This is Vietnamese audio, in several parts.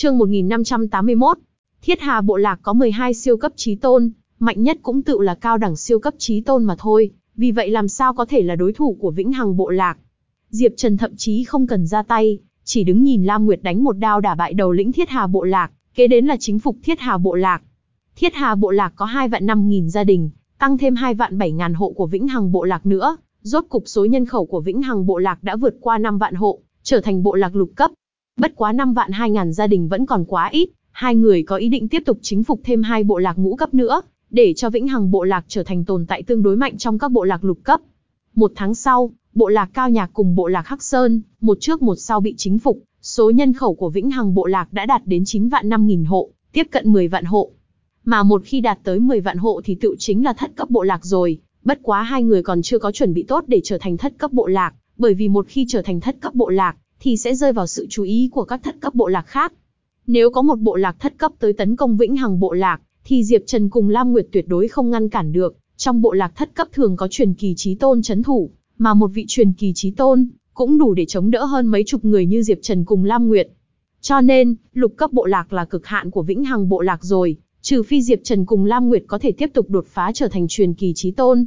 Chương 1581. Thiết Hà bộ lạc có 12 siêu cấp trí tôn, mạnh nhất cũng tự là cao đẳng siêu cấp trí tôn mà thôi, vì vậy làm sao có thể là đối thủ của Vĩnh Hằng bộ lạc. Diệp Trần thậm chí không cần ra tay, chỉ đứng nhìn Lam Nguyệt đánh một đao đả bại đầu lĩnh Thiết Hà bộ lạc, kế đến là chính phục Thiết Hà bộ lạc. Thiết Hà bộ lạc có 2 vạn 5 nghìn gia đình, tăng thêm 2 vạn 7 ngàn hộ của Vĩnh Hằng bộ lạc nữa, rốt cục số nhân khẩu của Vĩnh Hằng bộ lạc đã vượt qua 5 vạn hộ, trở thành bộ lạc lục cấp. Bất quá 5 vạn 2 ngàn gia đình vẫn còn quá ít, hai người có ý định tiếp tục chính phục thêm hai bộ lạc ngũ cấp nữa, để cho Vĩnh Hằng bộ lạc trở thành tồn tại tương đối mạnh trong các bộ lạc lục cấp. Một tháng sau, bộ lạc Cao Nhạc cùng bộ lạc Hắc Sơn, một trước một sau bị chính phục, số nhân khẩu của Vĩnh Hằng bộ lạc đã đạt đến 9 vạn 5 nghìn hộ, tiếp cận 10 vạn hộ. Mà một khi đạt tới 10 vạn hộ thì tự chính là thất cấp bộ lạc rồi, bất quá hai người còn chưa có chuẩn bị tốt để trở thành thất cấp bộ lạc, bởi vì một khi trở thành thất cấp bộ lạc, thì sẽ rơi vào sự chú ý của các thất cấp bộ lạc khác. Nếu có một bộ lạc thất cấp tới tấn công Vĩnh Hằng bộ lạc, thì Diệp Trần cùng Lam Nguyệt tuyệt đối không ngăn cản được. Trong bộ lạc thất cấp thường có truyền kỳ chí tôn chấn thủ, mà một vị truyền kỳ chí tôn cũng đủ để chống đỡ hơn mấy chục người như Diệp Trần cùng Lam Nguyệt. Cho nên, lục cấp bộ lạc là cực hạn của Vĩnh Hằng bộ lạc rồi, trừ phi Diệp Trần cùng Lam Nguyệt có thể tiếp tục đột phá trở thành truyền kỳ chí tôn.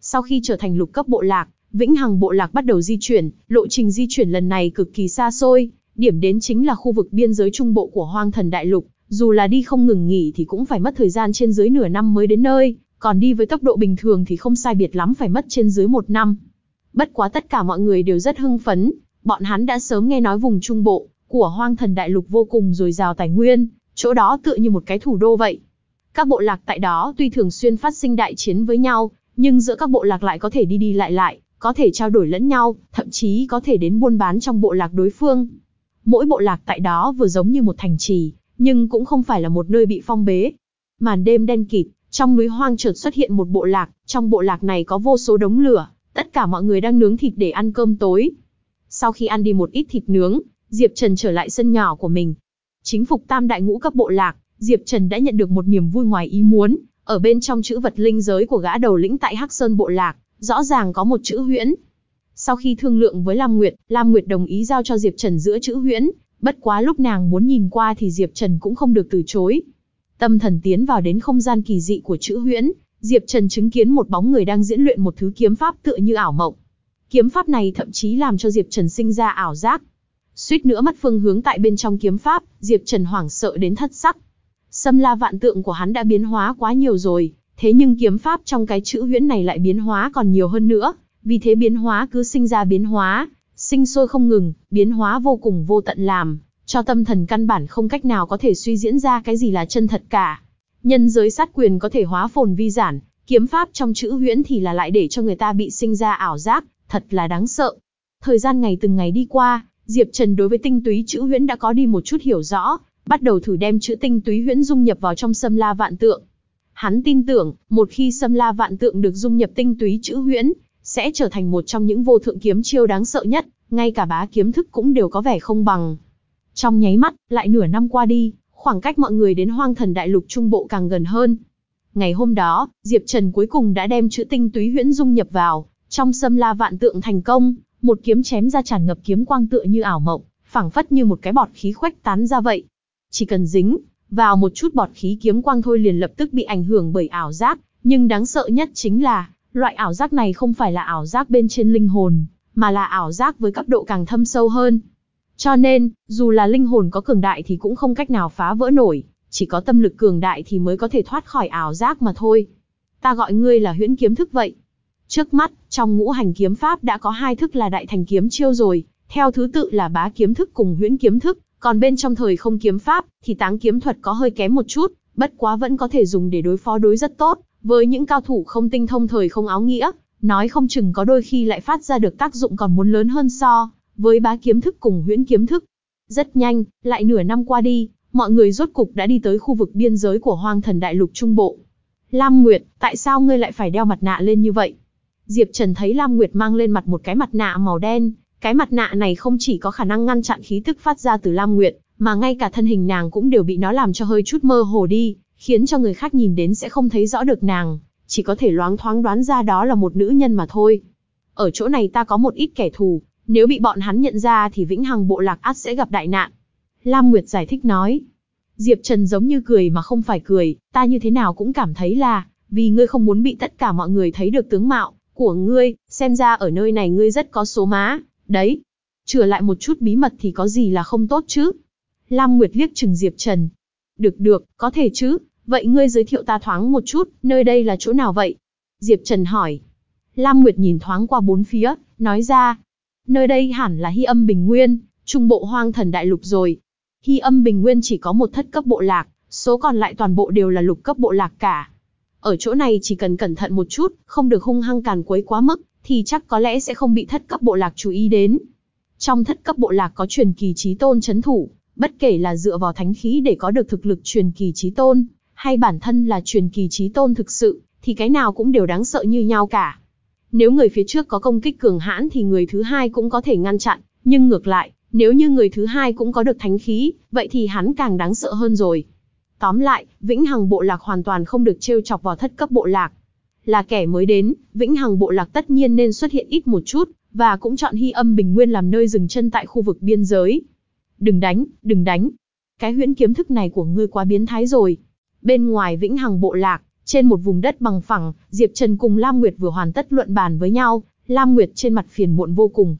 Sau khi trở thành lục cấp bộ lạc, Vĩnh Hằng bộ lạc bắt đầu di chuyển, lộ trình di chuyển lần này cực kỳ xa xôi, điểm đến chính là khu vực biên giới trung bộ của Hoang Thần Đại Lục, dù là đi không ngừng nghỉ thì cũng phải mất thời gian trên dưới nửa năm mới đến nơi, còn đi với tốc độ bình thường thì không sai biệt lắm phải mất trên dưới một năm. Bất quá tất cả mọi người đều rất hưng phấn, bọn hắn đã sớm nghe nói vùng trung bộ của Hoang Thần Đại Lục vô cùng dồi dào tài nguyên, chỗ đó tựa như một cái thủ đô vậy. Các bộ lạc tại đó tuy thường xuyên phát sinh đại chiến với nhau, nhưng giữa các bộ lạc lại có thể đi đi lại lại, có thể trao đổi lẫn nhau, thậm chí có thể đến buôn bán trong bộ lạc đối phương. Mỗi bộ lạc tại đó vừa giống như một thành trì, nhưng cũng không phải là một nơi bị phong bế. Màn đêm đen kịt, trong núi hoang chợt xuất hiện một bộ lạc, trong bộ lạc này có vô số đống lửa, tất cả mọi người đang nướng thịt để ăn cơm tối. Sau khi ăn đi một ít thịt nướng, Diệp Trần trở lại sân nhỏ của mình. Chính phục tam đại ngũ cấp bộ lạc, Diệp Trần đã nhận được một niềm vui ngoài ý muốn, ở bên trong chữ vật linh giới của gã đầu lĩnh tại Hắc Sơn bộ lạc, rõ ràng có một chữ huyễn. Sau khi thương lượng với Lam Nguyệt, Lam Nguyệt đồng ý giao cho Diệp Trần giữa chữ huyễn, bất quá lúc nàng muốn nhìn qua thì Diệp Trần cũng không được từ chối. Tâm thần tiến vào đến không gian kỳ dị của chữ huyễn, Diệp Trần chứng kiến một bóng người đang diễn luyện một thứ kiếm pháp tựa như ảo mộng. Kiếm pháp này thậm chí làm cho Diệp Trần sinh ra ảo giác. Suýt nữa mất phương hướng tại bên trong kiếm pháp, Diệp Trần hoảng sợ đến thất sắc. Xâm la vạn tượng của hắn đã biến hóa quá nhiều rồi, thế nhưng kiếm pháp trong cái chữ huyễn này lại biến hóa còn nhiều hơn nữa, vì thế biến hóa cứ sinh ra biến hóa, sinh sôi không ngừng, biến hóa vô cùng vô tận làm, cho tâm thần căn bản không cách nào có thể suy diễn ra cái gì là chân thật cả. Nhân giới sát quyền có thể hóa phồn vi giản, kiếm pháp trong chữ huyễn thì là lại để cho người ta bị sinh ra ảo giác, thật là đáng sợ. Thời gian ngày từng ngày đi qua, Diệp Trần đối với tinh túy chữ huyễn đã có đi một chút hiểu rõ, bắt đầu thử đem chữ tinh túy huyễn dung nhập vào trong sâm la vạn tượng. Hắn tin tưởng, một khi sâm la vạn tượng được dung nhập tinh túy chữ huyễn, sẽ trở thành một trong những vô thượng kiếm chiêu đáng sợ nhất, ngay cả bá kiếm thức cũng đều có vẻ không bằng. Trong nháy mắt, lại nửa năm qua đi, khoảng cách mọi người đến hoang thần đại lục trung bộ càng gần hơn. Ngày hôm đó, Diệp Trần cuối cùng đã đem chữ tinh túy huyễn dung nhập vào, trong sâm la vạn tượng thành công, một kiếm chém ra tràn ngập kiếm quang tựa như ảo mộng, phảng phất như một cái bọt khí khuếch tán ra vậy. Chỉ cần dính vào một chút bọt khí kiếm quang thôi liền lập tức bị ảnh hưởng bởi ảo giác, nhưng đáng sợ nhất chính là, loại ảo giác này không phải là ảo giác bên trên linh hồn, mà là ảo giác với cấp độ càng thâm sâu hơn. Cho nên, dù là linh hồn có cường đại thì cũng không cách nào phá vỡ nổi, chỉ có tâm lực cường đại thì mới có thể thoát khỏi ảo giác mà thôi. Ta gọi ngươi là huyễn kiếm thức vậy. Trước mắt, trong ngũ hành kiếm pháp đã có hai thức là đại thành kiếm chiêu rồi, theo thứ tự là bá kiếm thức cùng huyễn kiếm thức, còn bên trong thời không kiếm pháp, thì táng kiếm thuật có hơi kém một chút, bất quá vẫn có thể dùng để đối phó đối rất tốt, với những cao thủ không tinh thông thời không áo nghĩa, nói không chừng có đôi khi lại phát ra được tác dụng còn muốn lớn hơn so, với bá kiếm thức cùng huyễn kiếm thức. Rất nhanh, lại nửa năm qua đi, mọi người rốt cục đã đi tới khu vực biên giới của hoang thần đại lục trung bộ. Lam Nguyệt, tại sao ngươi lại phải đeo mặt nạ lên như vậy? Diệp Trần thấy Lam Nguyệt mang lên mặt một cái mặt nạ màu đen, cái mặt nạ này không chỉ có khả năng ngăn chặn khí tức phát ra từ Lam Nguyệt, mà ngay cả thân hình nàng cũng đều bị nó làm cho hơi chút mơ hồ đi, khiến cho người khác nhìn đến sẽ không thấy rõ được nàng, chỉ có thể loáng thoáng đoán ra đó là một nữ nhân mà thôi. Ở chỗ này ta có một ít kẻ thù, nếu bị bọn hắn nhận ra thì Vĩnh Hằng bộ lạc át sẽ gặp đại nạn. Lam Nguyệt giải thích nói. Diệp Trần giống như cười mà không phải cười, ta như thế nào cũng cảm thấy là, vì ngươi không muốn bị tất cả mọi người thấy được tướng mạo của ngươi, xem ra ở nơi này ngươi rất có số má, đấy. Chừa lại một chút bí mật thì có gì là không tốt chứ? Lam Nguyệt liếc chừng Diệp Trần. Được được, có thể chứ, vậy ngươi giới thiệu ta thoáng một chút, nơi đây là chỗ nào vậy? Diệp Trần hỏi. Lam Nguyệt nhìn thoáng qua bốn phía, nói ra. Nơi đây hẳn là Hy âm Bình Nguyên, trung bộ hoang thần đại lục rồi. Hy âm Bình Nguyên chỉ có một thất cấp bộ lạc, số còn lại toàn bộ đều là lục cấp bộ lạc cả. Ở chỗ này chỉ cần cẩn thận một chút, không được hung hăng càn quấy quá mức, thì chắc có lẽ sẽ không bị thất cấp bộ lạc chú ý đến. Trong thất cấp bộ lạc có truyền kỳ trí tôn chấn thủ, bất kể là dựa vào thánh khí để có được thực lực truyền kỳ trí tôn, hay bản thân là truyền kỳ trí tôn thực sự, thì cái nào cũng đều đáng sợ như nhau cả. Nếu người phía trước có công kích cường hãn thì người thứ hai cũng có thể ngăn chặn, nhưng ngược lại, nếu như người thứ hai cũng có được thánh khí, vậy thì hắn càng đáng sợ hơn rồi. Tóm lại, Vĩnh Hằng bộ lạc hoàn toàn không được trêu chọc vào thất cấp bộ lạc. Là kẻ mới đến, Vĩnh Hằng bộ lạc tất nhiên nên xuất hiện ít một chút, và cũng chọn Hy Âm Bình Nguyên làm nơi dừng chân tại khu vực biên giới. Đừng đánh, đừng đánh. Cái huyễn kiếm thức này của ngươi quá biến thái rồi. Bên ngoài Vĩnh Hằng bộ lạc, trên một vùng đất bằng phẳng, Diệp Trần cùng Lam Nguyệt vừa hoàn tất luận bàn với nhau, Lam Nguyệt trên mặt phiền muộn vô cùng.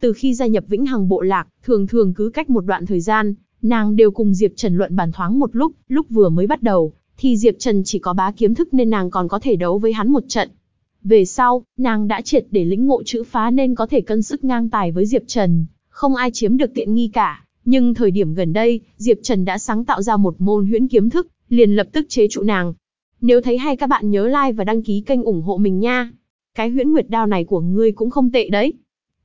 Từ khi gia nhập Vĩnh Hằng bộ lạc, thường thường cứ cách một đoạn thời gian, nàng đều cùng Diệp Trần luận bàn thoáng một lúc, lúc vừa mới bắt đầu, thì Diệp Trần chỉ có bá kiếm thức nên nàng còn có thể đấu với hắn một trận. Về sau, nàng đã triệt để lĩnh ngộ chữ phá nên có thể cân sức ngang tài với Diệp Trần, không ai chiếm được tiện nghi cả. Nhưng thời điểm gần đây, Diệp Trần đã sáng tạo ra một môn huyễn kiếm thức, liền lập tức chế trụ nàng. Nếu thấy hay các bạn nhớ like và đăng ký kênh ủng hộ mình nha. Cái huyễn nguyệt đao này của ngươi cũng không tệ đấy.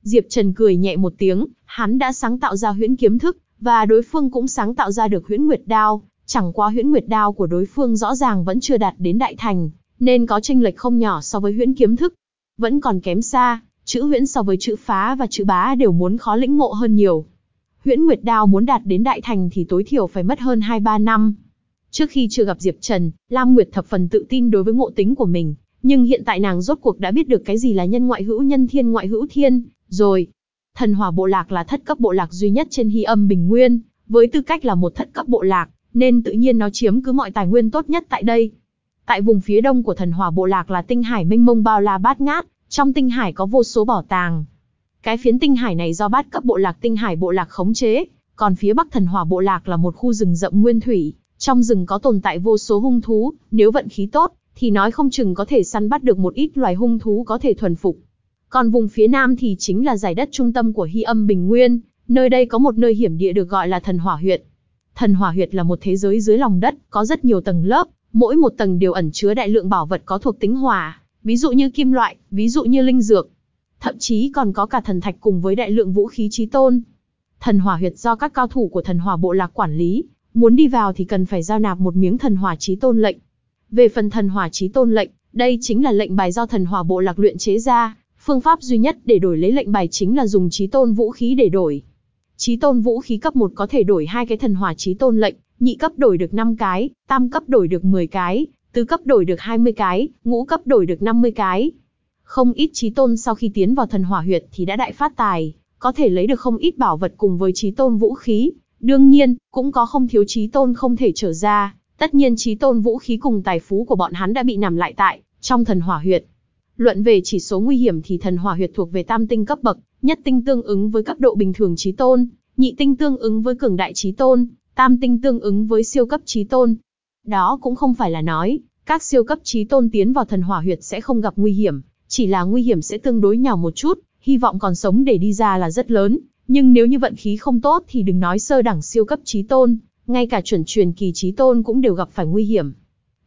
Diệp Trần cười nhẹ một tiếng, hắn đã sáng tạo ra huyễn kiếm thức, và đối phương cũng sáng tạo ra được huyễn nguyệt đao, chẳng qua huyễn nguyệt đao của đối phương rõ ràng vẫn chưa đạt đến đại thành, nên có tranh lệch không nhỏ so với huyễn kiếm thức. Vẫn còn kém xa, chữ huyễn so với chữ phá và chữ bá đều muốn khó lĩnh ngộ hơn nhiều. Huyễn Nguyệt Đao muốn đạt đến đại thành thì tối thiểu phải mất hơn 2-3 năm. Trước khi chưa gặp Diệp Trần, Lam Nguyệt thập phần tự tin đối với ngộ tính của mình, nhưng hiện tại nàng rốt cuộc đã biết được cái gì là nhân ngoại hữu nhân thiên ngoại hữu thiên, rồi. Thần Hỏa Bộ Lạc là thất cấp bộ lạc duy nhất trên Hy Âm Bình Nguyên, với tư cách là một thất cấp bộ lạc, nên tự nhiên nó chiếm cứ mọi tài nguyên tốt nhất tại đây. Tại vùng phía đông của thần hỏa bộ lạc là tinh hải mênh mông bao la bát ngát, trong tinh hải có vô số bảo tàng. Cái phiến tinh hải này do bát cấp bộ lạc tinh hải bộ lạc khống chế, còn phía bắc thần hỏa bộ lạc là một khu rừng rậm nguyên thủy, trong rừng có tồn tại vô số hung thú, nếu vận khí tốt, thì nói không chừng có thể săn bắt được một ít loài hung thú có thể thuần phục. Còn vùng phía nam thì chính là giải đất trung tâm của Hy Âm Bình Nguyên, nơi đây có một nơi hiểm địa được gọi là Thần Hỏa Huyện. Thần Hỏa Huyệt là một thế giới dưới lòng đất, có rất nhiều tầng lớp, mỗi một tầng đều ẩn chứa đại lượng bảo vật có thuộc tính hỏa, ví dụ như kim loại, ví dụ như linh dược. Thậm chí còn có cả thần thạch cùng với đại lượng vũ khí chí tôn. Thần hỏa huyệt do các cao thủ của thần hỏa bộ lạc quản lý, muốn đi vào thì cần phải giao nạp một miếng thần hỏa chí tôn lệnh. Về phần thần hỏa chí tôn lệnh, đây chính là lệnh bài do thần hỏa bộ lạc luyện chế ra, phương pháp duy nhất để đổi lấy lệnh bài chính là dùng chí tôn vũ khí để đổi. Chí tôn vũ khí cấp 1 có thể đổi hai cái thần hỏa chí tôn lệnh, nhị cấp đổi được 5 cái, tam cấp đổi được 10 cái, tứ cấp đổi được 20 cái, ngũ cấp đổi được 50 cái. Không ít chí tôn sau khi tiến vào thần hỏa huyệt thì đã đại phát tài, có thể lấy được không ít bảo vật cùng với chí tôn vũ khí. Đương nhiên, cũng có không thiếu chí tôn không thể trở ra, tất nhiên chí tôn vũ khí cùng tài phú của bọn hắn đã bị nằm lại tại, trong thần hỏa huyệt. Luận về chỉ số nguy hiểm thì thần hỏa huyệt thuộc về tam tinh cấp bậc, nhất tinh tương ứng với cấp độ bình thường trí tôn, nhị tinh tương ứng với cường đại trí tôn, tam tinh tương ứng với siêu cấp trí tôn. Đó cũng không phải là nói, các siêu cấp trí tôn tiến vào thần hỏa huyệt sẽ không gặp nguy hiểm, chỉ là nguy hiểm sẽ tương đối nhỏ một chút, hy vọng còn sống để đi ra là rất lớn, nhưng nếu như vận khí không tốt thì đừng nói sơ đẳng siêu cấp trí tôn, ngay cả chuẩn truyền kỳ trí tôn cũng đều gặp phải nguy hiểm.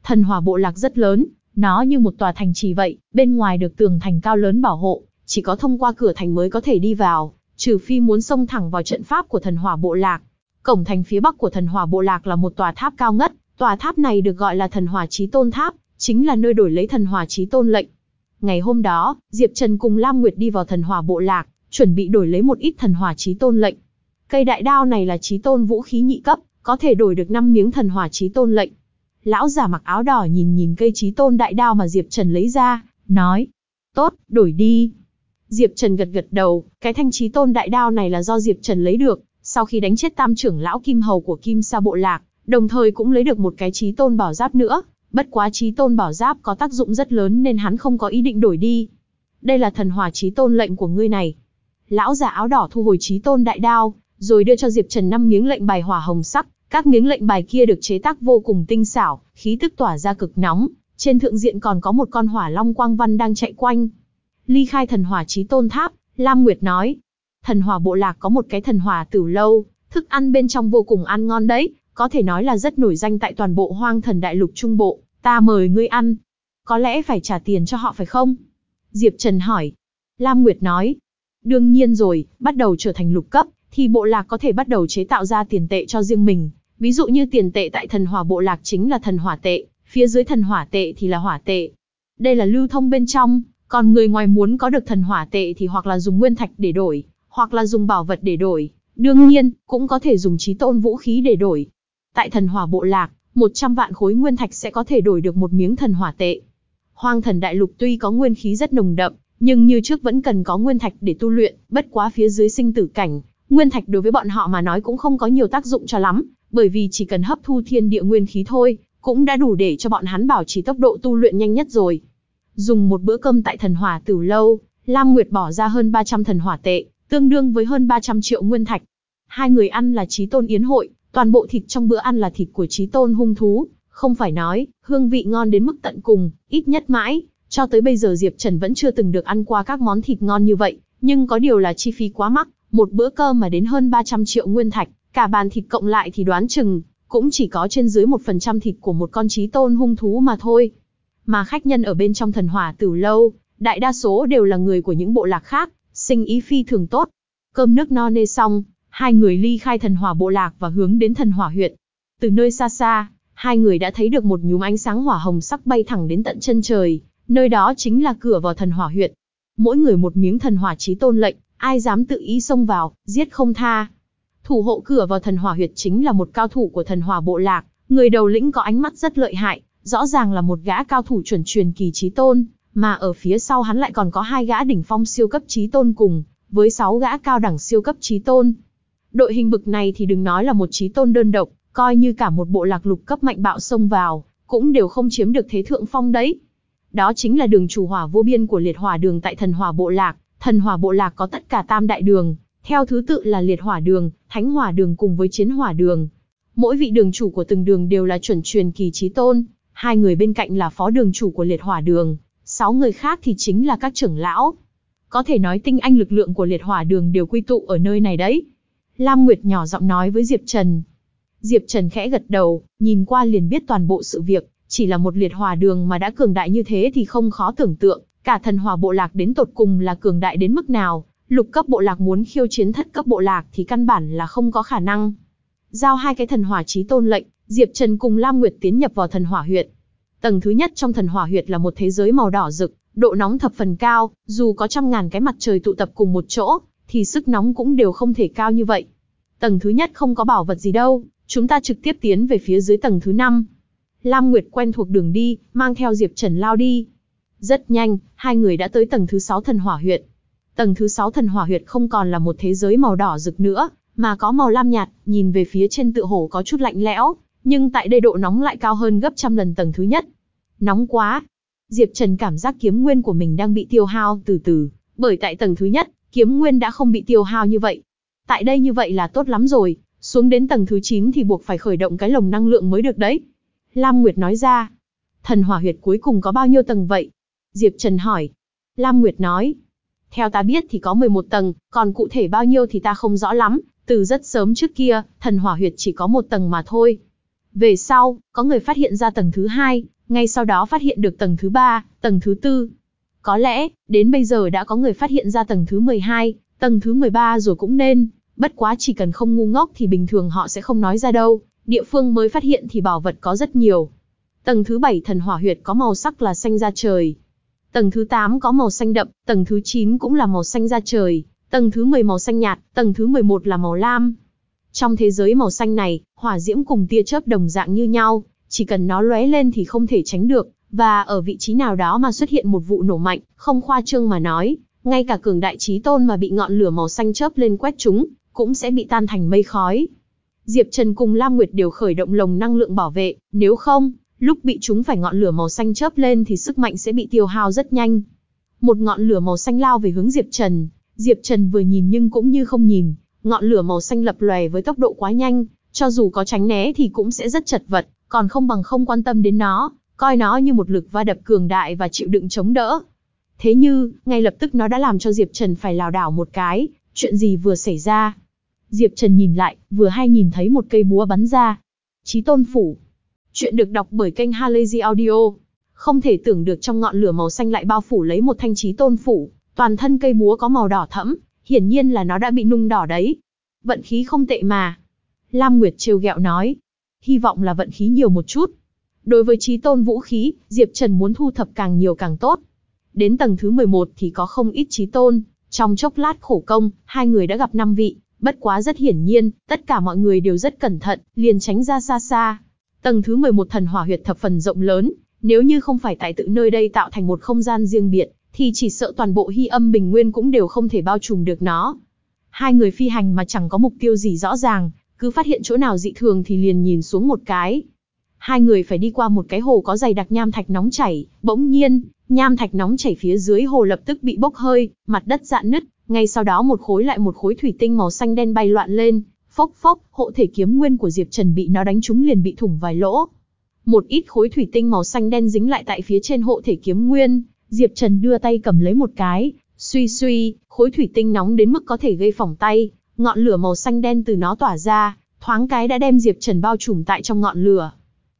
Thần hỏa bộ lạc rất lớn, nó như một tòa thành trì vậy, bên ngoài được tường thành cao lớn bảo hộ, chỉ có thông qua cửa thành mới có thể đi vào, trừ phi muốn xông thẳng vào trận pháp của thần hỏa bộ lạc. Cổng thành phía bắc của thần hỏa bộ lạc là một tòa tháp cao ngất, tòa tháp này được gọi là thần hỏa chí tôn tháp, chính là nơi đổi lấy thần hỏa chí tôn lệnh. Ngày hôm đó, Diệp Trần cùng Lam Nguyệt đi vào thần hỏa bộ lạc, chuẩn bị đổi lấy một ít thần hỏa chí tôn lệnh. Cây đại đao này là chí tôn vũ khí nhị cấp, có thể đổi được 5 miếng thần hỏa chí tôn lệnh. Lão già mặc áo đỏ nhìn nhìn cây chí tôn đại đao mà Diệp Trần lấy ra, nói: "Tốt, đổi đi." Diệp Trần gật gật đầu, cái thanh chí tôn đại đao này là do Diệp Trần lấy được, Sau khi đánh chết tam trưởng lão Kim Hầu của Kim Sa Bộ Lạc, đồng thời cũng lấy được một cái trí tôn bảo giáp nữa, bất quá trí tôn bảo giáp có tác dụng rất lớn nên hắn không có ý định đổi đi. Đây là thần hỏa trí tôn lệnh của ngươi này. Lão già áo đỏ thu hồi trí tôn đại đao, rồi đưa cho Diệp Trần năm miếng lệnh bài hỏa hồng sắc, các miếng lệnh bài kia được chế tác vô cùng tinh xảo, khí tức tỏa ra cực nóng, trên thượng diện còn có một con hỏa long quang văn đang chạy quanh. Ly khai thần hỏa trí tôn tháp, Lam Nguyệt nói. Thần hỏa bộ lạc có một cái thần hỏa tử lâu, thức ăn bên trong vô cùng ăn ngon đấy, có thể nói là rất nổi danh tại toàn bộ hoang thần đại lục trung bộ, ta mời ngươi ăn. Có lẽ phải trả tiền cho họ phải không? Diệp Trần hỏi. Lam Nguyệt nói. Đương nhiên rồi, bắt đầu trở thành lục cấp, thì bộ lạc có thể bắt đầu chế tạo ra tiền tệ cho riêng mình. Ví dụ như tiền tệ tại thần hỏa bộ lạc chính là thần hỏa tệ, phía dưới thần hỏa tệ thì là hỏa tệ. Đây là lưu thông bên trong, còn người ngoài muốn có được thần hỏa tệ thì hoặc là dùng nguyên thạch để đổi, hoặc là dùng bảo vật để đổi. Đương nhiên, cũng có thể dùng trí tôn vũ khí để đổi. Tại thần hỏa bộ lạc, 100 vạn khối nguyên thạch sẽ có thể đổi được một miếng thần hỏa tệ. Hoang thần đại lục tuy có nguyên khí rất nồng đậm, nhưng như trước vẫn cần có nguyên thạch để tu luyện, bất quá phía dưới sinh tử cảnh, nguyên thạch đối với bọn họ mà nói cũng không có nhiều tác dụng cho lắm, bởi vì chỉ cần hấp thu thiên địa nguyên khí thôi, cũng đã đủ để cho bọn hắn bảo trì tốc độ tu luyện nhanh nhất rồi. Dùng một bữa cơm tại thần hỏa tử lâu, Lam Nguyệt bỏ ra hơn 300 thần hỏa tệ, tương đương với hơn 300 triệu nguyên thạch. Hai người ăn là trí tôn yến hội, toàn bộ thịt trong bữa ăn là thịt của trí tôn hung thú, không phải nói, hương vị ngon đến mức tận cùng, ít nhất mãi, cho tới bây giờ Diệp Trần vẫn chưa từng được ăn qua các món thịt ngon như vậy, nhưng có điều là chi phí quá mắc, một bữa cơm mà đến hơn 300 triệu nguyên thạch, cả bàn thịt cộng lại thì đoán chừng, cũng chỉ có trên dưới 1% thịt của một con trí tôn hung thú mà thôi. Mà khách nhân ở bên trong thần hỏa tử lâu, đại đa số đều là người của những bộ lạc khác, sinh ý phi thường tốt. Cơm nước no nê xong, hai người ly khai thần hỏa bộ lạc và hướng đến thần hỏa huyện. Từ nơi xa xa, hai người đã thấy được một nhúm ánh sáng hỏa hồng sắc bay thẳng đến tận chân trời, nơi đó chính là cửa vào thần hỏa huyện. Mỗi người một miếng thần hỏa chí tôn lệnh, ai dám tự ý xông vào, giết không tha. Thủ hộ cửa vào thần hỏa huyệt chính là một cao thủ của thần hỏa bộ lạc, người đầu lĩnh có ánh mắt rất lợi hại, rõ ràng là một gã cao thủ chuẩn truyền kỳ trí tôn, mà ở phía sau hắn lại còn có hai gã đỉnh phong siêu cấp trí tôn cùng, với sáu gã cao đẳng siêu cấp trí tôn. Đội hình bực này thì đừng nói là một trí tôn đơn độc, coi như cả một bộ lạc lục cấp mạnh bạo xông vào, cũng đều không chiếm được thế thượng phong đấy. Đó chính là đường chủ hỏa vô biên của liệt hỏa đường tại thần hỏa bộ lạc, thần hỏa bộ lạc có tất cả tam đại đường, theo thứ tự là liệt hỏa đường, thánh hỏa đường cùng với chiến hỏa đường. Mỗi vị đường chủ của từng đường đều là chuẩn truyền kỳ trí tôn, hai người bên cạnh là phó đường chủ của liệt hỏa đường, sáu người khác thì chính là các trưởng lão. Có thể nói tinh anh lực lượng của liệt hỏa đường đều quy tụ ở nơi này đấy. Lam Nguyệt nhỏ giọng nói với Diệp Trần. Diệp Trần khẽ gật đầu, nhìn qua liền biết toàn bộ sự việc, chỉ là một liệt hỏa đường mà đã cường đại như thế thì không khó tưởng tượng, cả thần hỏa bộ lạc đến tột cùng là cường đại đến mức nào, lục cấp bộ lạc muốn khiêu chiến thất cấp bộ lạc thì căn bản là không có khả năng. Giao hai cái thần hỏa chí tôn lệnh, Diệp Trần cùng Lam Nguyệt tiến nhập vào thần hỏa huyệt. Tầng thứ nhất trong thần hỏa huyệt là một thế giới màu đỏ rực, độ nóng thập phần cao, dù có trăm ngàn cái mặt trời tụ tập cùng một chỗ, thì sức nóng cũng đều không thể cao như vậy. Tầng thứ nhất không có bảo vật gì đâu, chúng ta trực tiếp tiến về phía dưới tầng thứ năm. Lam Nguyệt quen thuộc đường đi, mang theo Diệp Trần lao đi. Rất nhanh, hai người đã tới tầng thứ sáu thần hỏa huyệt. Tầng thứ sáu thần hỏa huyệt không còn là một thế giới màu đỏ rực nữa, mà có màu lam nhạt, nhìn về phía trên tựa hồ có chút lạnh lẽo, nhưng tại đây độ nóng lại cao hơn gấp trăm lần tầng thứ nhất. Nóng quá. Diệp Trần cảm giác kiếm nguyên của mình đang bị tiêu hao từ từ, bởi tại tầng thứ nhất, kiếm nguyên đã không bị tiêu hao như vậy. Tại đây như vậy là tốt lắm rồi, xuống đến tầng thứ 9 thì buộc phải khởi động cái lồng năng lượng mới được đấy. Lam Nguyệt nói ra. Thần hỏa huyệt cuối cùng có bao nhiêu tầng vậy? Diệp Trần hỏi. Lam Nguyệt nói, theo ta biết thì có 11 tầng, còn cụ thể bao nhiêu thì ta không rõ lắm, từ rất sớm trước kia, thần hỏa huyệt chỉ có một tầng mà thôi. Về sau, có người phát hiện ra tầng thứ hai, ngay sau đó phát hiện được tầng thứ ba, tầng thứ tư. Có lẽ, đến bây giờ đã có người phát hiện ra tầng thứ 12, tầng thứ 13 rồi cũng nên, bất quá chỉ cần không ngu ngốc thì bình thường họ sẽ không nói ra đâu, địa phương mới phát hiện thì bảo vật có rất nhiều. Tầng thứ 7 thần hỏa huyệt có màu sắc là xanh da trời, Tầng thứ 8 có màu xanh đậm, tầng thứ 9 cũng là màu xanh da trời, tầng thứ 10 màu xanh nhạt, tầng thứ 11 là màu lam. Trong thế giới màu xanh này, hỏa diễm cùng tia chớp đồng dạng như nhau, chỉ cần nó lóe lên thì không thể tránh được, và ở vị trí nào đó mà xuất hiện một vụ nổ mạnh, không khoa trương mà nói, ngay cả cường đại trí tôn mà bị ngọn lửa màu xanh chớp lên quét chúng, cũng sẽ bị tan thành mây khói. Diệp Trần cùng Lam Nguyệt đều khởi động lồng năng lượng bảo vệ, nếu không, lúc bị chúng phải ngọn lửa màu xanh chớp lên thì sức mạnh sẽ bị tiêu hao rất nhanh. Một ngọn lửa màu xanh lao về hướng Diệp Trần, Diệp Trần vừa nhìn nhưng cũng như không nhìn, ngọn lửa màu xanh lập lòe với tốc độ quá nhanh, cho dù có tránh né thì cũng sẽ rất chật vật, còn không bằng không quan tâm đến nó, coi nó như một lực va đập cường đại và chịu đựng chống đỡ. Thế như, ngay lập tức nó đã làm cho Diệp Trần phải lảo đảo một cái, chuyện gì vừa xảy ra. Diệp Trần nhìn lại, vừa hay nhìn thấy một cây búa bắn ra. Chí tôn phủ. Chuyện được đọc bởi kênh Halazy Audio. Không thể tưởng được trong ngọn lửa màu xanh lại bao phủ lấy một thanh chí tôn phủ, toàn thân cây búa có màu đỏ thẫm, hiển nhiên là nó đã bị nung đỏ đấy. Vận khí không tệ mà. Lam Nguyệt trêu ghẹo nói. Hy vọng là vận khí nhiều một chút. Đối với trí tôn vũ khí, Diệp Trần muốn thu thập càng nhiều càng tốt. Đến tầng thứ 11 thì có không ít trí tôn, trong chốc lát khổ công, hai người đã gặp năm vị, bất quá rất hiển nhiên, tất cả mọi người đều rất cẩn thận, liền tránh ra xa xa. Tầng thứ 11 thần hỏa huyệt thập phần rộng lớn, nếu như không phải tại tự nơi đây tạo thành một không gian riêng biệt, thì chỉ sợ toàn bộ hy âm bình nguyên cũng đều không thể bao trùm được nó. Hai người phi hành mà chẳng có mục tiêu gì rõ ràng, cứ phát hiện chỗ nào dị thường thì liền nhìn xuống một cái. Hai người phải đi qua một cái hồ có dày đặc nham thạch nóng chảy, bỗng nhiên, nham thạch nóng chảy phía dưới hồ lập tức bị bốc hơi, mặt đất dạn nứt, ngay sau đó một khối lại một khối thủy tinh màu xanh đen bay loạn lên, phốc phốc, hộ thể kiếm nguyên của Diệp Trần bị nó đánh trúng liền bị thủng vài lỗ. Một ít khối thủy tinh màu xanh đen dính lại tại phía trên hộ thể kiếm nguyên, Diệp Trần đưa tay cầm lấy một cái, suy suy, khối thủy tinh nóng đến mức có thể gây phỏng tay, ngọn lửa màu xanh đen từ nó tỏa ra, thoáng cái đã đem Diệp Trần bao trùm tại trong ngọn lửa.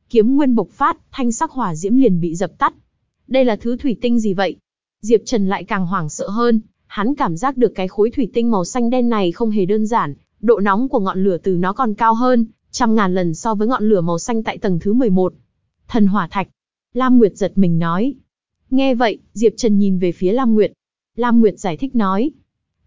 Kiếm nguyên bộc phát, thanh sắc hỏa diễm liền bị dập tắt. Đây là thứ thủy tinh gì vậy? Diệp Trần lại càng hoảng sợ hơn, hắn cảm giác được cái khối thủy tinh màu xanh đen này không hề đơn giản, độ nóng của ngọn lửa từ nó còn cao hơn, trăm ngàn lần so với ngọn lửa màu xanh tại tầng thứ 11. Thần hỏa thạch. Lam Nguyệt giật mình nói. Nghe vậy, Diệp Trần nhìn về phía Lam Nguyệt. Lam Nguyệt giải thích nói.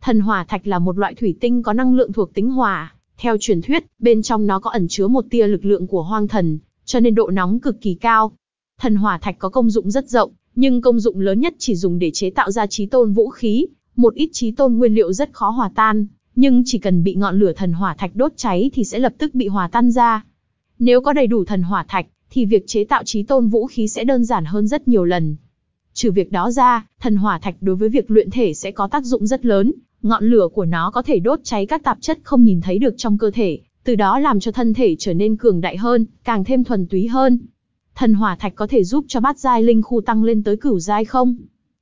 Thần hỏa thạch là một loại thủy tinh có năng lượng thuộc tính hỏa. Theo truyền thuyết, bên trong nó có ẩn chứa một tia lực lượng của hoang thần, cho nên độ nóng cực kỳ cao. Thần hỏa thạch có công dụng rất rộng, nhưng công dụng lớn nhất chỉ dùng để chế tạo ra trí tôn vũ khí, một ít trí tôn nguyên liệu rất khó hòa tan, nhưng chỉ cần bị ngọn lửa thần hỏa thạch đốt cháy thì sẽ lập tức bị hòa tan ra. Nếu có đầy đủ thần hỏa thạch, thì việc chế tạo trí tôn vũ khí sẽ đơn giản hơn rất nhiều lần. Trừ việc đó ra, thần hỏa thạch đối với việc luyện thể sẽ có tác dụng rất lớn, ngọn lửa của nó có thể đốt cháy các tạp chất không nhìn thấy được trong cơ thể, từ đó làm cho thân thể trở nên cường đại hơn, càng thêm thuần túy hơn. Thần hỏa thạch có thể giúp cho bát giai linh khu tăng lên tới cửu giai không?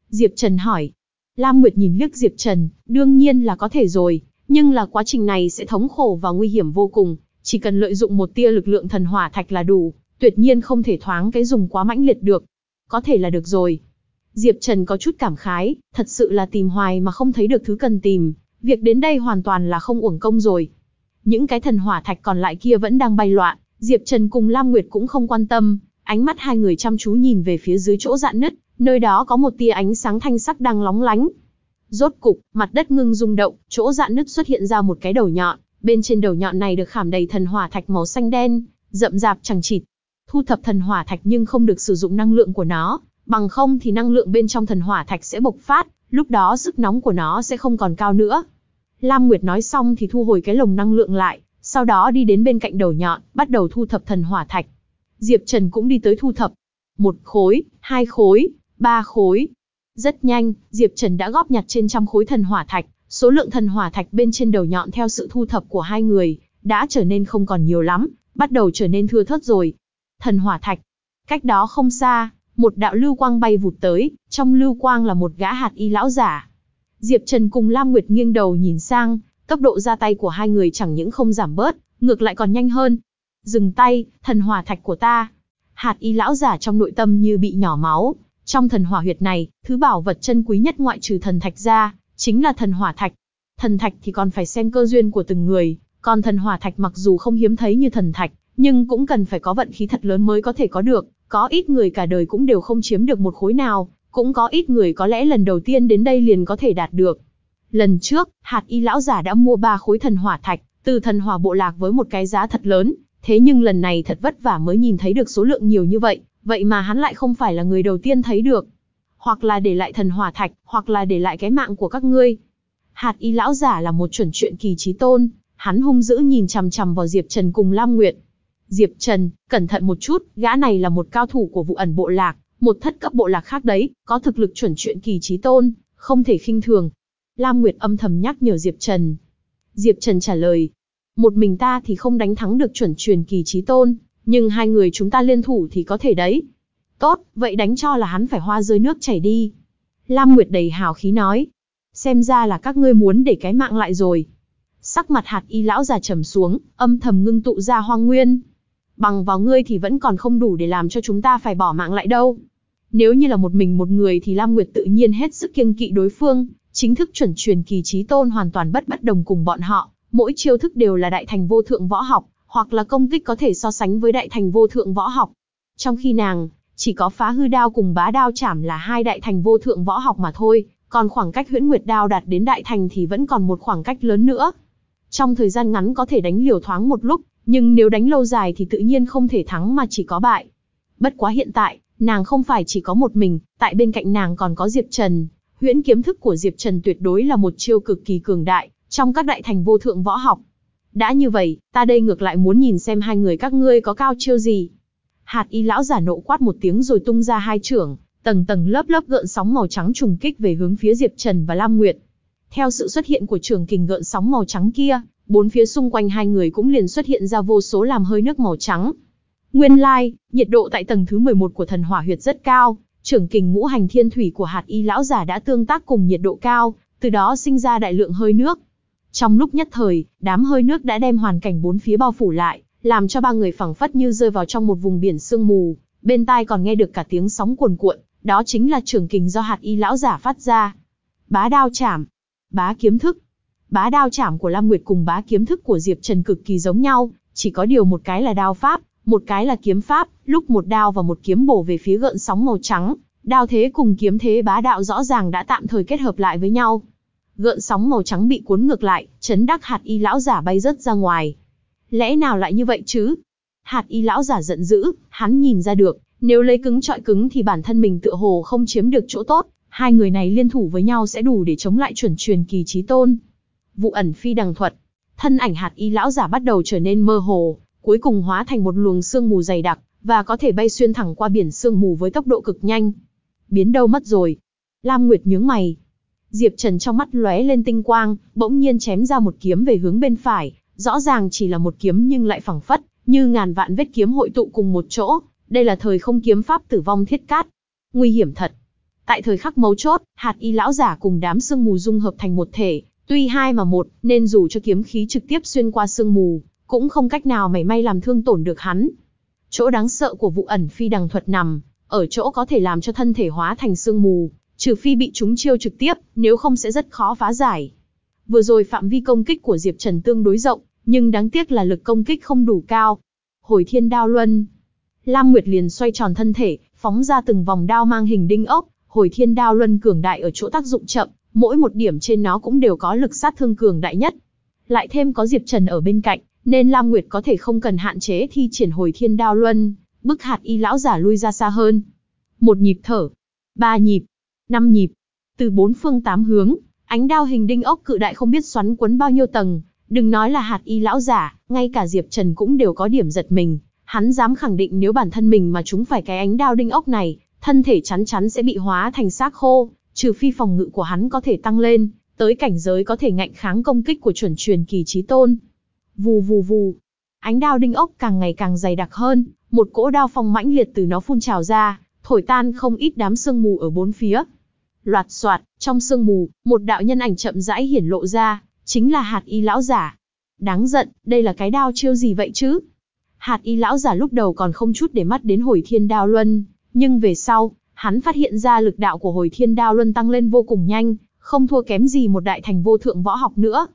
Diệp Trần hỏi. Lam Nguyệt nhìn liếc Diệp Trần, đương nhiên là có thể rồi, nhưng là quá trình này sẽ thống khổ và nguy hiểm vô cùng, chỉ cần lợi dụng một tia lực lượng thần hỏa thạch là đủ, tuyệt nhiên không thể thoáng cái dùng quá mãnh liệt được. Có thể là được rồi. Diệp Trần có chút cảm khái, thật sự là tìm hoài mà không thấy được thứ cần tìm, việc đến đây hoàn toàn là không uổng công rồi. Những cái thần hỏa thạch còn lại kia vẫn đang bay loạn, Diệp Trần cùng Lam Nguyệt cũng không quan tâm, ánh mắt hai người chăm chú nhìn về phía dưới chỗ dạn nứt, nơi đó có một tia ánh sáng thanh sắc đang lóng lánh. Rốt cục, mặt đất ngưng rung động, chỗ dạn nứt xuất hiện ra một cái đầu nhọn, bên trên đầu nhọn này được khảm đầy thần hỏa thạch màu xanh đen, rậm rạp chẳng chịt. Thu thập thần hỏa thạch nhưng không được sử dụng năng lượng của nó, bằng không thì năng lượng bên trong thần hỏa thạch sẽ bộc phát, lúc đó sức nóng của nó sẽ không còn cao nữa. Lam Nguyệt nói xong thì thu hồi cái lồng năng lượng lại, sau đó đi đến bên cạnh đầu nhọn, bắt đầu thu thập thần hỏa thạch. Diệp Trần cũng đi tới thu thập. Một khối, hai khối, ba khối. Rất nhanh, Diệp Trần đã góp nhặt trên trăm khối thần hỏa thạch, số lượng thần hỏa thạch bên trên đầu nhọn theo sự thu thập của hai người, đã trở nên không còn nhiều lắm, bắt đầu trở nên thưa thớt rồi. Thần hỏa thạch. Cách đó không xa, một đạo lưu quang bay vụt tới, trong lưu quang là một gã hạt y lão giả. Diệp Trần cùng Lam Nguyệt nghiêng đầu nhìn sang, tốc độ ra tay của hai người chẳng những không giảm bớt, ngược lại còn nhanh hơn. Dừng tay, thần hỏa thạch của ta. Hạt y lão giả trong nội tâm như bị nhỏ máu. Trong thần hỏa huyệt này, thứ bảo vật chân quý nhất ngoại trừ thần thạch ra, chính là thần hỏa thạch. Thần thạch thì còn phải xem cơ duyên của từng người, còn thần hỏa thạch mặc dù không hiếm thấy như thần thạch, nhưng cũng cần phải có vận khí thật lớn mới có thể có được, có ít người cả đời cũng đều không chiếm được một khối nào, cũng có ít người có lẽ lần đầu tiên đến đây liền có thể đạt được. Lần trước, hạt y lão giả đã mua ba khối thần hỏa thạch, từ thần hỏa bộ lạc với một cái giá thật lớn, thế nhưng lần này thật vất vả mới nhìn thấy được số lượng nhiều như vậy, vậy mà hắn lại không phải là người đầu tiên thấy được. Hoặc là để lại thần hỏa thạch, hoặc là để lại cái mạng của các ngươi. Hạt y lão giả là một chuẩn chuyện kỳ trí tôn, hắn hung dữ nhìn chằm chằm vào Diệp Trần cùng Lam Nguyệt. Diệp Trần, cẩn thận một chút, gã này là một cao thủ của vụ ẩn bộ lạc, một thất cấp bộ lạc khác đấy, có thực lực chuẩn chuyện kỳ trí tôn, không thể khinh thường. Lam Nguyệt âm thầm nhắc nhở Diệp Trần. Diệp Trần trả lời, một mình ta thì không đánh thắng được chuẩn truyền kỳ trí tôn, nhưng hai người chúng ta liên thủ thì có thể đấy. Tốt, vậy đánh cho là hắn phải hoa rơi nước chảy đi. Lam Nguyệt đầy hào khí nói. Xem ra là các ngươi muốn để cái mạng lại rồi. Sắc mặt hạt y lão già trầm xuống, âm thầm ngưng tụ ra hoang nguyên. Bằng vào ngươi thì vẫn còn không đủ để làm cho chúng ta phải bỏ mạng lại đâu. Nếu như là một mình một người thì Lam Nguyệt tự nhiên hết sức kiêng kỵ đối phương, chính thức chuẩn truyền kỳ trí tôn hoàn toàn bất bất đồng cùng bọn họ, mỗi chiêu thức đều là đại thành vô thượng võ học, hoặc là công kích có thể so sánh với đại thành vô thượng võ học. Trong khi nàng, chỉ có phá hư đao cùng bá đao chảm là hai đại thành vô thượng võ học mà thôi, còn khoảng cách huyễn nguyệt đao đạt đến đại thành thì vẫn còn một khoảng cách lớn nữa. Trong thời gian ngắn có thể đánh liều thoáng một lúc, nhưng nếu đánh lâu dài thì tự nhiên không thể thắng mà chỉ có bại. Bất quá hiện tại, nàng không phải chỉ có một mình, tại bên cạnh nàng còn có Diệp Trần. Huyễn kiếm thức của Diệp Trần tuyệt đối là một chiêu cực kỳ cường đại, trong các đại thành vô thượng võ học. Đã như vậy, ta đây ngược lại muốn nhìn xem hai người các ngươi có cao chiêu gì. Hạt y lão giả nộ quát một tiếng rồi tung ra hai trưởng, tầng tầng lớp lớp gợn sóng màu trắng trùng kích về hướng phía Diệp Trần và Lam Nguyệt. Theo sự xuất hiện của trường kình gợn sóng màu trắng kia, bốn phía xung quanh hai người cũng liền xuất hiện ra vô số làm hơi nước màu trắng. Nguyên lai, like, nhiệt độ tại tầng thứ 11 của thần hỏa huyệt rất cao, trưởng kình ngũ hành thiên thủy của hạt y lão giả đã tương tác cùng nhiệt độ cao, từ đó sinh ra đại lượng hơi nước. Trong lúc nhất thời, đám hơi nước đã đem hoàn cảnh bốn phía bao phủ lại, làm cho ba người phẳng phất như rơi vào trong một vùng biển sương mù, bên tai còn nghe được cả tiếng sóng cuồn cuộn, đó chính là trường kình do hạt y lão giả phát ra. Bá đao chảm, bá kiếm thức. Bá đao chảm của Lam Nguyệt cùng bá kiếm thức của Diệp Trần cực kỳ giống nhau, chỉ có điều một cái là đao pháp, một cái là kiếm pháp, lúc một đao và một kiếm bổ về phía gợn sóng màu trắng, đao thế cùng kiếm thế bá đạo rõ ràng đã tạm thời kết hợp lại với nhau. Gợn sóng màu trắng bị cuốn ngược lại, chấn đắc hạt y lão giả bay rớt ra ngoài. Lẽ nào lại như vậy chứ? Hạt y lão giả giận dữ, hắn nhìn ra được, nếu lấy cứng trọi cứng thì bản thân mình tựa hồ không chiếm được chỗ tốt, hai người này liên thủ với nhau sẽ đủ để chống lại chuẩn truyền kỳ trí tôn. Vụ ẩn phi đằng thuật, thân ảnh hạt y lão giả bắt đầu trở nên mơ hồ, cuối cùng hóa thành một luồng sương mù dày đặc, và có thể bay xuyên thẳng qua biển sương mù với tốc độ cực nhanh. Biến đâu mất rồi? Lam Nguyệt nhướng mày. Diệp Trần trong mắt lóe lên tinh quang, bỗng nhiên chém ra một kiếm về hướng bên phải, rõ ràng chỉ là một kiếm nhưng lại phẳng phất, như ngàn vạn vết kiếm hội tụ cùng một chỗ, đây là thời không kiếm pháp tử vong thiết cát. Nguy hiểm thật. Tại thời khắc mấu chốt, hạt y lão giả cùng đám sương mù dung hợp thành một thể, tuy hai mà một, nên dù cho kiếm khí trực tiếp xuyên qua sương mù, cũng không cách nào mảy may làm thương tổn được hắn. Chỗ đáng sợ của vụ ẩn phi đằng thuật nằm, ở chỗ có thể làm cho thân thể hóa thành sương mù, trừ phi bị chúng chiêu trực tiếp, nếu không sẽ rất khó phá giải. Vừa rồi phạm vi công kích của Diệp Trần tương đối rộng, nhưng đáng tiếc là lực công kích không đủ cao. Hồi thiên đao luân. Lam Nguyệt liền xoay tròn thân thể, phóng ra từng vòng đao mang hình đinh ốc, hồi thiên đao luân cường đại ở chỗ tác dụng chậm, mỗi một điểm trên nó cũng đều có lực sát thương cường đại nhất. Lại thêm có Diệp Trần ở bên cạnh, nên Lam Nguyệt có thể không cần hạn chế thi triển hồi thiên đao luân, bức hạt y lão giả lui ra xa hơn. Một nhịp thở, ba nhịp, năm nhịp, từ bốn phương tám hướng, ánh đao hình đinh ốc cự đại không biết xoắn quấn bao nhiêu tầng, đừng nói là hạt y lão giả, ngay cả Diệp Trần cũng đều có điểm giật mình, hắn dám khẳng định nếu bản thân mình mà chúng phải cái ánh đao đinh ốc này, thân thể chắn chắn sẽ bị hóa thành xác khô, trừ phi phòng ngự của hắn có thể tăng lên, tới cảnh giới có thể ngạnh kháng công kích của chuẩn truyền kỳ trí tôn. Vù vù vù, ánh đao đinh ốc càng ngày càng dày đặc hơn, một cỗ đao phong mãnh liệt từ nó phun trào ra, thổi tan không ít đám sương mù ở bốn phía. Loạt soạt, trong sương mù, một đạo nhân ảnh chậm rãi hiển lộ ra, chính là hạt y lão giả. Đáng giận, đây là cái đao chiêu gì vậy chứ? Hạt y lão giả lúc đầu còn không chút để mắt đến hồi thiên đao luân, nhưng về sau, hắn phát hiện ra lực đạo của hồi thiên đao luân tăng lên vô cùng nhanh, không thua kém gì một đại thành vô thượng võ học nữa.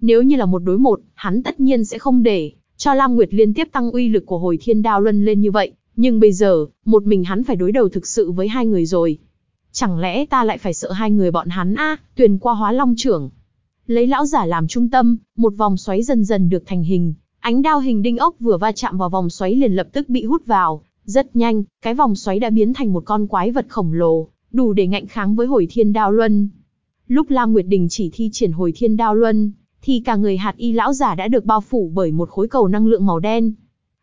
Nếu như là một đối một, hắn tất nhiên sẽ không để cho Lam Nguyệt liên tiếp tăng uy lực của hồi thiên đao luân lên như vậy, nhưng bây giờ, một mình hắn phải đối đầu thực sự với hai người rồi. Chẳng lẽ ta lại phải sợ hai người bọn hắn a? À, tuyền qua hóa long trưởng. Lấy lão giả làm trung tâm, một vòng xoáy dần dần được thành hình, ánh đao hình đinh ốc vừa va chạm vào vòng xoáy liền lập tức bị hút vào, rất nhanh, cái vòng xoáy đã biến thành một con quái vật khổng lồ, đủ để ngạnh kháng với hồi thiên đao luân. Lúc Lam Nguyệt Đình chỉ thi triển hồi thiên đao luân, thì cả người hạt y lão giả đã được bao phủ bởi một khối cầu năng lượng màu đen.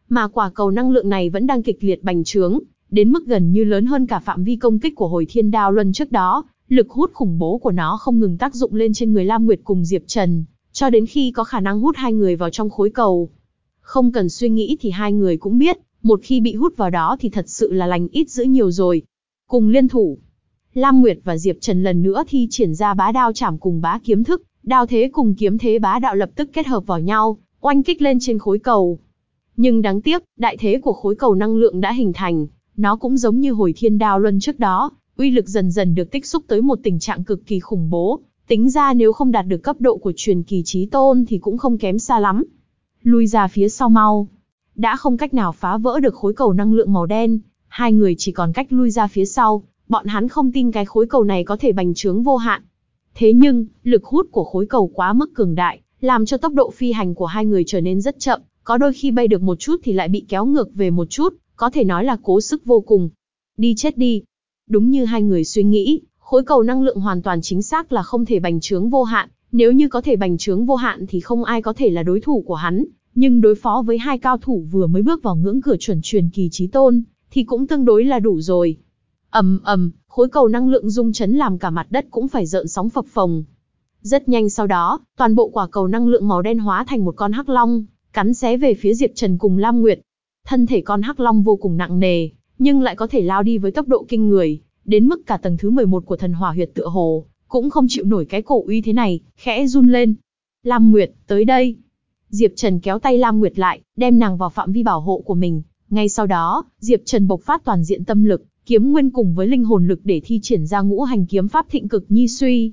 Mà quả cầu năng lượng này vẫn đang kịch liệt bành trướng, đến mức gần như lớn hơn cả phạm vi công kích của hồi thiên đao luân trước đó, lực hút khủng bố của nó không ngừng tác dụng lên trên người Lam Nguyệt cùng Diệp Trần, cho đến khi có khả năng hút hai người vào trong khối cầu. Không cần suy nghĩ thì hai người cũng biết, một khi bị hút vào đó thì thật sự là lành ít dữ nhiều rồi. Cùng liên thủ, Lam Nguyệt và Diệp Trần lần nữa thi triển ra bá đao chảm cùng bá kiếm thức, đao thế cùng kiếm thế bá đạo lập tức kết hợp vào nhau, oanh kích lên trên khối cầu. Nhưng đáng tiếc, đại thế của khối cầu năng lượng đã hình thành, nó cũng giống như hồi thiên đao luân trước đó, uy lực dần dần được tích xúc tới một tình trạng cực kỳ khủng bố, tính ra nếu không đạt được cấp độ của truyền kỳ trí tôn thì cũng không kém xa lắm. Lui ra phía sau mau. Đã không cách nào phá vỡ được khối cầu năng lượng màu đen, hai người chỉ còn cách lui ra phía sau, bọn hắn không tin cái khối cầu này có thể bành trướng vô hạn. Thế nhưng, lực hút của khối cầu quá mức cường đại, làm cho tốc độ phi hành của hai người trở nên rất chậm, có đôi khi bay được một chút thì lại bị kéo ngược về một chút, có thể nói là cố sức vô cùng. Đi chết đi. Đúng như hai người suy nghĩ, khối cầu năng lượng hoàn toàn chính xác là không thể bành trướng vô hạn, nếu như có thể bành trướng vô hạn thì không ai có thể là đối thủ của hắn, nhưng đối phó với hai cao thủ vừa mới bước vào ngưỡng cửa chuẩn truyền kỳ trí tôn, thì cũng tương đối là đủ rồi ầm ầm, khối cầu năng lượng rung chấn làm cả mặt đất cũng phải rợn sóng phập phồng. Rất nhanh sau đó, toàn bộ quả cầu năng lượng màu đen hóa thành một con hắc long, cắn xé về phía Diệp Trần cùng Lam Nguyệt. Thân thể con hắc long vô cùng nặng nề, nhưng lại có thể lao đi với tốc độ kinh người, đến mức cả tầng thứ 11 của thần hỏa huyệt tựa hồ, cũng không chịu nổi cái cổ uy thế này, khẽ run lên. Lam Nguyệt, tới đây. Diệp Trần kéo tay Lam Nguyệt lại, đem nàng vào phạm vi bảo hộ của mình. Ngay sau đó, Diệp Trần bộc phát toàn diện tâm lực, kiếm nguyên cùng với linh hồn lực để thi triển ra ngũ hành kiếm pháp thịnh cực nhi suy.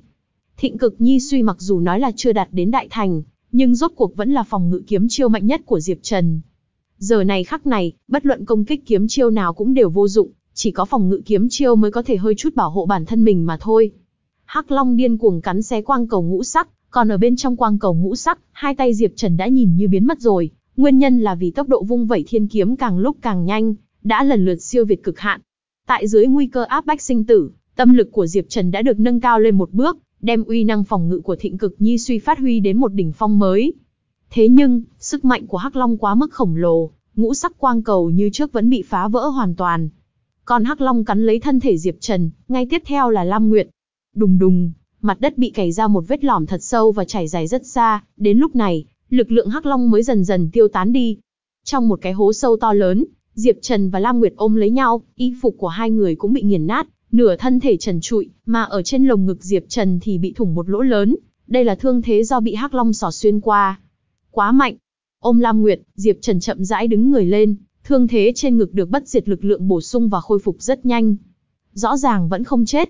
Thịnh cực nhi suy mặc dù nói là chưa đạt đến đại thành, nhưng rốt cuộc vẫn là phòng ngự kiếm chiêu mạnh nhất của Diệp Trần. Giờ này khắc này, bất luận công kích kiếm chiêu nào cũng đều vô dụng, chỉ có phòng ngự kiếm chiêu mới có thể hơi chút bảo hộ bản thân mình mà thôi. Hắc Long điên cuồng cắn xé quang cầu ngũ sắc, còn ở bên trong quang cầu ngũ sắc, hai tay Diệp Trần đã nhìn như biến mất rồi, nguyên nhân là vì tốc độ vung vẩy thiên kiếm càng lúc càng nhanh, đã lần lượt siêu việt cực hạn, Tại dưới nguy cơ áp bách sinh tử, tâm lực của Diệp Trần đã được nâng cao lên một bước, đem uy năng phòng ngự của Thịnh Cực Nhi suy phát huy đến một đỉnh phong mới. Thế nhưng, sức mạnh của Hắc Long quá mức khổng lồ, ngũ sắc quang cầu như trước vẫn bị phá vỡ hoàn toàn. Còn Hắc Long cắn lấy thân thể Diệp Trần, ngay tiếp theo là Lam Nguyệt. Đùng đùng, mặt đất bị cày ra một vết lõm thật sâu và chảy dài rất xa, đến lúc này, lực lượng Hắc Long mới dần dần tiêu tán đi. Trong một cái hố sâu to lớn, Diệp Trần và Lam Nguyệt ôm lấy nhau, y phục của hai người cũng bị nghiền nát, nửa thân thể trần trụi, mà ở trên lồng ngực Diệp Trần thì bị thủng một lỗ lớn, đây là thương thế do bị Hắc Long sỏ xuyên qua. Quá mạnh. Ôm Lam Nguyệt, Diệp Trần chậm rãi đứng người lên, thương thế trên ngực được bất diệt lực lượng bổ sung và khôi phục rất nhanh. Rõ ràng vẫn không chết.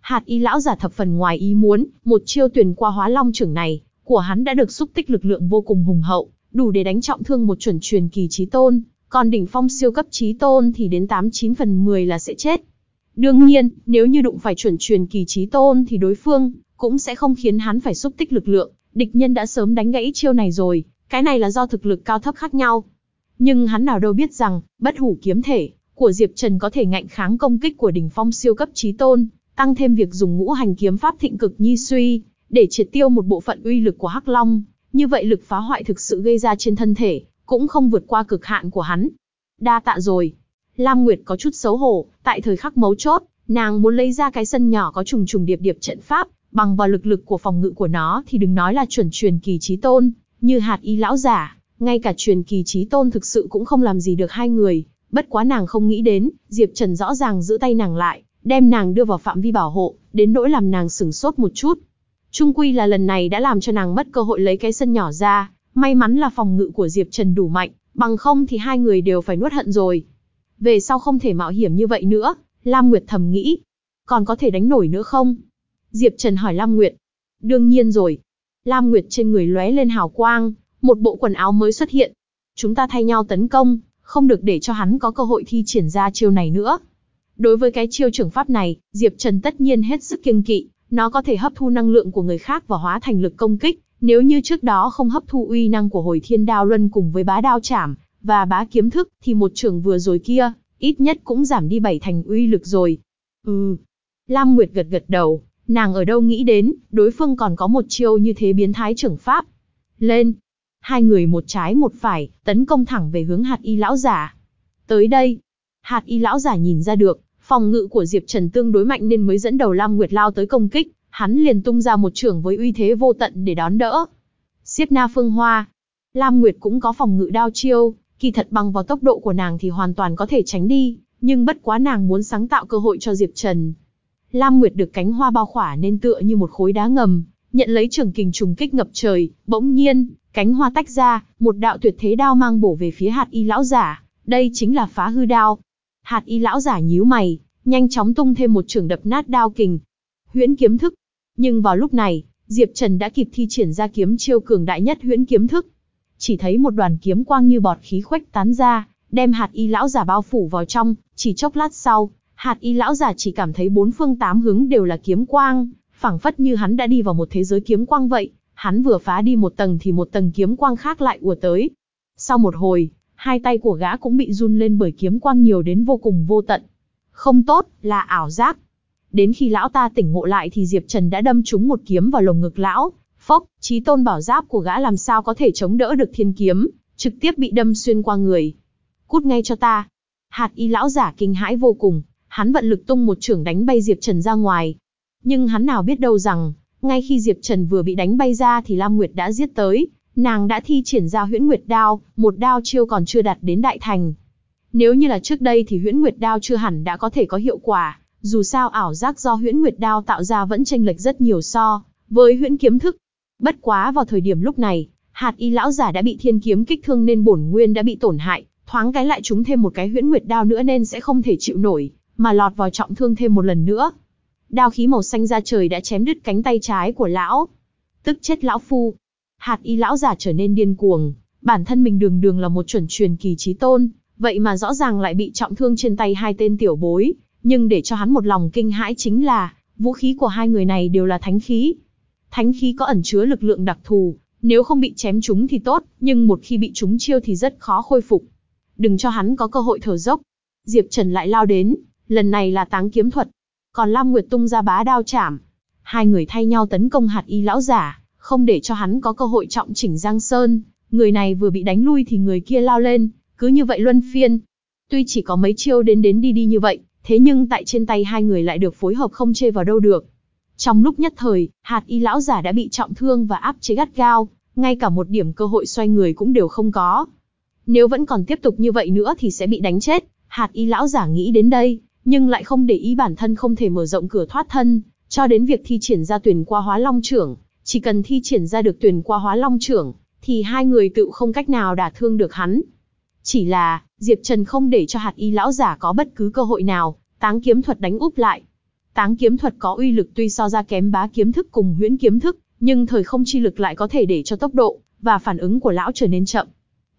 Hạt y lão giả thập phần ngoài ý muốn, một chiêu tuyển qua hóa long trưởng này, của hắn đã được xúc tích lực lượng vô cùng hùng hậu, đủ để đánh trọng thương một chuẩn truyền kỳ trí tôn, còn đỉnh phong siêu cấp trí tôn thì đến 89 phần 10 là sẽ chết. Đương nhiên, nếu như đụng phải chuẩn truyền kỳ trí tôn thì đối phương cũng sẽ không khiến hắn phải xúc tích lực lượng, địch nhân đã sớm đánh gãy chiêu này rồi, cái này là do thực lực cao thấp khác nhau. Nhưng hắn nào đâu biết rằng, bất hủ kiếm thể của Diệp Trần có thể ngạnh kháng công kích của đỉnh phong siêu cấp trí tôn, tăng thêm việc dùng ngũ hành kiếm pháp thịnh cực nhi suy, để triệt tiêu một bộ phận uy lực của Hắc Long, như vậy lực phá hoại thực sự gây ra trên thân thể, cũng không vượt qua cực hạn của hắn. Đa tạ rồi. Lam Nguyệt có chút xấu hổ, tại thời khắc mấu chốt, nàng muốn lấy ra cái sân nhỏ có trùng trùng điệp điệp trận pháp, bằng vào lực lực của phòng ngự của nó thì đừng nói là chuẩn truyền kỳ trí tôn, như hạt y lão giả, ngay cả truyền kỳ trí tôn thực sự cũng không làm gì được hai người, bất quá nàng không nghĩ đến, Diệp Trần rõ ràng giữ tay nàng lại, đem nàng đưa vào phạm vi bảo hộ, đến nỗi làm nàng sửng sốt một chút. Trung quy là lần này đã làm cho nàng mất cơ hội lấy cái sân nhỏ ra, May mắn là phòng ngự của Diệp Trần đủ mạnh, bằng không thì hai người đều phải nuốt hận rồi. Về sau không thể mạo hiểm như vậy nữa, Lam Nguyệt thầm nghĩ. Còn có thể đánh nổi nữa không? Diệp Trần hỏi Lam Nguyệt. Đương nhiên rồi. Lam Nguyệt trên người lóe lên hào quang, một bộ quần áo mới xuất hiện. Chúng ta thay nhau tấn công, không được để cho hắn có cơ hội thi triển ra chiêu này nữa. Đối với cái chiêu trưởng pháp này, Diệp Trần tất nhiên hết sức kiêng kỵ, nó có thể hấp thu năng lượng của người khác và hóa thành lực công kích, nếu như trước đó không hấp thu uy năng của hồi thiên đao luân cùng với bá đao chảm, và bá kiếm thức, thì một trường vừa rồi kia, ít nhất cũng giảm đi bảy thành uy lực rồi. Ừ. Lam Nguyệt gật gật đầu, nàng ở đâu nghĩ đến, đối phương còn có một chiêu như thế biến thái trưởng pháp. Lên! Hai người một trái một phải, tấn công thẳng về hướng hạt y lão giả. Tới đây! Hạt y lão giả nhìn ra được, phòng ngự của Diệp Trần tương đối mạnh nên mới dẫn đầu Lam Nguyệt lao tới công kích, hắn liền tung ra một trưởng với uy thế vô tận để đón đỡ. Xiếp na phương hoa. Lam Nguyệt cũng có phòng ngự đao chiêu, kỳ thật bằng vào tốc độ của nàng thì hoàn toàn có thể tránh đi, nhưng bất quá nàng muốn sáng tạo cơ hội cho Diệp Trần. Lam Nguyệt được cánh hoa bao khỏa nên tựa như một khối đá ngầm, nhận lấy trường kình trùng kích ngập trời, bỗng nhiên, cánh hoa tách ra, một đạo tuyệt thế đao mang bổ về phía hạt y lão giả, đây chính là phá hư đao. Hạt y lão giả nhíu mày, nhanh chóng tung thêm một trường đập nát đao kình. Huyễn kiếm thức. Nhưng vào lúc này, Diệp Trần đã kịp thi triển ra kiếm chiêu cường đại nhất huyễn kiếm thức. Chỉ thấy một đoàn kiếm quang như bọt khí khuếch tán ra, đem hạt y lão giả bao phủ vào trong, chỉ chốc lát sau, hạt y lão giả chỉ cảm thấy bốn phương tám hướng đều là kiếm quang, phảng phất như hắn đã đi vào một thế giới kiếm quang vậy, hắn vừa phá đi một tầng thì một tầng kiếm quang khác lại ùa tới. Sau một hồi, hai tay của gã cũng bị run lên bởi kiếm quang nhiều đến vô cùng vô tận. Không tốt, là ảo giác. Đến khi lão ta tỉnh ngộ lại thì Diệp Trần đã đâm trúng một kiếm vào lồng ngực lão, phốc, trí tôn bảo giáp của gã làm sao có thể chống đỡ được thiên kiếm, trực tiếp bị đâm xuyên qua người. Cút ngay cho ta. Hạt y lão giả kinh hãi vô cùng, hắn vận lực tung một trưởng đánh bay Diệp Trần ra ngoài. Nhưng hắn nào biết đâu rằng, ngay khi Diệp Trần vừa bị đánh bay ra thì Lam Nguyệt đã giết tới, nàng đã thi triển ra huyễn nguyệt đao, một đao chiêu còn chưa đạt đến đại thành. Nếu như là trước đây thì huyễn nguyệt đao chưa hẳn đã có thể có hiệu quả, dù sao ảo giác do huyễn nguyệt đao tạo ra vẫn chênh lệch rất nhiều so với huyễn kiếm thức. Bất quá vào thời điểm lúc này, hạt y lão giả đã bị thiên kiếm kích thương nên bổn nguyên đã bị tổn hại, thoáng cái lại trúng thêm một cái huyễn nguyệt đao nữa nên sẽ không thể chịu nổi, mà lọt vào trọng thương thêm một lần nữa. Đao khí màu xanh ra trời đã chém đứt cánh tay trái của lão. Tức chết lão phu. Hạt y lão giả trở nên điên cuồng, bản thân mình đường đường là một chuẩn truyền kỳ trí tôn, vậy mà rõ ràng lại bị trọng thương trên tay hai tên tiểu bối, nhưng để cho hắn một lòng kinh hãi chính là, vũ khí của hai người này đều là thánh khí. Thánh khí có ẩn chứa lực lượng đặc thù, nếu không bị chém chúng thì tốt, nhưng một khi bị chúng chiêu thì rất khó khôi phục. Đừng cho hắn có cơ hội thở dốc. Diệp Trần lại lao đến, lần này là táng kiếm thuật. Còn Lam Nguyệt tung ra bá đao chảm. Hai người thay nhau tấn công hạt y lão giả, không để cho hắn có cơ hội trọng chỉnh Giang Sơn. Người này vừa bị đánh lui thì người kia lao lên, cứ như vậy luân phiên. Tuy chỉ có mấy chiêu đến đến đi đi như vậy, thế nhưng tại trên tay hai người lại được phối hợp không chê vào đâu được. Trong lúc nhất thời, hạt y lão giả đã bị trọng thương và áp chế gắt gao, ngay cả một điểm cơ hội xoay người cũng đều không có. Nếu vẫn còn tiếp tục như vậy nữa thì sẽ bị đánh chết, hạt y lão giả nghĩ đến đây, nhưng lại không để ý bản thân không thể mở rộng cửa thoát thân, cho đến việc thi triển ra tuyển qua hóa long trưởng, chỉ cần thi triển ra được tuyển qua hóa long trưởng, thì hai người tự không cách nào đả thương được hắn. Chỉ là, Diệp Trần không để cho hạt y lão giả có bất cứ cơ hội nào, táng kiếm thuật đánh úp lại. Táng kiếm thuật có uy lực tuy so ra kém bá kiếm thức cùng huyễn kiếm thức, nhưng thời không chi lực lại có thể để cho tốc độ và phản ứng của lão trở nên chậm.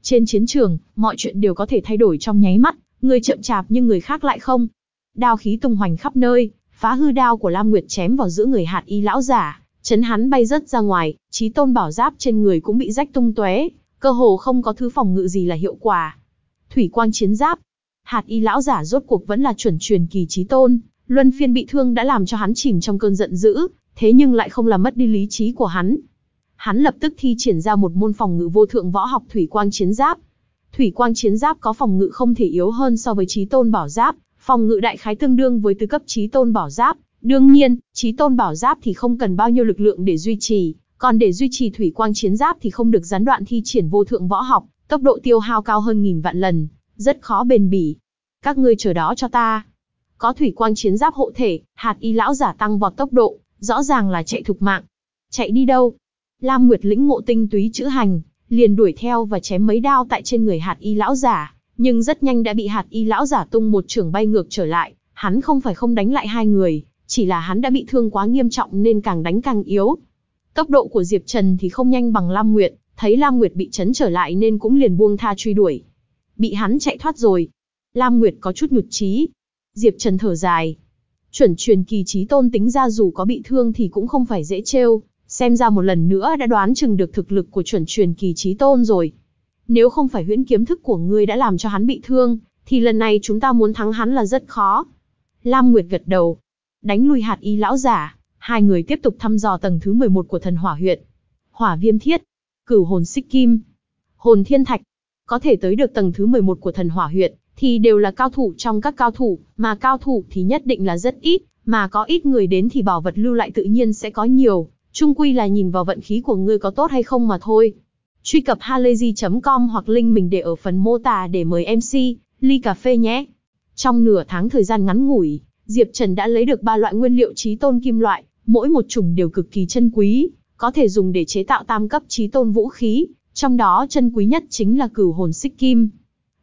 Trên chiến trường, mọi chuyện đều có thể thay đổi trong nháy mắt, người chậm chạp nhưng người khác lại không. Đao khí tung hoành khắp nơi, phá hư đao của Lam Nguyệt chém vào giữa người hạt y lão giả, chấn hắn bay rất ra ngoài, trí tôn bảo giáp trên người cũng bị rách tung tóe, cơ hồ không có thứ phòng ngự gì là hiệu quả. Thủy quang chiến giáp, hạt y lão giả rốt cuộc vẫn là chuẩn truyền kỳ trí tôn, luân phiên bị thương đã làm cho hắn chìm trong cơn giận dữ, thế nhưng lại không làm mất đi lý trí của hắn. Hắn lập tức thi triển ra một môn phòng ngự vô thượng võ học thủy quang chiến giáp. Thủy quang chiến giáp có phòng ngự không thể yếu hơn so với trí tôn bảo giáp, phòng ngự đại khái tương đương với tứ cấp trí tôn bảo giáp. Đương nhiên, trí tôn bảo giáp thì không cần bao nhiêu lực lượng để duy trì, còn để duy trì thủy quang chiến giáp thì không được gián đoạn thi triển vô thượng võ học, tốc độ tiêu hao cao hơn nghìn vạn lần, rất khó bền bỉ. Các ngươi chờ đó cho ta. Có thủy quang chiến giáp hộ thể, hạt y lão giả tăng vọt tốc độ, rõ ràng là chạy thục mạng. Chạy đi đâu? Lam Nguyệt lĩnh ngộ tinh túy chữ hành, liền đuổi theo và chém mấy đao tại trên người hạt y lão giả, nhưng rất nhanh đã bị hạt y lão giả tung một trường bay ngược trở lại. Hắn không phải không đánh lại hai người, chỉ là hắn đã bị thương quá nghiêm trọng nên càng đánh càng yếu. Tốc độ của Diệp Trần thì không nhanh bằng Lam Nguyệt, thấy Lam Nguyệt bị chấn trở lại nên cũng liền buông tha truy đuổi. Bị hắn chạy thoát rồi. Lam Nguyệt có chút nhụt chí. Diệp Trần thở dài. Chuẩn truyền kỳ trí tôn tính ra dù có bị thương thì cũng không phải dễ trêu, xem ra một lần nữa đã đoán chừng được thực lực của chuẩn truyền kỳ trí tôn rồi. Nếu không phải huyễn kiếm thức của ngươi đã làm cho hắn bị thương, thì lần này chúng ta muốn thắng hắn là rất khó. Lam Nguyệt gật đầu. Đánh lui hạt y lão giả, hai người tiếp tục thăm dò tầng thứ 11 của thần hỏa huyện. Hỏa viêm thiết. Cửu hồn xích kim, hồn thiên thạch, có thể tới được tầng thứ 11 của thần hỏa huyện thì đều là cao thủ trong các cao thủ, mà cao thủ thì nhất định là rất ít, mà có ít người đến thì bảo vật lưu lại tự nhiên sẽ có nhiều, chung quy là nhìn vào vận khí của ngươi có tốt hay không mà thôi. Truy cập halayzi.com hoặc link mình để ở phần mô tả để mời MC, ly cà phê nhé. Trong nửa tháng thời gian ngắn ngủi, Diệp Trần đã lấy được ba loại nguyên liệu trí tôn kim loại, mỗi một chủng đều cực kỳ chân quý, có thể dùng để chế tạo tam cấp trí tôn vũ khí, trong đó chân quý nhất chính là cửu hồn xích kim.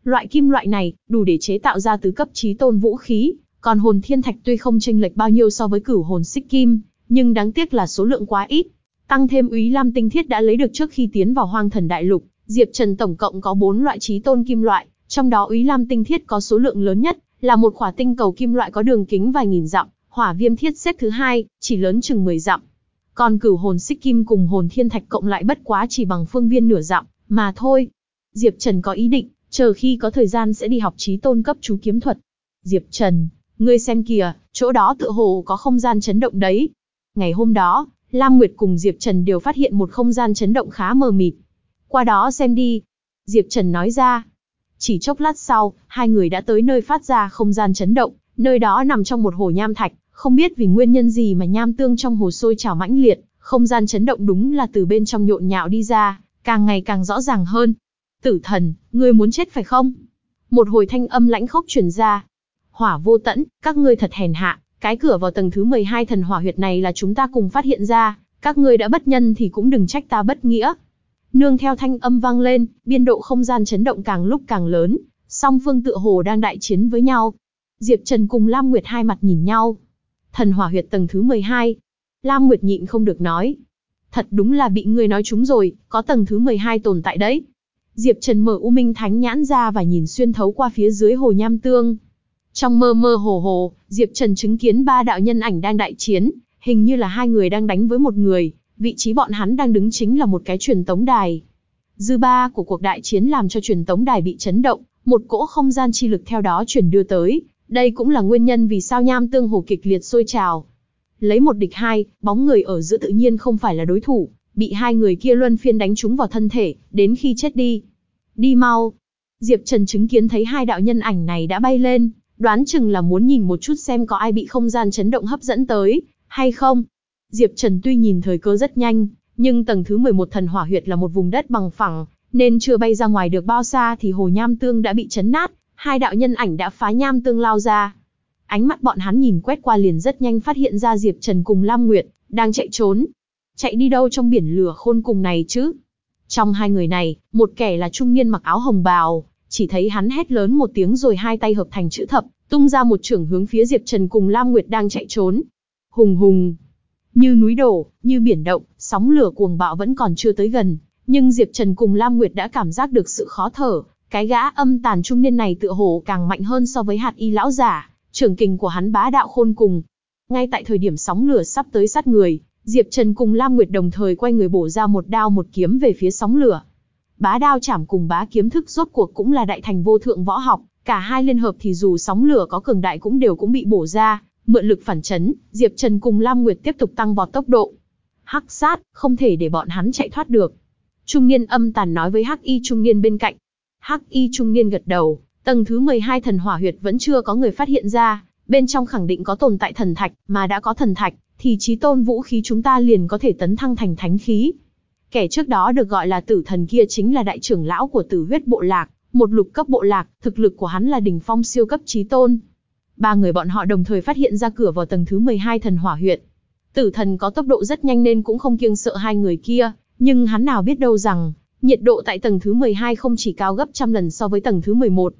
Loại kim loại này, đủ để chế tạo ra tứ cấp trí tôn vũ khí, còn hồn thiên thạch tuy không chênh lệch bao nhiêu so với cửu hồn xích kim, nhưng đáng tiếc là số lượng quá ít. Tăng thêm úy lam tinh thiết đã lấy được trước khi tiến vào hoang thần đại lục, Diệp Trần tổng cộng có 4 loại trí tôn kim loại, trong đó úy lam tinh thiết có số lượng lớn nhất, là một khỏa tinh cầu kim loại có đường kính vài nghìn dặm, hỏa viêm thiết xếp thứ hai, chỉ lớn chừng 10 dặm. Còn cửu hồn xích kim cùng hồn thiên thạch cộng lại bất quá chỉ bằng phương viên nửa dặm, mà thôi. Diệp Trần có ý định, chờ khi có thời gian sẽ đi học trí tôn cấp chú kiếm thuật. Diệp Trần, ngươi xem kìa, chỗ đó tựa hồ có không gian chấn động đấy. Ngày hôm đó, Lam Nguyệt cùng Diệp Trần đều phát hiện một không gian chấn động khá mờ mịt. Qua đó xem đi. Diệp Trần nói ra. Chỉ chốc lát sau, hai người đã tới nơi phát ra không gian chấn động, nơi đó nằm trong một hồ nham thạch, không biết vì nguyên nhân gì mà nham tương trong hồ sôi trào mãnh liệt, không gian chấn động đúng là từ bên trong nhộn nhạo đi ra, càng ngày càng rõ ràng hơn. Tử thần, ngươi muốn chết phải không? Một hồi thanh âm lãnh khốc truyền ra. Hỏa vô tẫn, các ngươi thật hèn hạ, cái cửa vào tầng thứ 12 thần hỏa huyệt này là chúng ta cùng phát hiện ra, các ngươi đã bất nhân thì cũng đừng trách ta bất nghĩa. Nương theo thanh âm vang lên, biên độ không gian chấn động càng lúc càng lớn, song phương tựa hồ đang đại chiến với nhau. Diệp Trần cùng Lam Nguyệt hai mặt nhìn nhau. Thần hỏa huyệt tầng thứ 12. Lam Nguyệt nhịn không được nói. Thật đúng là bị ngươi nói trúng rồi, có tầng thứ 12 tồn tại đấy. Diệp Trần mở U Minh Thánh nhãn ra và nhìn xuyên thấu qua phía dưới hồ nham tương. Trong mơ mơ hồ hồ, Diệp Trần chứng kiến ba đạo nhân ảnh đang đại chiến, hình như là hai người đang đánh với một người, vị trí bọn hắn đang đứng chính là một cái truyền tống đài. Dư ba của cuộc đại chiến làm cho truyền tống đài bị chấn động, một cỗ không gian chi lực theo đó truyền đưa tới, đây cũng là nguyên nhân vì sao nham tương hồ kịch liệt sôi trào. Lấy một địch hai, bóng người ở giữa tự nhiên không phải là đối thủ, bị hai người kia luân phiên đánh trúng vào thân thể, đến khi chết đi. Đi mau. Diệp Trần chứng kiến thấy hai đạo nhân ảnh này đã bay lên, đoán chừng là muốn nhìn một chút xem có ai bị không gian chấn động hấp dẫn tới, hay không. Diệp Trần tuy nhìn thời cơ rất nhanh, nhưng tầng thứ 11 thần hỏa huyệt là một vùng đất bằng phẳng, nên chưa bay ra ngoài được bao xa thì hồ nham tương đã bị chấn nát, hai đạo nhân ảnh đã phá nham tương lao ra. Ánh mắt bọn hắn nhìn quét qua liền rất nhanh phát hiện ra Diệp Trần cùng Lam Nguyệt, đang chạy trốn. Chạy đi đâu trong biển lửa khôn cùng này chứ? Trong hai người này, một kẻ là trung niên mặc áo hồng bào, chỉ thấy hắn hét lớn một tiếng rồi hai tay hợp thành chữ thập, tung ra một trưởng hướng phía Diệp Trần cùng Lam Nguyệt đang chạy trốn. Hùng hùng, như núi đổ, như biển động, sóng lửa cuồng bạo vẫn còn chưa tới gần, nhưng Diệp Trần cùng Lam Nguyệt đã cảm giác được sự khó thở, cái gã âm tàn trung niên này tựa hồ càng mạnh hơn so với hạt y lão giả, trưởng kình của hắn bá đạo khôn cùng. Ngay tại thời điểm sóng lửa sắp tới sát người, Diệp Trần cùng Lam Nguyệt đồng thời quay người bổ ra một đao một kiếm về phía sóng lửa. Bá đao chảm cùng bá kiếm thức rốt cuộc cũng là đại thành vô thượng võ học, cả hai liên hợp thì dù sóng lửa có cường đại cũng đều cũng bị bổ ra, mượn lực phản chấn, Diệp Trần cùng Lam Nguyệt tiếp tục tăng vọt tốc độ. Hắc sát, không thể để bọn hắn chạy thoát được. Trung niên âm tàn nói với Hắc y trung niên bên cạnh, Hắc y trung niên gật đầu, tầng thứ 12 thần hỏa huyệt vẫn chưa có người phát hiện ra, bên trong khẳng định có tồn tại thần thạch, mà đã có thần thạch, thì chí tôn vũ khí chúng ta liền có thể tấn thăng thành thánh khí. Kẻ trước đó được gọi là tử thần kia chính là đại trưởng lão của tử huyết bộ lạc, một lục cấp bộ lạc, thực lực của hắn là đỉnh phong siêu cấp chí tôn. Ba người bọn họ đồng thời phát hiện ra cửa vào tầng thứ 12 thần hỏa huyện Tử thần có tốc độ rất nhanh nên cũng không kiêng sợ hai người kia, nhưng hắn nào biết đâu rằng, Nhiệt độ tại tầng thứ 12 không chỉ cao gấp trăm lần so với tầng thứ 11.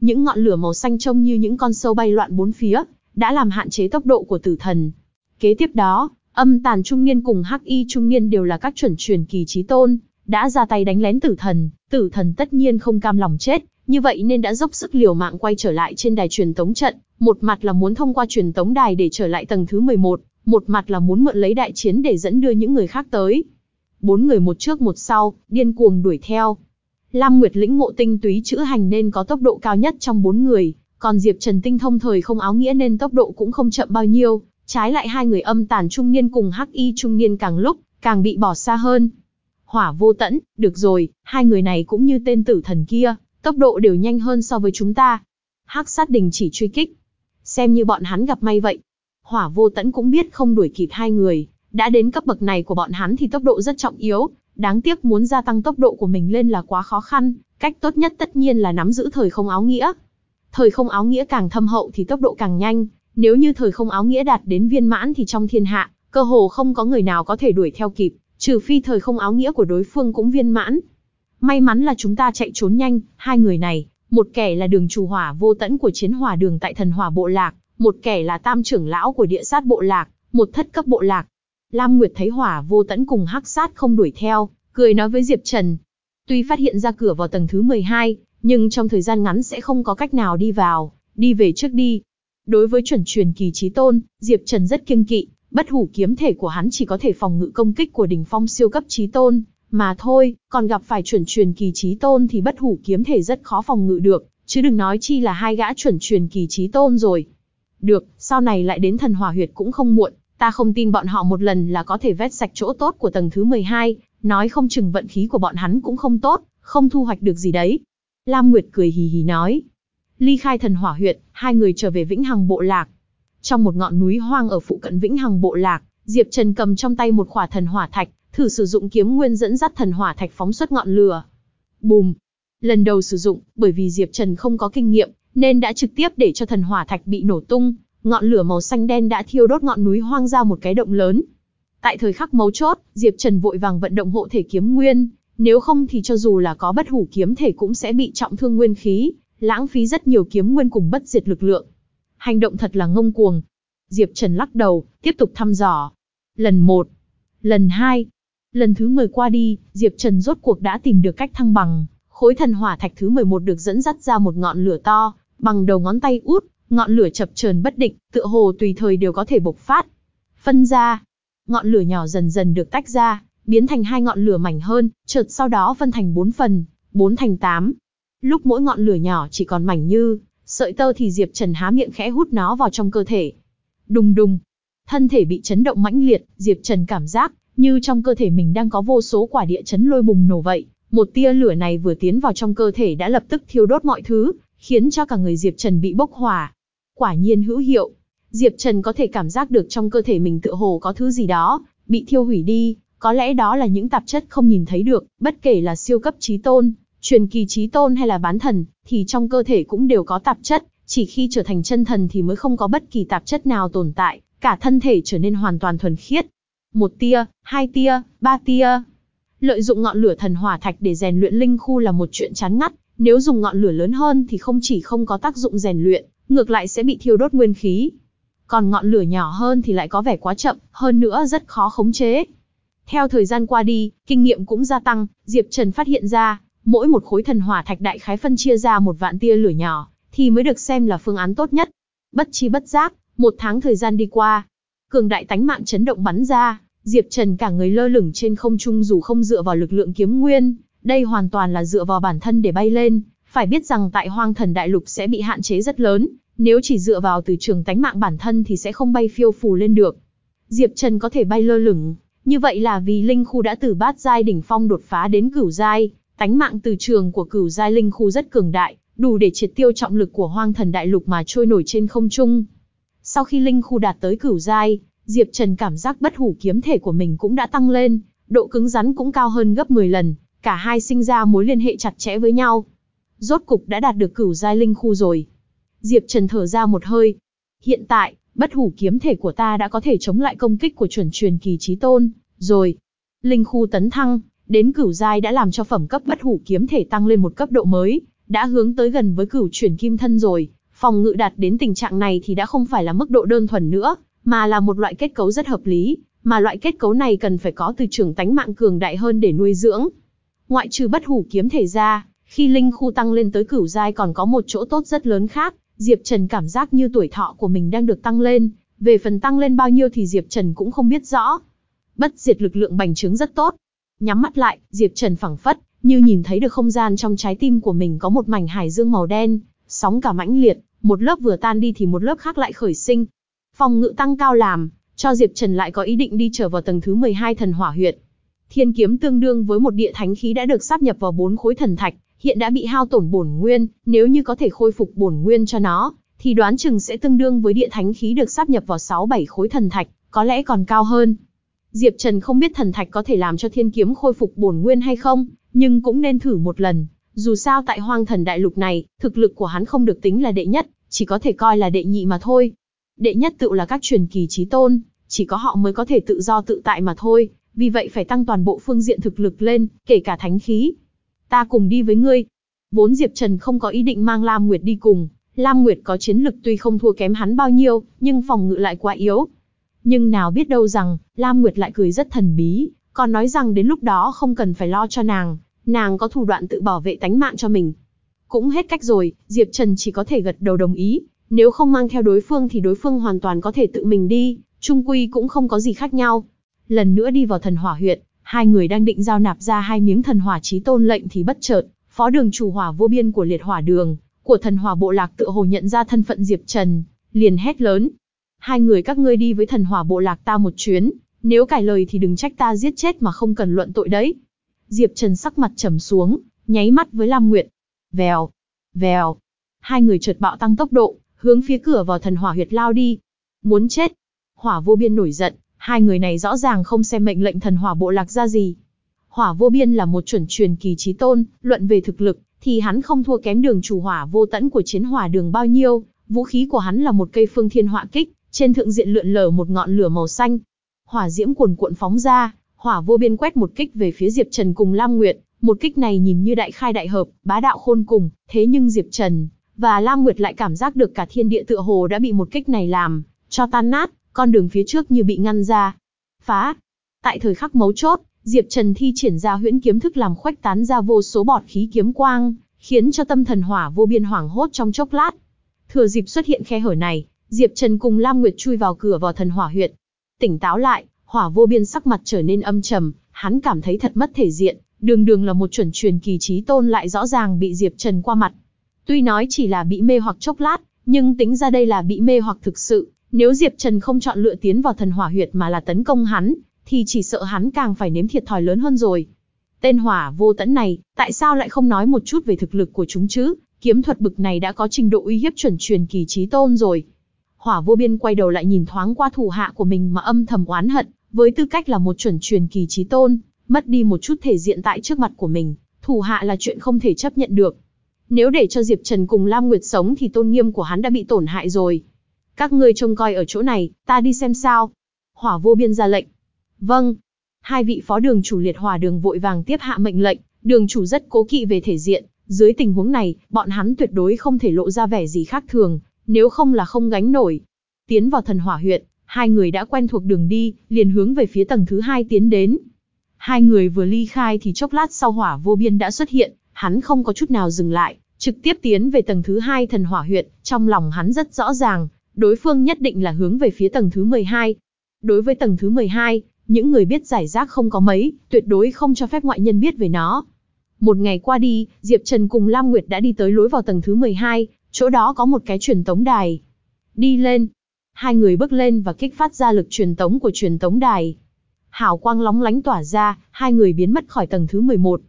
Những ngọn lửa màu xanh trông như những con sâu bay loạn bốn phía, đã làm hạn chế tốc độ của tử thần. Kế tiếp đó, âm tàn trung niên cùng hắc y trung niên đều là các chuẩn truyền kỳ trí tôn, đã ra tay đánh lén tử thần, tử thần tất nhiên không cam lòng chết, như vậy nên đã dốc sức liều mạng quay trở lại trên đài truyền tống trận, một mặt là muốn thông qua truyền tống đài để trở lại tầng thứ 11, một mặt là muốn mượn lấy đại chiến để dẫn đưa những người khác tới bốn người một trước một sau, điên cuồng đuổi theo. Lam Nguyệt lĩnh ngộ tinh túy chữ hành nên có tốc độ cao nhất trong bốn người, còn Diệp Trần tinh thông thời không áo nghĩa nên tốc độ cũng không chậm bao nhiêu, trái lại hai người âm tàn trung niên cùng hắc y trung niên càng lúc càng bị bỏ xa hơn. Hỏa vô tẫn, được rồi, hai người này cũng như tên tử thần kia, tốc độ đều nhanh hơn so với chúng ta. Hắc sát đình chỉ truy kích. Xem như bọn hắn gặp may vậy. Hỏa vô tẫn cũng biết không đuổi kịp hai người, đã đến cấp bậc này của bọn hắn thì tốc độ rất trọng yếu, đáng tiếc muốn gia tăng tốc độ của mình lên là quá khó khăn, cách tốt nhất tất nhiên là nắm giữ thời không áo nghĩa. Thời không áo nghĩa càng thâm hậu thì tốc độ càng nhanh, nếu như thời không áo nghĩa đạt đến viên mãn thì trong thiên hạ, cơ hồ không có người nào có thể đuổi theo kịp, trừ phi thời không áo nghĩa của đối phương cũng viên mãn. May mắn là chúng ta chạy trốn nhanh, hai người này, một kẻ là đường chủ hỏa vô tẫn của chiến hỏa đường tại thần hỏa bộ lạc, một kẻ là tam trưởng lão của địa sát bộ lạc, một thất cấp bộ lạc. Lam Nguyệt thấy hỏa vô tẫn cùng hắc sát không đuổi theo, cười nói với Diệp Trần. Tuy phát hiện ra cửa vào tầng thứ 12, nhưng trong thời gian ngắn sẽ không có cách nào đi vào, đi về trước đi. Đối với chuẩn truyền kỳ trí tôn, Diệp Trần rất kiêng kỵ, bất hủ kiếm thể của hắn chỉ có thể phòng ngự công kích của đỉnh phong siêu cấp trí tôn, mà thôi, còn gặp phải chuẩn truyền kỳ trí tôn thì bất hủ kiếm thể rất khó phòng ngự được, chứ đừng nói chi là hai gã chuẩn truyền kỳ trí tôn rồi. Được, sau này lại đến thần hỏa huyệt cũng không muộn, ta không tin bọn họ một lần là có thể vét sạch chỗ tốt của tầng thứ 12, nói không chừng vận khí của bọn hắn cũng không tốt, không thu hoạch được gì đấy. Lam Nguyệt cười hì hì nói. Ly khai thần hỏa huyệt, hai người trở về Vĩnh Hằng bộ lạc. Trong một ngọn núi hoang ở phụ cận Vĩnh Hằng bộ lạc, Diệp Trần cầm trong tay một khỏa thần hỏa thạch, thử sử dụng kiếm nguyên dẫn dắt thần hỏa thạch phóng xuất ngọn lửa. Bùm! Lần đầu sử dụng, bởi vì Diệp Trần không có kinh nghiệm, nên đã trực tiếp để cho thần hỏa thạch bị nổ tung, ngọn lửa màu xanh đen đã thiêu đốt ngọn núi hoang ra một cái động lớn. Tại thời khắc mấu chốt, Diệp Trần vội vàng vận động hộ thể kiếm nguyên, nếu không thì cho dù là có bất hủ kiếm thể cũng sẽ bị trọng thương nguyên khí, lãng phí rất nhiều kiếm nguyên cùng bất diệt lực lượng. Hành động thật là ngông cuồng. Diệp Trần lắc đầu, tiếp tục thăm dò. Lần 1, lần 2, lần thứ 10 qua đi, Diệp Trần rốt cuộc đã tìm được cách thăng bằng. Khối thần hỏa thạch thứ 11 được dẫn dắt ra một ngọn lửa to, bằng đầu ngón tay út, ngọn lửa chập chờn bất định, tựa hồ tùy thời đều có thể bộc phát. Phân ra, ngọn lửa nhỏ dần dần được tách ra, biến thành hai ngọn lửa mảnh hơn, chợt sau đó phân thành bốn phần, bốn thành tám. Lúc mỗi ngọn lửa nhỏ chỉ còn mảnh như sợi tơ thì Diệp Trần há miệng khẽ hút nó vào trong cơ thể. Đùng đùng, thân thể bị chấn động mãnh liệt, Diệp Trần cảm giác như trong cơ thể mình đang có vô số quả địa chấn lôi bùng nổ vậy. Một tia lửa này vừa tiến vào trong cơ thể đã lập tức thiêu đốt mọi thứ, khiến cho cả người Diệp Trần bị bốc hỏa. Quả nhiên hữu hiệu. Diệp Trần có thể cảm giác được trong cơ thể mình tựa hồ có thứ gì đó, bị thiêu hủy đi, có lẽ đó là những tạp chất không nhìn thấy được, bất kể là siêu cấp trí tôn, truyền kỳ trí tôn hay là bán thần, thì trong cơ thể cũng đều có tạp chất, chỉ khi trở thành chân thần thì mới không có bất kỳ tạp chất nào tồn tại, cả thân thể trở nên hoàn toàn thuần khiết. Một tia, hai tia, ba tia. Lợi dụng ngọn lửa thần hỏa thạch để rèn luyện linh khu là một chuyện chán ngắt, nếu dùng ngọn lửa lớn hơn thì không chỉ không có tác dụng rèn luyện, ngược lại sẽ bị thiêu đốt nguyên khí. Còn ngọn lửa nhỏ hơn thì lại có vẻ quá chậm, hơn nữa rất khó khống chế. Theo thời gian qua đi, kinh nghiệm cũng gia tăng, Diệp Trần phát hiện ra, mỗi một khối thần hỏa thạch đại khái phân chia ra một vạn tia lửa nhỏ, thì mới được xem là phương án tốt nhất. Bất chi bất giác, một tháng thời gian đi qua, cường đại tánh mạng chấn động bắn ra, Diệp Trần cả người lơ lửng trên không trung dù không dựa vào lực lượng kiếm nguyên, đây hoàn toàn là dựa vào bản thân để bay lên, phải biết rằng tại hoang thần đại lục sẽ bị hạn chế rất lớn, nếu chỉ dựa vào từ trường tánh mạng bản thân thì sẽ không bay phiêu phù lên được. Diệp Trần có thể bay lơ lửng, như vậy là vì linh khu đã từ bát giai đỉnh phong đột phá đến cửu giai, tánh mạng từ trường của cửu giai linh khu rất cường đại, đủ để triệt tiêu trọng lực của hoang thần đại lục mà trôi nổi trên không trung. Sau khi linh khu đạt tới cửu giai, Diệp Trần cảm giác bất hủ kiếm thể của mình cũng đã tăng lên, độ cứng rắn cũng cao hơn gấp 10 lần, cả hai sinh ra mối liên hệ chặt chẽ với nhau. Rốt cục đã đạt được cửu giai linh khu rồi. Diệp Trần thở ra một hơi. Hiện tại, bất hủ kiếm thể của ta đã có thể chống lại công kích của chuẩn truyền kỳ trí tôn, rồi. Linh khu tấn thăng, đến cửu giai đã làm cho phẩm cấp bất hủ kiếm thể tăng lên một cấp độ mới, đã hướng tới gần với cửu chuyển kim thân rồi. Phòng ngự đạt đến tình trạng này thì đã không phải là mức độ đơn thuần nữa, mà là một loại kết cấu rất hợp lý, mà loại kết cấu này cần phải có từ trường tánh mạng cường đại hơn để nuôi dưỡng. Ngoại trừ bất hủ kiếm thể ra, khi linh khu tăng lên tới cửu giai còn có một chỗ tốt rất lớn khác, Diệp Trần cảm giác như tuổi thọ của mình đang được tăng lên, về phần tăng lên bao nhiêu thì Diệp Trần cũng không biết rõ. Bất diệt lực lượng bành trướng rất tốt. Nhắm mắt lại, Diệp Trần phẳng phất, như nhìn thấy được không gian trong trái tim của mình có một mảnh hải dương màu đen, sóng cả mãnh liệt, một lớp vừa tan đi thì một lớp khác lại khởi sinh. Phòng ngự tăng cao làm, cho Diệp Trần lại có ý định đi trở vào tầng thứ 12 thần hỏa huyệt. Thiên kiếm tương đương với một địa thánh khí đã được sáp nhập vào bốn khối thần thạch, hiện đã bị hao tổn bổn nguyên, nếu như có thể khôi phục bổn nguyên cho nó, thì đoán chừng sẽ tương đương với địa thánh khí được sáp nhập vào 6-7 khối thần thạch, có lẽ còn cao hơn. Diệp Trần không biết thần thạch có thể làm cho thiên kiếm khôi phục bổn nguyên hay không, nhưng cũng nên thử một lần. Dù sao tại hoang thần đại lục này, thực lực của hắn không được tính là đệ nhất, chỉ có thể coi là đệ nhị mà thôi. Đệ nhất tự là các truyền kỳ trí tôn, chỉ có họ mới có thể tự do tự tại mà thôi, vì vậy phải tăng toàn bộ phương diện thực lực lên, kể cả thánh khí. Ta cùng đi với ngươi. Vốn Diệp Trần không có ý định mang Lam Nguyệt đi cùng, Lam Nguyệt có chiến lực tuy không thua kém hắn bao nhiêu, nhưng phòng ngự lại quá yếu. Nhưng nào biết đâu rằng, Lam Nguyệt lại cười rất thần bí, còn nói rằng đến lúc đó không cần phải lo cho nàng, nàng có thủ đoạn tự bảo vệ tánh mạng cho mình. Cũng hết cách rồi, Diệp Trần chỉ có thể gật đầu đồng ý, nếu không mang theo đối phương thì đối phương hoàn toàn có thể tự mình đi, trung quy cũng không có gì khác nhau. Lần nữa đi vào thần hỏa huyện hai người đang định giao nạp ra hai miếng thần hỏa chí tôn lệnh thì bất chợt, phó đường chủ hỏa vô biên của liệt hỏa đường, của thần hỏa bộ lạc tự hồ nhận ra thân phận Diệp Trần, liền hét lớn. Hai người các ngươi đi với thần hỏa bộ lạc ta một chuyến, nếu cải lời thì đừng trách ta giết chết mà không cần luận tội đấy. Diệp Trần sắc mặt trầm xuống, nháy mắt với Lam Nguyệt. Vèo, vèo. Hai người chợt bạo tăng tốc độ, hướng phía cửa vào thần hỏa huyệt lao đi. Muốn chết. Hỏa vô biên nổi giận, hai người này rõ ràng không xem mệnh lệnh thần hỏa bộ lạc ra gì. Hỏa vô biên là một chuẩn truyền kỳ trí tôn, luận về thực lực, thì hắn không thua kém đường chủ hỏa vô tẫn của chiến hỏa đường bao nhiêu, vũ khí của hắn là một cây phương thiên họa kích, trên thượng diện lượn lờ một ngọn lửa màu xanh. Hỏa diễm cuồn cuộn phóng ra, hỏa vô biên quét một kích về phía Diệp Trần cùng Lam Nguyệt, một kích này nhìn như đại khai đại hợp, bá đạo khôn cùng, thế nhưng Diệp Trần và Lam Nguyệt lại cảm giác được cả thiên địa tựa hồ đã bị một kích này làm cho tan nát, con đường phía trước như bị ngăn ra. Phá! Tại thời khắc mấu chốt, Diệp Trần thi triển ra huyễn kiếm thức làm khuếch tán ra vô số bọt khí kiếm quang, khiến cho tâm thần hỏa vô biên hoảng hốt trong chốc lát. Thừa dịp xuất hiện khe hở này, Diệp Trần cùng Lam Nguyệt chui vào cửa vào thần hỏa huyệt. Tỉnh táo lại, hỏa vô biên sắc mặt trở nên âm trầm, hắn cảm thấy thật mất thể diện, đường đường là một chuẩn truyền kỳ trí tôn lại rõ ràng bị Diệp Trần qua mặt. Tuy nói chỉ là bị mê hoặc chốc lát, nhưng tính ra đây là bị mê hoặc thực sự, nếu Diệp Trần không chọn lựa tiến vào thần hỏa huyệt mà là tấn công hắn, thì chỉ sợ hắn càng phải nếm thiệt thòi lớn hơn rồi. Tên hỏa vô tẫn này, tại sao lại không nói một chút về thực lực của chúng chứ? Kiếm thuật bực này đã có trình độ uy hiếp chuẩn truyền kỳ trí tôn rồi. Hỏa vô biên quay đầu lại nhìn thoáng qua thủ hạ của mình mà âm thầm oán hận, với tư cách là một chuẩn truyền kỳ trí tôn, mất đi một chút thể diện tại trước mặt của mình, thủ hạ là chuyện không thể chấp nhận được. Nếu để cho Diệp Trần cùng Lam Nguyệt sống thì tôn nghiêm của hắn đã bị tổn hại rồi. Các ngươi trông coi ở chỗ này, ta đi xem sao. Hỏa vô biên ra lệnh. Vâng. Hai vị phó đường chủ liệt hỏa đường vội vàng tiếp hạ mệnh lệnh, đường chủ rất cố kỵ về thể diện, dưới tình huống này, bọn hắn tuyệt đối không thể lộ ra vẻ gì khác thường, nếu không là không gánh nổi. Tiến vào thần hỏa huyện, hai người đã quen thuộc đường đi, liền hướng về phía tầng thứ hai tiến đến. Hai người vừa ly khai thì chốc lát sau hỏa vô biên đã xuất hiện, hắn không có chút nào dừng lại, trực tiếp tiến về tầng thứ hai thần hỏa huyện, trong lòng hắn rất rõ ràng, đối phương nhất định là hướng về phía tầng thứ 12. Đối với tầng thứ 12, những người biết giải rác không có mấy, tuyệt đối không cho phép ngoại nhân biết về nó. Một ngày qua đi, Diệp Trần cùng Lam Nguyệt đã đi tới lối vào tầng thứ 12, chỗ đó có một cái truyền tống đài. Đi lên. Hai người bước lên và kích phát ra lực truyền tống của truyền tống đài. Hào quang lóng lánh tỏa ra, hai người biến mất khỏi tầng thứ 11.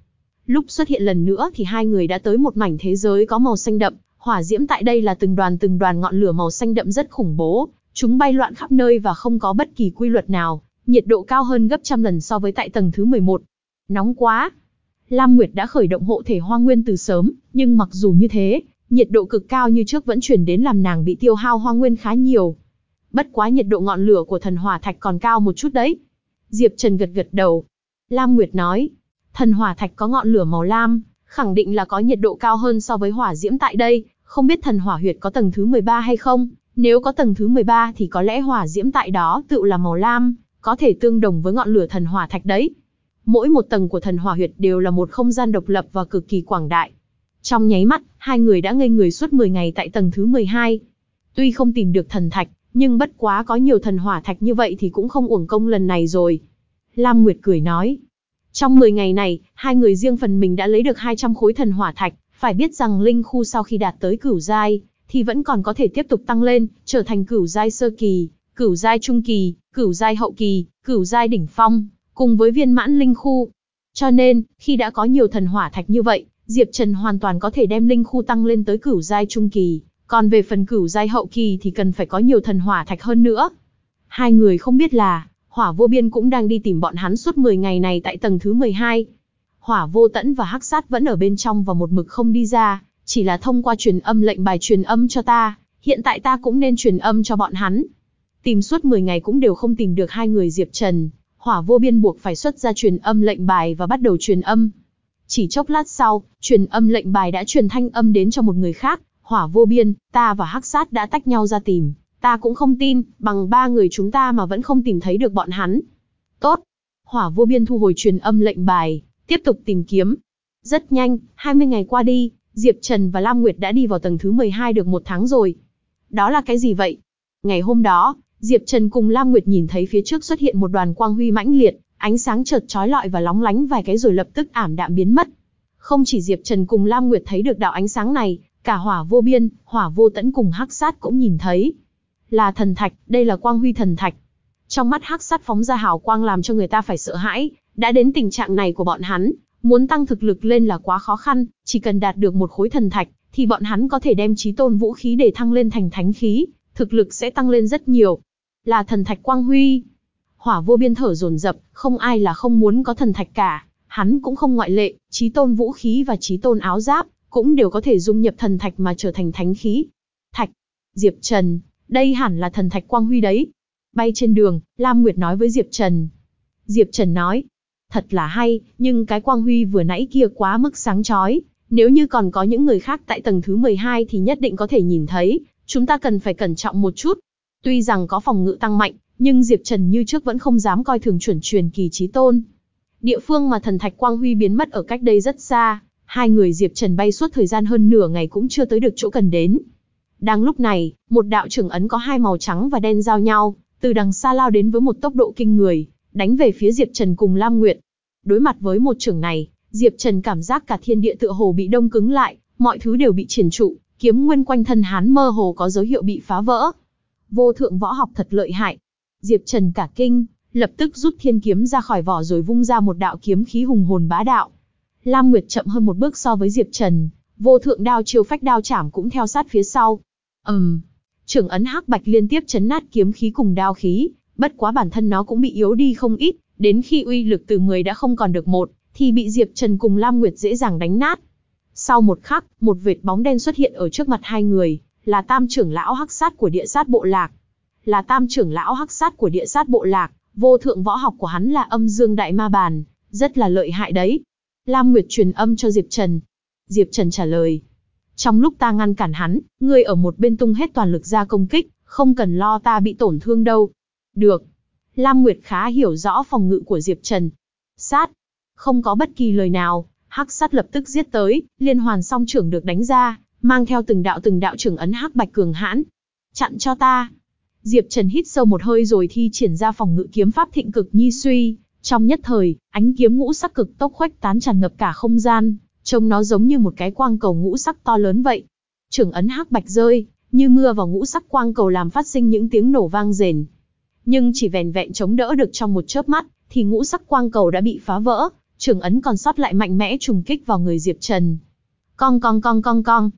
Lúc xuất hiện lần nữa thì hai người đã tới một mảnh thế giới có màu xanh đậm, hỏa diễm tại đây là từng đoàn từng đoàn ngọn lửa màu xanh đậm rất khủng bố, chúng bay loạn khắp nơi và không có bất kỳ quy luật nào, nhiệt độ cao hơn gấp trăm lần so với tại tầng thứ 11. Nóng quá! Lam Nguyệt đã khởi động hộ thể hoa nguyên từ sớm, nhưng mặc dù như thế, nhiệt độ cực cao như trước vẫn chuyển đến làm nàng bị tiêu hao hoa nguyên khá nhiều. Bất quá nhiệt độ ngọn lửa của thần hỏa thạch còn cao một chút đấy. Diệp Trần gật gật đầu. Lam Nguyệt nói, thần hỏa thạch có ngọn lửa màu lam, khẳng định là có nhiệt độ cao hơn so với hỏa diễm tại đây, không biết thần hỏa huyệt có tầng thứ 13 hay không, nếu có tầng thứ 13 thì có lẽ hỏa diễm tại đó tự là màu lam, có thể tương đồng với ngọn lửa thần hỏa thạch đấy. Mỗi một tầng của thần hỏa huyệt đều là một không gian độc lập và cực kỳ quảng đại. Trong nháy mắt, hai người đã ngây người suốt 10 ngày tại tầng thứ 12. Tuy không tìm được thần thạch, nhưng bất quá có nhiều thần hỏa thạch như vậy thì cũng không uổng công lần này rồi. Lam Nguyệt cười nói. Trong 10 ngày này, hai người riêng phần mình đã lấy được 200 khối thần hỏa thạch, phải biết rằng linh khu sau khi đạt tới cửu giai, thì vẫn còn có thể tiếp tục tăng lên, trở thành cửu giai sơ kỳ, cửu giai trung kỳ, cửu giai hậu kỳ, cửu giai đỉnh phong, cùng với viên mãn linh khu. Cho nên, khi đã có nhiều thần hỏa thạch như vậy, Diệp Trần hoàn toàn có thể đem linh khu tăng lên tới cửu giai trung kỳ, còn về phần cửu giai hậu kỳ thì cần phải có nhiều thần hỏa thạch hơn nữa. Hai người không biết là, Hỏa Vô Biên cũng đang đi tìm bọn hắn suốt 10 ngày này tại tầng thứ 12. Hỏa Vô Tẫn và Hắc Sát vẫn ở bên trong và một mực không đi ra, chỉ là thông qua truyền âm lệnh bài truyền âm cho ta, hiện tại ta cũng nên truyền âm cho bọn hắn. Tìm suốt 10 ngày cũng đều không tìm được hai người Diệp Trần, Hỏa Vô Biên buộc phải xuất ra truyền âm lệnh bài và bắt đầu truyền âm. Chỉ chốc lát sau, truyền âm lệnh bài đã truyền thanh âm đến cho một người khác, Hỏa Vô Biên, ta và Hắc Sát đã tách nhau ra tìm, ta cũng không tin, bằng ba người chúng ta mà vẫn không tìm thấy được bọn hắn. Tốt. Hỏa Vô Biên thu hồi truyền âm lệnh bài, tiếp tục tìm kiếm. Rất nhanh, 20 ngày qua đi, Diệp Trần và Lam Nguyệt đã đi vào tầng thứ 12 được một tháng rồi. Đó là cái gì vậy? Ngày hôm đó, Diệp Trần cùng Lam Nguyệt nhìn thấy phía trước xuất hiện một đoàn quang huy mãnh liệt, ánh sáng chợt chói lọi và lóng lánh vài cái rồi lập tức ảm đạm biến mất. Không chỉ Diệp Trần cùng Lam Nguyệt thấy được đạo ánh sáng này, cả hỏa vô biên, hỏa vô tẫn cùng hắc sát cũng nhìn thấy. Là thần thạch, đây là quang huy thần thạch. Trong mắt hắc sát phóng ra hào quang làm cho người ta phải sợ hãi, đã đến tình trạng này của bọn hắn, muốn tăng thực lực lên là quá khó khăn, chỉ cần đạt được một khối thần thạch, thì bọn hắn có thể đem trí tôn vũ khí để thăng lên thành thánh khí, thực lực sẽ tăng lên rất nhiều. Là thần thạch quang huy. Hỏa vô biên thở dồn dập, không ai là không muốn có thần thạch cả, hắn cũng không ngoại lệ, trí tôn vũ khí và trí tôn áo giáp, cũng đều có thể dung nhập thần thạch mà trở thành thánh khí. Thạch, Diệp Trần, đây hẳn là thần thạch quang huy đấy. Bay trên đường, Lam Nguyệt nói với Diệp Trần. Diệp Trần nói, thật là hay, nhưng cái quang huy vừa nãy kia quá mức sáng chói, nếu như còn có những người khác tại tầng thứ 12 thì nhất định có thể nhìn thấy, chúng ta cần phải cẩn trọng một chút. Tuy rằng có phòng ngự tăng mạnh, nhưng Diệp Trần như trước vẫn không dám coi thường chuẩn truyền kỳ trí tôn. Địa phương mà thần thạch quang huy biến mất ở cách đây rất xa, hai người Diệp Trần bay suốt thời gian hơn nửa ngày cũng chưa tới được chỗ cần đến. Đang lúc này, một đạo trưởng ấn có hai màu trắng và đen giao nhau, từ đằng xa lao đến với một tốc độ kinh người, đánh về phía Diệp Trần cùng Lam Nguyệt. Đối mặt với một trưởng này, Diệp Trần cảm giác cả thiên địa tựa hồ bị đông cứng lại, mọi thứ đều bị triển trụ, kiếm nguyên quanh thân hắn mơ hồ có dấu hiệu bị phá vỡ. Vô thượng võ học thật lợi hại. Diệp Trần cả kinh, lập tức rút thiên kiếm ra khỏi vỏ rồi vung ra một đạo kiếm khí hùng hồn bá đạo. Lam Nguyệt chậm hơn một bước so với Diệp Trần, vô thượng đao chiêu phách đao chảm cũng theo sát phía sau. ầm, um, trưởng ấn hắc bạch liên tiếp chấn nát kiếm khí cùng đao khí, bất quá bản thân nó cũng bị yếu đi không ít, đến khi uy lực từ 10 đã không còn được một, thì bị Diệp Trần cùng Lam Nguyệt dễ dàng đánh nát. Sau một khắc, một vệt bóng đen xuất hiện ở trước mặt hai người, là tam trưởng lão hắc sát của địa sát bộ lạc. Là tam trưởng lão hắc sát của địa sát bộ lạc, vô thượng võ học của hắn là âm dương đại ma bàn, rất là lợi hại đấy. Lam Nguyệt truyền âm cho Diệp Trần. Diệp Trần trả lời. Trong lúc ta ngăn cản hắn, ngươi ở một bên tung hết toàn lực ra công kích, không cần lo ta bị tổn thương đâu. Được. Lam Nguyệt khá hiểu rõ phòng ngự của Diệp Trần. Sát. Không có bất kỳ lời nào, hắc sát lập tức giết tới, liên hoàn song trưởng được đánh ra, mang theo từng đạo từng đạo trưởng ấn hắc bạch cường hãn. Chặn cho ta. Diệp Trần hít sâu một hơi rồi thi triển ra phòng ngự kiếm pháp thịnh cực nhi suy, trong nhất thời, ánh kiếm ngũ sắc cực tốc khoách tán tràn ngập cả không gian, trông nó giống như một cái quang cầu ngũ sắc to lớn vậy. Trưởng ấn hắc bạch rơi, như mưa vào ngũ sắc quang cầu làm phát sinh những tiếng nổ vang rền. Nhưng chỉ vẻn vẹn chống đỡ được trong một chớp mắt, thì ngũ sắc quang cầu đã bị phá vỡ, trưởng ấn còn sót lại mạnh mẽ trùng kích vào người Diệp Trần. Cong cong cong cong cong.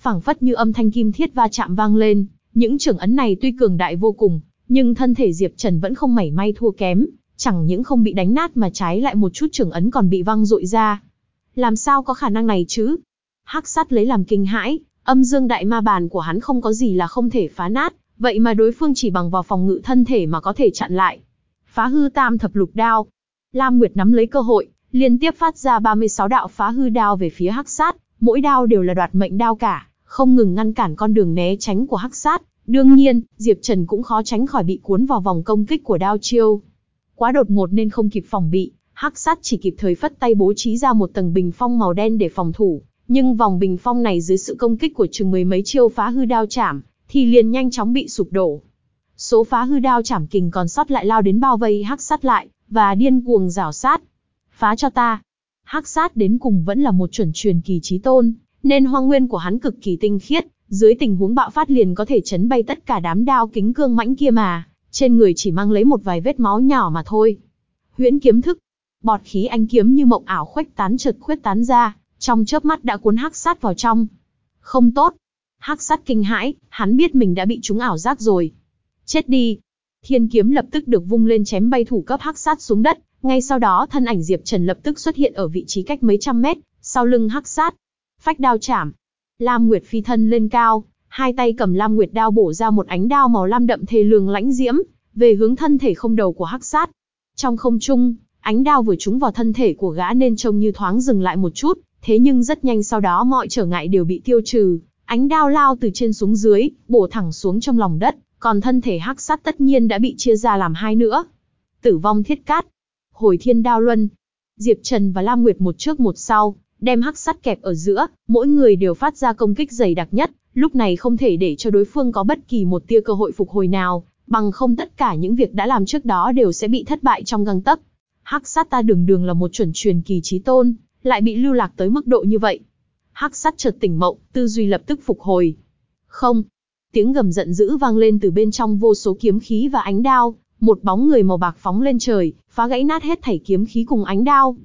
phảng phất như âm thanh kim thiết va chạm vang lên, những trưởng ấn này tuy cường đại vô cùng, nhưng thân thể Diệp Trần vẫn không mảy may thua kém, chẳng những không bị đánh nát mà trái lại một chút trưởng ấn còn bị văng rội ra. Làm sao có khả năng này chứ? Hắc sát lấy làm kinh hãi, âm dương đại ma bàn của hắn không có gì là không thể phá nát, vậy mà đối phương chỉ bằng vào phòng ngự thân thể mà có thể chặn lại. Phá hư tam thập lục đao. Lam Nguyệt nắm lấy cơ hội, liên tiếp phát ra 36 đạo phá hư đao về phía hắc sát, mỗi đao đều là đoạt mệnh đao cả, không ngừng ngăn cản con đường né tránh của hắc sát. Đương nhiên, Diệp Trần cũng khó tránh khỏi bị cuốn vào vòng công kích của đao chiêu. Quá đột ngột nên không kịp phòng bị, hắc sát chỉ kịp thời phất tay bố trí ra một tầng bình phong màu đen để phòng thủ, nhưng vòng bình phong này dưới sự công kích của chừng mười mấy chiêu phá hư đao chảm, thì liền nhanh chóng bị sụp đổ. Số phá hư đao chảm kình còn sót lại lao đến bao vây hắc sát lại, và điên cuồng rào sát. Phá cho ta. Hắc sát đến cùng vẫn là một chuẩn truyền kỳ trí tôn, nên hoang nguyên của hắn cực kỳ tinh khiết, dưới tình huống bạo phát liền có thể chấn bay tất cả đám đao kính cương mãnh kia mà, trên người chỉ mang lấy một vài vết máu nhỏ mà thôi. Huyễn kiếm thức. Bọt khí ánh kiếm như mộng ảo khuếch tán chợt khuếch tán ra, trong chớp mắt đã cuốn hắc sát vào trong. Không tốt. Hắc sát kinh hãi, hắn biết mình đã bị trúng ảo giác rồi. Chết đi. Thiên kiếm lập tức được vung lên chém bay thủ cấp hắc sát xuống đất, ngay sau đó thân ảnh Diệp Trần lập tức xuất hiện ở vị trí cách mấy trăm mét, sau lưng hắc sát. Phách đao chạm. Lam Nguyệt phi thân lên cao, hai tay cầm Lam Nguyệt đao bổ ra một ánh đao màu lam đậm thề lường lãnh diễm, về hướng thân thể không đầu của hắc sát. Trong không trung, ánh đao vừa trúng vào thân thể của gã nên trông như thoáng dừng lại một chút, thế nhưng rất nhanh sau đó mọi trở ngại đều bị tiêu trừ, ánh đao lao từ trên xuống dưới, bổ thẳng xuống trong lòng đất, còn thân thể hắc sát tất nhiên đã bị chia ra làm hai nữa. Tử vong thiết cát, hồi thiên đao luân, Diệp Trần và Lam Nguyệt một trước một sau, đem hắc sắt kẹp ở giữa, mỗi người đều phát ra công kích dày đặc nhất, lúc này không thể để cho đối phương có bất kỳ một tia cơ hội phục hồi nào, bằng không tất cả những việc đã làm trước đó đều sẽ bị thất bại trong găng tấc. Hắc sát ta đường đường là một chuẩn truyền kỳ trí tôn, lại bị lưu lạc tới mức độ như vậy. Hắc sát chợt tỉnh mộng, tư duy lập tức phục hồi. Không. Tiếng gầm giận dữ vang lên từ bên trong vô số kiếm khí và ánh đao, một bóng người màu bạc phóng lên trời, phá gãy nát hết thảy kiếm khí cùng ánh đao.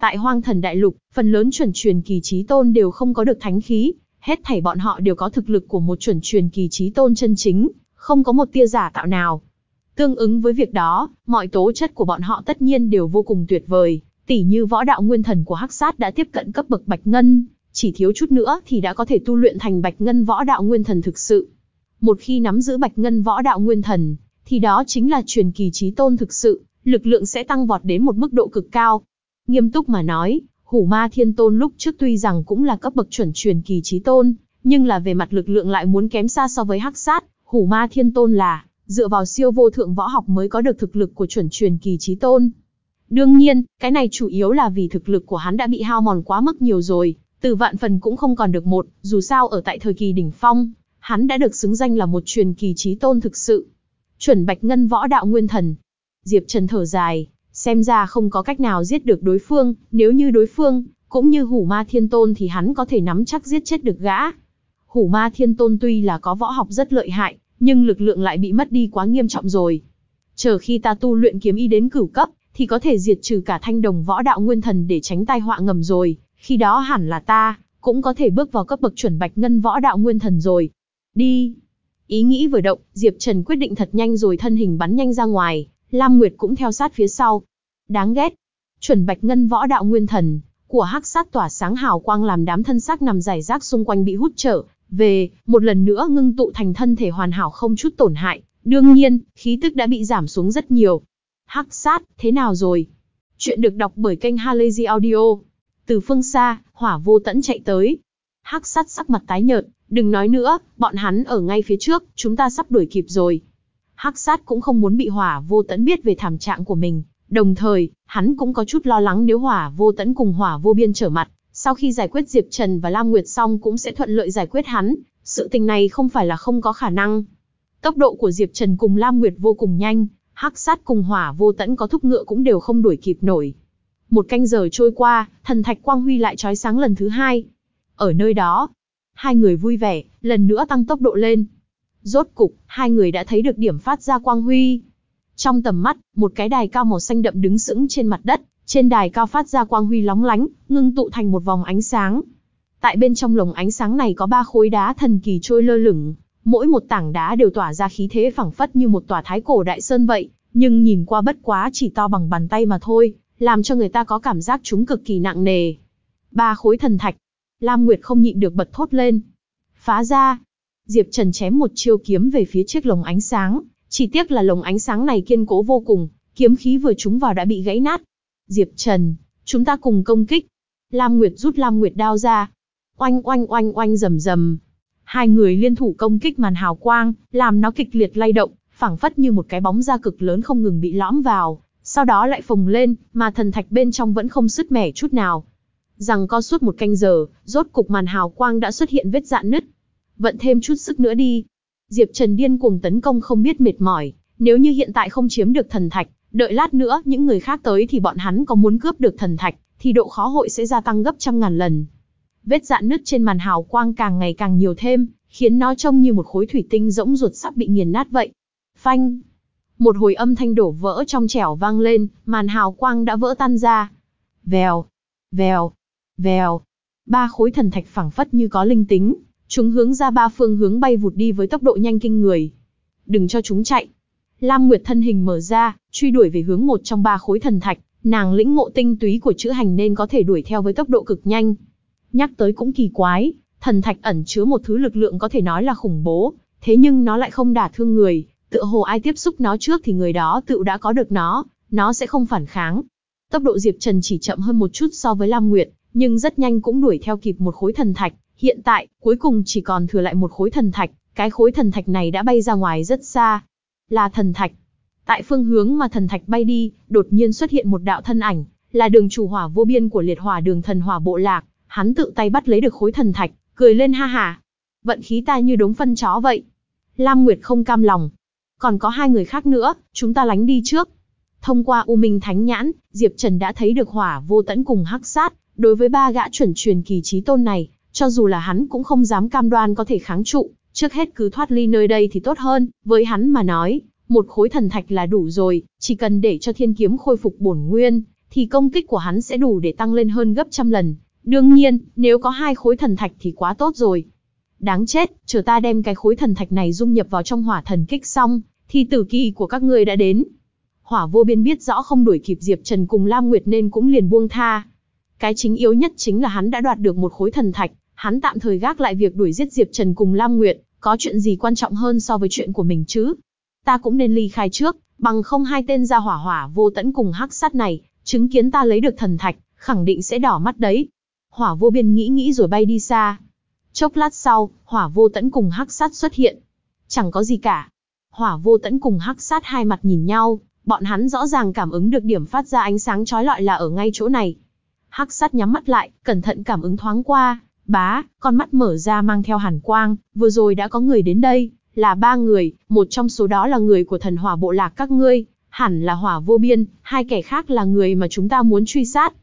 Tại Hoang Thần Đại Lục, phần lớn chuẩn truyền kỳ trí tôn đều không có được thánh khí, hết thảy bọn họ đều có thực lực của một chuẩn truyền kỳ trí tôn chân chính, không có một tia giả tạo nào. Tương ứng với việc đó, mọi tố chất của bọn họ tất nhiên đều vô cùng tuyệt vời, tỉ như võ đạo nguyên thần của Hắc Sát đã tiếp cận cấp bậc Bạch Ngân, chỉ thiếu chút nữa thì đã có thể tu luyện thành Bạch Ngân võ đạo nguyên thần thực sự. Một khi nắm giữ Bạch Ngân võ đạo nguyên thần, thì đó chính là truyền kỳ trí tôn thực sự, lực lượng sẽ tăng vọt đến một mức độ cực cao. Nghiêm túc mà nói, Hủ Ma Thiên Tôn lúc trước tuy rằng cũng là cấp bậc chuẩn truyền kỳ trí tôn, nhưng là về mặt lực lượng lại muốn kém xa so với Hắc Sát, Hủ Ma Thiên Tôn là dựa vào siêu vô thượng võ học mới có được thực lực của chuẩn truyền kỳ trí tôn. Đương nhiên, cái này chủ yếu là vì thực lực của hắn đã bị hao mòn quá mức nhiều rồi, từ vạn phần cũng không còn được một, dù sao ở tại thời kỳ đỉnh phong, hắn đã được xứng danh là một truyền kỳ trí tôn thực sự. Chuẩn Bạch Ngân võ đạo nguyên thần. Diệp Trần thở dài, xem ra không có cách nào giết được đối phương, nếu như đối phương, cũng như Hủ Ma Thiên Tôn thì hắn có thể nắm chắc giết chết được gã. Hủ Ma Thiên Tôn tuy là có võ học rất lợi hại, nhưng lực lượng lại bị mất đi quá nghiêm trọng rồi. Chờ khi ta tu luyện kiếm y đến cửu cấp, thì có thể diệt trừ cả thanh đồng võ đạo nguyên thần để tránh tai họa ngầm rồi, khi đó hẳn là ta, cũng có thể bước vào cấp bậc chuẩn bạch ngân võ đạo nguyên thần rồi. Đi! Ý nghĩ vừa động, Diệp Trần quyết định thật nhanh rồi thân hình bắn nhanh ra ngoài, Lam Nguyệt cũng theo sát phía sau. Đáng ghét. Chuẩn bạch ngân võ đạo nguyên thần, của hắc sát tỏa sáng hào quang làm đám thân xác nằm rải rác xung quanh bị hút trở, về, một lần nữa ngưng tụ thành thân thể hoàn hảo không chút tổn hại. Đương nhiên, khí tức đã bị giảm xuống rất nhiều. Hắc sát, thế nào rồi? Chuyện được đọc bởi kênh Halazy Audio. Từ phương xa, hỏa vô tẫn chạy tới. Hắc sát sắc mặt tái nhợt, đừng nói nữa, bọn hắn ở ngay phía trước, chúng ta sắp đuổi kịp rồi. Hắc sát cũng không muốn bị hỏa vô tẫn biết về thảm trạng của mình, đồng thời, hắn cũng có chút lo lắng nếu hỏa vô tẫn cùng hỏa vô biên trở mặt, sau khi giải quyết Diệp Trần và Lam Nguyệt xong cũng sẽ thuận lợi giải quyết hắn, sự tình này không phải là không có khả năng. Tốc độ của Diệp Trần cùng Lam Nguyệt vô cùng nhanh, Hắc Sát cùng Hỏa Vô Tẫn có thúc ngựa cũng đều không đuổi kịp nổi. Một canh giờ trôi qua, thần thạch quang huy lại chói sáng lần thứ hai. Ở nơi đó, hai người vui vẻ, lần nữa tăng tốc độ lên. Rốt cục, hai người đã thấy được điểm phát ra quang huy. Trong tầm mắt, một cái đài cao màu xanh đậm đứng sững trên mặt đất, trên đài cao phát ra quang huy lóng lánh, ngưng tụ thành một vòng ánh sáng. Tại bên trong lồng ánh sáng này có ba khối đá thần kỳ trôi lơ lửng, mỗi một tảng đá đều tỏa ra khí thế phẳng phất như một tòa thái cổ đại sơn vậy, nhưng nhìn qua bất quá chỉ to bằng bàn tay mà thôi, làm cho người ta có cảm giác chúng cực kỳ nặng nề. Ba khối thần thạch. Lam Nguyệt không nhịn được bật thốt lên. Phá ra. Diệp Trần chém một chiêu kiếm về phía chiếc lồng ánh sáng, chỉ tiếc là lồng ánh sáng này kiên cố vô cùng, kiếm khí vừa trúng vào đã bị gãy nát, Diệp Trần, chúng ta cùng công kích. Lam Nguyệt rút Lam Nguyệt đao ra. Oanh oanh oanh oanh rầm rầm. Hai người liên thủ công kích màn hào quang, làm nó kịch liệt lay động, phảng phất như một cái bóng da cực lớn không ngừng bị lõm vào, sau đó lại phồng lên, mà thần thạch bên trong vẫn không sứt mẻ chút nào. Rằng co suốt một canh giờ, rốt cục màn hào quang đã xuất hiện vết dạn nứt. Vận thêm chút sức nữa đi. Diệp Trần điên cuồng tấn công không biết mệt mỏi, nếu như hiện tại không chiếm được thần thạch, Đợi lát nữa những người khác tới thì bọn hắn có muốn cướp được thần thạch, thì độ khó hội sẽ gia tăng gấp trăm ngàn lần. Vết dạn nứt trên màn hào quang càng ngày càng nhiều thêm, khiến nó trông như một khối thủy tinh rỗng ruột sắp bị nghiền nát vậy. Phanh! Một hồi âm thanh đổ vỡ trong trẻo vang lên, màn hào quang đã vỡ tan ra. Vèo, vèo, vèo. Ba khối thần thạch phẳng phất như có linh tính, chúng hướng ra ba phương hướng bay vụt đi với tốc độ nhanh kinh người. Đừng cho chúng chạy. Lam Nguyệt thân hình mở ra, truy đuổi về hướng một trong ba khối thần thạch, nàng lĩnh ngộ tinh túy của chữ hành nên có thể đuổi theo với tốc độ cực nhanh. Nhắc tới cũng kỳ quái, thần thạch ẩn chứa một thứ lực lượng có thể nói là khủng bố, thế nhưng nó lại không đả thương người, tựa hồ ai tiếp xúc nó trước thì người đó tự đã có được nó, nó sẽ không phản kháng. Tốc độ Diệp Trần chỉ chậm hơn một chút so với Lam Nguyệt, nhưng rất nhanh cũng đuổi theo kịp một khối thần thạch, hiện tại, cuối cùng chỉ còn thừa lại một khối thần thạch, cái khối thần thạch này đã bay ra ngoài rất xa. Là thần thạch. Tại phương hướng mà thần thạch bay đi, đột nhiên xuất hiện một đạo thân ảnh, là đường chủ hỏa vô biên của liệt hỏa đường thần hỏa bộ lạc, hắn tự tay bắt lấy được khối thần thạch, cười lên ha ha. Vận khí ta như đống phân chó vậy. Lam Nguyệt không cam lòng. Còn có hai người khác nữa, chúng ta lánh đi trước. Thông qua U Minh Thánh Nhãn, Diệp Trần đã thấy được hỏa vô tẫn cùng hắc sát, đối với ba gã chuẩn truyền kỳ trí tôn này, cho dù là hắn cũng không dám cam đoan có thể kháng trụ, trước hết cứ thoát ly nơi đây thì tốt hơn, với hắn mà nói, một khối thần thạch là đủ rồi, chỉ cần để cho thiên kiếm khôi phục bổn nguyên, thì công kích của hắn sẽ đủ để tăng lên hơn gấp trăm lần. Đương nhiên, nếu có hai khối thần thạch thì quá tốt rồi. Đáng chết, chờ ta đem cái khối thần thạch này dung nhập vào trong hỏa thần kích xong, thì tử kỳ của các ngươi đã đến. Hỏa vô biên biết rõ không đuổi kịp Diệp Trần cùng Lam Nguyệt nên cũng liền buông tha. Cái chính yếu nhất chính là hắn đã đoạt được một khối thần thạch, hắn tạm thời gác lại việc đuổi giết Diệp Trần cùng Lam Nguyệt, có chuyện gì quan trọng hơn so với chuyện của mình chứ? Ta cũng nên ly khai trước, bằng không hai tên gia hỏa hỏa vô tẫn cùng hắc sát này, chứng kiến ta lấy được thần thạch, khẳng định sẽ đỏ mắt đấy. Hỏa vô biên nghĩ nghĩ rồi bay đi xa. Chốc lát sau, hỏa vô tẫn cùng hắc sát xuất hiện. Chẳng có gì cả. Hỏa vô tẫn cùng hắc sát hai mặt nhìn nhau, bọn hắn rõ ràng cảm ứng được điểm phát ra ánh sáng chói lọi là ở ngay chỗ này. Hắc sát nhắm mắt lại, cẩn thận cảm ứng thoáng qua, bá, con mắt mở ra mang theo hàn quang, vừa rồi đã có người đến đây, là ba người, một trong số đó là người của thần hỏa bộ lạc các ngươi, hẳn là hỏa vô biên, hai kẻ khác là người mà chúng ta muốn truy sát.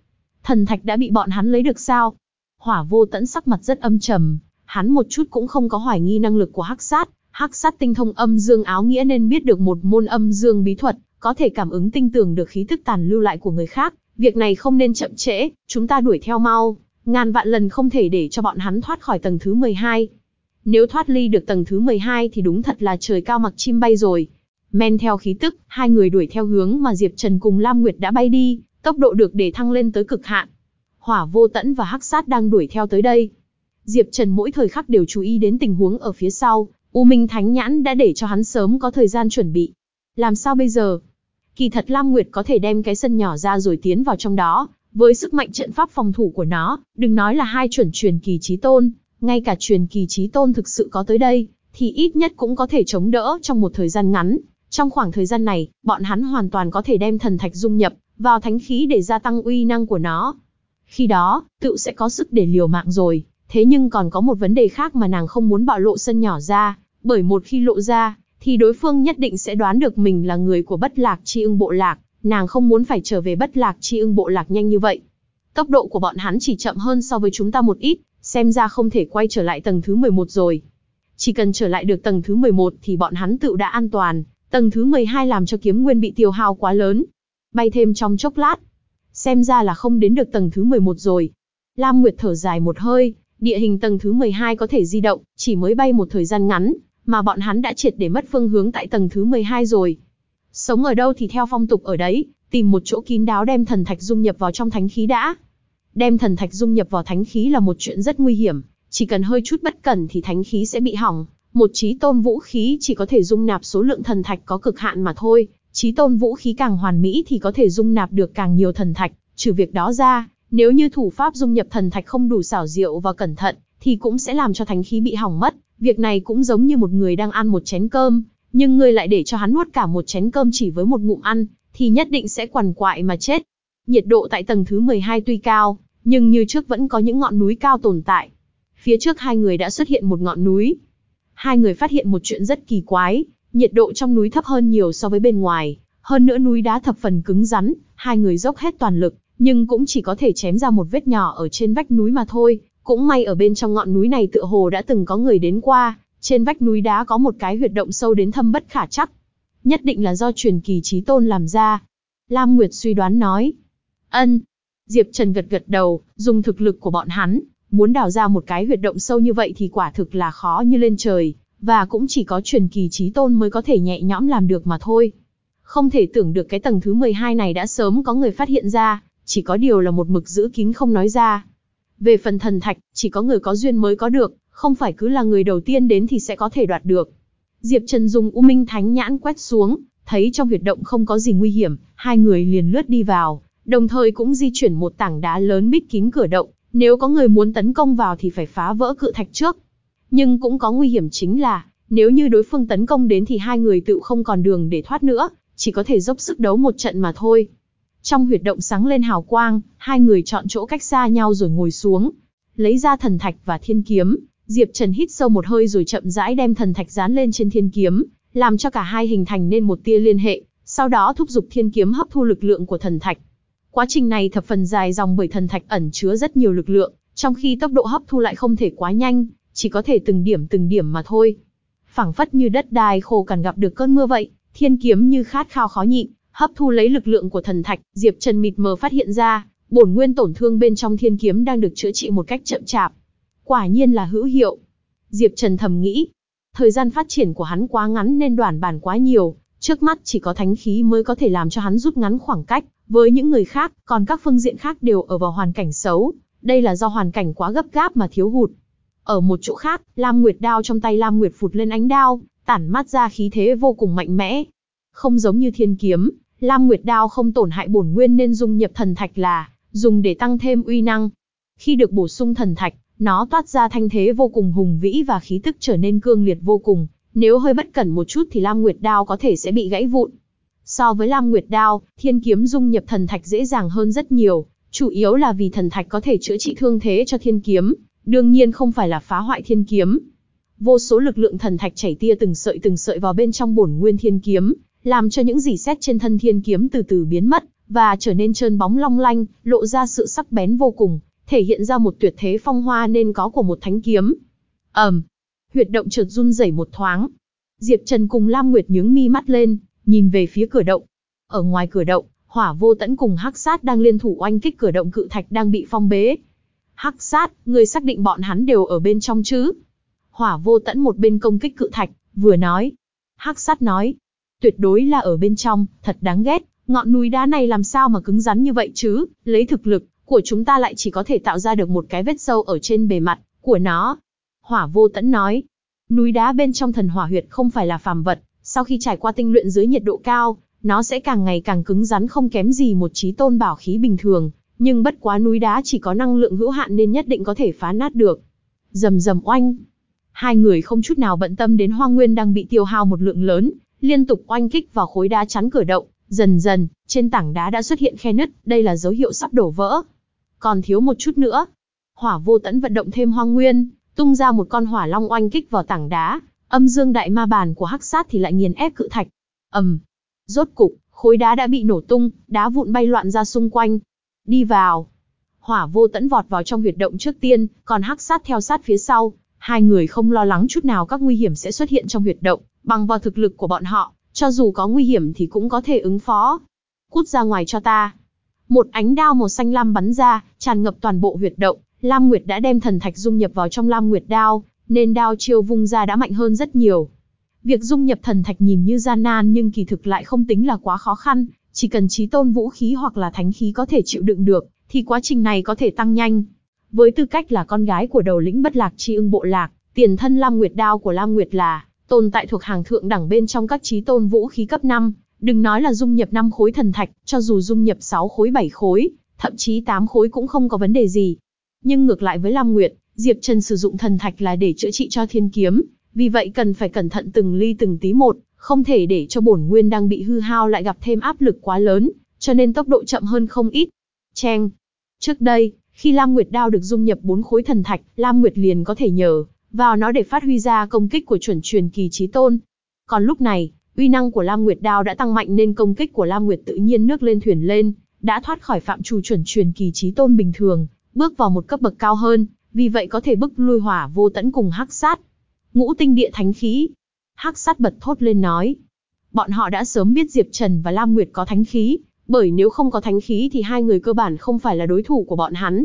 Thần thạch đã bị bọn hắn lấy được sao? Hỏa vô tẫn sắc mặt rất âm trầm, hắn một chút cũng không có hoài nghi năng lực của hắc sát, hắc sát tinh thông âm dương áo nghĩa nên biết được một môn âm dương bí thuật, có thể cảm ứng tinh tường được khí tức tàn lưu lại của người khác, việc này không nên chậm trễ, chúng ta đuổi theo mau, ngàn vạn lần không thể để cho bọn hắn thoát khỏi tầng thứ 12. Nếu thoát ly được tầng thứ 12 thì đúng thật là trời cao mặc chim bay rồi. Men theo khí tức, hai người đuổi theo hướng mà Diệp Trần cùng Lam Nguyệt đã bay đi, tốc độ được để thăng lên tới cực hạn. Hỏa Vô Tẫn và Hắc Sát đang đuổi theo tới đây. Diệp Trần mỗi thời khắc đều chú ý đến tình huống ở phía sau, U Minh Thánh Nhãn đã để cho hắn sớm có thời gian chuẩn bị. Làm sao bây giờ? Kỳ thật Lam Nguyệt có thể đem cái sân nhỏ ra rồi tiến vào trong đó, với sức mạnh trận pháp phòng thủ của nó, đừng nói là hai chuẩn truyền kỳ trí tôn, ngay cả truyền kỳ trí tôn thực sự có tới đây, thì ít nhất cũng có thể chống đỡ trong một thời gian ngắn. Trong khoảng thời gian này, bọn hắn hoàn toàn có thể đem thần thạch dung nhập vào thánh khí để gia tăng uy năng của nó. Khi đó, tựu sẽ có sức để liều mạng rồi. Thế nhưng còn có một vấn đề khác mà nàng không muốn bạo lộ sân nhỏ ra, bởi một khi lộ ra, thì đối phương nhất định sẽ đoán được mình là người của bất lạc chi ưng bộ lạc, nàng không muốn phải trở về bất lạc chi ưng bộ lạc nhanh như vậy. Tốc độ của bọn hắn chỉ chậm hơn so với chúng ta một ít, xem ra không thể quay trở lại tầng thứ 11 rồi. Chỉ cần trở lại được tầng thứ 11 thì bọn hắn tự đã an toàn, tầng thứ 12 làm cho kiếm nguyên bị tiêu hao quá lớn. Bay thêm trong chốc lát. Xem ra là không đến được tầng thứ 11 rồi. Lam Nguyệt thở dài một hơi, địa hình tầng thứ 12 có thể di động, chỉ mới bay một thời gian ngắn, mà bọn hắn đã triệt để mất phương hướng tại tầng thứ 12 rồi. Sống ở đâu thì theo phong tục ở đấy, tìm một chỗ kín đáo đem thần thạch dung nhập vào trong thánh khí đã. Đem thần thạch dung nhập vào thánh khí là một chuyện rất nguy hiểm, chỉ cần hơi chút bất cẩn thì thánh khí sẽ bị hỏng. Một trí tôn vũ khí chỉ có thể dung nạp số lượng thần thạch có cực hạn mà thôi, trí tôn vũ khí càng hoàn mỹ thì có thể dung nạp được càng nhiều thần thạch, trừ việc đó ra, nếu như thủ pháp dung nhập thần thạch không đủ xảo diệu và cẩn thận, thì cũng sẽ làm cho thánh khí bị hỏng mất. Việc này cũng giống như một người đang ăn một chén cơm, nhưng ngươi lại để cho hắn nuốt cả một chén cơm chỉ với một ngụm ăn, thì nhất định sẽ quằn quại mà chết. Nhiệt độ tại tầng thứ 12 tuy cao, nhưng như trước vẫn có những ngọn núi cao tồn tại. Phía trước hai người đã xuất hiện một ngọn núi. Hai người phát hiện một chuyện rất kỳ quái, nhiệt độ trong núi thấp hơn nhiều so với bên ngoài, hơn nữa núi đá thập phần cứng rắn, hai người dốc hết toàn lực, nhưng cũng chỉ có thể chém ra một vết nhỏ ở trên vách núi mà thôi, cũng may ở bên trong ngọn núi này tựa hồ đã từng có người đến qua, trên vách núi đá có một cái huyệt động sâu đến thâm bất khả chắc. nhất định là do truyền kỳ trí tôn làm ra. Lam Nguyệt suy đoán nói. Ân. Diệp Trần gật gật đầu, dùng thực lực của bọn hắn, muốn đào ra một cái huyệt động sâu như vậy thì quả thực là khó như lên trời, và cũng chỉ có truyền kỳ trí tôn mới có thể nhẹ nhõm làm được mà thôi. Không thể tưởng được cái tầng thứ 12 này đã sớm có người phát hiện ra, chỉ có điều là một mực giữ kín không nói ra. Về phần thần thạch, chỉ có người có duyên mới có được, không phải cứ là người đầu tiên đến thì sẽ có thể đoạt được. Diệp Trần dùng U Minh Thánh nhãn quét xuống, thấy trong huyệt động không có gì nguy hiểm, hai người liền lướt đi vào, đồng thời cũng di chuyển một tảng đá lớn bít kín cửa động, nếu có người muốn tấn công vào thì phải phá vỡ cự thạch trước. Nhưng cũng có nguy hiểm chính là, nếu như đối phương tấn công đến thì hai người tự không còn đường để thoát nữa, chỉ có thể dốc sức đấu một trận mà thôi. Trong huyệt động sáng lên hào quang, hai người chọn chỗ cách xa nhau rồi ngồi xuống, lấy ra thần thạch và thiên kiếm, Diệp Trần hít sâu một hơi rồi chậm rãi đem thần thạch dán lên trên thiên kiếm, làm cho cả hai hình thành nên một tia liên hệ, sau đó thúc giục thiên kiếm hấp thu lực lượng của thần thạch. Quá trình này thập phần dài dòng bởi thần thạch ẩn chứa rất nhiều lực lượng, trong khi tốc độ hấp thu lại không thể quá nhanh, chỉ có thể từng điểm từng điểm mà thôi. Phảng phất như đất đai khô cằn gặp được cơn mưa vậy, thiên kiếm như khát khao khó nhịn, hấp thu lấy lực lượng của thần thạch, Diệp Trần mịt mờ phát hiện ra, bổn nguyên tổn thương bên trong thiên kiếm đang được chữa trị một cách chậm chạp. Quả nhiên là hữu hiệu. Diệp Trần thầm nghĩ, thời gian phát triển của hắn quá ngắn nên đoàn bản quá nhiều, trước mắt chỉ có thánh khí mới có thể làm cho hắn rút ngắn khoảng cách với những người khác, còn các phương diện khác đều ở vào hoàn cảnh xấu, đây là do hoàn cảnh quá gấp gáp mà thiếu hụt. Ở một chỗ khác, Lam Nguyệt đao trong tay Lam Nguyệt phụt lên ánh đao, tản mát ra khí thế vô cùng mạnh mẽ. Không giống như thiên kiếm, Lam Nguyệt đao không tổn hại bổn nguyên nên dùng nhập thần thạch là dùng để tăng thêm uy năng. Khi được bổ sung thần thạch, nó toát ra thanh thế vô cùng hùng vĩ và khí tức trở nên cương liệt vô cùng, nếu hơi bất cẩn một chút thì Lam Nguyệt đao có thể sẽ bị gãy vụn. So với Lam Nguyệt đao, thiên kiếm dung nhập thần thạch dễ dàng hơn rất nhiều, chủ yếu là vì thần thạch có thể chữa trị thương thế cho thiên kiếm, đương nhiên không phải là phá hoại thiên kiếm. Vô số lực lượng thần thạch chảy tia từng sợi từng sợi vào bên trong bổn nguyên thiên kiếm, làm cho những gì xét trên thân thiên kiếm từ từ biến mất, và trở nên trơn bóng long lanh, lộ ra sự sắc bén vô cùng, thể hiện ra một tuyệt thế phong hoa nên có của một thánh kiếm. ầm, um, huyệt động chợt run rẩy một thoáng. Diệp Trần cùng Lam Nguyệt nhướng mi mắt lên, nhìn về phía cửa động. Ở ngoài cửa động, Hỏa Vô Tẫn cùng Hắc Sát đang liên thủ oanh kích cửa động cự thạch đang bị phong bế. Hắc Sát, người xác định bọn hắn đều ở bên trong chứ? Hỏa Vô Tẫn một bên công kích cự thạch, vừa nói. Hắc Sát nói, tuyệt đối là ở bên trong, thật đáng ghét, ngọn núi đá này làm sao mà cứng rắn như vậy chứ, lấy thực lực của chúng ta lại chỉ có thể tạo ra được một cái vết sâu ở trên bề mặt của nó. Hỏa Vô Tẫn nói, núi đá bên trong thần hỏa huyệt không phải là phàm vật, sau khi trải qua tinh luyện dưới nhiệt độ cao, nó sẽ càng ngày càng cứng rắn không kém gì một trí tôn bảo khí bình thường, nhưng bất quá núi đá chỉ có năng lượng hữu hạn nên nhất định có thể phá nát được. Rầm rầm oanh. Hai người không chút nào bận tâm đến hoang nguyên đang bị tiêu hao một lượng lớn, liên tục oanh kích vào khối đá chắn cửa động, dần dần, trên tảng đá đã xuất hiện khe nứt, đây là dấu hiệu sắp đổ vỡ. Còn thiếu một chút nữa. Hỏa vô tẫn vận động thêm hoang nguyên, tung ra một con hỏa long oanh kích vào tảng đá, âm dương đại ma bàn của hắc sát thì lại nghiền ép cự thạch. ầm, rốt cục, khối đá đã bị nổ tung, đá vụn bay loạn ra xung quanh. Đi vào. Hỏa vô tẫn vọt vào trong huyệt động trước tiên, còn hắc sát theo sát phía sau. Hai người không lo lắng chút nào các nguy hiểm sẽ xuất hiện trong huyệt động, bằng vào thực lực của bọn họ, cho dù có nguy hiểm thì cũng có thể ứng phó. Cút ra ngoài cho ta. Một ánh đao màu xanh lam bắn ra, tràn ngập toàn bộ huyệt động. Lam Nguyệt đã đem thần thạch dung nhập vào trong Lam Nguyệt đao, nên đao chiêu vung ra đã mạnh hơn rất nhiều. Việc dung nhập thần thạch nhìn như gian nan nhưng kỳ thực lại không tính là quá khó khăn, chỉ cần trí tôn vũ khí hoặc là thánh khí có thể chịu đựng được, thì quá trình này có thể tăng nhanh. Với tư cách là con gái của đầu lĩnh bất lạc chi ưng bộ lạc, tiền thân Lam Nguyệt đao của Lam Nguyệt là tồn tại thuộc hàng thượng đẳng bên trong các trí tôn vũ khí cấp 5, đừng nói là dung nhập 5 khối thần thạch, cho dù dung nhập 6 khối 7 khối, thậm chí 8 khối cũng không có vấn đề gì. Nhưng ngược lại với Lam Nguyệt, Diệp Trần sử dụng thần thạch là để chữa trị cho thiên kiếm, vì vậy cần phải cẩn thận từng ly từng tí một, không thể để cho bổn nguyên đang bị hư hao lại gặp thêm áp lực quá lớn, cho nên tốc độ chậm hơn không ít. Cheng. Trước đây, khi Lam Nguyệt đao được dung nhập bốn khối thần thạch, Lam Nguyệt liền có thể nhờ vào nó để phát huy ra công kích của chuẩn truyền kỳ trí tôn. Còn lúc này, uy năng của Lam Nguyệt đao đã tăng mạnh nên công kích của Lam Nguyệt tự nhiên nước lên thuyền lên, đã thoát khỏi phạm trù chuẩn truyền kỳ trí tôn bình thường, bước vào một cấp bậc cao hơn, vì vậy có thể bức lui hỏa vô tẫn cùng hắc sát. Ngũ tinh địa thánh khí. Hắc sát bật thốt lên nói. Bọn họ đã sớm biết Diệp Trần và Lam Nguyệt có thánh khí, bởi nếu không có thánh khí thì hai người cơ bản không phải là đối thủ của bọn hắn.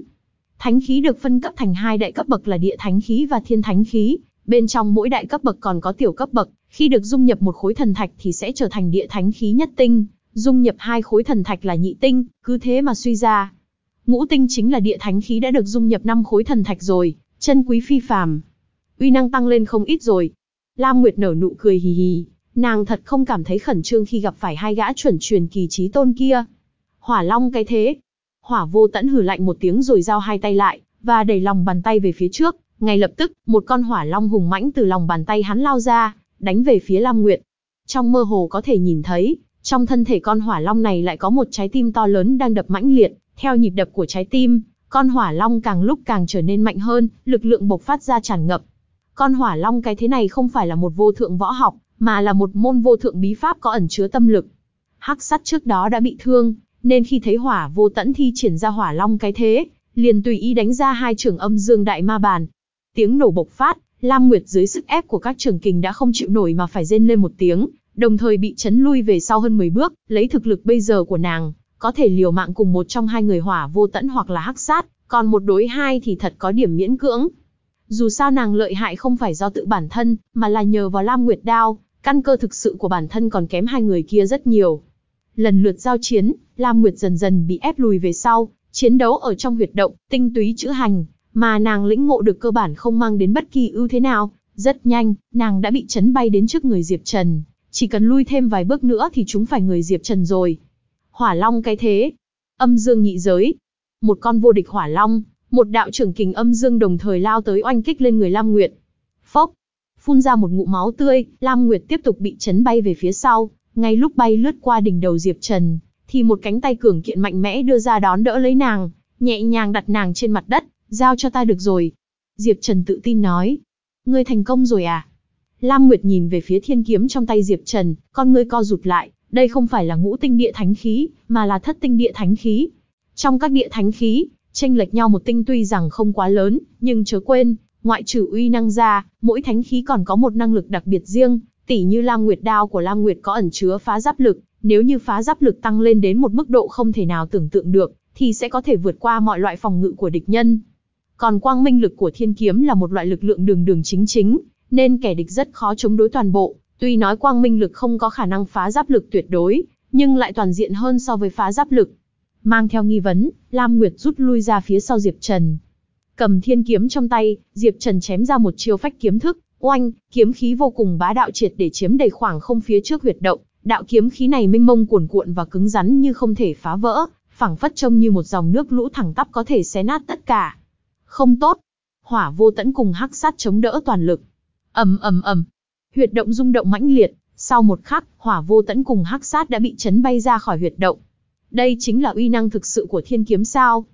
Thánh khí được phân cấp thành hai đại cấp bậc là địa thánh khí và thiên thánh khí, bên trong mỗi đại cấp bậc còn có tiểu cấp bậc, khi được dung nhập một khối thần thạch thì sẽ trở thành địa thánh khí nhất tinh, dung nhập hai khối thần thạch là nhị tinh, cứ thế mà suy ra. Ngũ tinh chính là địa thánh khí đã được dung nhập năm khối thần thạch rồi, chân quý phi phàm. Uy năng tăng lên không ít rồi. Lam Nguyệt nở nụ cười hì hì, nàng thật không cảm thấy khẩn trương khi gặp phải hai gã chuẩn truyền kỳ trí tôn kia. Hỏa Long cái thế. Hỏa vô tẫn hử lạnh một tiếng rồi giao hai tay lại, và đẩy lòng bàn tay về phía trước. Ngay lập tức, một con hỏa long hùng mãnh từ lòng bàn tay hắn lao ra, đánh về phía Lam Nguyệt. Trong mơ hồ có thể nhìn thấy, trong thân thể con hỏa long này lại có một trái tim to lớn đang đập mãnh liệt, theo nhịp đập của trái tim, con hỏa long càng lúc càng trở nên mạnh hơn, lực lượng bộc phát ra tràn ngập. Con hỏa long cái thế này không phải là một vô thượng võ học, mà là một môn vô thượng bí pháp có ẩn chứa tâm lực. Hắc sắt trước đó đã bị thương, nên khi thấy hỏa vô tẫn thi triển ra hỏa long cái thế, liền tùy ý đánh ra hai trường âm dương đại ma bàn. Tiếng nổ bộc phát, Lam Nguyệt dưới sức ép của các trường kình đã không chịu nổi mà phải rên lên một tiếng, đồng thời bị chấn lui về sau hơn 10 bước, lấy thực lực bây giờ của nàng, có thể liều mạng cùng một trong hai người hỏa vô tẫn hoặc là hắc sát, còn một đối hai thì thật có điểm miễn cưỡng. Dù sao nàng lợi hại không phải do tự bản thân, mà là nhờ vào Lam Nguyệt Đao, căn cơ thực sự của bản thân còn kém hai người kia rất nhiều. Lần lượt giao chiến, Lam Nguyệt dần dần bị ép lùi về sau, chiến đấu ở trong huyệt động, tinh túy chữ hành, mà nàng lĩnh ngộ được cơ bản không mang đến bất kỳ ưu thế nào. Rất nhanh, nàng đã bị chấn bay đến trước người Diệp Trần, chỉ cần lui thêm vài bước nữa thì chúng phải người Diệp Trần rồi. Hỏa Long cái thế, âm dương nhị giới, một con vô địch Hỏa Long, một đạo trưởng kình âm dương đồng thời lao tới oanh kích lên người Lam Nguyệt. Phốc, phun ra một ngụm máu tươi, Lam Nguyệt tiếp tục bị chấn bay về phía sau, ngay lúc bay lướt qua đỉnh đầu Diệp Trần, thì một cánh tay cường kiện mạnh mẽ đưa ra đón đỡ lấy nàng, nhẹ nhàng đặt nàng trên mặt đất, giao cho ta được rồi. Diệp Trần tự tin nói, ngươi thành công rồi à? Lam Nguyệt nhìn về phía thiên kiếm trong tay Diệp Trần, con ngươi co rụt lại, đây không phải là ngũ tinh địa thánh khí, mà là thất tinh địa thánh khí. Trong các địa thánh khí, tranh lệch nhau một tinh tuy rằng không quá lớn, nhưng chớ quên, ngoại trừ uy năng ra, mỗi thánh khí còn có một năng lực đặc biệt riêng, tỉ như Lam Nguyệt đao của Lam Nguyệt có ẩn chứa phá giáp lực, nếu như phá giáp lực tăng lên đến một mức độ không thể nào tưởng tượng được, thì sẽ có thể vượt qua mọi loại phòng ngự của địch nhân. Còn quang minh lực của thiên kiếm là một loại lực lượng đường đường chính chính, nên kẻ địch rất khó chống đối toàn bộ. Tuy nói quang minh lực không có khả năng phá giáp lực tuyệt đối, nhưng lại toàn diện hơn so với phá giáp lực. Mang theo nghi vấn, Lam Nguyệt rút lui ra phía sau Diệp Trần. Cầm thiên kiếm trong tay, Diệp Trần chém ra một chiêu phách kiếm thức, oanh, kiếm khí vô cùng bá đạo triệt để chiếm đầy khoảng không phía trước huyệt động. Đạo kiếm khí này mênh mông cuồn cuộn và cứng rắn như không thể phá vỡ, phẳng phất trông như một dòng nước lũ thẳng tắp có thể xé nát tất cả. Không tốt. Hỏa vô tẫn cùng hắc sát chống đỡ toàn lực. ầm ầm ầm. Huyệt động rung động mãnh liệt, sau một khắc, hỏa vô tẫn cùng hắc sát đã bị chấn bay ra khỏi huyệt động. Đây chính là uy năng thực sự của thiên kiếm sao.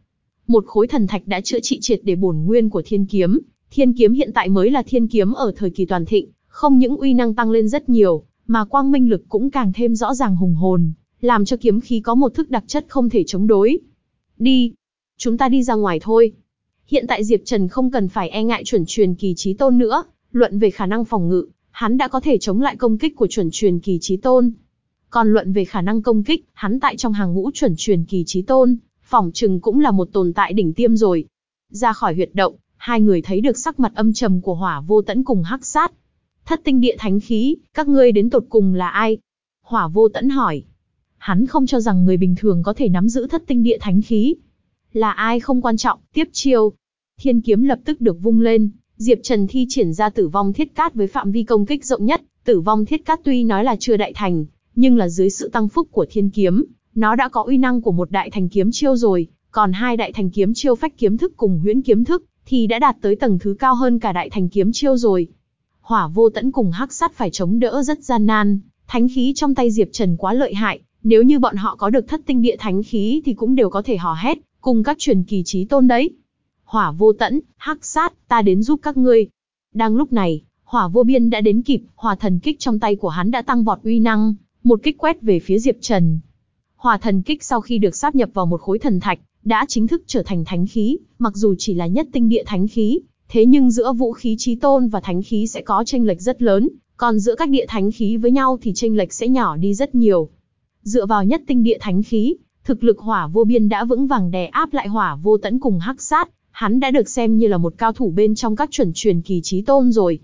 Một khối thần thạch đã chữa trị triệt để bổn nguyên của thiên kiếm. Thiên kiếm hiện tại mới là thiên kiếm ở thời kỳ toàn thịnh, không những uy năng tăng lên rất nhiều, mà quang minh lực cũng càng thêm rõ ràng hùng hồn, làm cho kiếm khí có một thức đặc chất không thể chống đối. Đi, chúng ta đi ra ngoài thôi. Hiện tại Diệp Trần không cần phải e ngại chuẩn truyền kỳ trí tôn nữa, luận về khả năng phòng ngự, hắn đã có thể chống lại công kích của chuẩn truyền kỳ trí tôn. Còn luận về khả năng công kích, hắn tại trong hàng ngũ chuẩn truyền kỳ trí tôn, phỏng chừng cũng là một tồn tại đỉnh tiêm rồi. Ra khỏi huyệt động, hai người thấy được sắc mặt âm trầm của hỏa vô tẫn cùng hắc sát. Thất tinh địa thánh khí, các ngươi đến tột cùng là ai? Hỏa vô tẫn hỏi. Hắn không cho rằng người bình thường có thể nắm giữ thất tinh địa thánh khí. Là ai không quan trọng, tiếp chiêu. Thiên kiếm lập tức được vung lên, Diệp Trần thi triển ra tử vong thiết cát với phạm vi công kích rộng nhất. Tử vong thiết cát tuy nói là chưa đại thành, nhưng là dưới sự tăng phúc của thiên kiếm, nó đã có uy năng của một đại thành kiếm chiêu rồi, còn hai đại thành kiếm chiêu phách kiếm thức cùng huyễn kiếm thức, thì đã đạt tới tầng thứ cao hơn cả đại thành kiếm chiêu rồi. Hỏa vô tẫn cùng hắc sát phải chống đỡ rất gian nan, thánh khí trong tay Diệp Trần quá lợi hại, nếu như bọn họ có được thất tinh địa thánh khí thì cũng đều có thể hò hét, cùng các truyền kỳ trí tôn đấy. Hỏa vô tẫn, hắc sát, ta đến giúp các ngươi. Đang lúc này, hỏa vô biên đã đến kịp, hỏa thần kích trong tay của hắn đã tăng vọt uy năng, một kích quét về phía Diệp Trần. Hỏa thần kích sau khi được sáp nhập vào một khối thần thạch, đã chính thức trở thành thánh khí, mặc dù chỉ là nhất tinh địa thánh khí, thế nhưng giữa vũ khí trí tôn và thánh khí sẽ có tranh lệch rất lớn, Còn giữa các địa thánh khí với nhau thì chênh lệch sẽ nhỏ đi rất nhiều. Dựa vào nhất tinh địa thánh khí, thực lực hỏa vô biên đã vững vàng đè áp lại hỏa vô tẫn cùng hắc sát, hắn đã được xem như là một cao thủ bên trong các chuẩn truyền kỳ trí tôn rồi.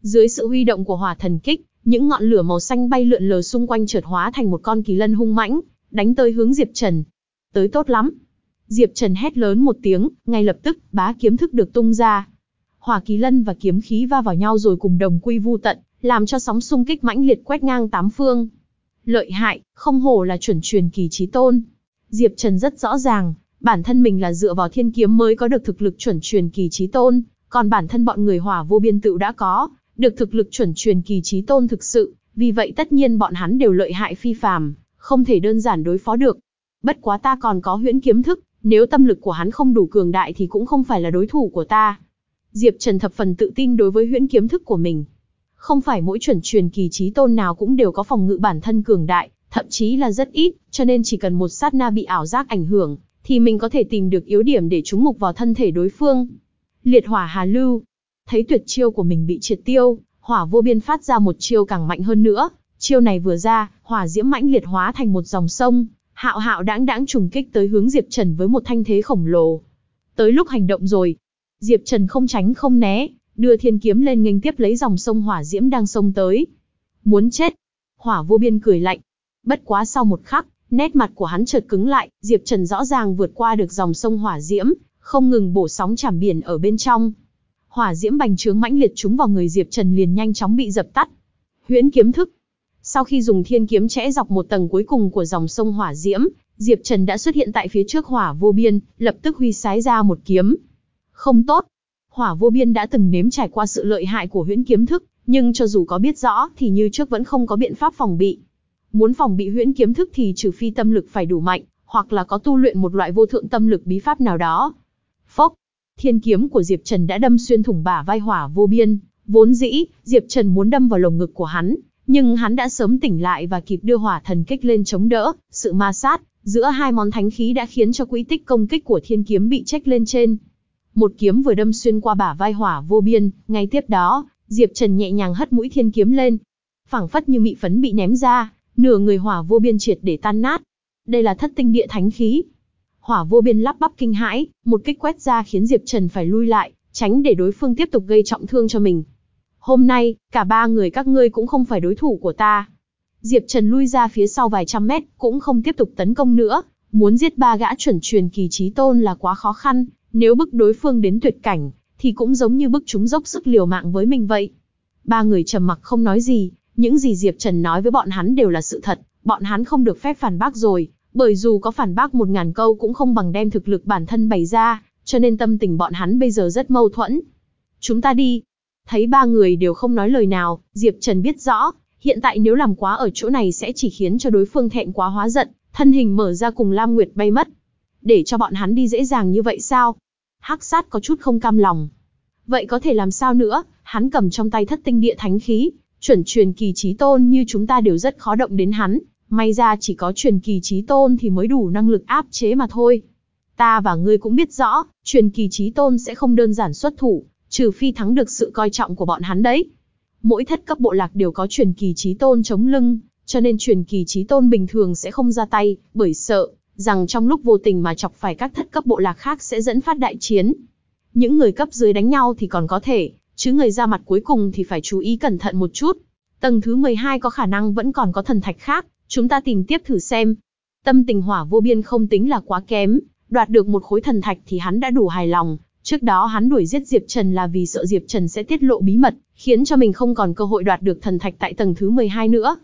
Dưới sự huy động của hỏa thần kích, những ngọn lửa màu xanh bay lượn lờ xung quanh chợt hóa thành một con kỳ lân hung mãnh, đánh tới hướng Diệp Trần. Tới tốt lắm. Diệp Trần hét lớn một tiếng, ngay lập tức, bá kiếm thức được tung ra. Hỏa kỳ lân và kiếm khí va vào nhau rồi cùng đồng quy vu tận, làm cho sóng xung kích mãnh liệt quét ngang tám phương. Lợi hại, không hổ là chuẩn truyền kỳ trí tôn. Diệp Trần rất rõ ràng, bản thân mình là dựa vào thiên kiếm mới có được thực lực chuẩn truyền kỳ trí tôn, còn bản thân bọn người hỏa vô biên tự đã có, được thực lực chuẩn truyền kỳ trí tôn thực sự, vì vậy tất nhiên bọn hắn đều lợi hại phi phàm, không thể đơn giản đối phó được. Bất quá ta còn có huyễn kiếm thức, nếu tâm lực của hắn không đủ cường đại thì cũng không phải là đối thủ của ta. Diệp Trần thập phần tự tin đối với huyễn kiếm thức của mình. Không phải mỗi chuẩn truyền kỳ trí tôn nào cũng đều có phòng ngự bản thân cường đại, thậm chí là rất ít, cho nên chỉ cần một sát na bị ảo giác ảnh hưởng, thì mình có thể tìm được yếu điểm để trúng mục vào thân thể đối phương. Liệt hỏa hà lưu, thấy tuyệt chiêu của mình bị triệt tiêu, hỏa vô biên phát ra một chiêu càng mạnh hơn nữa. Chiêu này vừa ra, hỏa diễm mãnh liệt hóa thành một dòng sông, hạo hạo đãng đãng trùng kích tới hướng Diệp Trần với một thanh thế khổng lồ. Tới lúc hành động rồi, Diệp Trần không tránh không né, đưa thiên kiếm lên nghênh tiếp lấy dòng sông hỏa diễm đang sông tới. Muốn chết. Hỏa vô biên cười lạnh. Bất quá sau một khắc, nét mặt của hắn chợt cứng lại, Diệp Trần rõ ràng vượt qua được dòng sông hỏa diễm, không ngừng bổ sóng chảm biển ở bên trong. Hỏa diễm bành trướng mãnh liệt trúng vào người Diệp Trần liền nhanh chóng bị dập tắt. Huyễn kiếm thức. Sau khi dùng thiên kiếm chẽ dọc một tầng cuối cùng của dòng sông hỏa diễm, Diệp Trần đã xuất hiện tại phía trước hỏa vô biên, lập tức huy sái ra một kiếm. Không tốt. Hỏa vô biên đã từng nếm trải qua sự lợi hại của huyễn kiếm thức, nhưng cho dù có biết rõ thì như trước vẫn không có biện pháp phòng bị. Muốn phòng bị huyễn kiếm thức thì trừ phi tâm lực phải đủ mạnh, hoặc là có tu luyện một loại vô thượng tâm lực bí pháp nào đó. Phốc, thiên kiếm của Diệp Trần đã đâm xuyên thủng bả vai hỏa vô biên, vốn dĩ, Diệp Trần muốn đâm vào lồng ngực của hắn, nhưng hắn đã sớm tỉnh lại và kịp đưa hỏa thần kích lên chống đỡ, sự ma sát giữa hai món thánh khí đã khiến cho quỹ tích công kích của thiên kiếm bị trách lên trên. Một kiếm vừa đâm xuyên qua bả vai hỏa vô biên, ngay tiếp đó, Diệp Trần nhẹ nhàng hất mũi thiên kiếm lên. phảng phất như mị phấn bị ném ra, nửa người hỏa vô biên triệt để tan nát. Đây là thất tinh địa thánh khí. Hỏa vô biên lắp bắp kinh hãi, một kích quét ra khiến Diệp Trần phải lui lại, tránh để đối phương tiếp tục gây trọng thương cho mình. Hôm nay, cả ba người các ngươi cũng không phải đối thủ của ta. Diệp Trần lui ra phía sau vài trăm mét, cũng không tiếp tục tấn công nữa. Muốn giết ba gã chuẩn truyền kỳ trí tôn là quá khó khăn, nếu bức đối phương đến tuyệt cảnh, thì cũng giống như bức chúng dốc sức liều mạng với mình vậy. Ba người trầm mặc không nói gì, những gì Diệp Trần nói với bọn hắn đều là sự thật, bọn hắn không được phép phản bác rồi, bởi dù có phản bác một ngàn câu cũng không bằng đem thực lực bản thân bày ra, cho nên tâm tình bọn hắn bây giờ rất mâu thuẫn. Chúng ta đi. Thấy ba người đều không nói lời nào, Diệp Trần biết rõ, hiện tại nếu làm quá ở chỗ này sẽ chỉ khiến cho đối phương thẹn quá hóa giận, thân hình mở ra cùng Lam Nguyệt bay mất. Để cho bọn hắn đi dễ dàng như vậy sao? Hắc sát có chút không cam lòng. Vậy có thể làm sao nữa, hắn cầm trong tay thất tinh địa thánh khí, chuẩn truyền kỳ trí tôn như chúng ta đều rất khó động đến hắn, may ra chỉ có truyền kỳ trí tôn thì mới đủ năng lực áp chế mà thôi. Ta và ngươi cũng biết rõ, truyền kỳ trí tôn sẽ không đơn giản xuất thủ, trừ phi thắng được sự coi trọng của bọn hắn đấy. Mỗi thất cấp bộ lạc đều có truyền kỳ trí tôn chống lưng, cho nên truyền kỳ trí tôn bình thường sẽ không ra tay, bởi sợ rằng trong lúc vô tình mà chọc phải các thất cấp bộ lạc khác sẽ dẫn phát đại chiến. Những người cấp dưới đánh nhau thì còn có thể, chứ người ra mặt cuối cùng thì phải chú ý cẩn thận một chút. Tầng thứ 12 có khả năng vẫn còn có thần thạch khác, chúng ta tìm tiếp thử xem. Tâm tình hỏa vô biên không tính là quá kém, đoạt được một khối thần thạch thì hắn đã đủ hài lòng. Trước đó hắn đuổi giết Diệp Trần là vì sợ Diệp Trần sẽ tiết lộ bí mật, khiến cho mình không còn cơ hội đoạt được thần thạch tại tầng thứ 12 nữa.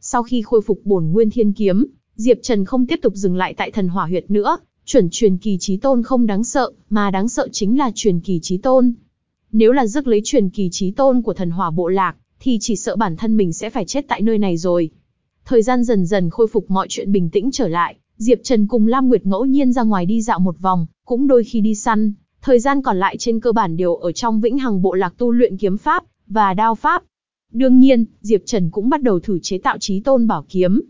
Sau khi khôi phục bổn nguyên thiên kiếm, Diệp Trần không tiếp tục dừng lại tại thần hỏa huyệt nữa, chuẩn truyền kỳ trí tôn không đáng sợ, mà đáng sợ chính là truyền kỳ trí tôn. Nếu là rước lấy truyền kỳ trí tôn của thần hỏa bộ lạc, thì chỉ sợ bản thân mình sẽ phải chết tại nơi này rồi. Thời gian dần dần khôi phục mọi chuyện bình tĩnh trở lại, Diệp Trần cùng Lam Nguyệt ngẫu nhiên ra ngoài đi dạo một vòng, cũng đôi khi đi săn, thời gian còn lại trên cơ bản đều ở trong vĩnh hằng bộ lạc tu luyện kiếm pháp và đao pháp. Đương nhiên, Diệp Trần cũng bắt đầu thử chế tạo trí tôn bảo kiếm.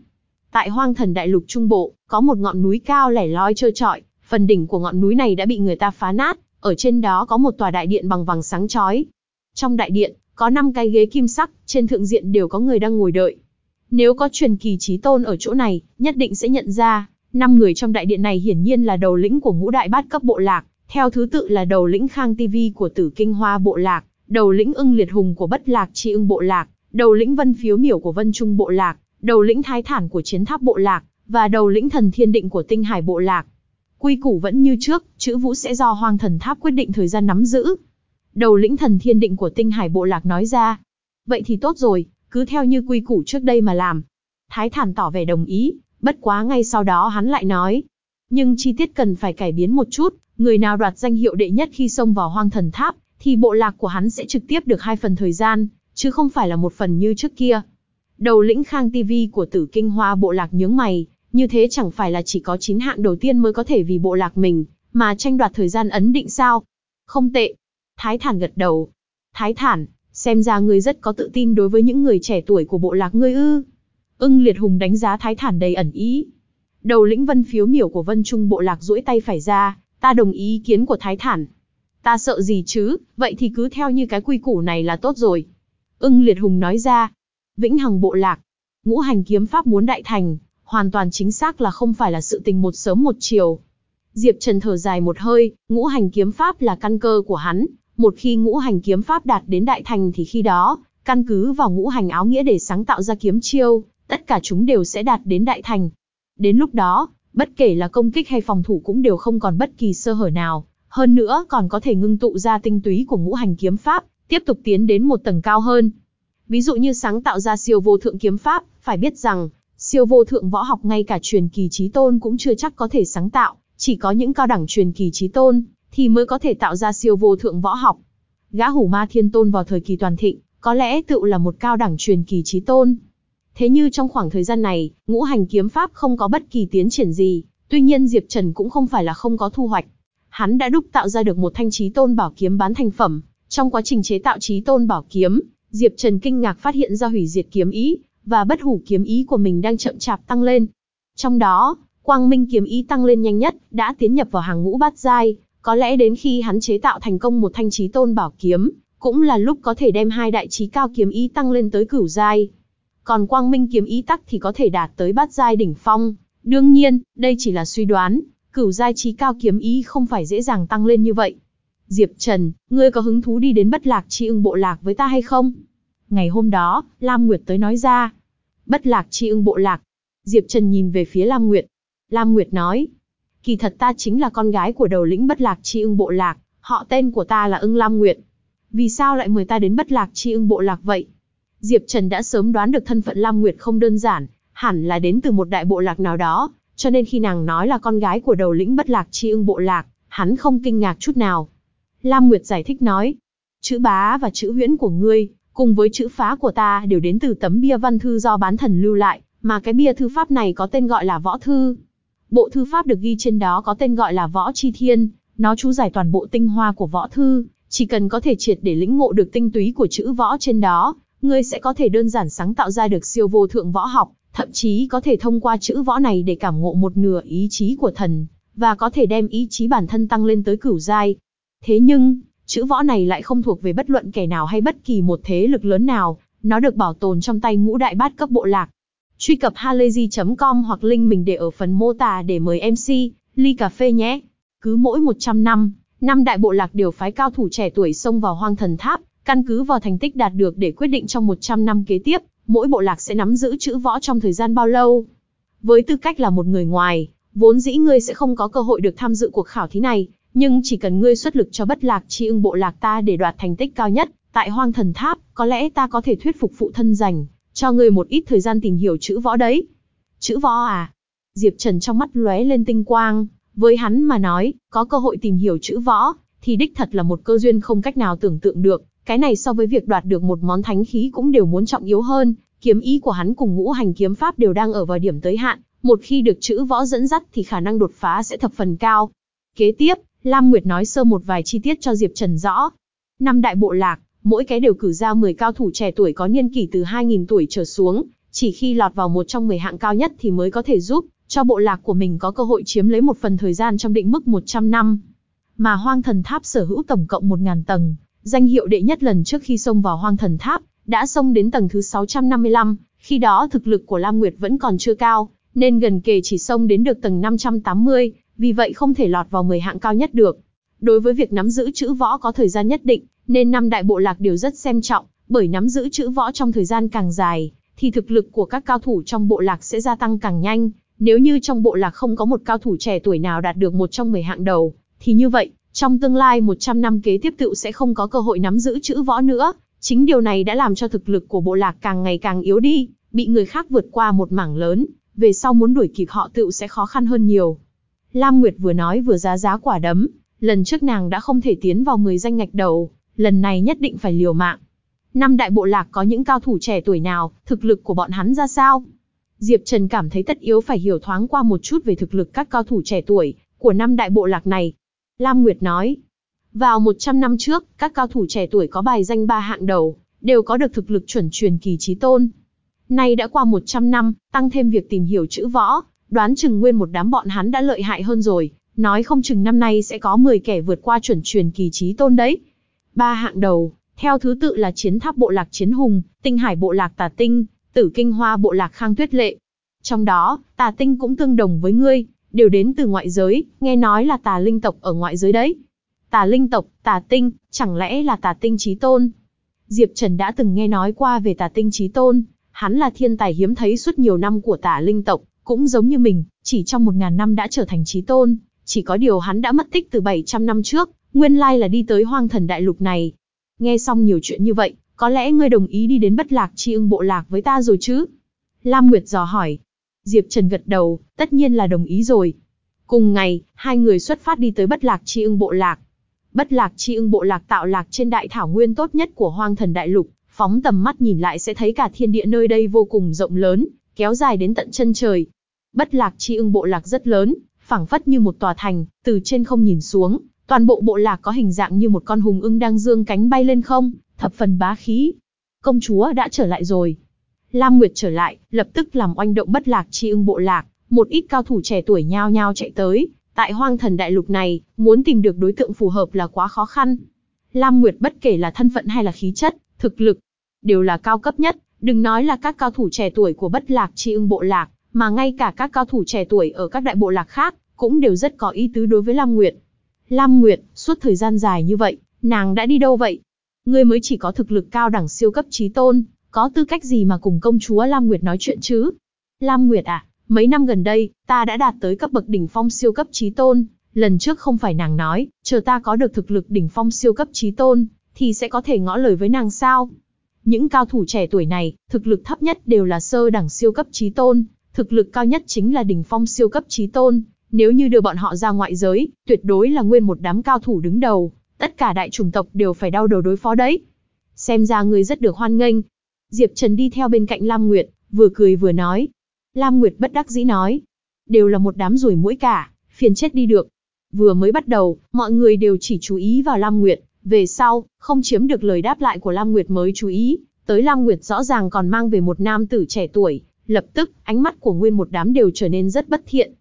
Tại hoang thần đại lục trung bộ, có một ngọn núi cao lẻ loi trơ trọi, phần đỉnh của ngọn núi này đã bị người ta phá nát, ở trên đó có một tòa đại điện bằng vàng sáng chói. Trong đại điện, Có 5 cái ghế kim sắc, trên thượng diện đều có người đang ngồi đợi. Nếu có truyền kỳ trí tôn ở chỗ này, nhất định sẽ nhận ra, năm người trong đại điện này hiển nhiên là đầu lĩnh của ngũ đại bát cấp bộ lạc, theo thứ tự là đầu lĩnh Khang TV của Tử Kinh Hoa bộ lạc, đầu lĩnh Ưng Liệt Hùng của Bất Lạc Chi Ưng bộ lạc, đầu lĩnh Vân Phiếu Miểu của Vân Trung bộ lạc, đầu lĩnh Thái Thản của Chiến Tháp bộ lạc và đầu lĩnh Thần Thiên Định của Tinh Hải bộ lạc. Quy củ vẫn như trước, chữ vũ sẽ do Hoang Thần Tháp quyết định thời gian nắm giữ. Đầu lĩnh Thần Thiên Định của Tinh Hải bộ lạc nói ra. Vậy thì tốt rồi, cứ theo như quy củ trước đây mà làm. Thái Thản tỏ vẻ đồng ý, bất quá ngay sau đó hắn lại nói. Nhưng chi tiết cần phải cải biến một chút, người nào đoạt danh hiệu đệ nhất khi xông vào Hoang Thần Tháp, thì bộ lạc của hắn sẽ trực tiếp được hai phần thời gian, chứ không phải là một phần như trước kia. Đầu lĩnh Khang TV của Tử Kinh Hoa bộ lạc nhướng mày, như thế chẳng phải là chỉ có 9 hạng đầu tiên mới có thể vì bộ lạc mình, mà tranh đoạt thời gian ấn định sao? Không tệ. Thái Thản gật đầu. Thái Thản, xem ra ngươi rất có tự tin đối với những người trẻ tuổi của bộ lạc ngươi ư. Ưng Liệt Hùng đánh giá Thái Thản đầy ẩn ý. Đầu lĩnh Vân Phiếu Miểu của Vân Trung bộ lạc duỗi tay phải ra, ta đồng ý ý kiến của Thái Thản. Ta sợ gì chứ, vậy thì cứ theo như cái quy củ này là tốt rồi. Ưng Liệt Hùng nói ra. Vĩnh Hằng bộ lạc. Ngũ hành kiếm pháp muốn đại thành, hoàn toàn chính xác là không phải là sự tình một sớm một chiều. Diệp Trần thở dài một hơi, ngũ hành kiếm pháp là căn cơ của hắn, một khi ngũ hành kiếm pháp đạt đến đại thành thì khi đó, căn cứ vào ngũ hành áo nghĩa để sáng tạo ra kiếm chiêu, tất cả chúng đều sẽ đạt đến đại thành. Đến lúc đó, bất kể là công kích hay phòng thủ cũng đều không còn bất kỳ sơ hở nào, hơn nữa còn có thể ngưng tụ ra tinh túy của ngũ hành kiếm pháp, tiếp tục tiến đến một tầng cao hơn. Ví dụ như sáng tạo ra siêu vô thượng kiếm pháp, phải biết rằng, siêu vô thượng võ học ngay cả truyền kỳ trí tôn cũng chưa chắc có thể sáng tạo, chỉ có những cao đẳng truyền kỳ trí tôn, thì mới có thể tạo ra siêu vô thượng võ học. Gã hủ ma thiên tôn vào thời kỳ toàn thịnh, có lẽ tự là một cao đẳng truyền kỳ trí tôn. Thế như trong khoảng thời gian này, ngũ hành kiếm pháp không có bất kỳ tiến triển gì, tuy nhiên Diệp Trần cũng không phải là không có thu hoạch. Hắn đã đúc tạo ra được một thanh trí tôn bảo kiếm bán thành phẩm. Trong quá trình chế tạo trí tôn bảo kiếm, Diệp Trần kinh ngạc phát hiện ra hủy diệt kiếm ý, và bất hủ kiếm ý của mình đang chậm chạp tăng lên. Trong đó, quang minh kiếm ý tăng lên nhanh nhất, đã tiến nhập vào hàng ngũ bát giai, có lẽ đến khi hắn chế tạo thành công một thanh trí tôn bảo kiếm, cũng là lúc có thể đem hai đại trí cao kiếm ý tăng lên tới cửu giai. Còn quang minh kiếm ý tắc thì có thể đạt tới bát giai đỉnh phong. Đương nhiên, đây chỉ là suy đoán, cửu giai trí cao kiếm ý không phải dễ dàng tăng lên như vậy. Diệp Trần, ngươi có hứng thú đi đến bất lạc chi ưng bộ lạc với ta hay không? Ngày hôm đó, Lam Nguyệt tới nói ra. Bất lạc chi ưng bộ lạc. Diệp Trần nhìn về phía Lam Nguyệt. Lam Nguyệt nói. Kỳ thật ta chính là con gái của đầu lĩnh bất lạc chi ưng bộ lạc, họ tên của ta là ưng Lam Nguyệt. Vì sao lại mời ta đến bất lạc chi ưng bộ lạc vậy? Diệp Trần đã sớm đoán được thân phận Lam Nguyệt không đơn giản, hẳn là đến từ một đại bộ lạc nào đó, cho nên khi nàng nói là con gái của đầu lĩnh bất lạc chi ưng bộ lạc, hắn không kinh ngạc chút nào. Lam Nguyệt giải thích nói, chữ bá và chữ huyễn của ngươi, cùng với chữ phá của ta đều đến từ tấm bia văn thư do bán thần lưu lại, mà cái bia thư pháp này có tên gọi là võ thư. Bộ thư pháp được ghi trên đó có tên gọi là võ chi thiên, nó chú giải toàn bộ tinh hoa của võ thư, chỉ cần có thể triệt để lĩnh ngộ được tinh túy của chữ võ trên đó, ngươi sẽ có thể đơn giản sáng tạo ra được siêu vô thượng võ học, thậm chí có thể thông qua chữ võ này để cảm ngộ một nửa ý chí của thần, và có thể đem ý chí bản thân tăng lên tới cửu giai. Thế nhưng, chữ võ này lại không thuộc về bất luận kẻ nào hay bất kỳ một thế lực lớn nào, nó được bảo tồn trong tay ngũ đại bát cấp bộ lạc. Truy cập halayzi.com hoặc link mình để ở phần mô tả để mời MC, ly cà phê nhé. Cứ mỗi 100 năm, năm đại bộ lạc đều phái cao thủ trẻ tuổi xông vào hoang thần tháp, căn cứ vào thành tích đạt được để quyết định trong 100 năm kế tiếp, mỗi bộ lạc sẽ nắm giữ chữ võ trong thời gian bao lâu. Với tư cách là một người ngoài, vốn dĩ ngươi sẽ không có cơ hội được tham dự cuộc khảo thí này, nhưng chỉ cần ngươi xuất lực cho bất lạc chi ưng bộ lạc ta để đoạt thành tích cao nhất, tại hoang thần tháp, có lẽ ta có thể thuyết phục phụ thân dành, cho ngươi một ít thời gian tìm hiểu chữ võ đấy. Chữ võ à? Diệp Trần trong mắt lóe lên tinh quang, với hắn mà nói, có cơ hội tìm hiểu chữ võ, thì đích thật là một cơ duyên không cách nào tưởng tượng được, cái này so với việc đoạt được một món thánh khí cũng đều muốn trọng yếu hơn, kiếm ý của hắn cùng ngũ hành kiếm pháp đều đang ở vào điểm tới hạn, một khi được chữ võ dẫn dắt thì khả năng đột phá sẽ thập phần cao. Kế tiếp, Lam Nguyệt nói sơ một vài chi tiết cho Diệp Trần rõ. Năm đại bộ lạc, mỗi cái đều cử ra 10 cao thủ trẻ tuổi có niên kỷ từ 2.000 tuổi trở xuống, chỉ khi lọt vào một trong 10 hạng cao nhất thì mới có thể giúp cho bộ lạc của mình có cơ hội chiếm lấy một phần thời gian trong định mức 100 năm. Mà hoang thần tháp sở hữu tổng cộng 1.000 tầng, danh hiệu đệ nhất lần trước khi xông vào hoang thần tháp, đã xông đến tầng thứ 655, khi đó thực lực của Lam Nguyệt vẫn còn chưa cao, nên gần kề chỉ xông đến được tầng 580, vì vậy không thể lọt vào 10 hạng cao nhất được. Đối với việc nắm giữ chữ võ có thời gian nhất định, nên năm đại bộ lạc đều rất xem trọng, bởi nắm giữ chữ võ trong thời gian càng dài, thì thực lực của các cao thủ trong bộ lạc sẽ gia tăng càng nhanh. Nếu như trong bộ lạc không có một cao thủ trẻ tuổi nào đạt được một trong 10 hạng đầu, thì như vậy, trong tương lai 100 năm kế tiếp tự sẽ không có cơ hội nắm giữ chữ võ nữa. Chính điều này đã làm cho thực lực của bộ lạc càng ngày càng yếu đi, bị người khác vượt qua một mảng lớn, về sau muốn đuổi kịp họ tự sẽ khó khăn hơn nhiều. Lam Nguyệt vừa nói vừa giá giá quả đấm, lần trước nàng đã không thể tiến vào 10 danh ngạch đầu, lần này nhất định phải liều mạng. Năm đại bộ lạc có những cao thủ trẻ tuổi nào, thực lực của bọn hắn ra sao? Diệp Trần cảm thấy tất yếu phải hiểu thoáng qua một chút về thực lực các cao thủ trẻ tuổi của năm đại bộ lạc này. Lam Nguyệt nói, vào 100 năm trước, các cao thủ trẻ tuổi có bài danh ba hạng đầu, đều có được thực lực chuẩn truyền kỳ trí tôn. Nay đã qua 100 năm, tăng thêm việc tìm hiểu chữ võ, đoán chừng nguyên một đám bọn hắn đã lợi hại hơn rồi, nói không chừng năm nay sẽ có 10 kẻ vượt qua chuẩn truyền kỳ trí tôn đấy. Ba hạng đầu, theo thứ tự là chiến tháp bộ lạc chiến hùng, tinh hải bộ lạc tà tinh, tử kinh hoa bộ lạc khang tuyết lệ. Trong đó, tà tinh cũng tương đồng với ngươi, đều đến từ ngoại giới, nghe nói là tà linh tộc ở ngoại giới đấy. Tà linh tộc, tà tinh, chẳng lẽ là tà tinh trí tôn? Diệp Trần đã từng nghe nói qua về tà tinh trí tôn, hắn là thiên tài hiếm thấy suốt nhiều năm của tà linh tộc, cũng giống như mình, chỉ trong một ngàn năm đã trở thành trí tôn, chỉ có điều hắn đã mất tích từ 700 năm trước, nguyên lai là đi tới hoang thần đại lục này. Nghe xong nhiều chuyện như vậy, có lẽ ngươi đồng ý đi đến bất lạc chi ưng bộ lạc với ta rồi chứ? Lam Nguyệt dò hỏi. Diệp Trần gật đầu, tất nhiên là đồng ý rồi. Cùng ngày, hai người xuất phát đi tới bất lạc chi ưng bộ lạc. Bất lạc chi ưng bộ lạc tạo lạc trên đại thảo nguyên tốt nhất của hoang thần đại lục, phóng tầm mắt nhìn lại sẽ thấy cả thiên địa nơi đây vô cùng rộng lớn, kéo dài đến tận chân trời. Bất lạc chi ưng bộ lạc rất lớn, phảng phất như một tòa thành, từ trên không nhìn xuống, toàn bộ bộ lạc có hình dạng như một con hùng ưng đang dương cánh bay lên không, thập phần bá khí. Công chúa đã trở lại rồi. Lam Nguyệt trở lại, lập tức làm oanh động bất lạc chi ưng bộ lạc, một ít cao thủ trẻ tuổi nhao nhao chạy tới, tại hoang thần đại lục này, muốn tìm được đối tượng phù hợp là quá khó khăn. Lam Nguyệt bất kể là thân phận hay là khí chất, thực lực, đều là cao cấp nhất, đừng nói là các cao thủ trẻ tuổi của bất lạc chi ưng bộ lạc, mà ngay cả các cao thủ trẻ tuổi ở các đại bộ lạc khác, cũng đều rất có ý tứ đối với Lam Nguyệt. Lam Nguyệt, suốt thời gian dài như vậy, nàng đã đi đâu vậy? Ngươi mới chỉ có thực lực cao đẳng siêu cấp trí tôn, có tư cách gì mà cùng công chúa Lam Nguyệt nói chuyện chứ? Lam Nguyệt à, mấy năm gần đây, ta đã đạt tới cấp bậc đỉnh phong siêu cấp trí tôn, lần trước không phải nàng nói, chờ ta có được thực lực đỉnh phong siêu cấp trí tôn, thì sẽ có thể ngõ lời với nàng sao? Những cao thủ trẻ tuổi này, thực lực thấp nhất đều là sơ đẳng siêu cấp trí tôn, thực lực cao nhất chính là đỉnh phong siêu cấp trí tôn, nếu như đưa bọn họ ra ngoại giới, tuyệt đối là nguyên một đám cao thủ đứng đầu, tất cả đại chủng tộc đều phải đau đầu đối phó đấy. Xem ra ngươi rất được hoan nghênh. Diệp Trần đi theo bên cạnh Lam Nguyệt, vừa cười vừa nói. Lam Nguyệt bất đắc dĩ nói. Đều là một đám rủi mũi cả, phiền chết đi được. Vừa mới bắt đầu, mọi người đều chỉ chú ý vào Lam Nguyệt, về sau, không chiếm được lời đáp lại của Lam Nguyệt mới chú ý, tới Lam Nguyệt rõ ràng còn mang về một nam tử trẻ tuổi, lập tức, ánh mắt của nguyên một đám đều trở nên rất bất thiện.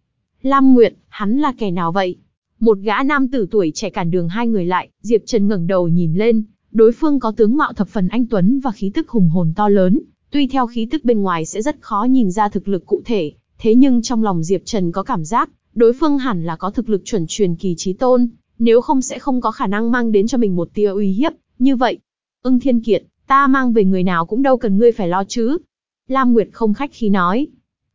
Lam Nguyệt, hắn là kẻ nào vậy? Một gã nam tử tuổi trẻ cản đường hai người lại, Diệp Trần ngẩng đầu nhìn lên, đối phương có tướng mạo thập phần anh tuấn và khí tức hùng hồn to lớn, tuy theo khí tức bên ngoài sẽ rất khó nhìn ra thực lực cụ thể, thế nhưng trong lòng Diệp Trần có cảm giác, đối phương hẳn là có thực lực chuẩn truyền kỳ trí tôn, nếu không sẽ không có khả năng mang đến cho mình một tia uy hiếp, như vậy. Ưng Thiên Kiệt, ta mang về người nào cũng đâu cần ngươi phải lo chứ. Lam Nguyệt không khách khí nói.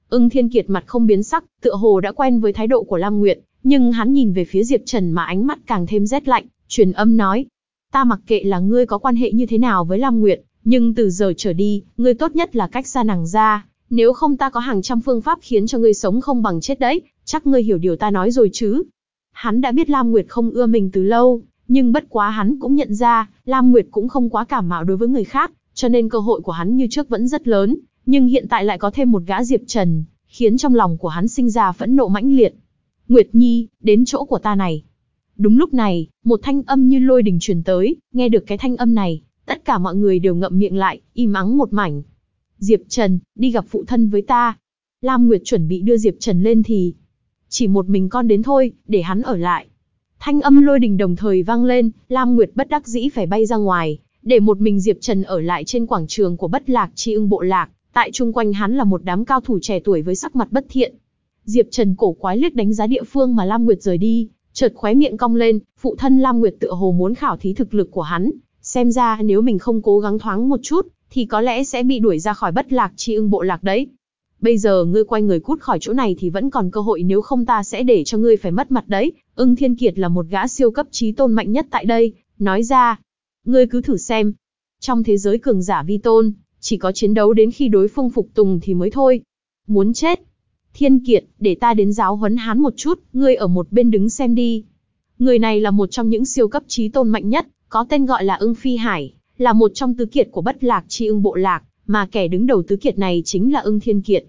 Ưng Thiên Kiệt mặt không biến sắc, tựa hồ đã quen với thái độ của Lam Nguyệt, nhưng hắn nhìn về phía Diệp Trần mà ánh mắt càng thêm rét lạnh, truyền âm nói. Ta mặc kệ là ngươi có quan hệ như thế nào với Lam Nguyệt, nhưng từ giờ trở đi, ngươi tốt nhất là cách xa nàng ra, nếu không ta có hàng trăm phương pháp khiến cho ngươi sống không bằng chết đấy, chắc ngươi hiểu điều ta nói rồi chứ. Hắn đã biết Lam Nguyệt không ưa mình từ lâu, nhưng bất quá hắn cũng nhận ra, Lam Nguyệt cũng không quá cảm mạo đối với người khác, cho nên cơ hội của hắn như trước vẫn rất lớn, nhưng hiện tại lại có thêm một gã Diệp Trần, khiến trong lòng của hắn sinh ra phẫn nộ mãnh liệt. Nguyệt Nhi, đến chỗ của ta này. Đúng lúc này, một thanh âm như lôi đình truyền tới, nghe được cái thanh âm này, tất cả mọi người đều ngậm miệng lại, im ắng một mảnh. Diệp Trần, đi gặp phụ thân với ta. Lam Nguyệt chuẩn bị đưa Diệp Trần lên thì, chỉ một mình con đến thôi, để hắn ở lại. Thanh âm lôi đình đồng thời vang lên, Lam Nguyệt bất đắc dĩ phải bay ra ngoài, để một mình Diệp Trần ở lại trên quảng trường của bất lạc chi ưng bộ lạc, tại chung quanh hắn là một đám cao thủ trẻ tuổi với sắc mặt bất thiện. Diệp Trần cổ quái liếc đánh giá địa phương mà Lam Nguyệt rời đi, chợt khóe miệng cong lên, phụ thân Lam Nguyệt tựa hồ muốn khảo thí thực lực của hắn, xem ra nếu mình không cố gắng thoáng một chút, thì có lẽ sẽ bị đuổi ra khỏi bất lạc chi ưng bộ lạc đấy. Bây giờ ngươi quay người cút khỏi chỗ này thì vẫn còn cơ hội nếu không ta sẽ để cho ngươi phải mất mặt đấy. Ưng Thiên Kiệt là một gã siêu cấp trí tôn mạnh nhất tại đây, nói ra. Ngươi cứ thử xem. Trong thế giới cường giả vi tôn, chỉ có chiến đấu đến khi đối phương phục tùng thì mới thôi. Muốn chết. Thiên Kiệt, để ta đến giáo huấn hắn một chút, ngươi ở một bên đứng xem đi. Người này là một trong những siêu cấp trí tôn mạnh nhất, có tên gọi là ưng phi hải, là một trong tứ kiệt của bất lạc chi ưng bộ lạc, mà kẻ đứng đầu tứ kiệt này chính là ưng thiên kiệt.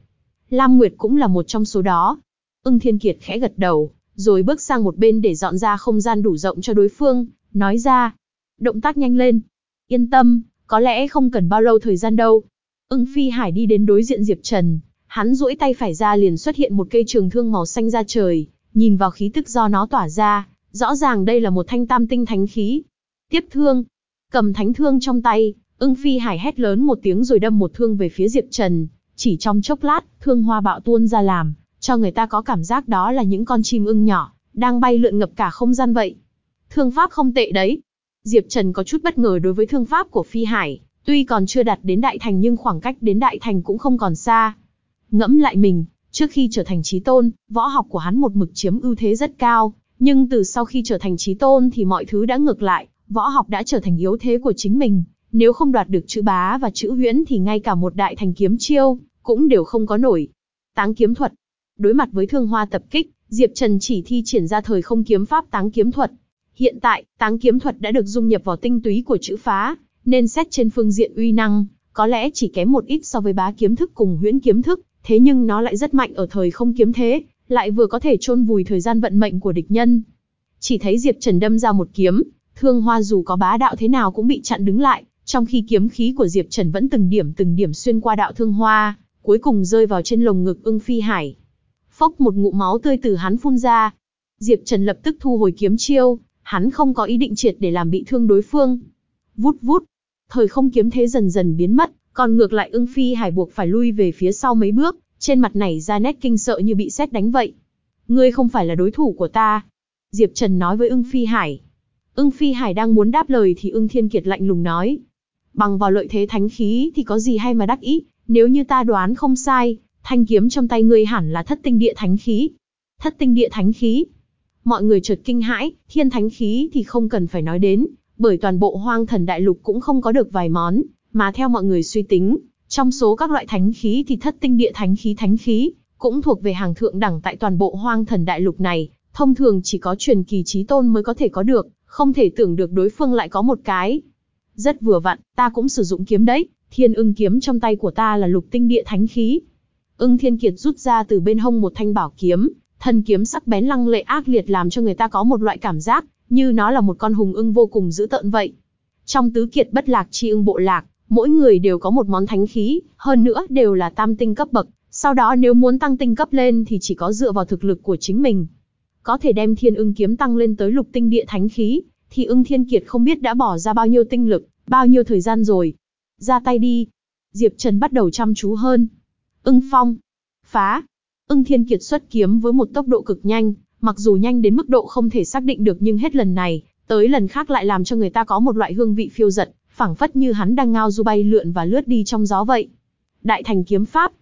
Lam Nguyệt cũng là một trong số đó. Ưng thiên kiệt khẽ gật đầu, rồi bước sang một bên để dọn ra không gian đủ rộng cho đối phương, nói ra. Động tác nhanh lên. Yên tâm, có lẽ không cần bao lâu thời gian đâu. Ưng phi hải đi đến đối diện Diệp Trần, hắn duỗi tay phải ra liền xuất hiện một cây trường thương màu xanh ra trời, nhìn vào khí tức do nó tỏa ra, rõ ràng đây là một thanh tam tinh thánh khí. Tiếp thương, cầm thánh thương trong tay, ưng phi hải hét lớn một tiếng rồi đâm một thương về phía Diệp Trần, chỉ trong chốc lát, thương hoa bạo tuôn ra làm, cho người ta có cảm giác đó là những con chim ưng nhỏ, đang bay lượn ngập cả không gian vậy. Thương pháp không tệ đấy. Diệp Trần có chút bất ngờ đối với thương pháp của phi hải, tuy còn chưa đạt đến đại thành nhưng khoảng cách đến đại thành cũng không còn xa. Ngẫm lại mình, trước khi trở thành trí tôn, võ học của hắn một mực chiếm ưu thế rất cao, nhưng từ sau khi trở thành trí tôn thì mọi thứ đã ngược lại, võ học đã trở thành yếu thế của chính mình. Nếu không đoạt được chữ bá và chữ huyễn thì ngay cả một đại thành kiếm chiêu, cũng đều không có nổi. Táng kiếm thuật. Đối mặt với thương hoa tập kích, Diệp Trần chỉ thi triển ra thời không kiếm pháp táng kiếm thuật. Hiện tại, táng kiếm thuật đã được dung nhập vào tinh túy của chữ phá, nên xét trên phương diện uy năng, có lẽ chỉ kém một ít so với bá kiếm thức cùng huyễn kiếm thức, thế nhưng nó lại rất mạnh ở thời không kiếm thế, lại vừa có thể chôn vùi thời gian vận mệnh của địch nhân. Chỉ thấy Diệp Trần đâm ra một kiếm, thương hoa dù có bá đạo thế nào cũng bị chặn đứng lại, trong khi kiếm khí của Diệp Trần vẫn từng điểm từng điểm xuyên qua đạo thương hoa, cuối cùng rơi vào trên lồng ngực ưng phi hải. Phốc một ngụm máu tươi từ hắn phun ra. Diệp Trần lập tức thu hồi kiếm chiêu, hắn không có ý định triệt để làm bị thương đối phương. Vút vút, thời không kiếm thế dần dần biến mất, còn ngược lại ưng phi hải buộc phải lui về phía sau mấy bước, trên mặt này ra nét kinh sợ như bị sét đánh vậy. Ngươi không phải là đối thủ của ta. Diệp Trần nói với ưng phi hải. Ưng phi hải đang muốn đáp lời thì ưng thiên kiệt lạnh lùng nói. Bằng vào lợi thế thánh khí thì có gì hay mà đắc ý, nếu như ta đoán không sai, thanh kiếm trong tay ngươi hẳn là thất tinh địa thánh khí. Thất tinh địa thánh khí. Mọi người chợt kinh hãi, thiên thánh khí thì không cần phải nói đến, bởi toàn bộ hoang thần đại lục cũng không có được vài món, mà theo mọi người suy tính, trong số các loại thánh khí thì thất tinh địa thánh khí thánh khí, cũng thuộc về hàng thượng đẳng tại toàn bộ hoang thần đại lục này, thông thường chỉ có truyền kỳ trí tôn mới có thể có được, không thể tưởng được đối phương lại có một cái. Rất vừa vặn, ta cũng sử dụng kiếm đấy, thiên ưng kiếm trong tay của ta là lục tinh địa thánh khí. Ưng thiên kiệt rút ra từ bên hông một thanh bảo kiếm, thân kiếm sắc bén lăng lệ ác liệt làm cho người ta có một loại cảm giác, như nó là một con hùng ưng vô cùng dữ tợn vậy. Trong tứ kiệt bất lạc chi ưng bộ lạc, mỗi người đều có một món thánh khí, hơn nữa đều là tam tinh cấp bậc, sau đó nếu muốn tăng tinh cấp lên thì chỉ có dựa vào thực lực của chính mình. Có thể đem thiên ưng kiếm tăng lên tới lục tinh địa thánh khí, thì ưng thiên kiệt không biết đã bỏ ra bao nhiêu tinh lực, bao nhiêu thời gian rồi. Ra tay đi. Diệp Trần bắt đầu chăm chú hơn. Ưng phong. Phá. Ưng thiên kiệt xuất kiếm với một tốc độ cực nhanh, mặc dù nhanh đến mức độ không thể xác định được nhưng hết lần này, tới lần khác lại làm cho người ta có một loại hương vị phiêu giật, phảng phất như hắn đang ngao du bay lượn và lướt đi trong gió vậy. Đại thành kiếm pháp.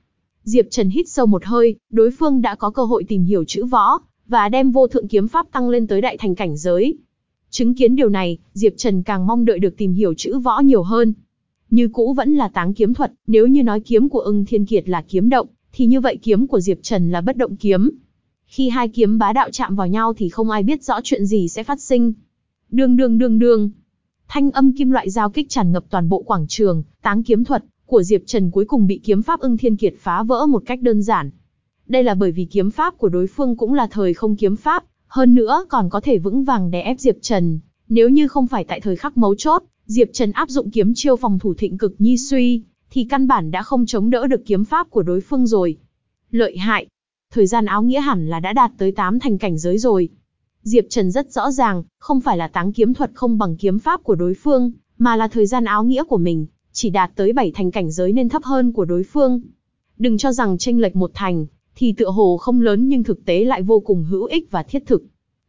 Diệp Trần hít sâu một hơi, đối phương đã có cơ hội tìm hiểu chữ võ, và đem vô thượng kiếm pháp tăng lên tới đại thành cảnh giới. Chứng kiến điều này, Diệp Trần càng mong đợi được tìm hiểu chữ võ nhiều hơn. Như cũ vẫn là táng kiếm thuật, nếu như nói kiếm của ưng thiên kiệt là kiếm động, thì như vậy kiếm của Diệp Trần là bất động kiếm. Khi hai kiếm bá đạo chạm vào nhau thì không ai biết rõ chuyện gì sẽ phát sinh. Đường đường đường đường. Thanh âm kim loại giao kích tràn ngập toàn bộ quảng trường, táng kiếm thuật của Diệp Trần cuối cùng bị kiếm pháp ưng thiên kiệt phá vỡ một cách đơn giản. Đây là bởi vì kiếm pháp của đối phương cũng là thời không kiếm pháp, hơn nữa còn có thể vững vàng đè ép Diệp Trần. Nếu như không phải tại thời khắc mấu chốt, Diệp Trần áp dụng kiếm chiêu phòng thủ thịnh cực nhi suy, thì căn bản đã không chống đỡ được kiếm pháp của đối phương rồi. Lợi hại. Thời gian áo nghĩa hẳn là đã đạt tới 8 thành cảnh giới rồi. Diệp Trần rất rõ ràng, không phải là táng kiếm thuật không bằng kiếm pháp của đối phương, mà là thời gian áo nghĩa của mình, chỉ đạt tới bảy thành cảnh giới nên thấp hơn của đối phương. Đừng cho rằng tranh lệch một thành, thì tựa hồ không lớn nhưng thực tế lại vô cùng hữu ích và thiết thực.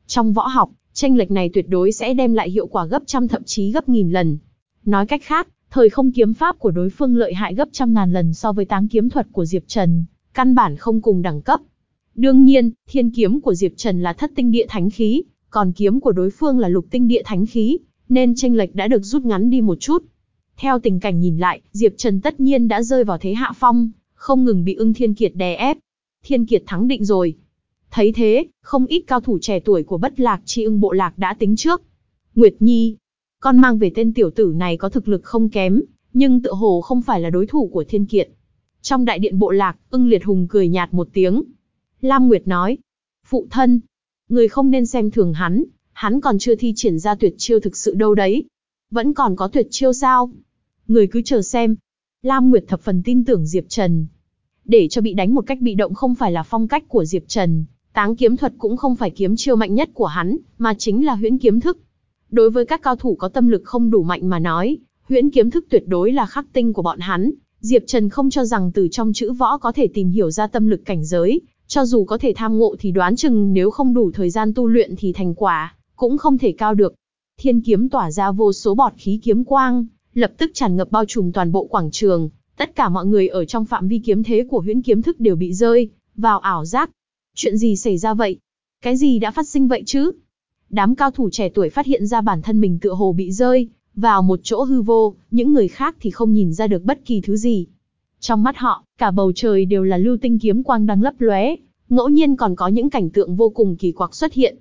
Trong võ học, tranh lệch này tuyệt đối sẽ đem lại hiệu quả gấp trăm thậm chí gấp nghìn lần. Nói cách khác, thời không kiếm pháp của đối phương lợi hại gấp trăm ngàn lần so với táng kiếm thuật của Diệp Trần, căn bản không cùng đẳng cấp. Đương nhiên, thiên kiếm của Diệp Trần là thất tinh địa thánh khí, còn kiếm của đối phương là lục tinh địa thánh khí, nên tranh lệch đã được rút ngắn đi một chút. Theo tình cảnh nhìn lại, Diệp Trần tất nhiên đã rơi vào thế hạ phong, không ngừng bị ưng thiên kiệt đè ép. Thiên kiệt thắng định rồi. Thấy thế, không ít cao thủ trẻ tuổi của bất lạc chi ưng bộ lạc đã tính trước. Nguyệt Nhi, con mang về tên tiểu tử này có thực lực không kém, nhưng tự hồ không phải là đối thủ của thiên kiệt. Trong đại điện bộ lạc, ưng liệt hùng cười nhạt một tiếng. Lam Nguyệt nói, phụ thân, người không nên xem thường hắn, hắn còn chưa thi triển ra tuyệt chiêu thực sự đâu đấy. Vẫn còn có tuyệt chiêu sao? Người cứ chờ xem. Lam Nguyệt thập phần tin tưởng Diệp Trần. Để cho bị đánh một cách bị động không phải là phong cách của Diệp Trần, táng kiếm thuật cũng không phải kiếm chiêu mạnh nhất của hắn, mà chính là huyễn kiếm thức. Đối với các cao thủ có tâm lực không đủ mạnh mà nói, huyễn kiếm thức tuyệt đối là khắc tinh của bọn hắn. Diệp Trần không cho rằng từ trong chữ võ có thể tìm hiểu ra tâm lực cảnh giới, cho dù có thể tham ngộ thì đoán chừng nếu không đủ thời gian tu luyện thì thành quả cũng không thể cao được. Thiên kiếm tỏa ra vô số bọt khí kiếm quang, lập tức tràn ngập bao trùm toàn bộ quảng trường, tất cả mọi người ở trong phạm vi kiếm thế của huyễn kiếm thức đều bị rơi vào ảo giác. Chuyện gì xảy ra vậy? Cái gì đã phát sinh vậy chứ? Đám cao thủ trẻ tuổi phát hiện ra bản thân mình tựa hồ bị rơi vào một chỗ hư vô, những người khác thì không nhìn ra được bất kỳ thứ gì. Trong mắt họ, cả bầu trời đều là lưu tinh kiếm quang đang lấp lóe, ngẫu nhiên còn có những cảnh tượng vô cùng kỳ quặc xuất hiện.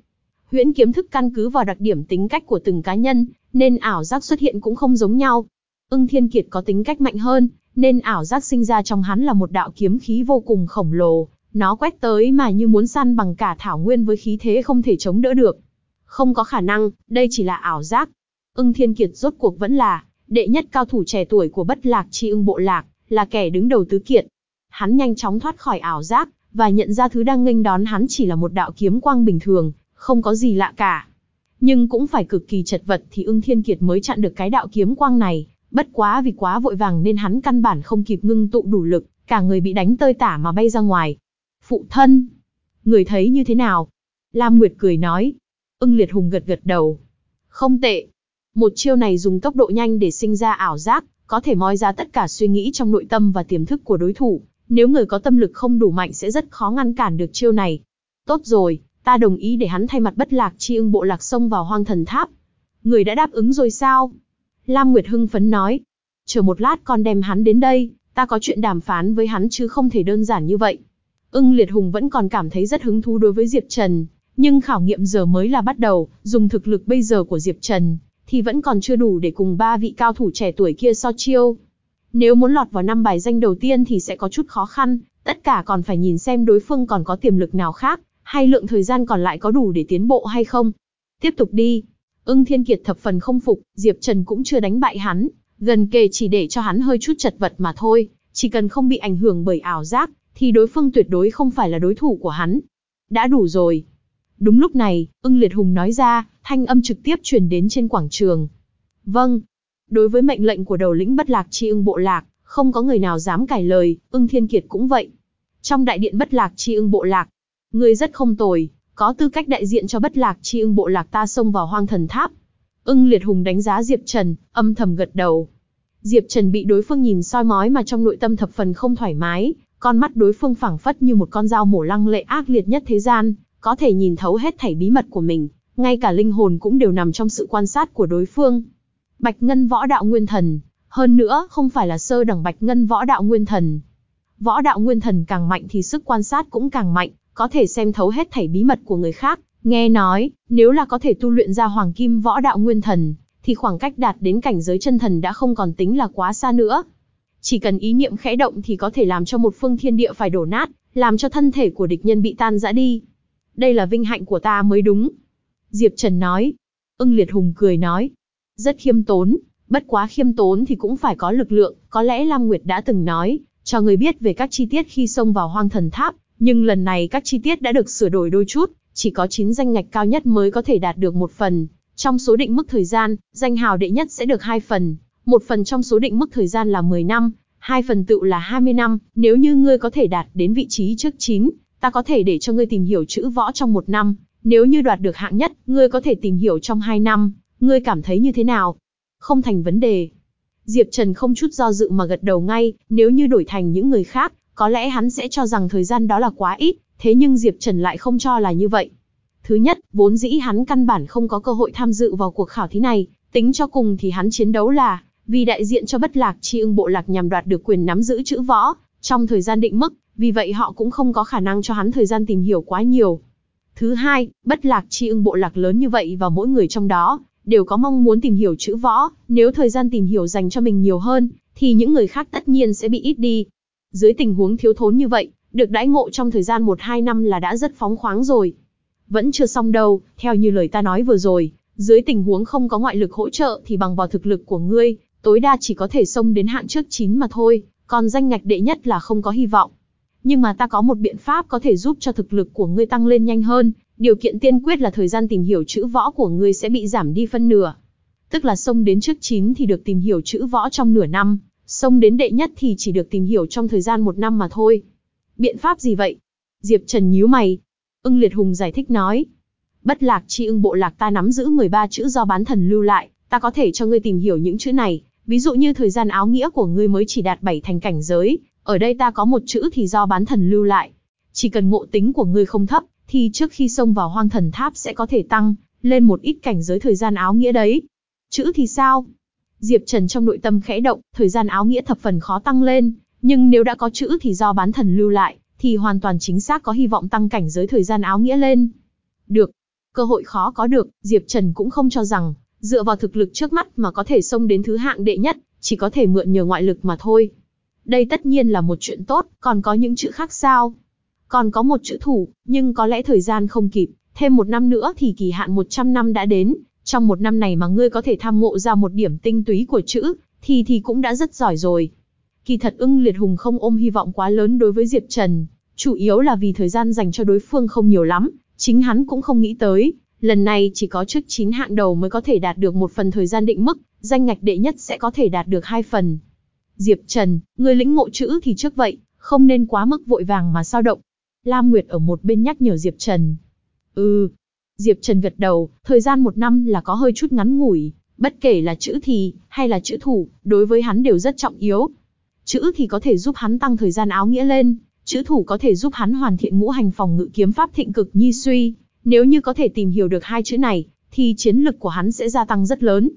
Huyễn kiếm thức căn cứ vào đặc điểm tính cách của từng cá nhân, nên ảo giác xuất hiện cũng không giống nhau. Ưng Thiên Kiệt có tính cách mạnh hơn, nên ảo giác sinh ra trong hắn là một đạo kiếm khí vô cùng khổng lồ, nó quét tới mà như muốn săn bằng cả thảo nguyên với khí thế không thể chống đỡ được. Không có khả năng, đây chỉ là ảo giác. Ưng Thiên Kiệt rốt cuộc vẫn là đệ nhất cao thủ trẻ tuổi của bất lạc chi ưng bộ lạc, là kẻ đứng đầu tứ kiện. Hắn nhanh chóng thoát khỏi ảo giác, và nhận ra thứ đang nghênh đón hắn chỉ là một đạo kiếm quang bình thường, không có gì lạ cả. Nhưng cũng phải cực kỳ chật vật thì ưng thiên kiệt mới chặn được cái đạo kiếm quang này, bất quá vì quá vội vàng nên hắn căn bản không kịp ngưng tụ đủ lực, cả người bị đánh tơi tả mà bay ra ngoài. Phụ thân! Người thấy như thế nào? Lam Nguyệt cười nói. Ưng liệt hùng gật gật đầu. Không tệ. Một chiêu này dùng tốc độ nhanh để sinh ra ảo giác, có thể moi ra tất cả suy nghĩ trong nội tâm và tiềm thức của đối thủ. Nếu người có tâm lực không đủ mạnh sẽ rất khó ngăn cản được chiêu này. Tốt rồi, ta đồng ý để hắn thay mặt bất lạc chi ưng bộ lạc sông vào hoang thần tháp. Người đã đáp ứng rồi sao? Lam Nguyệt hưng phấn nói. Chờ một lát con đem hắn đến đây, ta có chuyện đàm phán với hắn chứ không thể đơn giản như vậy. Ưng Liệt Hùng vẫn còn cảm thấy rất hứng thú đối với Diệp Trần, nhưng khảo nghiệm giờ mới là bắt đầu, dùng thực lực bây giờ của Diệp Trần, thì vẫn còn chưa đủ để cùng ba vị cao thủ trẻ tuổi kia so chiêu. Nếu muốn lọt vào năm bài danh đầu tiên thì sẽ có chút khó khăn, tất cả còn phải nhìn xem đối phương còn có tiềm lực nào khác, hay lượng thời gian còn lại có đủ để tiến bộ hay không. Tiếp tục đi. Ưng Thiên Kiệt thập phần không phục, Diệp Trần cũng chưa đánh bại hắn, gần kề chỉ để cho hắn hơi chút chật vật mà thôi, chỉ cần không bị ảnh hưởng bởi ảo giác, thì đối phương tuyệt đối không phải là đối thủ của hắn. Đã đủ rồi. Đúng lúc này, ưng liệt hùng nói ra, thanh âm trực tiếp truyền đến trên quảng trường. Vâng. Đối với mệnh lệnh của đầu lĩnh bất lạc chi ưng bộ lạc, không có người nào dám cải lời, ưng thiên kiệt cũng vậy. Trong đại điện bất lạc chi ưng bộ lạc, người rất không tồi, có tư cách đại diện cho bất lạc chi ưng bộ lạc ta xông vào hoang thần tháp. Ưng liệt hùng đánh giá Diệp Trần, âm thầm gật đầu. Diệp Trần bị đối phương nhìn soi mói mà trong nội tâm thập phần không thoải mái, con mắt đối phương phẳng phất như một con dao mổ lăng lệ ác liệt nhất thế gian, có thể nhìn thấu hết thảy bí mật của mình, ngay cả linh hồn cũng đều nằm trong sự quan sát của đối phương. Bạch Ngân Võ Đạo Nguyên Thần, hơn nữa không phải là sơ đẳng Bạch Ngân Võ Đạo Nguyên Thần. Võ Đạo Nguyên Thần càng mạnh thì sức quan sát cũng càng mạnh, có thể xem thấu hết thảy bí mật của người khác. Nghe nói, nếu là có thể tu luyện ra Hoàng Kim Võ Đạo Nguyên Thần, thì khoảng cách đạt đến cảnh giới chân thần đã không còn tính là quá xa nữa. Chỉ cần ý niệm khẽ động thì có thể làm cho một phương thiên địa phải đổ nát, làm cho thân thể của địch nhân bị tan rã đi. Đây là vinh hạnh của ta mới đúng. Diệp Trần nói. Ưng Liệt Hùng cười nói. Rất khiêm tốn, bất quá khiêm tốn thì cũng phải có lực lượng, có lẽ Lam Nguyệt đã từng nói, cho người biết về các chi tiết khi xông vào hoang thần tháp, nhưng lần này các chi tiết đã được sửa đổi đôi chút, chỉ có 9 danh ngạch cao nhất mới có thể đạt được một phần. Trong số định mức thời gian, danh hào đệ nhất sẽ được hai phần, một phần trong số định mức thời gian là 10 năm, hai phần tự là 20 năm, nếu như ngươi có thể đạt đến vị trí trước 9, ta có thể để cho ngươi tìm hiểu chữ võ trong một năm, nếu như đoạt được hạng nhất, ngươi có thể tìm hiểu trong hai năm, ngươi cảm thấy như thế nào? Không thành vấn đề. Diệp Trần không chút do dự mà gật đầu ngay, nếu như đổi thành những người khác, có lẽ hắn sẽ cho rằng thời gian đó là quá ít, thế nhưng Diệp Trần lại không cho là như vậy. Thứ nhất, vốn dĩ hắn căn bản không có cơ hội tham dự vào cuộc khảo thí này, tính cho cùng thì hắn chiến đấu là vì đại diện cho bất lạc chi ưng bộ lạc nhằm đoạt được quyền nắm giữ chữ võ, trong thời gian định mức, vì vậy họ cũng không có khả năng cho hắn thời gian tìm hiểu quá nhiều. Thứ hai, bất lạc chi ưng bộ lạc lớn như vậy và mỗi người trong đó, đều có mong muốn tìm hiểu chữ võ, nếu thời gian tìm hiểu dành cho mình nhiều hơn, thì những người khác tất nhiên sẽ bị ít đi. Dưới tình huống thiếu thốn như vậy, được đãi ngộ trong thời gian 1-2 năm là đã rất phóng khoáng rồi. Vẫn chưa xong đâu, theo như lời ta nói vừa rồi, dưới tình huống không có ngoại lực hỗ trợ thì bằng vào thực lực của ngươi, tối đa chỉ có thể xông đến hạng trước 9 mà thôi, còn danh ngạch đệ nhất là không có hy vọng. Nhưng mà ta có một biện pháp có thể giúp cho thực lực của ngươi tăng lên nhanh hơn, điều kiện tiên quyết là thời gian tìm hiểu chữ võ của ngươi sẽ bị giảm đi phân nửa. Tức là xông đến trước 9 thì được tìm hiểu chữ võ trong nửa năm, xông đến đệ nhất thì chỉ được tìm hiểu trong thời gian một năm mà thôi. Biện pháp gì vậy? Diệp Trần nhíu mày. Ưng Liệt Hùng giải thích nói. Bất lạc chi ưng bộ lạc ta nắm giữ 13 chữ do bán thần lưu lại, ta có thể cho ngươi tìm hiểu những chữ này, Ví dụ như thời gian áo nghĩa của ngươi mới chỉ đạt 7 thành cảnh giới, ở đây ta có một chữ thì do bán thần lưu lại. Chỉ cần ngộ tính của ngươi không thấp, thì trước khi xông vào hoang thần tháp sẽ có thể tăng lên một ít cảnh giới thời gian áo nghĩa đấy. Chữ thì sao? Diệp Trần trong nội tâm khẽ động, thời gian áo nghĩa thập phần khó tăng lên, nhưng nếu đã có chữ thì do bán thần lưu lại, thì hoàn toàn chính xác có hy vọng tăng cảnh giới thời gian áo nghĩa lên. Được, cơ hội khó có được, Diệp Trần cũng không cho rằng Dựa vào thực lực trước mắt mà có thể xông đến thứ hạng đệ nhất, chỉ có thể mượn nhờ ngoại lực mà thôi. Đây tất nhiên là một chuyện tốt, còn có những chữ khác sao? Còn có một chữ thủ, nhưng có lẽ thời gian không kịp, thêm một năm nữa thì kỳ hạn 100 năm đã đến, trong một năm này mà ngươi có thể tham ngộ ra một điểm tinh túy của chữ, thì thì cũng đã rất giỏi rồi. Kỳ thật ưng liệt hùng không ôm hy vọng quá lớn đối với Diệp Trần, chủ yếu là vì thời gian dành cho đối phương không nhiều lắm, chính hắn cũng không nghĩ tới, Lần này chỉ có trước 9 hạng đầu mới có thể đạt được một phần thời gian định mức, danh ngạch đệ nhất sẽ có thể đạt được hai phần. Diệp Trần, người lĩnh ngộ chữ thì trước vậy, không nên quá mức vội vàng mà sao động. Lam Nguyệt ở một bên nhắc nhở Diệp Trần. Ừ. Diệp Trần gật đầu, thời gian một năm là có hơi chút ngắn ngủi, bất kể là chữ thì, hay là chữ thủ, đối với hắn đều rất trọng yếu. Chữ thì có thể giúp hắn tăng thời gian áo nghĩa lên, chữ thủ có thể giúp hắn hoàn thiện ngũ hành phòng ngự kiếm pháp thịnh cực nhi suy, nếu như có thể tìm hiểu được hai chữ này, thì chiến lực của hắn sẽ gia tăng rất lớn.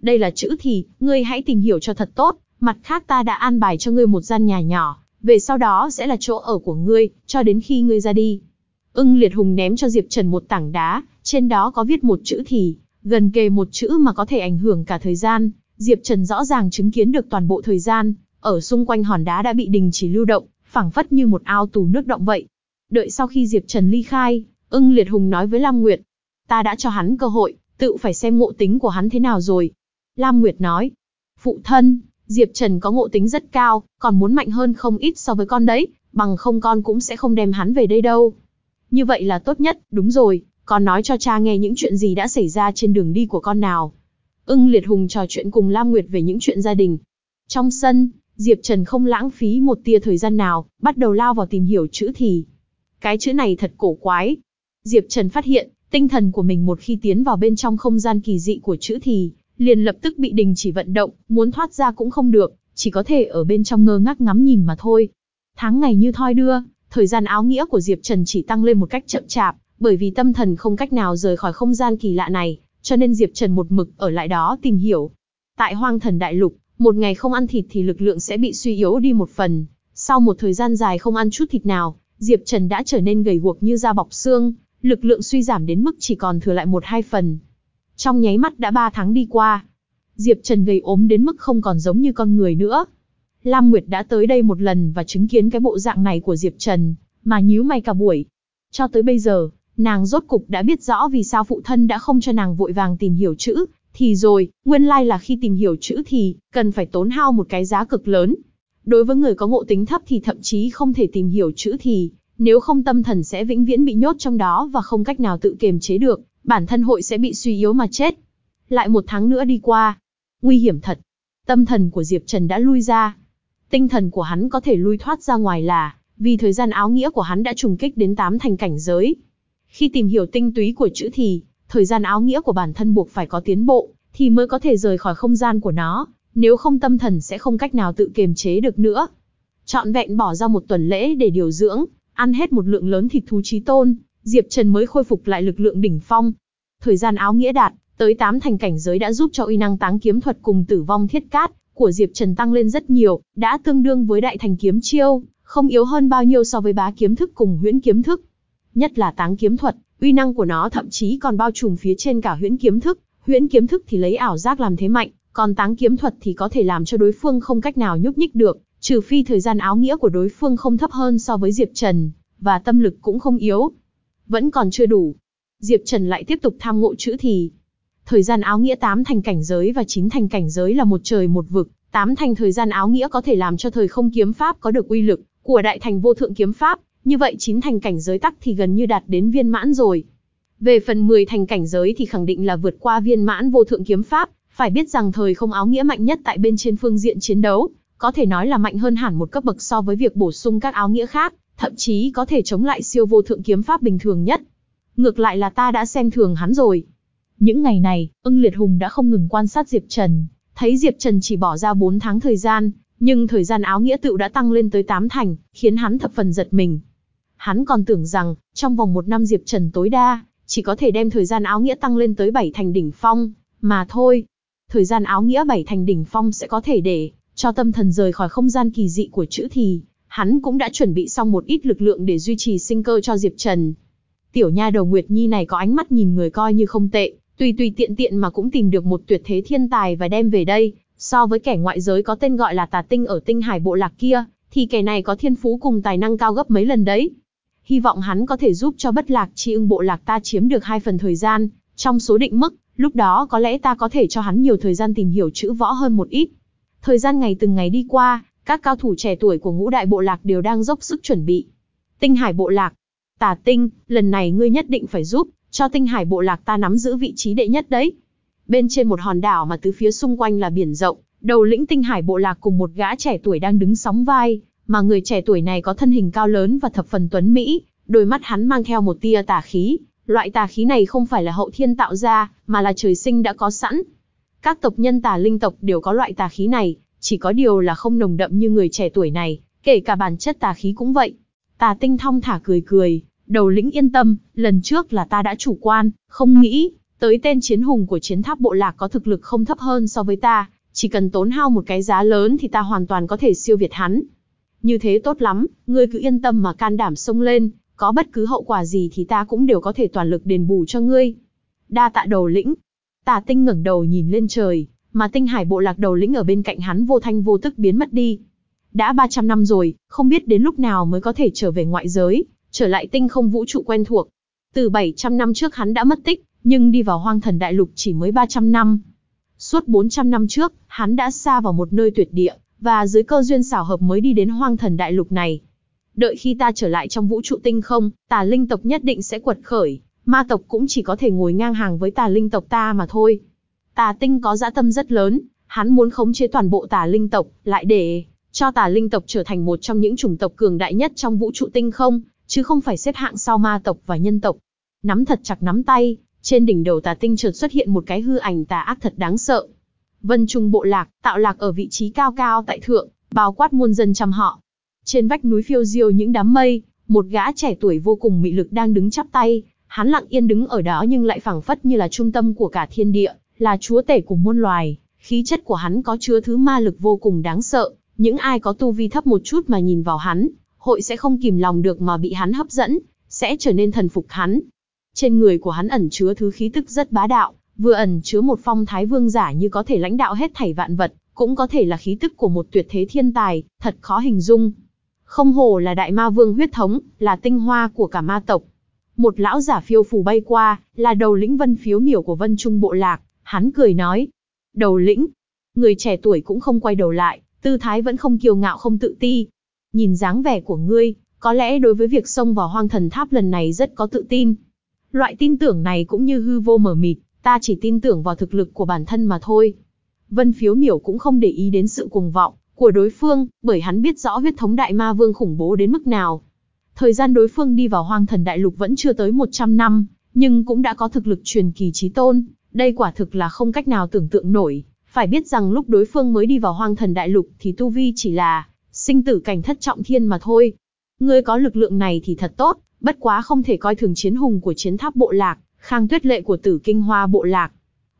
Đây là chữ thì, ngươi hãy tìm hiểu cho thật tốt, mặt khác ta đã an bài cho ngươi một gian nhà nhỏ, về sau đó sẽ là chỗ ở của ngươi, cho đến khi ngươi ra đi. Ưng liệt hùng ném cho Diệp Trần một tảng đá, trên đó có viết một chữ thì, gần kề một chữ mà có thể ảnh hưởng cả thời gian. Diệp Trần rõ ràng chứng kiến được toàn bộ thời gian, ở xung quanh hòn đá đã bị đình chỉ lưu động, phảng phất như một ao tù nước động vậy. Đợi sau khi Diệp Trần ly khai, Ưng Liệt Hùng nói với Lam Nguyệt, ta đã cho hắn cơ hội, tự phải xem ngộ tính của hắn thế nào rồi. Lam Nguyệt nói, phụ thân, Diệp Trần có ngộ tính rất cao, còn muốn mạnh hơn không ít so với con đấy, bằng không con cũng sẽ không đem hắn về đây đâu. Như vậy là tốt nhất, đúng rồi, con nói cho cha nghe những chuyện gì đã xảy ra trên đường đi của con nào. Ưng Liệt Hùng trò chuyện cùng Lam Nguyệt về những chuyện gia đình. Trong sân, Diệp Trần không lãng phí một tia thời gian nào, bắt đầu lao vào tìm hiểu chữ thì. Cái chữ này thật cổ quái, Diệp Trần phát hiện, tinh thần của mình một khi tiến vào bên trong không gian kỳ dị của chữ thì, liền lập tức bị đình chỉ vận động, muốn thoát ra cũng không được, chỉ có thể ở bên trong ngơ ngác ngắm nhìn mà thôi. Tháng ngày như thoi đưa, thời gian áo nghĩa của Diệp Trần chỉ tăng lên một cách chậm chạp, bởi vì tâm thần không cách nào rời khỏi không gian kỳ lạ này, cho nên Diệp Trần một mực ở lại đó tìm hiểu. Tại Hoang Thần Đại Lục, một ngày không ăn thịt thì lực lượng sẽ bị suy yếu đi một phần. Sau một thời gian dài không ăn chút thịt nào, Diệp Trần đã trở nên gầy guộc như da bọc xương, lực lượng suy giảm đến mức chỉ còn thừa lại một hai phần. Trong nháy mắt đã ba tháng đi qua, Diệp Trần gầy ốm đến mức không còn giống như con người nữa. Lam Nguyệt đã tới đây một lần và chứng kiến cái bộ dạng này của Diệp Trần, mà nhíu mày cả buổi. Cho tới bây giờ, nàng rốt cục đã biết rõ vì sao phụ thân đã không cho nàng vội vàng tìm hiểu chữ, thì rồi, nguyên lai là khi tìm hiểu chữ thì, cần phải tốn hao một cái giá cực lớn. Đối với người có ngộ tính thấp thì thậm chí không thể tìm hiểu chữ thì, nếu không tâm thần sẽ vĩnh viễn bị nhốt trong đó và không cách nào tự kiềm chế được, bản thân hội sẽ bị suy yếu mà chết. Lại một tháng nữa đi qua. Nguy hiểm thật. Tâm thần của Diệp Trần đã lui ra. Tinh thần của hắn có thể lui thoát ra ngoài là, vì thời gian áo nghĩa của hắn đã trùng kích đến tám thành cảnh giới. Khi tìm hiểu tinh túy của chữ thì, thời gian áo nghĩa của bản thân buộc phải có tiến bộ, thì mới có thể rời khỏi không gian của nó, nếu không tâm thần sẽ không cách nào tự kiềm chế được nữa. Chọn vẹn bỏ ra một tuần lễ để điều dưỡng, ăn hết một lượng lớn thịt thú trí tôn, Diệp Trần mới khôi phục lại lực lượng đỉnh phong. Thời gian áo nghĩa đạt, tới 8 thành cảnh giới đã giúp cho uy năng táng kiếm thuật cùng tử vong thiết cát của Diệp Trần tăng lên rất nhiều, đã tương đương với đại thành kiếm chiêu, không yếu hơn bao nhiêu so với bá kiếm thức cùng huyễn kiếm thức. Nhất là táng kiếm thuật, uy năng của nó thậm chí còn bao trùm phía trên cả huyễn kiếm thức, huyễn kiếm thức thì lấy ảo giác làm thế mạnh, còn táng kiếm thuật thì có thể làm cho đối phương không cách nào nhúc nhích được, trừ phi thời gian áo nghĩa của đối phương không thấp hơn so với Diệp Trần, và tâm lực cũng không yếu. Vẫn còn chưa đủ. Diệp Trần lại tiếp tục tham ngộ chữ thì. Thời gian áo nghĩa 8 thành cảnh giới và 9 thành cảnh giới là một trời một vực, 8 thành thời gian áo nghĩa có thể làm cho thời không kiếm pháp có được uy lực của đại thành vô thượng kiếm pháp, như vậy 9 thành cảnh giới tắc thì gần như đạt đến viên mãn rồi. Về phần 10 thành cảnh giới thì khẳng định là vượt qua viên mãn vô thượng kiếm pháp, phải biết rằng thời không áo nghĩa mạnh nhất tại bên trên phương diện chiến đấu, có thể nói là mạnh hơn hẳn một cấp bậc so với việc bổ sung các áo nghĩa khác, thậm chí có thể chống lại siêu vô thượng kiếm pháp bình thường nhất. Ngược lại là ta đã xem thường hắn rồi. Những ngày này, ưng liệt hùng đã không ngừng quan sát Diệp Trần, thấy Diệp Trần chỉ bỏ ra 4 tháng thời gian, nhưng thời gian áo nghĩa tự đã tăng lên tới 8 thành, khiến hắn thập phần giật mình. Hắn còn tưởng rằng, trong vòng một năm Diệp Trần tối đa, chỉ có thể đem thời gian áo nghĩa tăng lên tới 7 thành đỉnh phong, mà thôi. Thời gian áo nghĩa 7 thành đỉnh phong sẽ có thể để cho tâm thần rời khỏi không gian kỳ dị của chữ thì, hắn cũng đã chuẩn bị xong một ít lực lượng để duy trì sinh cơ cho Diệp Trần. Tiểu nha đầu Nguyệt Nhi này có ánh mắt nhìn người coi như không tệ, tùy tùy tiện tiện mà cũng tìm được một tuyệt thế thiên tài và đem về đây, so với kẻ ngoại giới có tên gọi là tà tinh ở tinh hải bộ lạc kia, thì kẻ này có thiên phú cùng tài năng cao gấp mấy lần đấy. Hy vọng hắn có thể giúp cho bất lạc chi ưng bộ lạc ta chiếm được hai phần thời gian, trong số định mức, lúc đó có lẽ ta có thể cho hắn nhiều thời gian tìm hiểu chữ võ hơn một ít. Thời gian ngày từng ngày đi qua, các cao thủ trẻ tuổi của ngũ đại bộ lạc đều đang dốc sức chuẩn bị. Tinh hải bộ lạc. Tà tinh, lần này ngươi nhất định phải giúp, cho tinh hải bộ lạc ta nắm giữ vị trí đệ nhất đấy. Bên trên một hòn đảo mà tứ phía xung quanh là biển rộng, đầu lĩnh tinh hải bộ lạc cùng một gã trẻ tuổi đang đứng sóng vai, mà người trẻ tuổi này có thân hình cao lớn và thập phần tuấn Mỹ, đôi mắt hắn mang theo một tia tà khí, loại tà khí này không phải là hậu thiên tạo ra, mà là trời sinh đã có sẵn. Các tộc nhân tà linh tộc đều có loại tà khí này, chỉ có điều là không nồng đậm như người trẻ tuổi này, kể cả bản chất tà khí cũng vậy. Tà tinh thong thả cười cười, đầu lĩnh yên tâm, lần trước là ta đã chủ quan, không nghĩ, tới tên chiến hùng của chiến tháp bộ lạc có thực lực không thấp hơn so với ta, chỉ cần tốn hao một cái giá lớn thì ta hoàn toàn có thể siêu việt hắn. Như thế tốt lắm, ngươi cứ yên tâm mà can đảm xông lên, có bất cứ hậu quả gì thì ta cũng đều có thể toàn lực đền bù cho ngươi. Đa tạ đầu lĩnh. Tà tinh ngẩng đầu nhìn lên trời, mà tinh hải bộ lạc đầu lĩnh ở bên cạnh hắn vô thanh vô tức biến mất đi. Đã 300 năm rồi, không biết đến lúc nào mới có thể trở về ngoại giới, trở lại tinh không vũ trụ quen thuộc. Từ 700 năm trước hắn đã mất tích, nhưng đi vào hoang thần đại lục chỉ mới 300 năm. Suốt 400 năm trước, hắn đã xa vào một nơi tuyệt địa, và dưới cơ duyên xảo hợp mới đi đến hoang thần đại lục này. Đợi khi ta trở lại trong vũ trụ tinh không, tà linh tộc nhất định sẽ quật khởi, ma tộc cũng chỉ có thể ngồi ngang hàng với tà linh tộc ta mà thôi. Tà tinh có dã tâm rất lớn, hắn muốn khống chế toàn bộ tà linh tộc, lại để cho tà linh tộc trở thành một trong những chủng tộc cường đại nhất trong vũ trụ tinh không, chứ không phải xếp hạng sau ma tộc và nhân tộc. Nắm thật chặt nắm tay, trên đỉnh đầu tà tinh chợt xuất hiện một cái hư ảnh tà ác thật đáng sợ. Vân Trung bộ lạc, tạo lạc ở vị trí cao cao tại thượng, bao quát muôn dân trăm họ. Trên vách núi phiêu diêu những đám mây, một gã trẻ tuổi vô cùng mị lực đang đứng chắp tay, hắn lặng yên đứng ở đó nhưng lại phảng phất như là trung tâm của cả thiên địa, là chúa tể của muôn loài, khí chất của hắn có chứa thứ ma lực vô cùng đáng sợ, những ai có tu vi thấp một chút mà nhìn vào hắn, hội sẽ không kìm lòng được mà bị hắn hấp dẫn, sẽ trở nên thần phục hắn. Trên người của hắn ẩn chứa thứ khí tức rất bá đạo, vừa ẩn chứa một phong thái vương giả như có thể lãnh đạo hết thảy vạn vật, cũng có thể là khí tức của một tuyệt thế thiên tài, thật khó hình dung. Không hồ là đại ma vương huyết thống, là tinh hoa của cả ma tộc. Một lão giả phiêu phù bay qua, là đầu lĩnh vân phiếu miểu của vân trung bộ lạc, Hắn cười nói, đầu lĩnh, người trẻ tuổi cũng không quay đầu lại, tư thái vẫn không kiêu ngạo không tự ti. Nhìn dáng vẻ của ngươi, có lẽ đối với việc xông vào hoang thần tháp lần này rất có tự tin. Loại tin tưởng này cũng như hư vô mờ mịt, ta chỉ tin tưởng vào thực lực của bản thân mà thôi. Vân Phiếu Miểu cũng không để ý đến sự cuồng vọng của đối phương, bởi hắn biết rõ huyết thống đại ma vương khủng bố đến mức nào. Thời gian đối phương đi vào hoang thần đại lục vẫn chưa tới 100 năm, nhưng cũng đã có thực lực truyền kỳ trí tôn, đây quả thực là không cách nào tưởng tượng nổi. Phải biết rằng lúc đối phương mới đi vào hoang thần đại lục thì tu vi chỉ là sinh tử cảnh thất trọng thiên mà thôi. Ngươi có lực lượng này thì thật tốt, bất quá không thể coi thường chiến hùng của chiến tháp bộ lạc, khang tuyết lệ của tử kinh hoa bộ lạc.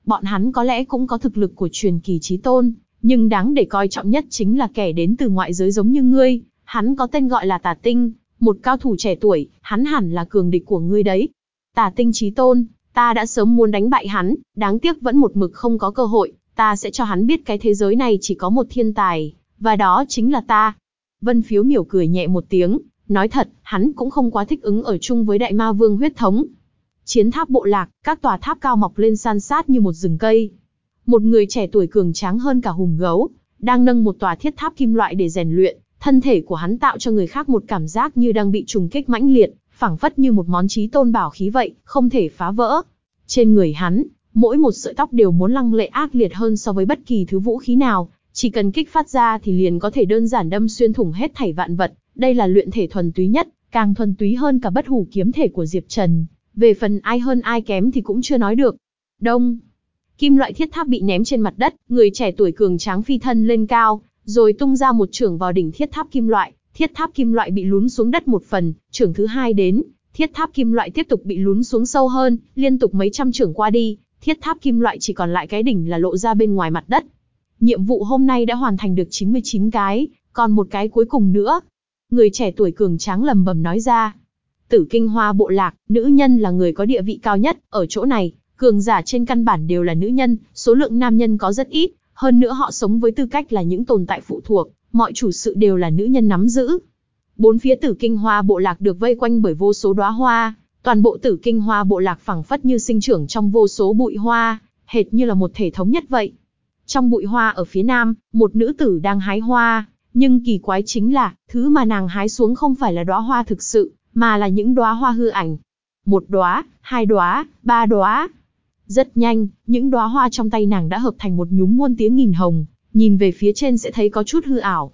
Bọn hắn có lẽ cũng có thực lực của truyền kỳ trí tôn, nhưng đáng để coi trọng nhất chính là kẻ đến từ ngoại giới giống như ngươi, hắn có tên gọi là tà tinh, một cao thủ trẻ tuổi, hắn hẳn là cường địch của ngươi đấy. Tà tinh trí tôn, ta đã sớm muốn đánh bại hắn, đáng tiếc vẫn một mực không có cơ hội, ta sẽ cho hắn biết cái thế giới này chỉ có một thiên tài, và đó chính là ta. Vân phiếu miểu cười nhẹ một tiếng, nói thật, hắn cũng không quá thích ứng ở chung với đại ma vương huyết thống. Chiến tháp bộ lạc, các tòa tháp cao mọc lên san sát như một rừng cây. Một người trẻ tuổi cường tráng hơn cả hùng gấu, đang nâng một tòa thiết tháp kim loại để rèn luyện, thân thể của hắn tạo cho người khác một cảm giác như đang bị trùng kích mãnh liệt, phảng phất như một món chí tôn bảo khí vậy, không thể phá vỡ. Trên người hắn, mỗi một sợi tóc đều muốn lăng lệ ác liệt hơn so với bất kỳ thứ vũ khí nào, chỉ cần kích phát ra thì liền có thể đơn giản đâm xuyên thủng hết thảy vạn vật, đây là luyện thể thuần túy nhất, càng thuần túy hơn cả bất hủ kiếm thể của Diệp Trần. Về phần ai hơn ai kém thì cũng chưa nói được. Đông. Kim loại thiết tháp bị ném trên mặt đất, người trẻ tuổi cường tráng phi thân lên cao, rồi tung ra một trưởng vào đỉnh thiết tháp kim loại, thiết tháp kim loại bị lún xuống đất một phần, trưởng thứ hai đến, thiết tháp kim loại tiếp tục bị lún xuống sâu hơn, liên tục mấy trăm trưởng qua đi, thiết tháp kim loại chỉ còn lại cái đỉnh là lộ ra bên ngoài mặt đất. Nhiệm vụ hôm nay đã hoàn thành được 99 cái, còn một cái cuối cùng nữa. Người trẻ tuổi cường tráng lầm bầm nói ra. Tử kinh hoa bộ lạc, nữ nhân là người có địa vị cao nhất, ở chỗ này, cường giả trên căn bản đều là nữ nhân, số lượng nam nhân có rất ít, hơn nữa họ sống với tư cách là những tồn tại phụ thuộc, mọi chủ sự đều là nữ nhân nắm giữ. Bốn phía tử kinh hoa bộ lạc được vây quanh bởi vô số đóa hoa, toàn bộ tử kinh hoa bộ lạc phẳng phất như sinh trưởng trong vô số bụi hoa, hệt như là một thể thống nhất vậy. Trong bụi hoa ở phía nam, một nữ tử đang hái hoa, nhưng kỳ quái chính là, thứ mà nàng hái xuống không phải là đóa hoa thực sự, mà là những đóa hoa hư ảnh. Một đóa, hai đóa, ba đóa. Rất nhanh, những đóa hoa trong tay nàng đã hợp thành một nhúm muôn tiếng nghìn hồng, nhìn về phía trên sẽ thấy có chút hư ảo.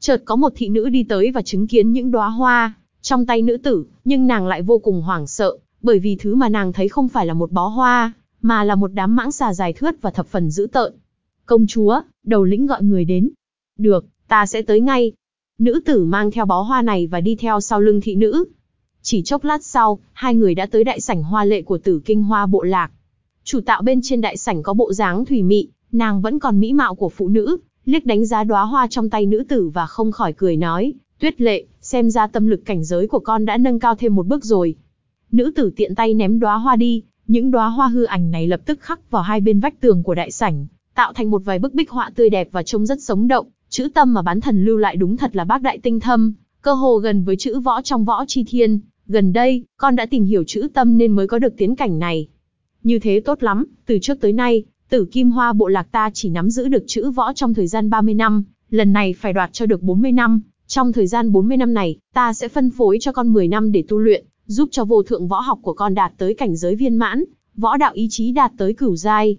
Chợt có một thị nữ đi tới và chứng kiến những đóa hoa trong tay nữ tử, nhưng nàng lại vô cùng hoảng sợ, bởi vì thứ mà nàng thấy không phải là một bó hoa, mà là một đám mãng xà dài thướt và thập phần dữ tợn. Công chúa, đầu lĩnh gọi người đến. Được, ta sẽ tới ngay. Nữ tử mang theo bó hoa này và đi theo sau lưng thị nữ. Chỉ chốc lát sau, hai người đã tới đại sảnh hoa lệ của tử kinh hoa bộ lạc. Chủ tạo bên trên đại sảnh có bộ dáng thủy mị, nàng vẫn còn mỹ mạo của phụ nữ, liếc đánh giá đóa hoa trong tay nữ tử và không khỏi cười nói, tuyết lệ, xem ra tâm lực cảnh giới của con đã nâng cao thêm một bước rồi. Nữ tử tiện tay ném đóa hoa đi, những đóa hoa hư ảnh này lập tức khắc vào hai bên vách tường của đại sảnh, tạo thành một vài bức bích họa tươi đẹp và trông rất sống động. Chữ tâm mà bán thần lưu lại đúng thật là bác đại tinh thâm, cơ hồ gần với chữ võ trong võ chi thiên. Gần đây, con đã tìm hiểu chữ tâm nên mới có được tiến cảnh này. Như thế tốt lắm, từ trước tới nay, tử kim hoa bộ lạc ta chỉ nắm giữ được chữ võ trong thời gian 30 năm, lần này phải đoạt cho được 40 năm. Trong thời gian 40 năm này, ta sẽ phân phối cho con 10 năm để tu luyện, giúp cho vô thượng võ học của con đạt tới cảnh giới viên mãn, võ đạo ý chí đạt tới cửu giai.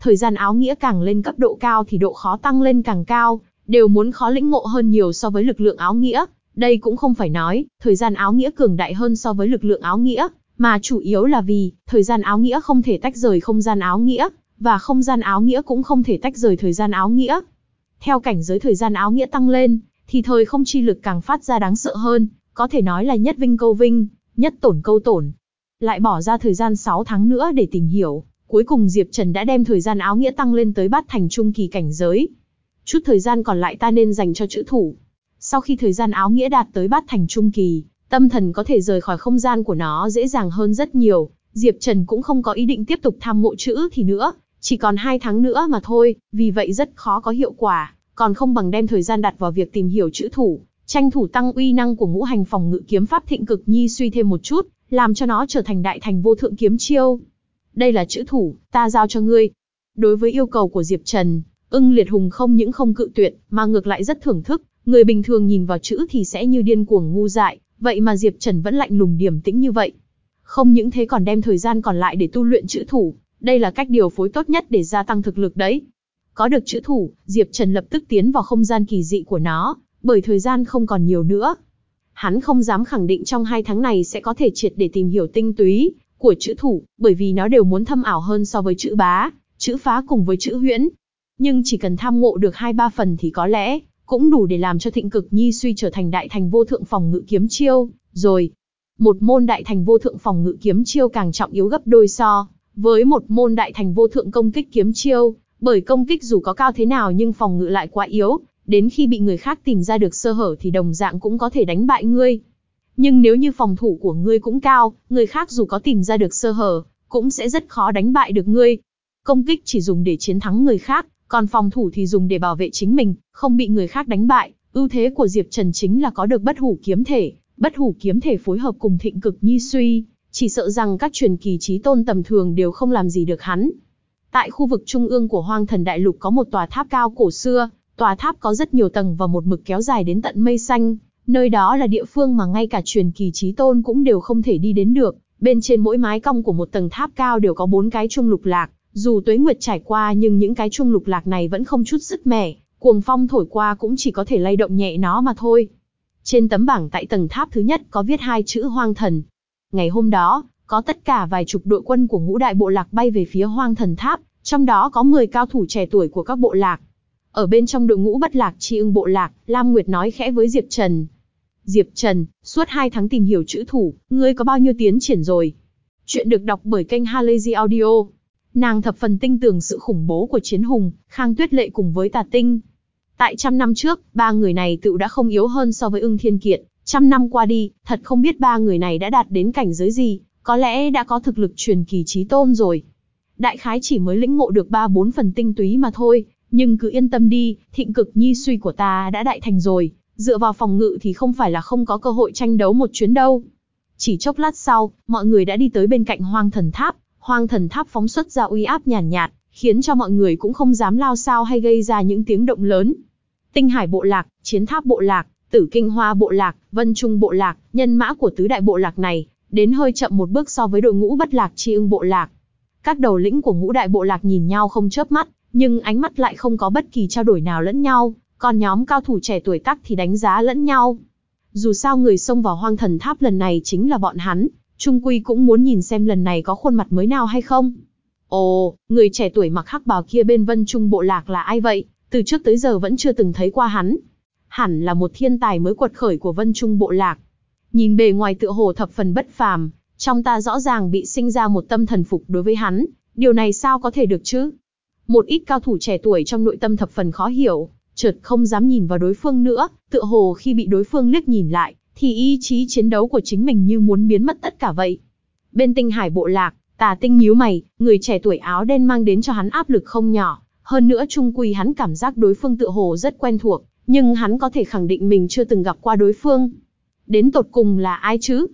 Thời gian áo nghĩa càng lên cấp độ cao thì độ khó tăng lên càng cao, đều muốn khó lĩnh ngộ hơn nhiều so với lực lượng áo nghĩa. Đây cũng không phải nói, thời gian áo nghĩa cường đại hơn so với lực lượng áo nghĩa, mà chủ yếu là vì, thời gian áo nghĩa không thể tách rời không gian áo nghĩa, và không gian áo nghĩa cũng không thể tách rời thời gian áo nghĩa. Theo cảnh giới thời gian áo nghĩa tăng lên, thì thời không chi lực càng phát ra đáng sợ hơn, có thể nói là nhất vinh câu vinh, nhất tổn câu tổn. Lại bỏ ra thời gian 6 tháng nữa để tìm hiểu, cuối cùng Diệp Trần đã đem thời gian áo nghĩa tăng lên tới bát thành trung kỳ cảnh giới. Chút thời gian còn lại ta nên dành cho chữ thủ. Sau khi thời gian áo nghĩa đạt tới bát thành trung kỳ, tâm thần có thể rời khỏi không gian của nó dễ dàng hơn rất nhiều. Diệp Trần cũng không có ý định tiếp tục tham ngộ chữ thì nữa, chỉ còn hai tháng nữa mà thôi, vì vậy rất khó có hiệu quả, còn không bằng đem thời gian đặt vào việc tìm hiểu chữ thủ, tranh thủ tăng uy năng của ngũ hành phòng ngự kiếm pháp thịnh cực nhi suy thêm một chút, làm cho nó trở thành đại thành vô thượng kiếm chiêu. Đây là chữ thủ, ta giao cho ngươi. Đối với yêu cầu của Diệp Trần, ưng liệt hùng không những không cự tuyệt, mà ngược lại rất thưởng thức, người bình thường nhìn vào chữ thì sẽ như điên cuồng ngu dại, Vậy mà Diệp Trần vẫn lạnh lùng điềm tĩnh như vậy. Không những thế còn đem thời gian còn lại để tu luyện chữ thủ, đây là cách điều phối tốt nhất để gia tăng thực lực đấy. Có được chữ thủ, Diệp Trần lập tức tiến vào không gian kỳ dị của nó, bởi thời gian không còn nhiều nữa. Hắn không dám khẳng định trong hai tháng này sẽ có thể triệt để tìm hiểu tinh túy của chữ thủ, bởi vì nó đều muốn thâm ảo hơn so với chữ bá, chữ phá cùng với chữ huyễn. Nhưng chỉ cần tham ngộ được hai ba phần thì có lẽ, cũng đủ để làm cho thịnh cực nhi suy trở thành đại thành vô thượng phòng ngự kiếm chiêu, rồi. Một môn đại thành vô thượng phòng ngự kiếm chiêu càng trọng yếu gấp đôi so, với một môn đại thành vô thượng công kích kiếm chiêu, bởi công kích dù có cao thế nào nhưng phòng ngự lại quá yếu, đến khi bị người khác tìm ra được sơ hở thì đồng dạng cũng có thể đánh bại ngươi. Nhưng nếu như phòng thủ của ngươi cũng cao, người khác dù có tìm ra được sơ hở, cũng sẽ rất khó đánh bại được ngươi. Công kích chỉ dùng để chiến thắng người khác, còn phòng thủ thì dùng để bảo vệ chính mình, không bị người khác đánh bại. Ưu thế của Diệp Trần chính là có được bất hủ kiếm thể, bất hủ kiếm thể phối hợp cùng thịnh cực nhi suy, chỉ sợ rằng các truyền kỳ trí tôn tầm thường đều không làm gì được hắn. Tại khu vực trung ương của hoang thần đại lục có một tòa tháp cao cổ xưa, tòa tháp có rất nhiều tầng và một mực kéo dài đến tận mây xanh, nơi đó là địa phương mà ngay cả truyền kỳ trí tôn cũng đều không thể đi đến được, bên trên mỗi mái cong của một tầng tháp cao đều có bốn cái trung lục lạc, dù tuế nguyệt trải qua nhưng những cái trung lục lạc này vẫn không chút sức mẻ, cuồng phong thổi qua cũng chỉ có thể lay động nhẹ nó mà thôi. Trên tấm bảng tại tầng tháp thứ nhất có viết hai chữ hoang thần. Ngày hôm đó, có tất cả vài chục đội quân của ngũ đại bộ lạc bay về phía hoang thần tháp, trong đó có 10 cao thủ trẻ tuổi của các bộ lạc. Ở bên trong đội ngũ bất lạc chi ưng bộ lạc, Lam Nguyệt nói khẽ với Diệp Trần. Diệp Trần, suốt 2 tháng tìm hiểu chữ thủ, ngươi có bao nhiêu tiến triển rồi? Chuyện được đọc bởi kênh Halazy Audio. Nàng thập phần tinh tường sự khủng bố của chiến hùng, Khang Tuyết Lệ cùng với Tà Tinh. Tại trăm năm trước, ba người này tự đã không yếu hơn so với ưng thiên kiệt. Trăm năm qua đi, thật không biết ba người này đã đạt đến cảnh giới gì, có lẽ đã có thực lực truyền kỳ trí tôn rồi. Đại khái chỉ mới lĩnh ngộ được ba bốn phần tinh túy mà thôi, nhưng cứ yên tâm đi, thịnh cực nhi suy của ta đã đại thành rồi, dựa vào phòng ngự thì không phải là không có cơ hội tranh đấu một chuyến đâu. Chỉ chốc lát sau, mọi người đã đi tới bên cạnh hoang thần tháp, hoang thần tháp phóng xuất ra uy áp nhàn nhạt, nhạt, khiến cho mọi người cũng không dám lao sao hay gây ra những tiếng động lớn. Tinh hải bộ lạc, chiến tháp bộ lạc, tử kinh hoa bộ lạc, vân trung bộ lạc, nhân mã của tứ đại bộ lạc này, đến hơi chậm một bước so với đội ngũ bất lạc chi ưng bộ lạc. Các đầu lĩnh của ngũ đại bộ lạc nhìn nhau không chớp mắt, nhưng ánh mắt lại không có bất kỳ trao đổi nào lẫn nhau, còn nhóm cao thủ trẻ tuổi tắc thì đánh giá lẫn nhau. Dù sao người xông vào hoang thần tháp lần này chính là bọn hắn, Trung Quy cũng muốn nhìn xem lần này có khuôn mặt mới nào hay không. Ồ, người trẻ tuổi mặc hắc bào kia bên vân trung bộ lạc là ai vậy? Từ trước tới giờ vẫn chưa từng thấy qua hắn. Hẳn là một thiên tài mới quật khởi của vân trung bộ lạc. Nhìn bề ngoài tựa hồ thập phần bất phàm, trong ta rõ ràng bị sinh ra một tâm thần phục đối với hắn, điều này sao có thể được chứ? Một ít cao thủ trẻ tuổi trong nội tâm thập phần khó hiểu, chợt không dám nhìn vào đối phương nữa, tựa hồ khi bị đối phương liếc nhìn lại, thì ý chí chiến đấu của chính mình như muốn biến mất tất cả vậy. Bên tinh hải bộ lạc, tà tinh nhíu mày, người trẻ tuổi áo đen mang đến cho hắn áp lực không nhỏ, hơn nữa trung quy hắn cảm giác đối phương tựa hồ rất quen thuộc, nhưng hắn có thể khẳng định mình chưa từng gặp qua đối phương. Đến tột cùng là ai chứ?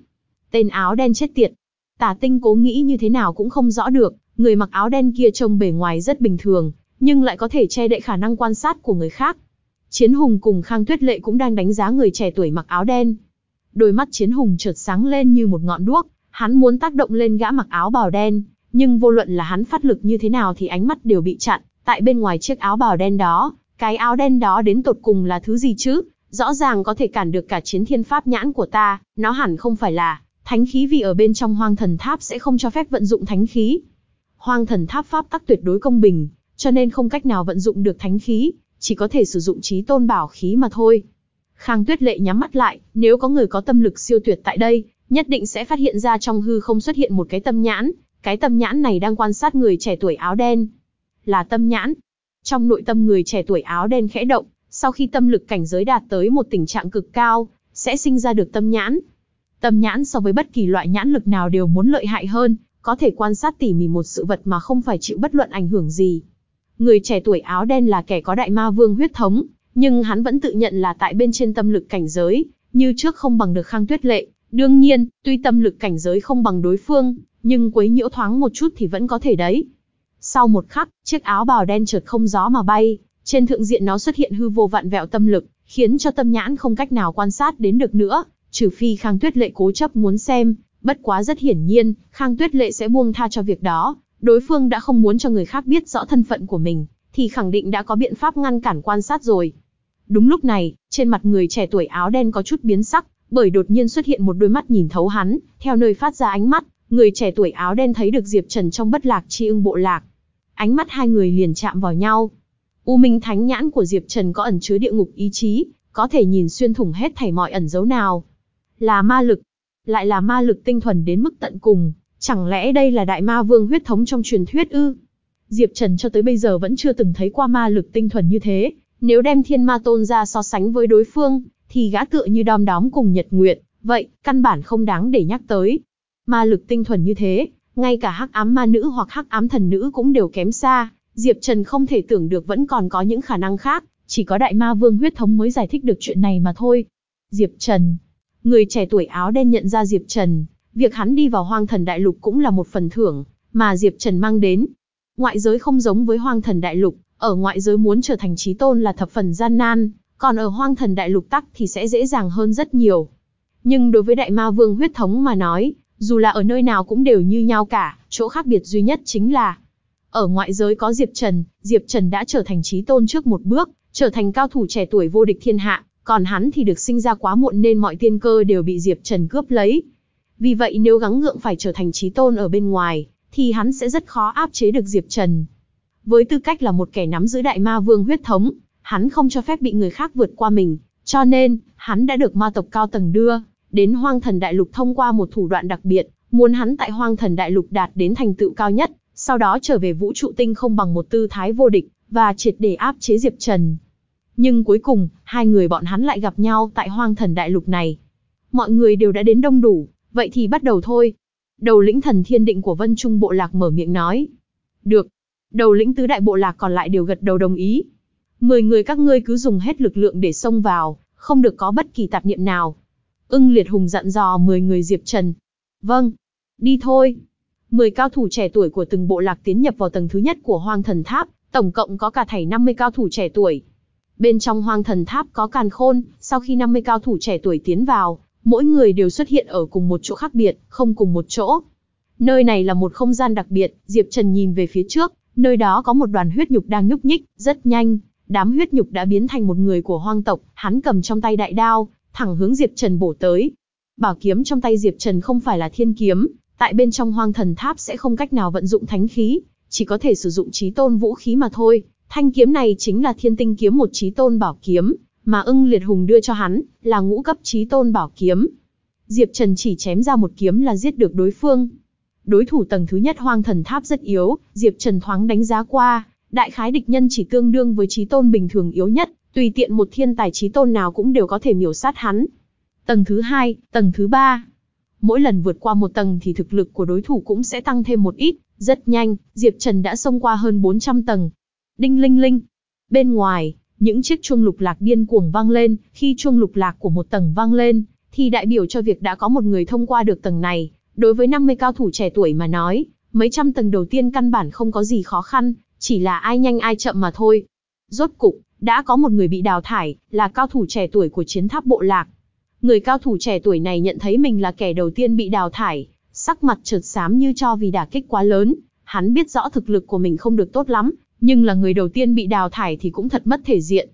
Tên áo đen chết tiệt. Tà tinh cố nghĩ như thế nào cũng không rõ được, người mặc áo đen kia trông bề ngoài rất bình thường, nhưng lại có thể che đậy khả năng quan sát của người khác. Chiến hùng cùng Khang Tuyết Lệ cũng đang đánh giá người trẻ tuổi mặc áo đen. Đôi mắt chiến hùng chợt sáng lên như một ngọn đuốc, hắn muốn tác động lên gã mặc áo bào đen, nhưng vô luận là hắn phát lực như thế nào thì ánh mắt đều bị chặn, tại bên ngoài chiếc áo bào đen đó, cái áo đen đó đến tột cùng là thứ gì chứ? Rõ ràng có thể cản được cả chiến thiên pháp nhãn của ta, nó hẳn không phải là thánh khí vì ở bên trong hoang thần tháp sẽ không cho phép vận dụng thánh khí. Hoang thần tháp pháp tắc tuyệt đối công bình, cho nên không cách nào vận dụng được thánh khí, chỉ có thể sử dụng trí tôn bảo khí mà thôi. Khang Tuyết Lệ nhắm mắt lại, nếu có người có tâm lực siêu tuyệt tại đây, nhất định sẽ phát hiện ra trong hư không xuất hiện một cái tâm nhãn, cái tâm nhãn này đang quan sát người trẻ tuổi áo đen. Là tâm nhãn. Trong nội tâm người trẻ tuổi áo đen khẽ động, sau khi tâm lực cảnh giới đạt tới một tình trạng cực cao, sẽ sinh ra được tâm nhãn. Tâm nhãn so với bất kỳ loại nhãn lực nào đều muốn lợi hại hơn, có thể quan sát tỉ mỉ một sự vật mà không phải chịu bất luận ảnh hưởng gì. Người trẻ tuổi áo đen là kẻ có đại ma vương huyết thống, nhưng hắn vẫn tự nhận là tại bên trên tâm lực cảnh giới, như trước không bằng được Khang Tuyết Lệ. Đương nhiên, tuy tâm lực cảnh giới không bằng đối phương, nhưng quấy nhiễu thoáng một chút thì vẫn có thể đấy. Sau một khắc, chiếc áo bào đen trượt không gió mà bay, trên thượng diện nó xuất hiện hư vô vạn vẹo tâm lực, khiến cho tâm nhãn không cách nào quan sát đến được nữa, trừ phi Khang Tuyết Lệ cố chấp muốn xem, bất quá rất hiển nhiên, Khang Tuyết Lệ sẽ buông tha cho việc đó, đối phương đã không muốn cho người khác biết rõ thân phận của mình, thì khẳng định đã có biện pháp ngăn cản quan sát rồi. Đúng lúc này, trên mặt người trẻ tuổi áo đen có chút biến sắc, bởi đột nhiên xuất hiện một đôi mắt nhìn thấu hắn, theo nơi phát ra ánh mắt, người trẻ tuổi áo đen thấy được Diệp Trần trong bất lạc chi ưng bộ lạc. Ánh mắt hai người liền chạm vào nhau. U Minh Thánh nhãn của Diệp Trần có ẩn chứa địa ngục ý chí, có thể nhìn xuyên thủng hết thảy mọi ẩn dấu nào. Là ma lực, lại là ma lực tinh thuần đến mức tận cùng, chẳng lẽ đây là đại ma vương huyết thống trong truyền thuyết ư? Diệp Trần cho tới bây giờ vẫn chưa từng thấy qua ma lực tinh thuần như thế, nếu đem thiên ma tôn ra so sánh với đối phương, thì gã tựa như đom đóm cùng nhật nguyệt, vậy, căn bản không đáng để nhắc tới. Ma lực tinh thuần như thế, ngay cả hắc ám ma nữ hoặc hắc ám thần nữ cũng đều kém xa, Diệp Trần không thể tưởng được vẫn còn có những khả năng khác, chỉ có đại ma vương huyết thống mới giải thích được chuyện này mà thôi. Diệp Trần, người trẻ tuổi áo đen nhận ra Diệp Trần, việc hắn đi vào hoang thần đại lục cũng là một phần thưởng, mà Diệp Trần mang đến. Ngoại giới không giống với hoang thần đại lục, ở ngoại giới muốn trở thành trí tôn là thập phần gian nan, còn ở hoang thần đại lục tắc thì sẽ dễ dàng hơn rất nhiều. Nhưng đối với đại ma vương huyết thống mà nói, dù là ở nơi nào cũng đều như nhau cả, chỗ khác biệt duy nhất chính là ở ngoại giới có Diệp Trần, Diệp Trần đã trở thành trí tôn trước một bước, trở thành cao thủ trẻ tuổi vô địch thiên hạ, còn hắn thì được sinh ra quá muộn nên mọi tiên cơ đều bị Diệp Trần cướp lấy. Vì vậy nếu gắng gượng phải trở thành trí tôn ở bên ngoài, thì hắn sẽ rất khó áp chế được Diệp Trần. Với tư cách là một kẻ nắm giữ đại ma vương huyết thống, hắn không cho phép bị người khác vượt qua mình, cho nên, hắn đã được ma tộc cao tầng đưa, đến hoang thần đại lục thông qua một thủ đoạn đặc biệt, muốn hắn tại hoang thần đại lục đạt đến thành tựu cao nhất, sau đó trở về vũ trụ tinh không bằng một tư thái vô địch, và triệt để áp chế Diệp Trần. Nhưng cuối cùng, hai người bọn hắn lại gặp nhau tại hoang thần đại lục này. Mọi người đều đã đến đông đủ, vậy thì bắt đầu thôi. Đầu lĩnh thần thiên định của Vân Trung Bộ Lạc mở miệng nói. Được. Đầu lĩnh tứ đại bộ lạc còn lại đều gật đầu đồng ý. Mười người các ngươi cứ dùng hết lực lượng để xông vào, không được có bất kỳ tạp niệm nào. Ưng liệt hùng dặn dò mười người Diệp Trần. Vâng. Đi thôi. Mười cao thủ trẻ tuổi của từng bộ lạc tiến nhập vào tầng thứ nhất của hoang thần tháp, tổng cộng có cả thảy 50 cao thủ trẻ tuổi. Bên trong hoang thần tháp có càn khôn, sau khi 50 cao thủ trẻ tuổi tiến vào, mỗi người đều xuất hiện ở cùng một chỗ khác biệt, không cùng một chỗ. Nơi này là một không gian đặc biệt, Diệp Trần nhìn về phía trước, nơi đó có một đoàn huyết nhục đang nhúc nhích, rất nhanh, đám huyết nhục đã biến thành một người của hoang tộc, hắn cầm trong tay đại đao, thẳng hướng Diệp Trần bổ tới. Bảo kiếm trong tay Diệp Trần không phải là thiên kiếm, tại bên trong hoang thần tháp sẽ không cách nào vận dụng thánh khí, chỉ có thể sử dụng trí tôn vũ khí mà thôi. Thanh kiếm này chính là thiên tinh kiếm một trí tôn bảo kiếm, mà ưng liệt hùng đưa cho hắn, là ngũ cấp trí tôn bảo kiếm. Diệp Trần chỉ chém ra một kiếm là giết được đối phương. Đối thủ tầng thứ nhất hoang thần tháp rất yếu, Diệp Trần thoáng đánh giá qua, đại khái địch nhân chỉ tương đương với trí tôn bình thường yếu nhất, tùy tiện một thiên tài trí tôn nào cũng đều có thể miểu sát hắn. Tầng thứ hai, tầng thứ ba. Mỗi lần vượt qua một tầng thì thực lực của đối thủ cũng sẽ tăng thêm một ít, rất nhanh, Diệp Trần đã xông qua hơn 400 tầng. Đinh linh linh. Bên ngoài, những chiếc chuông lục lạc điên cuồng vang lên, khi chuông lục lạc của một tầng vang lên, thì đại biểu cho việc đã có một người thông qua được tầng này. Đối với 50 cao thủ trẻ tuổi mà nói, mấy trăm tầng đầu tiên căn bản không có gì khó khăn, chỉ là ai nhanh ai chậm mà thôi. Rốt cục, đã có một người bị đào thải, là cao thủ trẻ tuổi của chiến tháp bộ lạc. Người cao thủ trẻ tuổi này nhận thấy mình là kẻ đầu tiên bị đào thải, sắc mặt chợt xám như cho vì đả kích quá lớn, hắn biết rõ thực lực của mình không được tốt lắm, nhưng là người đầu tiên bị đào thải thì cũng thật mất thể diện.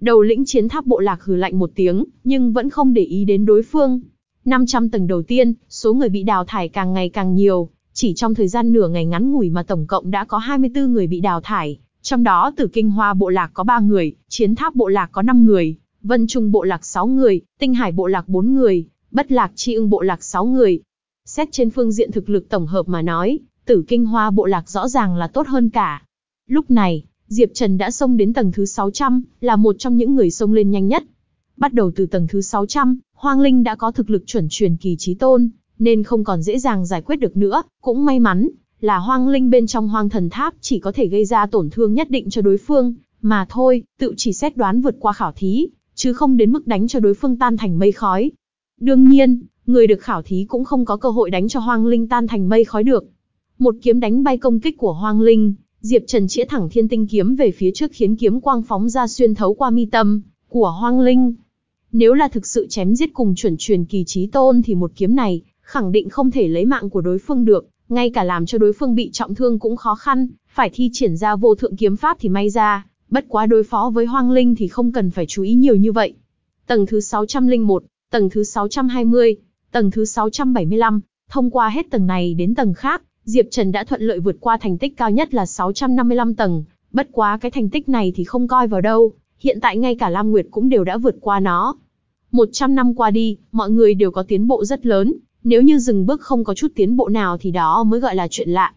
Đầu lĩnh chiến tháp bộ lạc hừ lạnh một tiếng, nhưng vẫn không để ý đến đối phương. 500 tầng đầu tiên, số người bị đào thải càng ngày càng nhiều, chỉ trong thời gian nửa ngày ngắn ngủi mà tổng cộng đã có 24 người bị đào thải, trong đó Tử Kinh Hoa bộ lạc có 3 người, Chiến Tháp bộ lạc có 5 người, Vân Trung bộ lạc 6 người, Tinh Hải bộ lạc 4 người, Bất Lạc Chi Ưng bộ lạc 6 người. Xét trên phương diện thực lực tổng hợp mà nói, Tử Kinh Hoa bộ lạc rõ ràng là tốt hơn cả. Lúc này, Diệp Trần đã xông đến tầng thứ 600, là một trong những người xông lên nhanh nhất. Bắt đầu từ tầng thứ 600, Hoang Linh đã có thực lực chuẩn truyền kỳ trí tôn, nên không còn dễ dàng giải quyết được nữa, cũng may mắn, là Hoang Linh bên trong Hoang Thần Tháp chỉ có thể gây ra tổn thương nhất định cho đối phương, mà thôi, tự chỉ xét đoán vượt qua khảo thí, chứ không đến mức đánh cho đối phương tan thành mây khói. Đương nhiên, người được khảo thí cũng không có cơ hội đánh cho Hoang Linh tan thành mây khói được. Một kiếm đánh bay công kích của Hoang Linh, Diệp Trần chĩa thẳng thiên tinh kiếm về phía trước khiến kiếm quang phóng ra xuyên thấu qua mi tâm của Hoang Linh. Nếu là thực sự chém giết cùng chuẩn truyền kỳ trí tôn thì một kiếm này, khẳng định không thể lấy mạng của đối phương được, ngay cả làm cho đối phương bị trọng thương cũng khó khăn, phải thi triển ra vô thượng kiếm pháp thì may ra, bất quá đối phó với hoang linh thì không cần phải chú ý nhiều như vậy. Tầng thứ 601, tầng thứ 620, tầng thứ 675, thông qua hết tầng này đến tầng khác, Diệp Trần đã thuận lợi vượt qua thành tích cao nhất là 655 tầng, bất quá cái thành tích này thì không coi vào đâu, hiện tại ngay cả Lam Nguyệt cũng đều đã vượt qua nó. 100 năm qua đi, mọi người đều có tiến bộ rất lớn, nếu như dừng bước không có chút tiến bộ nào thì đó mới gọi là chuyện lạ.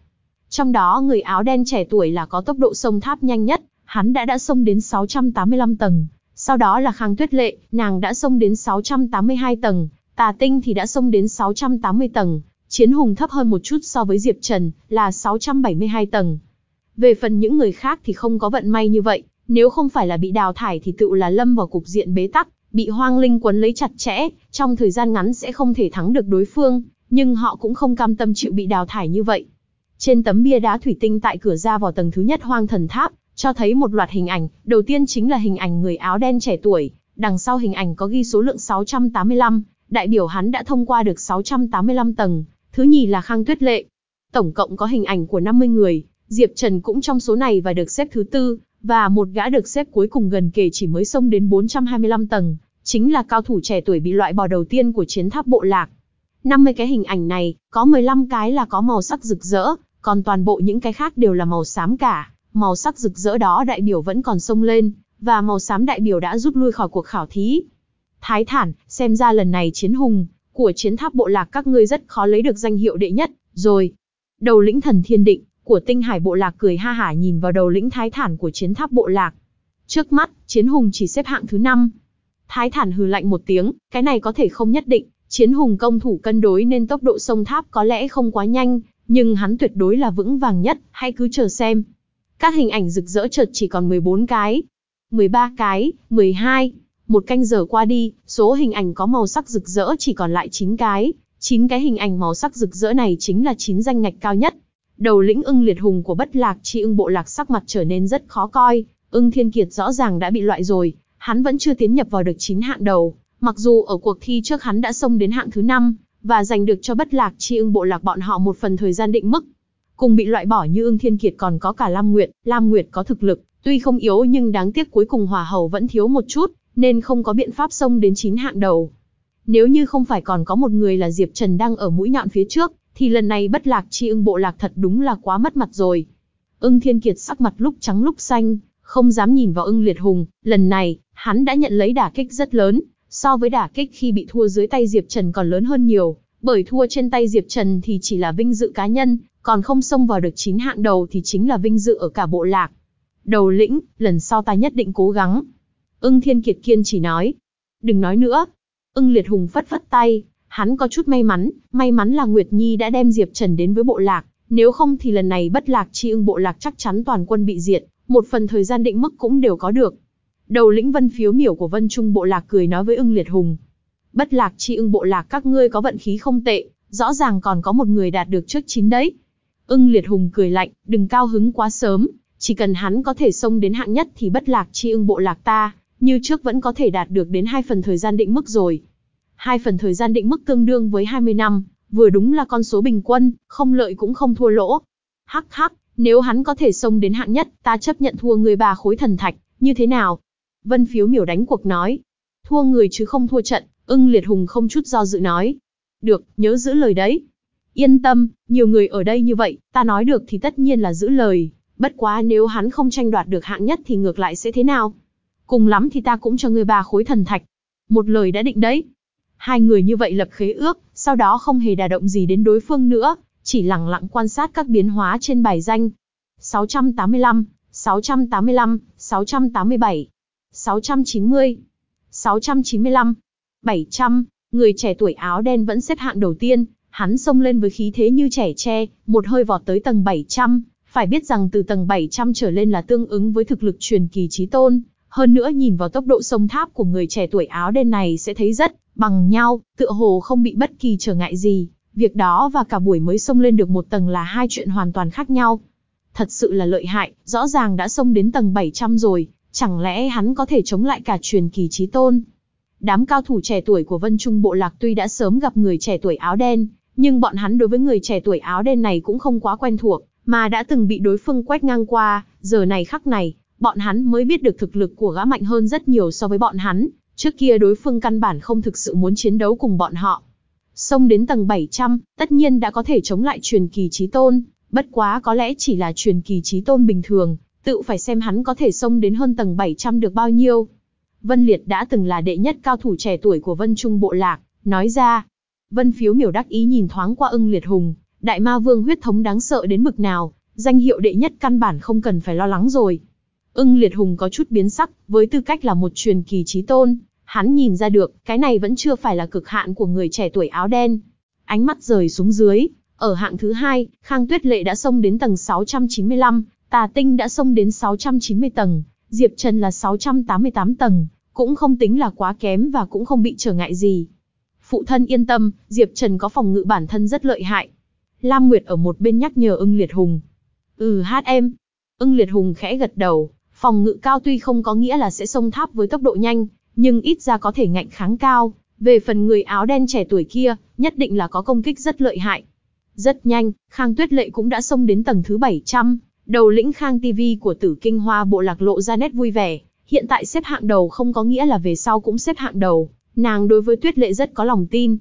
Trong đó người áo đen trẻ tuổi là có tốc độ sông tháp nhanh nhất, hắn đã đã sông đến 685 tầng. Sau đó là Khang Tuyết Lệ, nàng đã sông đến 682 tầng, Tà Tinh thì đã sông đến 680 tầng, Chiến Hùng thấp hơn một chút so với Diệp Trần, là 672 tầng. Về phần những người khác thì không có vận may như vậy, nếu không phải là bị đào thải thì tự là lâm vào cục diện bế tắc, bị hoang linh quấn lấy chặt chẽ, trong thời gian ngắn sẽ không thể thắng được đối phương, nhưng họ cũng không cam tâm chịu bị đào thải như vậy. Trên tấm bia đá thủy tinh tại cửa ra vào tầng thứ nhất hoang thần tháp, cho thấy một loạt hình ảnh, đầu tiên chính là hình ảnh người áo đen trẻ tuổi, đằng sau hình ảnh có ghi số lượng 685, đại biểu hắn đã thông qua được 685 tầng, thứ nhì là Khang Tuyết Lệ. Tổng cộng có hình ảnh của 50 người, Diệp Trần cũng trong số này và được xếp thứ tư, và một gã được xếp cuối cùng gần kề chỉ mới xông đến 425 tầng, chính là cao thủ trẻ tuổi bị loại bỏ đầu tiên của chiến tháp bộ lạc. 50 cái hình ảnh này, có 15 cái là có màu sắc rực rỡ, còn toàn bộ những cái khác đều là màu xám cả. Màu sắc rực rỡ đó đại biểu vẫn còn sông lên, và màu xám đại biểu đã rút lui khỏi cuộc khảo thí. Thái thản, xem ra lần này chiến hùng của chiến tháp bộ lạc các ngươi rất khó lấy được danh hiệu đệ nhất, rồi. Đầu lĩnh thần thiên định, của tinh hải bộ lạc cười ha hả nhìn vào đầu lĩnh thái thản của chiến tháp bộ lạc. Trước mắt, chiến hùng chỉ xếp hạng thứ 5. Thái thản hừ lạnh một tiếng, cái này có thể không nhất định, chiến hùng công thủ cân đối nên tốc độ sông tháp có lẽ không quá nhanh, nhưng hắn tuyệt đối là vững vàng nhất, hãy cứ chờ xem. Các hình ảnh rực rỡ chợt chỉ còn 14 cái, 13 cái, 12. Một canh giờ qua đi, số hình ảnh có màu sắc rực rỡ chỉ còn lại 9 cái. 9 cái hình ảnh màu sắc rực rỡ này chính là 9 danh ngạch cao nhất. Đầu lĩnh ưng liệt hùng của bất lạc chi ưng bộ lạc sắc mặt trở nên rất khó coi. Ưng thiên kiệt rõ ràng đã bị loại rồi, hắn vẫn chưa tiến nhập vào được 9 hạng đầu. Mặc dù ở cuộc thi trước hắn đã xông đến hạng thứ 5, và giành được cho bất lạc chi ưng bộ lạc bọn họ một phần thời gian định mức. Cùng bị loại bỏ như ưng thiên kiệt còn có cả Lam Nguyệt, Lam Nguyệt có thực lực, tuy không yếu nhưng đáng tiếc cuối cùng hòa hầu vẫn thiếu một chút, nên không có biện pháp xông đến 9 hạng đầu. Nếu như không phải còn có một người là Diệp Trần đang ở mũi nhọn phía trước, thì lần này bất lạc chi ưng bộ lạc thật đúng là quá mất mặt rồi. Ưng Thiên Kiệt sắc mặt lúc trắng lúc xanh, không dám nhìn vào ưng liệt hùng, lần này, hắn đã nhận lấy đả kích rất lớn, so với đả kích khi bị thua dưới tay Diệp Trần còn lớn hơn nhiều, bởi thua trên tay Diệp Trần thì chỉ là vinh dự cá nhân, còn không xông vào được chín hạng đầu thì chính là vinh dự ở cả bộ lạc. Đầu lĩnh, lần sau ta nhất định cố gắng. Ưng Thiên Kiệt kiên chỉ nói. Đừng nói nữa. Ưng Liệt Hùng phất phất tay, hắn có chút may mắn, may mắn là Nguyệt Nhi đã đem Diệp Trần đến với bộ lạc, nếu không thì lần này bất lạc chi ưng bộ lạc chắc chắn toàn quân bị diệt, một phần thời gian định mức cũng đều có được. Đầu lĩnh vân phiếu miểu của vân trung bộ lạc cười nói với ưng liệt hùng. Bất lạc chi ưng bộ lạc các ngươi có vận khí không tệ, rõ ràng còn có một người đạt được trước chín đấy. Ưng liệt hùng cười lạnh, đừng cao hứng quá sớm, chỉ cần hắn có thể xông đến hạng nhất thì bất lạc chi ưng bộ lạc ta, như trước vẫn có thể đạt được đến hai phần thời gian định mức rồi. Hai phần thời gian định mức tương đương với 20 năm, vừa đúng là con số bình quân, không lợi cũng không thua lỗ. Hắc hắc, nếu hắn có thể xông đến hạng nhất, ta chấp nhận thua người bà khối thần thạch, như thế nào? Vân phiếu miểu đánh cuộc nói. Thua người chứ không thua trận, ưng liệt hùng không chút do dự nói. Được, nhớ giữ lời đấy. Yên tâm, nhiều người ở đây như vậy, ta nói được thì tất nhiên là giữ lời. Bất quá nếu hắn không tranh đoạt được hạng nhất thì ngược lại sẽ thế nào? Cùng lắm thì ta cũng cho người ba khối thần thạch. Một lời đã định đấy. Hai người như vậy lập khế ước, sau đó không hề đả động gì đến đối phương nữa, chỉ lặng lặng quan sát các biến hóa trên bài danh. 685, 685, 687, 690, 695, 700, người trẻ tuổi áo đen vẫn xếp hạng đầu tiên, hắn xông lên với khí thế như trẻ tre, một hơi vọt tới tầng 700, phải biết rằng từ tầng 700 trở lên là tương ứng với thực lực truyền kỳ trí tôn, hơn nữa nhìn vào tốc độ sông tháp của người trẻ tuổi áo đen này sẽ thấy rất bằng nhau, tựa hồ không bị bất kỳ trở ngại gì, việc đó và cả buổi mới xông lên được một tầng là hai chuyện hoàn toàn khác nhau. Thật sự là lợi hại, rõ ràng đã xông đến tầng 700 rồi, chẳng lẽ hắn có thể chống lại cả truyền kỳ trí tôn? Đám cao thủ trẻ tuổi của Vân Trung Bộ Lạc tuy đã sớm gặp người trẻ tuổi áo đen, nhưng bọn hắn đối với người trẻ tuổi áo đen này cũng không quá quen thuộc, mà đã từng bị đối phương quét ngang qua, giờ này khắc này, bọn hắn mới biết được thực lực của gã mạnh hơn rất nhiều so với bọn hắn, trước kia đối phương căn bản không thực sự muốn chiến đấu cùng bọn họ. Xông đến tầng 700, tất nhiên đã có thể chống lại truyền kỳ trí tôn, bất quá có lẽ chỉ là truyền kỳ trí tôn bình thường, tự phải xem hắn có thể xông đến hơn tầng 700 được bao nhiêu. Vân Liệt đã từng là đệ nhất cao thủ trẻ tuổi của Vân Trung Bộ Lạc, nói ra. Vân Phiếu miểu đắc ý nhìn thoáng qua ưng liệt hùng, đại ma vương huyết thống đáng sợ đến mực nào, danh hiệu đệ nhất căn bản không cần phải lo lắng rồi. Ưng liệt hùng có chút biến sắc, với tư cách là một truyền kỳ trí tôn, hắn nhìn ra được, cái này vẫn chưa phải là cực hạn của người trẻ tuổi áo đen. Ánh mắt rời xuống dưới, ở hạng thứ hai, Khang Tuyết Lệ đã xông đến tầng 695, Tà Tinh đã xông đến 690 tầng, Diệp Trần là 688 tầng, cũng không tính là quá kém và cũng không bị trở ngại gì. Phụ thân yên tâm, Diệp Trần có phòng ngự bản thân rất lợi hại. Lam Nguyệt ở một bên nhắc nhở ưng liệt hùng. Ừ hát em. Ưng liệt hùng khẽ gật đầu, phòng ngự cao tuy không có nghĩa là sẽ xông tháp với tốc độ nhanh, nhưng ít ra có thể ngạnh kháng cao. Về phần người áo đen trẻ tuổi kia, nhất định là có công kích rất lợi hại. Rất nhanh, Khang Tuyết Lệ cũng đã xông đến tầng thứ 700, đầu lĩnh Khang TV của tử kinh hoa bộ lạc lộ ra nét vui vẻ. Hiện tại xếp hạng đầu không có nghĩa là về sau cũng xếp hạng đầu, nàng đối với Tuyết Lệ rất có lòng tin.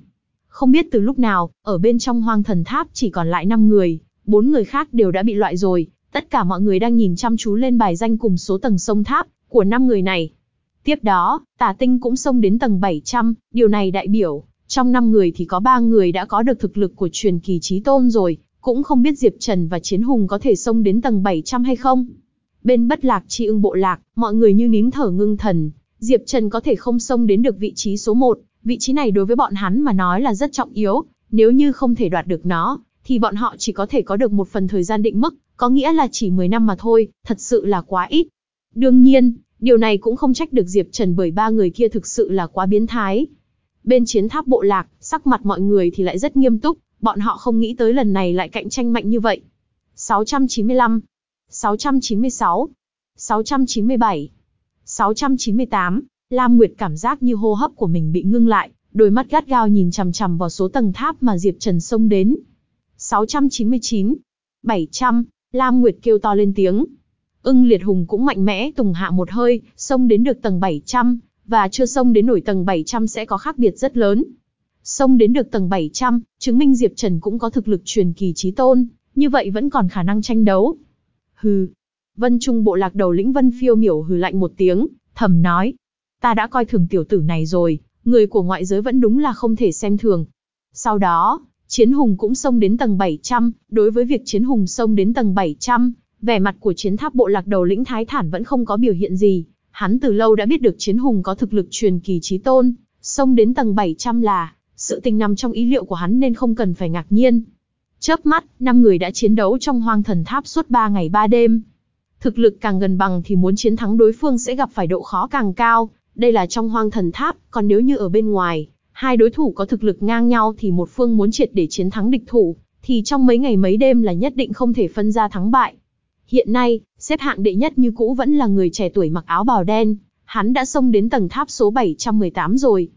Không biết từ lúc nào, ở bên trong hoang thần tháp chỉ còn lại 5 người, bốn người khác đều đã bị loại rồi, tất cả mọi người đang nhìn chăm chú lên bài danh cùng số tầng sông tháp của 5 người này. Tiếp đó, tà tinh cũng xông đến tầng 700, điều này đại biểu, trong 5 người thì có 3 người đã có được thực lực của truyền kỳ trí tôn rồi, cũng không biết Diệp Trần và Chiến Hùng có thể xông đến tầng 700 hay không. Bên bất lạc chi ưng bộ lạc, mọi người như nín thở ngưng thần, Diệp Trần có thể không xông đến được vị trí số 1, vị trí này đối với bọn hắn mà nói là rất trọng yếu, nếu như không thể đoạt được nó, thì bọn họ chỉ có thể có được một phần thời gian định mức, có nghĩa là chỉ 10 năm mà thôi, thật sự là quá ít. Đương nhiên, điều này cũng không trách được Diệp Trần bởi ba người kia thực sự là quá biến thái. Bên chiến tháp bộ lạc, sắc mặt mọi người thì lại rất nghiêm túc, bọn họ không nghĩ tới lần này lại cạnh tranh mạnh như vậy. 695, 696, 697, 698, Lam Nguyệt cảm giác như hô hấp của mình bị ngưng lại, đôi mắt gắt gao nhìn chằm chằm vào số tầng tháp mà Diệp Trần xông đến. 699, 700, Lam Nguyệt kêu to lên tiếng. Ưng Liệt Hùng cũng mạnh mẽ tùng hạ một hơi, xông đến được tầng 700, và chưa xông đến nổi tầng 700 sẽ có khác biệt rất lớn. Xông đến được tầng 700, chứng minh Diệp Trần cũng có thực lực truyền kỳ trí tôn, như vậy vẫn còn khả năng tranh đấu. Hừ. Vân Trung bộ lạc đầu lĩnh Vân Phiêu miểu hừ lạnh một tiếng, thầm nói. Ta đã coi thường tiểu tử này rồi, người của ngoại giới vẫn đúng là không thể xem thường. Sau đó, Chiến Hùng cũng xông đến tầng 700, đối với việc Chiến Hùng xông đến tầng 700, vẻ mặt của chiến tháp bộ lạc đầu lĩnh Thái Thản vẫn không có biểu hiện gì, hắn từ lâu đã biết được Chiến Hùng có thực lực truyền kỳ trí tôn, xông đến tầng 700 là, sự tình nằm trong ý liệu của hắn nên không cần phải ngạc nhiên. Chớp mắt, năm người đã chiến đấu trong hoang thần tháp suốt 3 ngày 3 đêm. Thực lực càng gần bằng thì muốn chiến thắng đối phương sẽ gặp phải độ khó càng cao, đây là trong hoang thần tháp, còn nếu như ở bên ngoài, hai đối thủ có thực lực ngang nhau thì một phương muốn triệt để chiến thắng địch thủ, thì trong mấy ngày mấy đêm là nhất định không thể phân ra thắng bại. Hiện nay, xếp hạng đệ nhất như cũ vẫn là người trẻ tuổi mặc áo bào đen, hắn đã xông đến tầng tháp số 718 rồi.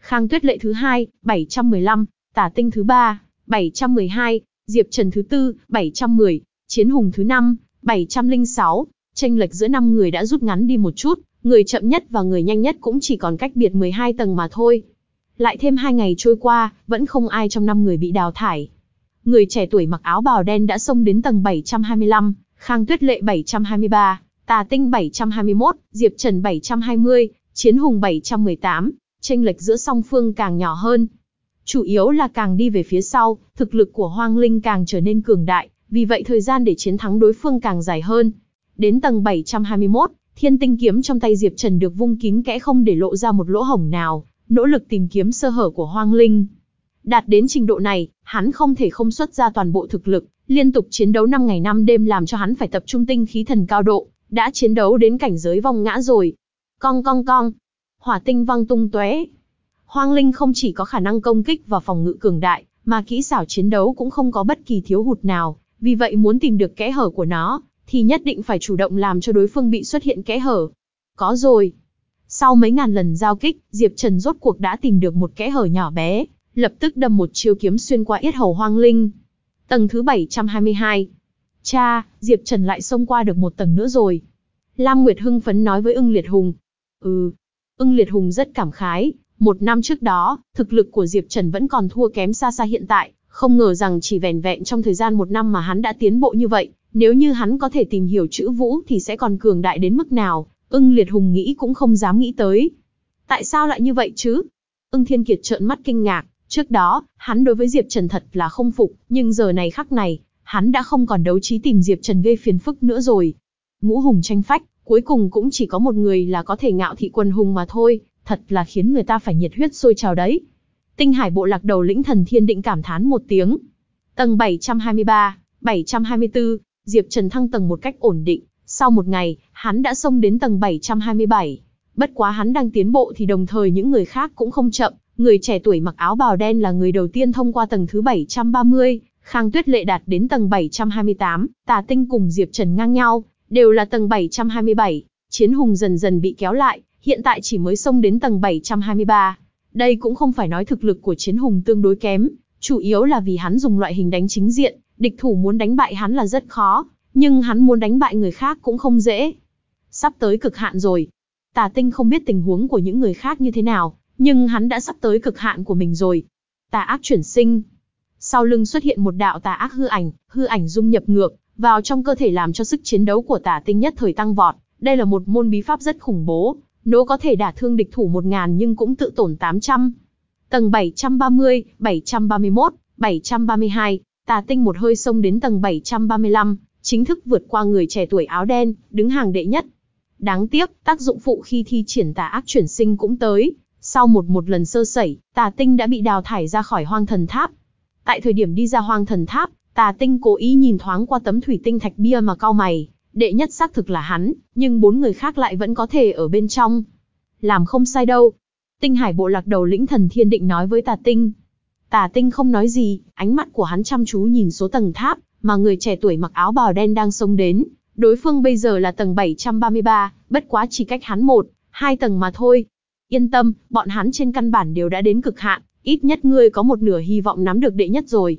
Khang Tuyết Lệ thứ hai, 715, Tả Tinh thứ ba, 712, Diệp Trần thứ tư, 710, Chiến Hùng thứ năm, 706. Tranh lệch giữa năm người đã rút ngắn đi một chút, người chậm nhất và người nhanh nhất cũng chỉ còn cách biệt 12 tầng mà thôi. Lại thêm hai ngày trôi qua, vẫn không ai trong năm người bị đào thải. Người trẻ tuổi mặc áo bào đen đã xông đến tầng 725, Khang Tuyết Lệ 723, Tà Tinh 721, Diệp Trần 720, Chiến Hùng 718, tranh lệch giữa song phương càng nhỏ hơn. Chủ yếu là càng đi về phía sau, thực lực của Hoang Linh càng trở nên cường đại, vì vậy thời gian để chiến thắng đối phương càng dài hơn. Đến tầng 721, thiên tinh kiếm trong tay Diệp Trần được vung kín kẽ không để lộ ra một lỗ hổng nào, nỗ lực tìm kiếm sơ hở của Hoang Linh. Đạt đến trình độ này, hắn không thể không xuất ra toàn bộ thực lực, liên tục chiến đấu 5 ngày 5 đêm làm cho hắn phải tập trung tinh khí thần cao độ, đã chiến đấu đến cảnh giới vong ngã rồi. Cong cong cong, hỏa tinh văng tung tóe. Hoang Linh không chỉ có khả năng công kích và phòng ngự cường đại, mà kỹ xảo chiến đấu cũng không có bất kỳ thiếu hụt nào, vì vậy muốn tìm được kẽ hở của nó, thì nhất định phải chủ động làm cho đối phương bị xuất hiện kẽ hở. Có rồi. Sau mấy ngàn lần giao kích, Diệp Trần rốt cuộc đã tìm được một kẽ hở nhỏ bé, lập tức đâm một chiêu kiếm xuyên qua yết hầu hoang linh. Tầng thứ 722. Cha, Diệp Trần lại xông qua được một tầng nữa rồi. Lam Nguyệt hưng phấn nói với ưng liệt hùng. Ừ. Ưng liệt hùng rất cảm khái. Một năm trước đó, thực lực của Diệp Trần vẫn còn thua kém xa xa hiện tại. Không ngờ rằng chỉ vẻn vẹn trong thời gian một năm mà hắn đã tiến bộ như vậy. Nếu như hắn có thể tìm hiểu chữ vũ thì sẽ còn cường đại đến mức nào. Ưng liệt hùng nghĩ cũng không dám nghĩ tới. Tại sao lại như vậy chứ? Ưng Thiên Kiệt trợn mắt kinh ngạc. Trước đó, hắn đối với Diệp Trần thật là không phục, nhưng giờ này khắc này, hắn đã không còn đấu trí tìm Diệp Trần gây phiền phức nữa rồi. Ngũ hùng tranh phách, cuối cùng cũng chỉ có một người là có thể ngạo thị quân hùng mà thôi, thật là khiến người ta phải nhiệt huyết sôi trào đấy. Tinh Hải bộ lạc đầu lĩnh thần thiên định cảm thán một tiếng. Tầng 723, 724, Diệp Trần thăng tầng một cách ổn định, sau một ngày, hắn đã xông đến tầng 727. Bất quá hắn đang tiến bộ thì đồng thời những người khác cũng không chậm, người trẻ tuổi mặc áo bào đen là người đầu tiên thông qua tầng thứ 730, Khang Tuyết Lệ đạt đến tầng 728, Tà Tinh cùng Diệp Trần ngang nhau, đều là tầng 727, Chiến Hùng dần dần bị kéo lại, hiện tại chỉ mới xông đến tầng 723. Đây cũng không phải nói thực lực của Chiến Hùng tương đối kém, chủ yếu là vì hắn dùng loại hình đánh chính diện, địch thủ muốn đánh bại hắn là rất khó, nhưng hắn muốn đánh bại người khác cũng không dễ. Sắp tới cực hạn rồi. Tà Tinh không biết tình huống của những người khác như thế nào, nhưng hắn đã sắp tới cực hạn của mình rồi. Tà ác chuyển sinh. Sau lưng xuất hiện một đạo tà ác hư ảnh, hư ảnh dung nhập ngược, vào trong cơ thể làm cho sức chiến đấu của tà tinh nhất thời tăng vọt. Đây là một môn bí pháp rất khủng bố, nó có thể đả thương địch thủ 1.000 nhưng cũng tự tổn 800. Tầng 730, 731, 732, tà tinh một hơi xông đến tầng 735, chính thức vượt qua người trẻ tuổi áo đen, đứng hàng đệ nhất. Đáng tiếc, tác dụng phụ khi thi triển tà ác chuyển sinh cũng tới. Sau một một lần sơ sẩy, tà tinh đã bị đào thải ra khỏi hoang thần tháp. Tại thời điểm đi ra hoang thần tháp, tà tinh cố ý nhìn thoáng qua tấm thủy tinh thạch bia mà cau mày. Đệ nhất xác thực là hắn, nhưng bốn người khác lại vẫn có thể ở bên trong. Làm không sai đâu. Tinh hải bộ lạc đầu lĩnh thần thiên định nói với tà tinh. Tà tinh không nói gì, ánh mắt của hắn chăm chú nhìn số tầng tháp, mà người trẻ tuổi mặc áo bào đen đang xông đến. Đối phương bây giờ là tầng 733, bất quá chỉ cách hắn một, hai tầng mà thôi. Yên tâm, bọn hắn trên căn bản đều đã đến cực hạn, ít nhất ngươi có một nửa hy vọng nắm được đệ nhất rồi.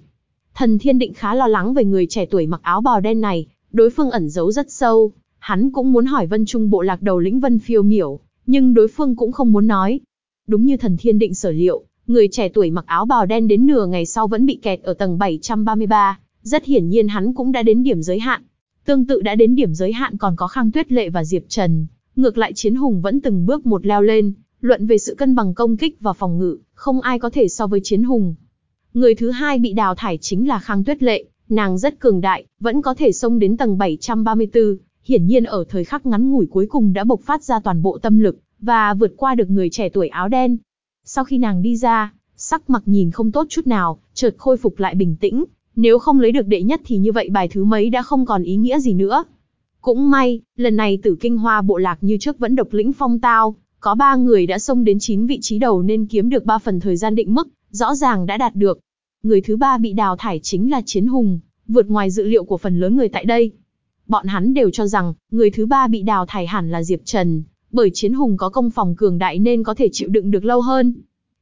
Thần Thiên Định khá lo lắng về người trẻ tuổi mặc áo bào đen này, đối phương ẩn giấu rất sâu, hắn cũng muốn hỏi Vân Trung bộ lạc đầu lĩnh Vân Phiêu Miểu, nhưng đối phương cũng không muốn nói. Đúng như Thần Thiên Định sở liệu, người trẻ tuổi mặc áo bào đen đến nửa ngày sau vẫn bị kẹt ở tầng 733, rất hiển nhiên hắn cũng đã đến điểm giới hạn. Tương tự đã đến điểm giới hạn còn có Khang Tuyết Lệ và Diệp Trần, ngược lại Chiến Hùng vẫn từng bước một leo lên, luận về sự cân bằng công kích và phòng ngự, không ai có thể so với Chiến Hùng. Người thứ hai bị đào thải chính là Khang Tuyết Lệ, nàng rất cường đại, vẫn có thể xông đến tầng 734, hiển nhiên ở thời khắc ngắn ngủi cuối cùng đã bộc phát ra toàn bộ tâm lực, và vượt qua được người trẻ tuổi áo đen. Sau khi nàng đi ra, sắc mặt nhìn không tốt chút nào, chợt khôi phục lại bình tĩnh, nếu không lấy được đệ nhất thì như vậy bài thứ mấy đã không còn ý nghĩa gì nữa. Cũng may, lần này tử kinh hoa bộ lạc như trước vẫn độc lĩnh phong tao, có ba người đã xông đến 9 vị trí đầu nên kiếm được 3 phần thời gian định mức, rõ ràng đã đạt được. Người thứ ba bị đào thải chính là Chiến Hùng, vượt ngoài dự liệu của phần lớn người tại đây. Bọn hắn đều cho rằng, người thứ ba bị đào thải hẳn là Diệp Trần, bởi Chiến Hùng có công phòng cường đại nên có thể chịu đựng được lâu hơn.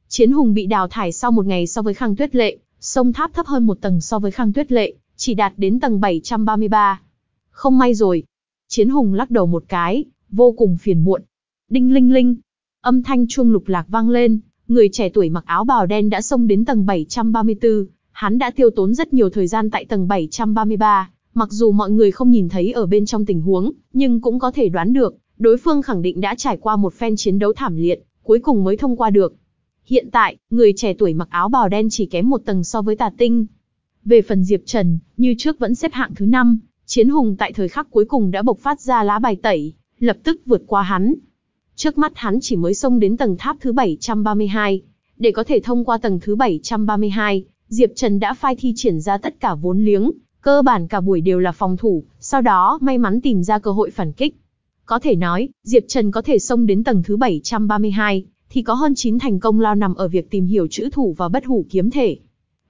Chiến Hùng bị đào thải sau một ngày so với Khang Tuyết Lệ, sông tháp thấp hơn một tầng so với Khang Tuyết Lệ, chỉ đạt đến tầng 733. Không may rồi. Chiến Hùng lắc đầu một cái, vô cùng phiền muộn. Đinh linh linh. Âm thanh chuông lục lạc vang lên, người trẻ tuổi mặc áo bào đen đã xông đến tầng 734. Hắn đã tiêu tốn rất nhiều thời gian tại tầng 733. Mặc dù mọi người không nhìn thấy ở bên trong tình huống, nhưng cũng có thể đoán được, đối phương khẳng định đã trải qua một phen chiến đấu thảm liệt, cuối cùng mới thông qua được. Hiện tại, người trẻ tuổi mặc áo bào đen chỉ kém một tầng so với tà tinh. Về phần Diệp Trần, như trước vẫn xếp hạng thứ 5, Chiến Hùng tại thời khắc cuối cùng đã bộc phát ra lá bài tẩy, lập tức vượt qua hắn. Trước mắt hắn chỉ mới xông đến tầng tháp thứ 732. Để có thể thông qua tầng thứ 732, Diệp Trần đã phai thi triển ra tất cả vốn liếng, cơ bản cả buổi đều là phòng thủ, sau đó may mắn tìm ra cơ hội phản kích. Có thể nói, Diệp Trần có thể xông đến tầng thứ 732, thì có hơn 9 thành công lao nằm ở việc tìm hiểu chữ thủ và bất hủ kiếm thể.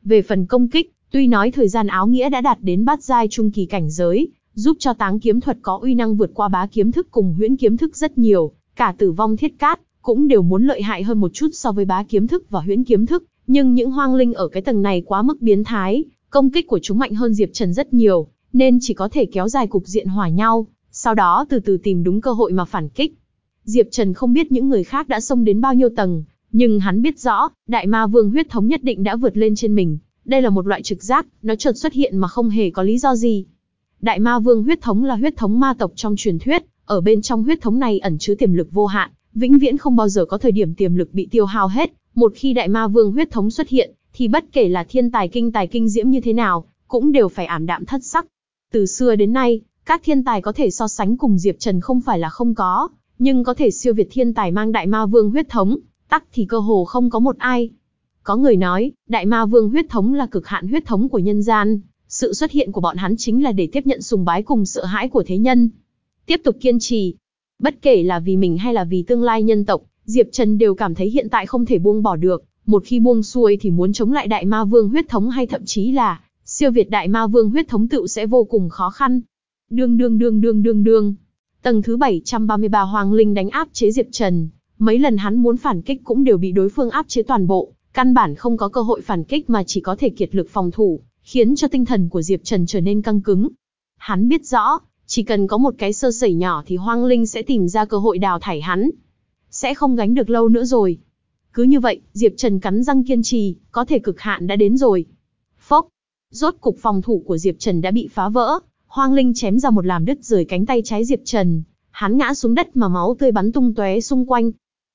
Về phần công kích, tuy nói thời gian áo nghĩa đã đạt đến bát giai trung kỳ cảnh giới, giúp cho táng kiếm thuật có uy năng vượt qua bá kiếm thức cùng huyễn kiếm thức rất nhiều, cả tử vong thiết cát, cũng đều muốn lợi hại hơn một chút so với bá kiếm thức và huyễn kiếm thức, nhưng những hoang linh ở cái tầng này quá mức biến thái, công kích của chúng mạnh hơn Diệp Trần rất nhiều, nên chỉ có thể kéo dài cục diện hòa nhau, sau đó từ từ tìm đúng cơ hội mà phản kích. Diệp Trần không biết những người khác đã xông đến bao nhiêu tầng, nhưng hắn biết rõ, Đại Ma Vương huyết thống nhất định đã vượt lên trên mình. Đây là một loại trực giác, nó chợt xuất hiện mà không hề có lý do gì. Đại Ma Vương huyết thống là huyết thống ma tộc trong truyền thuyết, ở bên trong huyết thống này ẩn chứa tiềm lực vô hạn, vĩnh viễn không bao giờ có thời điểm tiềm lực bị tiêu hao hết. Một khi Đại Ma Vương huyết thống xuất hiện, thì bất kể là thiên tài kinh tài kinh diễm như thế nào, cũng đều phải ảm đạm thất sắc. Từ xưa đến nay, các thiên tài có thể so sánh cùng Diệp Trần không phải là không có, nhưng có thể siêu việt thiên tài mang đại ma vương huyết thống, tắc thì cơ hồ không có một ai. Có người nói, đại ma vương huyết thống là cực hạn huyết thống của nhân gian, sự xuất hiện của bọn hắn chính là để tiếp nhận sùng bái cùng sợ hãi của thế nhân. Tiếp tục kiên trì. Bất kể là vì mình hay là vì tương lai nhân tộc, Diệp Trần đều cảm thấy hiện tại không thể buông bỏ được, một khi buông xuôi thì muốn chống lại đại ma vương huyết thống hay thậm chí là siêu việt đại ma vương huyết thống tựu sẽ vô cùng khó khăn. Đương đương đương đương đương đương. Tầng thứ 733 Hoàng Linh đánh áp chế Diệp Trần, mấy lần hắn muốn phản kích cũng đều bị đối phương áp chế toàn bộ, căn bản không có cơ hội phản kích mà chỉ có thể kiệt lực phòng thủ, khiến cho tinh thần của Diệp Trần trở nên căng cứng. Hắn biết rõ, chỉ cần có một cái sơ sẩy nhỏ thì Hoang Linh sẽ tìm ra cơ hội đào thải hắn. Sẽ không gánh được lâu nữa rồi. Cứ như vậy, Diệp Trần cắn răng kiên trì, có thể cực hạn đã đến rồi. Phốc, rốt cục phòng thủ của Diệp Trần đã bị phá vỡ, Hoang Linh chém ra một làm đứt rời cánh tay trái Diệp Trần, hắn ngã xuống đất mà máu tươi bắn tung tóe xung quanh.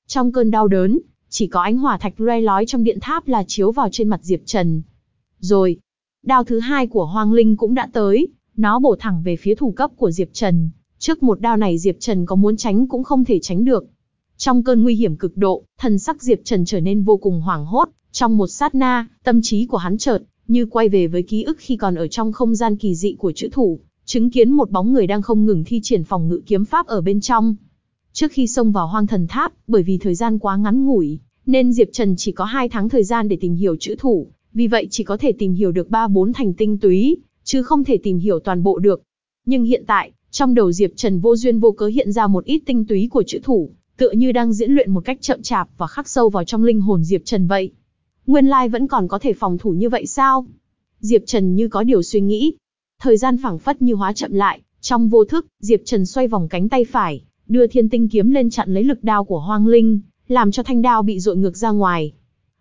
Trong cơn đau đớn, chỉ có ánh hỏa thạch loe lói trong điện tháp là chiếu vào trên mặt Diệp Trần. Rồi, đao thứ hai của Hoang Linh cũng đã tới, nó bổ thẳng về phía thủ cấp của Diệp Trần. Trước một đao này Diệp Trần có muốn tránh cũng không thể tránh được. Trong cơn nguy hiểm cực độ, thần sắc Diệp Trần trở nên vô cùng hoảng hốt, trong một sát na, tâm trí của hắn chợt như quay về với ký ức khi còn ở trong không gian kỳ dị của chữ thủ, chứng kiến một bóng người đang không ngừng thi triển phòng ngự kiếm pháp ở bên trong. Trước khi xông vào hoang thần tháp, bởi vì thời gian quá ngắn ngủi, nên Diệp Trần chỉ có 2 tháng thời gian để tìm hiểu chữ thủ, vì vậy chỉ có thể tìm hiểu được 3-4 thành tinh túy, chứ không thể tìm hiểu toàn bộ được. Nhưng hiện tại, trong đầu Diệp Trần vô duyên vô cớ hiện ra một ít tinh túy của chữ thủ, tựa như đang diễn luyện một cách chậm chạp và khắc sâu vào trong linh hồn Diệp Trần vậy. Nguyên lai vẫn còn có thể phòng thủ như vậy sao? Diệp Trần như có điều suy nghĩ. Thời gian phảng phất như hóa chậm lại, trong vô thức, Diệp Trần xoay vòng cánh tay phải, đưa thiên tinh kiếm lên chặn lấy lực đao của Hoang Linh, làm cho thanh đao bị dội ngược ra ngoài.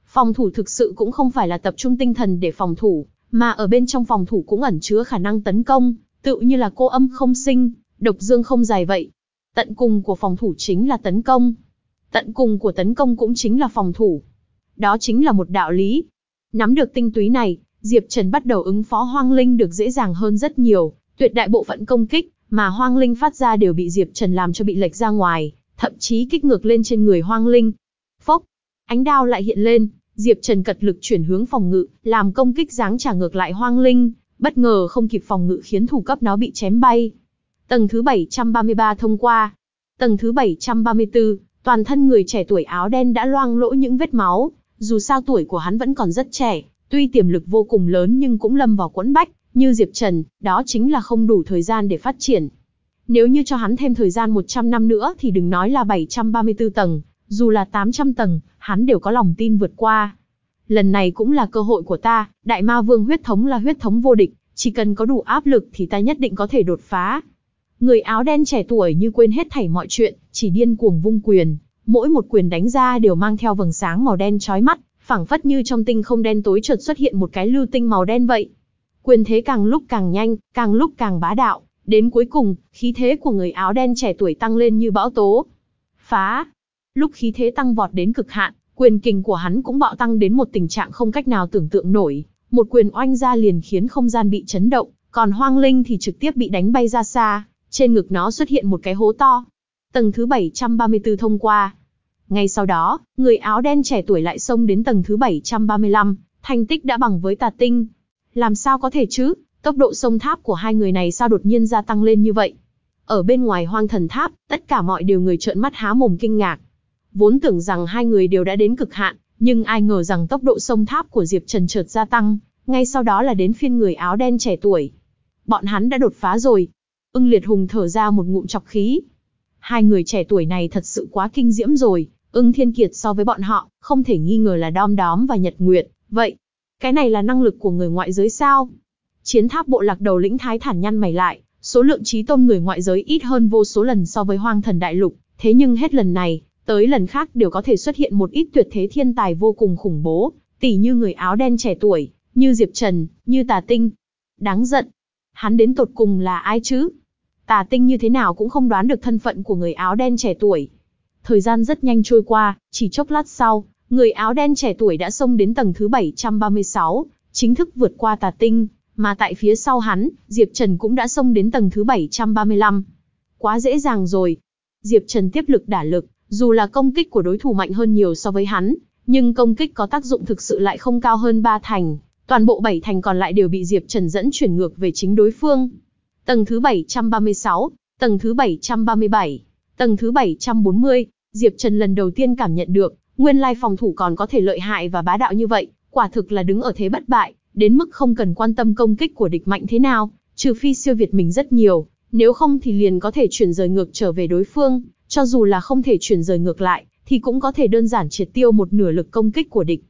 Phòng thủ thực sự cũng không phải là tập trung tinh thần để phòng thủ, mà ở bên trong phòng thủ cũng ẩn chứa khả năng tấn công, tự như là cô âm không sinh, độc dương không dài vậy. Tận cùng của phòng thủ chính là tấn công. Tận cùng của tấn công cũng chính là phòng thủ. Đó chính là một đạo lý. Nắm được tinh túy này, Diệp Trần bắt đầu ứng phó hoang linh được dễ dàng hơn rất nhiều, tuyệt đại bộ phận công kích mà hoang linh phát ra đều bị Diệp Trần làm cho bị lệch ra ngoài, thậm chí kích ngược lên trên người hoang linh. Phốc, ánh đao lại hiện lên, Diệp Trần cật lực chuyển hướng phòng ngự, làm công kích giáng trả ngược lại hoang linh, bất ngờ không kịp phòng ngự khiến thủ cấp nó bị chém bay. Tầng thứ 733 thông qua. Tầng thứ 734, toàn thân người trẻ tuổi áo đen đã loang lỗ những vết máu, dù sao tuổi của hắn vẫn còn rất trẻ, tuy tiềm lực vô cùng lớn nhưng cũng lâm vào quẫn bách, như Diệp Trần, đó chính là không đủ thời gian để phát triển. Nếu như cho hắn thêm thời gian 100 năm nữa thì đừng nói là 734 tầng, dù là 800 tầng, hắn đều có lòng tin vượt qua. Lần này cũng là cơ hội của ta, Đại Ma Vương huyết thống là huyết thống vô địch, chỉ cần có đủ áp lực thì ta nhất định có thể đột phá. Người áo đen trẻ tuổi như quên hết thảy mọi chuyện, chỉ điên cuồng vung quyền, mỗi một quyền đánh ra đều mang theo vầng sáng màu đen chói mắt, phảng phất như trong tinh không đen tối chợt xuất hiện một cái lưu tinh màu đen vậy. Quyền thế càng lúc càng nhanh, càng lúc càng bá đạo, đến cuối cùng, khí thế của người áo đen trẻ tuổi tăng lên như bão tố. Phá! Lúc khí thế tăng vọt đến cực hạn, quyền kình của hắn cũng bạo tăng đến một tình trạng không cách nào tưởng tượng nổi, một quyền oanh ra liền khiến không gian bị chấn động, còn Hoang Linh thì trực tiếp bị đánh bay ra xa, trên ngực nó xuất hiện một cái hố to. Tầng thứ 734 thông qua, ngay sau đó, người áo đen trẻ tuổi lại xông đến tầng thứ 735, thành tích đã bằng với tà tinh. Làm sao có thể chứ, tốc độ sông tháp của hai người này sao đột nhiên gia tăng lên như vậy? Ở bên ngoài hoang thần tháp, tất cả mọi điều người trợn mắt há mồm kinh ngạc. Vốn tưởng rằng hai người đều đã đến cực hạn, nhưng ai ngờ rằng tốc độ sông tháp của Diệp Trần chợt gia tăng, ngay sau đó là đến phiên người áo đen trẻ tuổi. Bọn hắn đã đột phá rồi. Ưng liệt hùng thở ra một ngụm chọc khí. Hai người trẻ tuổi này thật sự quá kinh diễm rồi, ưng thiên kiệt so với bọn họ, không thể nghi ngờ là đom đóm và nhật nguyệt, vậy, cái này là năng lực của người ngoại giới sao? Chiến tháp bộ lạc đầu lĩnh thái thản nhăn mày lại, số lượng trí tôn người ngoại giới ít hơn vô số lần so với hoang thần đại lục, thế nhưng hết lần này, tới lần khác đều có thể xuất hiện một ít tuyệt thế thiên tài vô cùng khủng bố, tỉ như người áo đen trẻ tuổi, như Diệp Trần, như Tà Tinh. Đáng giận. Hắn đến tột cùng là ai chứ? Tà Tinh như thế nào cũng không đoán được thân phận của người áo đen trẻ tuổi. Thời gian rất nhanh trôi qua, chỉ chốc lát sau, người áo đen trẻ tuổi đã xông đến tầng thứ 736, chính thức vượt qua Tà Tinh, mà tại phía sau hắn, Diệp Trần cũng đã xông đến tầng thứ 735. Quá dễ dàng rồi. Diệp Trần tiếp lực đả lực, dù là công kích của đối thủ mạnh hơn nhiều so với hắn, nhưng công kích có tác dụng thực sự lại không cao hơn ba thành. Toàn bộ bảy thành còn lại đều bị Diệp Trần dẫn chuyển ngược về chính đối phương. Tầng thứ 736, tầng thứ 737, tầng thứ 740, Diệp Trần lần đầu tiên cảm nhận được, nguyên lai phòng thủ còn có thể lợi hại và bá đạo như vậy, quả thực là đứng ở thế bất bại, đến mức không cần quan tâm công kích của địch mạnh thế nào, trừ phi siêu việt mình rất nhiều, nếu không thì liền có thể chuyển rời ngược trở về đối phương, cho dù là không thể chuyển rời ngược lại, thì cũng có thể đơn giản triệt tiêu một nửa lực công kích của địch.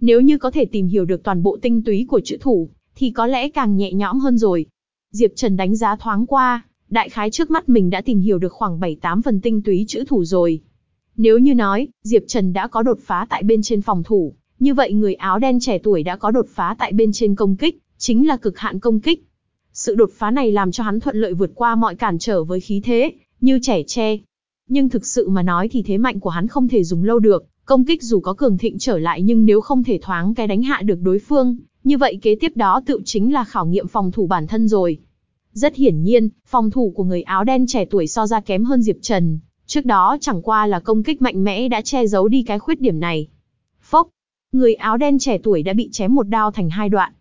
Nếu như có thể tìm hiểu được toàn bộ tinh túy của chữ thủ, thì có lẽ càng nhẹ nhõm hơn rồi. Diệp Trần đánh giá thoáng qua, đại khái trước mắt mình đã tìm hiểu được khoảng 7-8 phần tinh túy chữ thủ rồi. Nếu như nói, Diệp Trần đã có đột phá tại bên trên phòng thủ, như vậy người áo đen trẻ tuổi đã có đột phá tại bên trên công kích, chính là cực hạn công kích. Sự đột phá này làm cho hắn thuận lợi vượt qua mọi cản trở với khí thế, như trẻ tre. Nhưng thực sự mà nói thì thế mạnh của hắn không thể dùng lâu được, công kích dù có cường thịnh trở lại nhưng nếu không thể thoáng cái đánh hạ được đối phương, như vậy kế tiếp đó tự chính là khảo nghiệm phòng thủ bản thân rồi. Rất hiển nhiên, phòng thủ của người áo đen trẻ tuổi so ra kém hơn Diệp Trần, trước đó chẳng qua là công kích mạnh mẽ đã che giấu đi cái khuyết điểm này. Phốc, người áo đen trẻ tuổi đã bị chém một đao thành hai đoạn.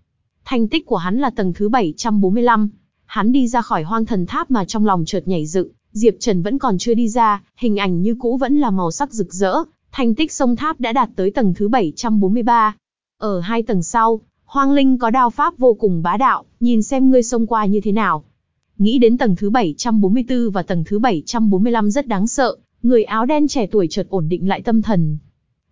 Thành tích của hắn là tầng thứ 745. Hắn đi ra khỏi hoang thần tháp mà trong lòng chợt nhảy dựng, Diệp Trần vẫn còn chưa đi ra, hình ảnh như cũ vẫn là màu sắc rực rỡ, thành tích sông tháp đã đạt tới tầng thứ 743. Ở hai tầng sau, Hoang Linh có đao pháp vô cùng bá đạo, nhìn xem ngươi xông qua như thế nào. Nghĩ đến tầng thứ 744 và tầng thứ 745 rất đáng sợ, người áo đen trẻ tuổi chợt ổn định lại tâm thần.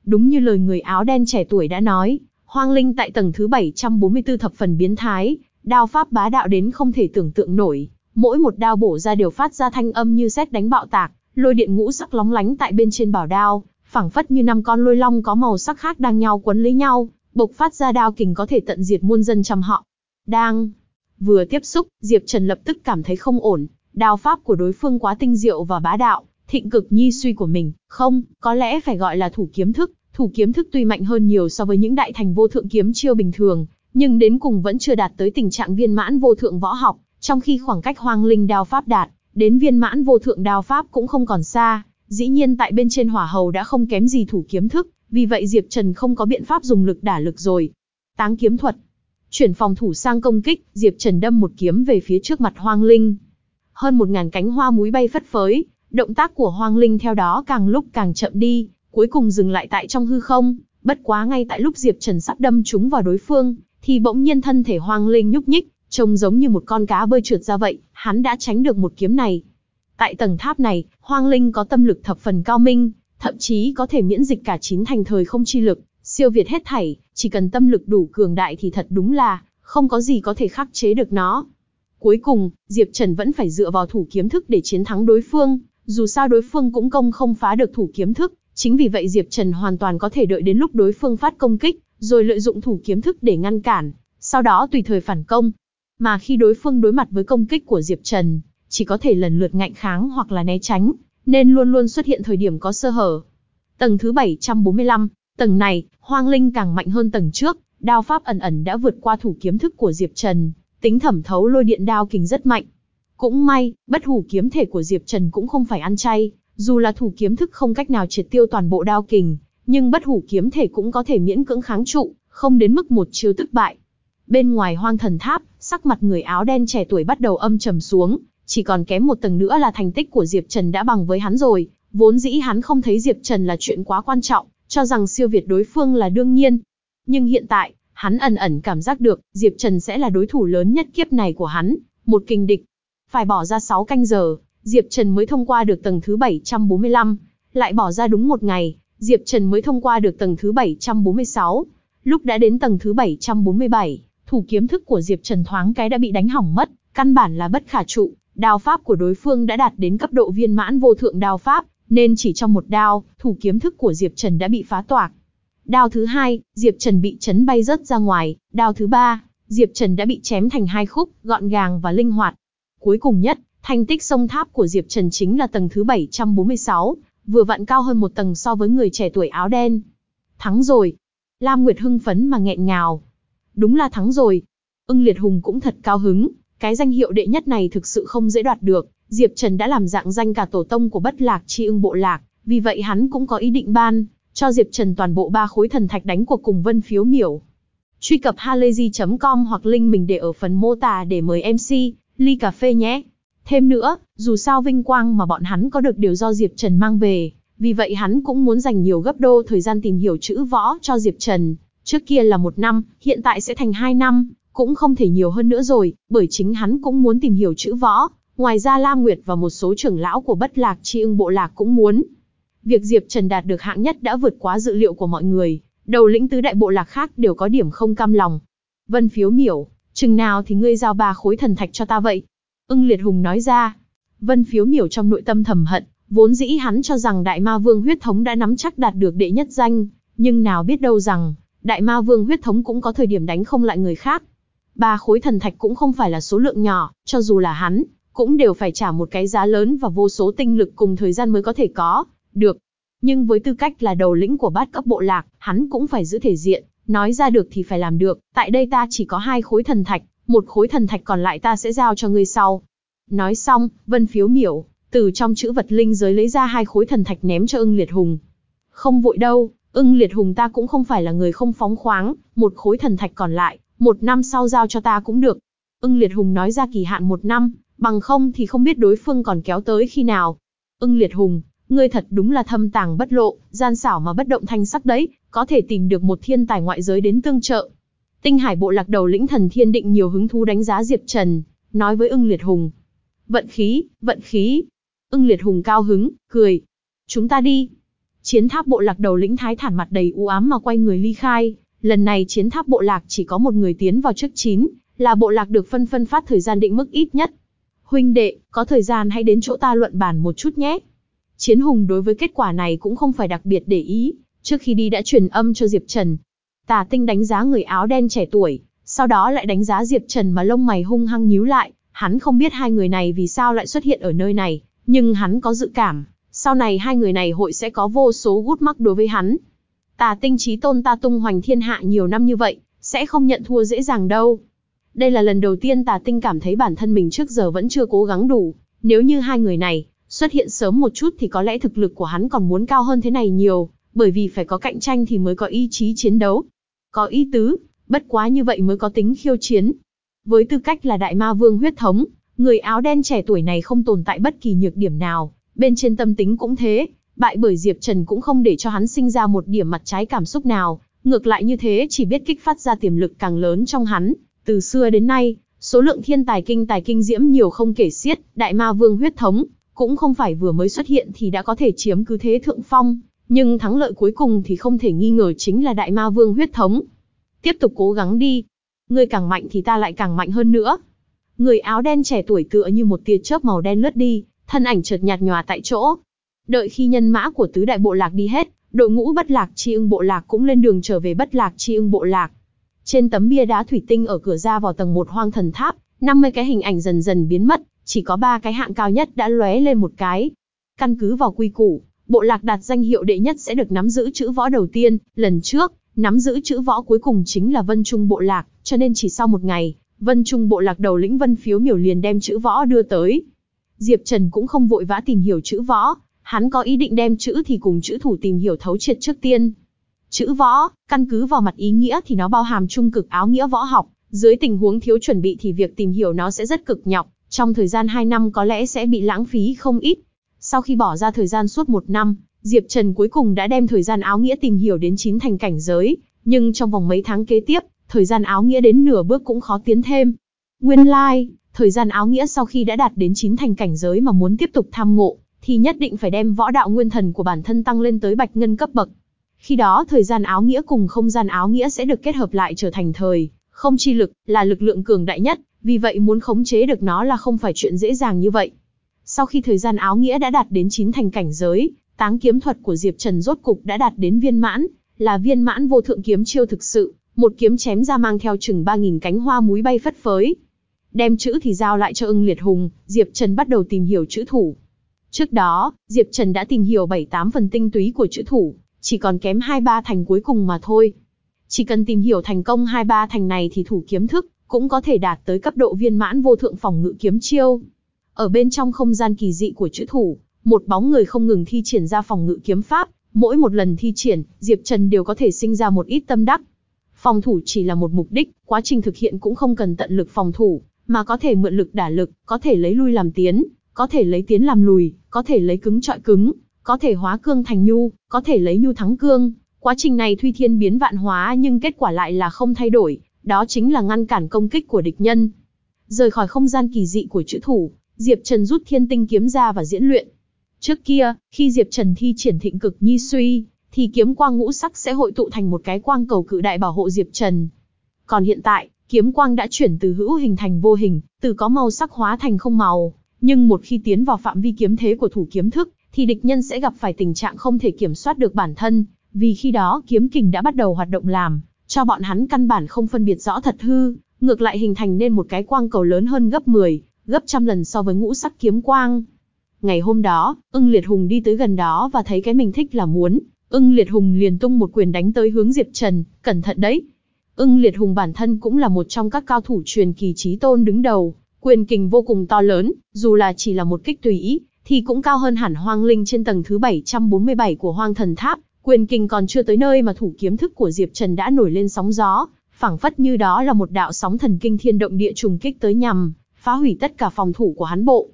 Đúng như lời người áo đen trẻ tuổi đã nói, Hoang Linh tại tầng thứ 744 thập phần biến thái, đao pháp bá đạo đến không thể tưởng tượng nổi, mỗi một đao bổ ra đều phát ra thanh âm như sét đánh bạo tạc, lôi điện ngũ sắc lóng lánh tại bên trên bảo đao, phảng phất như năm con lôi long có màu sắc khác đang nhau quấn lấy nhau, bộc phát ra đao kình có thể tận diệt muôn dân trăm họ. Đang vừa tiếp xúc, Diệp Trần lập tức cảm thấy không ổn, đao pháp của đối phương quá tinh diệu và bá đạo, thịnh cực nhi suy của mình, không, có lẽ phải gọi là thủ kiếm thức, thủ kiếm thức tuy mạnh hơn nhiều so với những đại thành vô thượng kiếm chiêu bình thường, nhưng đến cùng vẫn chưa đạt tới tình trạng viên mãn vô thượng võ học, trong khi khoảng cách hoang linh đao pháp đạt, đến viên mãn vô thượng đao pháp cũng không còn xa, dĩ nhiên tại bên trên hỏa hầu đã không kém gì thủ kiếm thức, vì vậy Diệp Trần không có biện pháp dùng lực đả lực rồi. Táng kiếm thuật. Chuyển phòng thủ sang công kích, Diệp Trần đâm một kiếm về phía trước mặt hoang linh. Hơn một ngàn cánh hoa múi bay phất phới, động tác của hoang linh theo đó càng lúc càng chậm đi, cuối cùng dừng lại tại trong hư không, bất quá ngay tại lúc Diệp Trần sắp đâm chúng vào đối phương, thì bỗng nhiên thân thể hoang linh nhúc nhích, trông giống như một con cá bơi trượt ra vậy, hắn đã tránh được một kiếm này. Tại tầng tháp này, hoang linh có tâm lực thập phần cao minh, thậm chí có thể miễn dịch cả chín thành thời không chi lực, siêu việt hết thảy, chỉ cần tâm lực đủ cường đại thì thật đúng là, không có gì có thể khắc chế được nó. Cuối cùng, Diệp Trần vẫn phải dựa vào thủ kiếm thức để chiến thắng đối phương, dù sao đối phương cũng công không phá được thủ kiếm thức, chính vì vậy Diệp Trần hoàn toàn có thể đợi đến lúc đối phương phát công kích, rồi lợi dụng thủ kiếm thức để ngăn cản, sau đó tùy thời phản công. Mà khi đối phương đối mặt với công kích của Diệp Trần, chỉ có thể lần lượt ngạnh kháng hoặc là né tránh, nên luôn luôn xuất hiện thời điểm có sơ hở. Tầng thứ 745, tầng này, hoang linh càng mạnh hơn tầng trước, đao pháp ẩn ẩn đã vượt qua thủ kiếm thức của Diệp Trần, tính thẩm thấu lôi điện đao kình rất mạnh. Cũng may, bất hủ kiếm thể của Diệp Trần cũng không phải ăn chay, dù là thủ kiếm thức không cách nào triệt tiêu toàn bộ đao kình, nhưng bất hủ kiếm thể cũng có thể miễn cưỡng kháng trụ, không đến mức một chiêu tức bại. Bên ngoài hoang thần tháp, sắc mặt người áo đen trẻ tuổi bắt đầu âm trầm xuống, chỉ còn kém một tầng nữa là thành tích của Diệp Trần đã bằng với hắn rồi, vốn dĩ hắn không thấy Diệp Trần là chuyện quá quan trọng, cho rằng siêu việt đối phương là đương nhiên. Nhưng hiện tại, hắn ẩn ẩn cảm giác được, Diệp Trần sẽ là đối thủ lớn nhất kiếp này của hắn, một kình địch. Phải bỏ ra 6 canh giờ, Diệp Trần mới thông qua được tầng thứ 745, lại bỏ ra đúng một ngày, Diệp Trần mới thông qua được tầng thứ 746. Lúc đã đến tầng thứ 747, thủ kiếm thức của Diệp Trần thoáng cái đã bị đánh hỏng mất, căn bản là bất khả trụ, đao pháp của đối phương đã đạt đến cấp độ viên mãn vô thượng đao pháp, nên chỉ trong một đao, thủ kiếm thức của Diệp Trần đã bị phá toạc. Đao thứ hai, Diệp Trần bị chấn bay rớt ra ngoài, đao thứ ba, Diệp Trần đã bị chém thành hai khúc, gọn gàng và linh hoạt. Cuối cùng nhất, thành tích sông tháp của Diệp Trần chính là tầng thứ 746, vừa vặn cao hơn một tầng so với người trẻ tuổi áo đen. Thắng rồi. Lam Nguyệt hưng phấn mà nghẹn ngào. Đúng là thắng rồi. Ưng Liệt Hùng cũng thật cao hứng, cái danh hiệu đệ nhất này thực sự không dễ đoạt được, Diệp Trần đã làm dạng danh cả tổ tông của bất lạc chi ưng bộ lạc, vì vậy hắn cũng có ý định ban, cho Diệp Trần toàn bộ ba khối thần thạch đánh cuộc cùng Vân Phiếu Miểu. Truy cập halayzi.com hoặc link mình để ở phần mô tả để mời MC, ly cà phê nhé. Thêm nữa, dù sao vinh quang mà bọn hắn có được đều do Diệp Trần mang về, vì vậy hắn cũng muốn dành nhiều gấp đô thời gian tìm hiểu chữ võ cho Diệp Trần. Trước kia là một năm, hiện tại sẽ thành hai năm, cũng không thể nhiều hơn nữa rồi, bởi chính hắn cũng muốn tìm hiểu chữ võ. Ngoài ra Lam Nguyệt và một số trưởng lão của bất lạc chi ưng bộ lạc cũng muốn. Việc Diệp Trần đạt được hạng nhất đã vượt quá dự liệu của mọi người, đầu lĩnh tứ đại bộ lạc khác đều có điểm không cam lòng. Vân phiếu miểu, chừng nào thì ngươi giao ba khối thần thạch cho ta vậy? Ưng Liệt Hùng nói ra. Vân phiếu miểu trong nội tâm thầm hận, vốn dĩ hắn cho rằng đại ma vương huyết thống đã nắm chắc đạt được đệ nhất danh, nhưng nào biết đâu rằng, đại ma vương huyết thống cũng có thời điểm đánh không lại người khác. Ba khối thần thạch cũng không phải là số lượng nhỏ, cho dù là hắn, cũng đều phải trả một cái giá lớn và vô số tinh lực cùng thời gian mới có thể có, được. Nhưng với tư cách là đầu lĩnh của bát cấp bộ lạc, hắn cũng phải giữ thể diện, nói ra được thì phải làm được, tại đây ta chỉ có hai khối thần thạch, một khối thần thạch còn lại ta sẽ giao cho ngươi sau. Nói xong, Vân Phiếu Miểu, từ trong chữ vật linh giới lấy ra hai khối thần thạch ném cho ưng liệt hùng. Không vội đâu, ưng liệt hùng ta cũng không phải là người không phóng khoáng, một khối thần thạch còn lại, một năm sau giao cho ta cũng được. Ưng liệt hùng nói ra kỳ hạn một năm, bằng không thì không biết đối phương còn kéo tới khi nào. Ưng liệt hùng, ngươi thật đúng là thâm tàng bất lộ, gian xảo mà bất động thanh sắc đấy, có thể tìm được một thiên tài ngoại giới đến tương trợ. Tinh Hải bộ lạc đầu lĩnh thần thiên định nhiều hứng thú đánh giá Diệp Trần, nói với ưng liệt hùng. Vận khí, vận khí. Ưng liệt hùng cao hứng, cười. Chúng ta đi. Chiến tháp bộ lạc đầu lĩnh thái thản mặt đầy u ám mà quay người ly khai. Lần này chiến tháp bộ lạc chỉ có một người tiến vào trước chín, là bộ lạc được phân phân phát thời gian định mức ít nhất. Huynh đệ, có thời gian hãy đến chỗ ta luận bàn một chút nhé. Chiến hùng đối với kết quả này cũng không phải đặc biệt để ý, trước khi đi đã truyền âm cho Diệp Trần. Tà tinh đánh giá người áo đen trẻ tuổi, sau đó lại đánh giá Diệp Trần mà lông mày hung hăng nhíu lại, hắn không biết hai người này vì sao lại xuất hiện ở nơi này, nhưng hắn có dự cảm, sau này hai người này hội sẽ có vô số gút mắc đối với hắn. Tà tinh trí tôn ta tung hoành thiên hạ nhiều năm như vậy, sẽ không nhận thua dễ dàng đâu. Đây là lần đầu tiên tà tinh cảm thấy bản thân mình trước giờ vẫn chưa cố gắng đủ, nếu như hai người này xuất hiện sớm một chút thì có lẽ thực lực của hắn còn muốn cao hơn thế này nhiều, bởi vì phải có cạnh tranh thì mới có ý chí chiến đấu. Có ý tứ, bất quá như vậy mới có tính khiêu chiến. Với tư cách là đại ma vương huyết thống, người áo đen trẻ tuổi này không tồn tại bất kỳ nhược điểm nào, bên trên tâm tính cũng thế, bại bởi Diệp Trần cũng không để cho hắn sinh ra một điểm mặt trái cảm xúc nào, ngược lại như thế chỉ biết kích phát ra tiềm lực càng lớn trong hắn. Từ xưa đến nay, số lượng thiên tài kinh tài kinh diễm nhiều không kể xiết, đại ma vương huyết thống, cũng không phải vừa mới xuất hiện thì đã có thể chiếm cứ thế thượng phong, nhưng thắng lợi cuối cùng thì không thể nghi ngờ chính là đại ma vương huyết thống. Tiếp tục cố gắng đi. Ngươi càng mạnh thì ta lại càng mạnh hơn nữa. Người áo đen trẻ tuổi tựa như một tia chớp màu đen lướt đi, thân ảnh chợt nhạt nhòa tại chỗ. Đợi khi nhân mã của tứ đại bộ lạc đi hết, đội ngũ bất lạc chi ưng bộ lạc cũng lên đường trở về bất lạc chi ưng bộ lạc. Trên tấm bia đá thủy tinh ở cửa ra vào tầng một hoang thần tháp, 50 cái hình ảnh dần dần biến mất, chỉ có ba cái hạng cao nhất đã lóe lên một cái. Căn cứ vào quy củ, bộ lạc đạt danh hiệu đệ nhất sẽ được nắm giữ chữ võ đầu tiên, lần trước, nắm giữ chữ võ cuối cùng chính là Vân Trung bộ lạc, cho nên chỉ sau một ngày, Vân Trung bộ lạc đầu lĩnh Vân Phiếu Miểu liền đem chữ võ đưa tới. Diệp Trần cũng không vội vã tìm hiểu chữ võ, hắn có ý định đem chữ thì cùng chữ thủ tìm hiểu thấu triệt trước tiên. Chữ võ, căn cứ vào mặt ý nghĩa thì nó bao hàm trung cực áo nghĩa võ học, dưới tình huống thiếu chuẩn bị thì việc tìm hiểu nó sẽ rất cực nhọc, trong thời gian 2 năm có lẽ sẽ bị lãng phí không ít. Sau khi bỏ ra thời gian suốt một năm, Diệp Trần cuối cùng đã đem thời gian áo nghĩa tìm hiểu đến chín thành cảnh giới, nhưng trong vòng mấy tháng kế tiếp, thời gian áo nghĩa đến nửa bước cũng khó tiến thêm. Nguyên lai, like, Thời gian áo nghĩa sau khi đã đạt đến chín thành cảnh giới mà muốn tiếp tục tham ngộ, thì nhất định phải đem võ đạo nguyên thần của bản thân tăng lên tới bạch ngân cấp bậc. Khi đó thời gian áo nghĩa cùng không gian áo nghĩa sẽ được kết hợp lại trở thành thời, không chi lực, là lực lượng cường đại nhất, vì vậy muốn khống chế được nó là không phải chuyện dễ dàng như vậy. Sau khi thời gian áo nghĩa đã đạt đến chín thành cảnh giới, táng kiếm thuật của Diệp Trần rốt cục đã đạt đến viên mãn, là viên mãn vô thượng kiếm chiêu thực sự, một kiếm chém ra mang theo chừng 3.000 cánh hoa múi bay phất phới. Đem chữ thì giao lại cho ưng liệt hùng, Diệp Trần bắt đầu tìm hiểu chữ thủ. Trước đó, Diệp Trần đã tìm hiểu 7-8 phần tinh túy của chữ thủ, chỉ còn kém 2-3 thành cuối cùng mà thôi. Chỉ cần tìm hiểu thành công 2-3 thành này thì thủ kiếm thức, cũng có thể đạt tới cấp độ viên mãn vô thượng phòng ngự kiếm chiêu. Ở bên trong không gian kỳ dị của chữ thủ, một bóng người không ngừng thi triển ra phòng ngự kiếm pháp, mỗi một lần thi triển, Diệp Trần đều có thể sinh ra một ít tâm đắc. Phòng thủ chỉ là một mục đích, quá trình thực hiện cũng không cần tận lực phòng thủ, mà có thể mượn lực đả lực, có thể lấy lui làm tiến, có thể lấy tiến làm lùi, có thể lấy cứng trọi cứng, có thể hóa cương thành nhu, có thể lấy nhu thắng cương. Quá trình này Thuy Thiên biến vạn hóa nhưng kết quả lại là không thay đổi, đó chính là ngăn cản công kích của địch nhân. Rời khỏi không gian kỳ dị của chữ thủ, Diệp Trần rút thiên tinh kiếm ra và diễn luyện. Trước kia, khi Diệp Trần thi triển thịnh cực nhi suy, thì kiếm quang ngũ sắc sẽ hội tụ thành một cái quang cầu cự đại bảo hộ Diệp Trần. Còn hiện tại, kiếm quang đã chuyển từ hữu hình thành vô hình, từ có màu sắc hóa thành không màu, nhưng một khi tiến vào phạm vi kiếm thế của thủ kiếm thức, thì địch nhân sẽ gặp phải tình trạng không thể kiểm soát được bản thân, vì khi đó kiếm kình đã bắt đầu hoạt động làm, cho bọn hắn căn bản không phân biệt rõ thật hư, ngược lại hình thành nên một cái quang cầu lớn hơn gấp 10, gấp trăm lần so với ngũ sắc kiếm quang. Ngày hôm đó, ưng liệt hùng đi tới gần đó và thấy cái mình thích là muốn, ưng liệt hùng liền tung một quyền đánh tới hướng Diệp Trần, cẩn thận đấy. Ưng liệt hùng bản thân cũng là một trong các cao thủ truyền kỳ trí tôn đứng đầu, quyền kình vô cùng to lớn, dù là chỉ là một kích tùy ý, thì cũng cao hơn hẳn hoang linh trên tầng thứ 747 của hoang thần tháp, quyền kình còn chưa tới nơi mà thủ kiếm thức của Diệp Trần đã nổi lên sóng gió, phảng phất như đó là một đạo sóng thần kinh thiên động địa trùng kích tới nhằm, phá hủy tất cả phòng thủ của hắn bộ.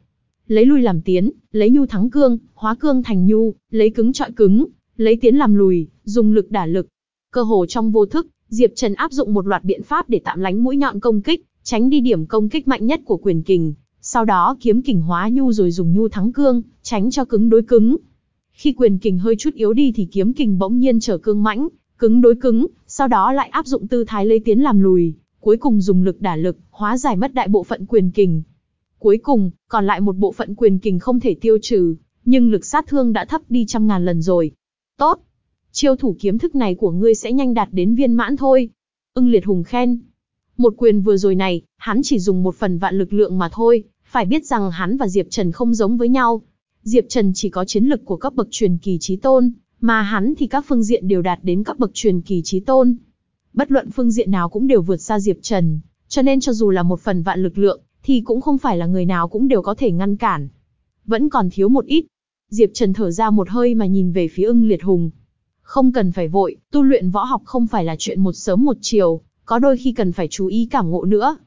Lấy lui làm tiến, lấy nhu thắng cương, hóa cương thành nhu, lấy cứng trọi cứng, lấy tiến làm lùi, dùng lực đả lực. Cơ hồ trong vô thức, Diệp Trần áp dụng một loạt biện pháp để tạm lánh mũi nhọn công kích, tránh đi điểm công kích mạnh nhất của quyền kình. Sau đó kiếm kình hóa nhu rồi dùng nhu thắng cương, tránh cho cứng đối cứng. Khi quyền kình hơi chút yếu đi thì kiếm kình bỗng nhiên trở cương mãnh, cứng đối cứng, sau đó lại áp dụng tư thái lấy tiến làm lùi, cuối cùng dùng lực đả lực, hóa giải mất đại bộ phận quyền kình. Cuối cùng, còn lại một bộ phận quyền kình không thể tiêu trừ, nhưng lực sát thương đã thấp đi trăm ngàn lần rồi. Tốt! Chiêu thủ kiếm thức này của ngươi sẽ nhanh đạt đến viên mãn thôi. Ưng liệt hùng khen. Một quyền vừa rồi này, hắn chỉ dùng một phần vạn lực lượng mà thôi, phải biết rằng hắn và Diệp Trần không giống với nhau. Diệp Trần chỉ có chiến lực của cấp bậc truyền kỳ trí tôn, mà hắn thì các phương diện đều đạt đến cấp bậc truyền kỳ trí tôn. Bất luận phương diện nào cũng đều vượt xa Diệp Trần, cho nên cho dù là một phần vạn lực lượng, thì cũng không phải là người nào cũng đều có thể ngăn cản. Vẫn còn thiếu một ít. Diệp Trần thở ra một hơi mà nhìn về phía ưng liệt hùng. Không cần phải vội, tu luyện võ học không phải là chuyện một sớm một chiều, có đôi khi cần phải chú ý cảm ngộ nữa.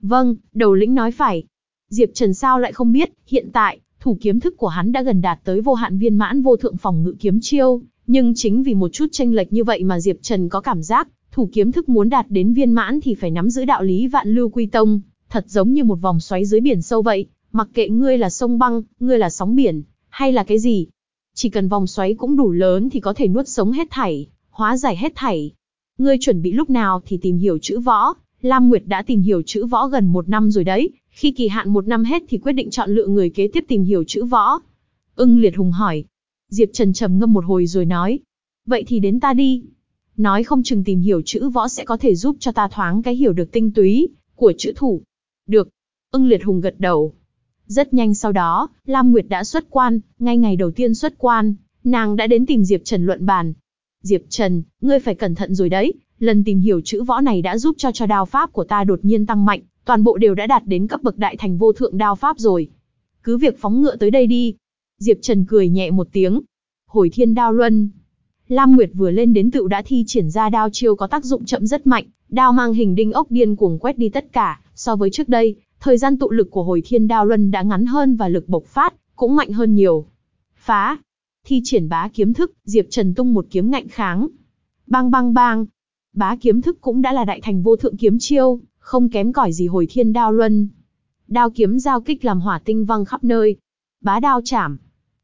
Vâng, đầu lĩnh nói phải. Diệp Trần sao lại không biết, hiện tại, thủ kiếm thức của hắn đã gần đạt tới vô hạn viên mãn vô thượng phòng ngự kiếm chiêu, nhưng chính vì một chút tranh lệch như vậy mà Diệp Trần có cảm giác, thủ kiếm thức muốn đạt đến viên mãn thì phải nắm giữ đạo lý vạn lưu quy tông, thật giống như một vòng xoáy dưới biển sâu vậy, mặc kệ ngươi là sông băng, ngươi là sóng biển, hay là cái gì. Chỉ cần vòng xoáy cũng đủ lớn thì có thể nuốt sống hết thảy, hóa giải hết thảy. Ngươi chuẩn bị lúc nào thì tìm hiểu chữ võ, Lam Nguyệt đã tìm hiểu chữ võ gần một năm rồi đấy, khi kỳ hạn một năm hết thì quyết định chọn lựa người kế tiếp tìm hiểu chữ võ. Ưng Liệt Hùng hỏi. Diệp Trần trầm ngâm một hồi rồi nói. Vậy thì đến ta đi. Nói không chừng tìm hiểu chữ võ sẽ có thể giúp cho ta thoáng cái hiểu được tinh túy của chữ thủ. Được. Ưng Liệt Hùng gật đầu. Rất nhanh sau đó, Lam Nguyệt đã xuất quan, ngay ngày đầu tiên xuất quan, nàng đã đến tìm Diệp Trần luận bàn. Diệp Trần, ngươi phải cẩn thận rồi đấy, lần tìm hiểu chữ võ này đã giúp cho cho đao pháp của ta đột nhiên tăng mạnh, toàn bộ đều đã đạt đến cấp bậc đại thành vô thượng đao pháp rồi. Cứ việc phóng ngựa tới đây đi. Diệp Trần cười nhẹ một tiếng. Hồi thiên đao luân. Lam Nguyệt vừa lên đến tựu đã thi triển ra đao chiêu có tác dụng chậm rất mạnh, đao mang hình đinh ốc điên cuồng quét đi tất cả, so với trước đây, thời gian tụ lực của hồi thiên đao luân đã ngắn hơn và lực bộc phát, cũng mạnh hơn nhiều. Phá! Thi triển bá kiếm thức, Diệp Trần tung một kiếm ngạnh kháng. Bang bang bang! Bá kiếm thức cũng đã là đại thành vô thượng kiếm chiêu, không kém cỏi gì hồi thiên đao luân. đao kiếm giao kích làm hỏa tinh văng khắp nơi. Bá đao chảm,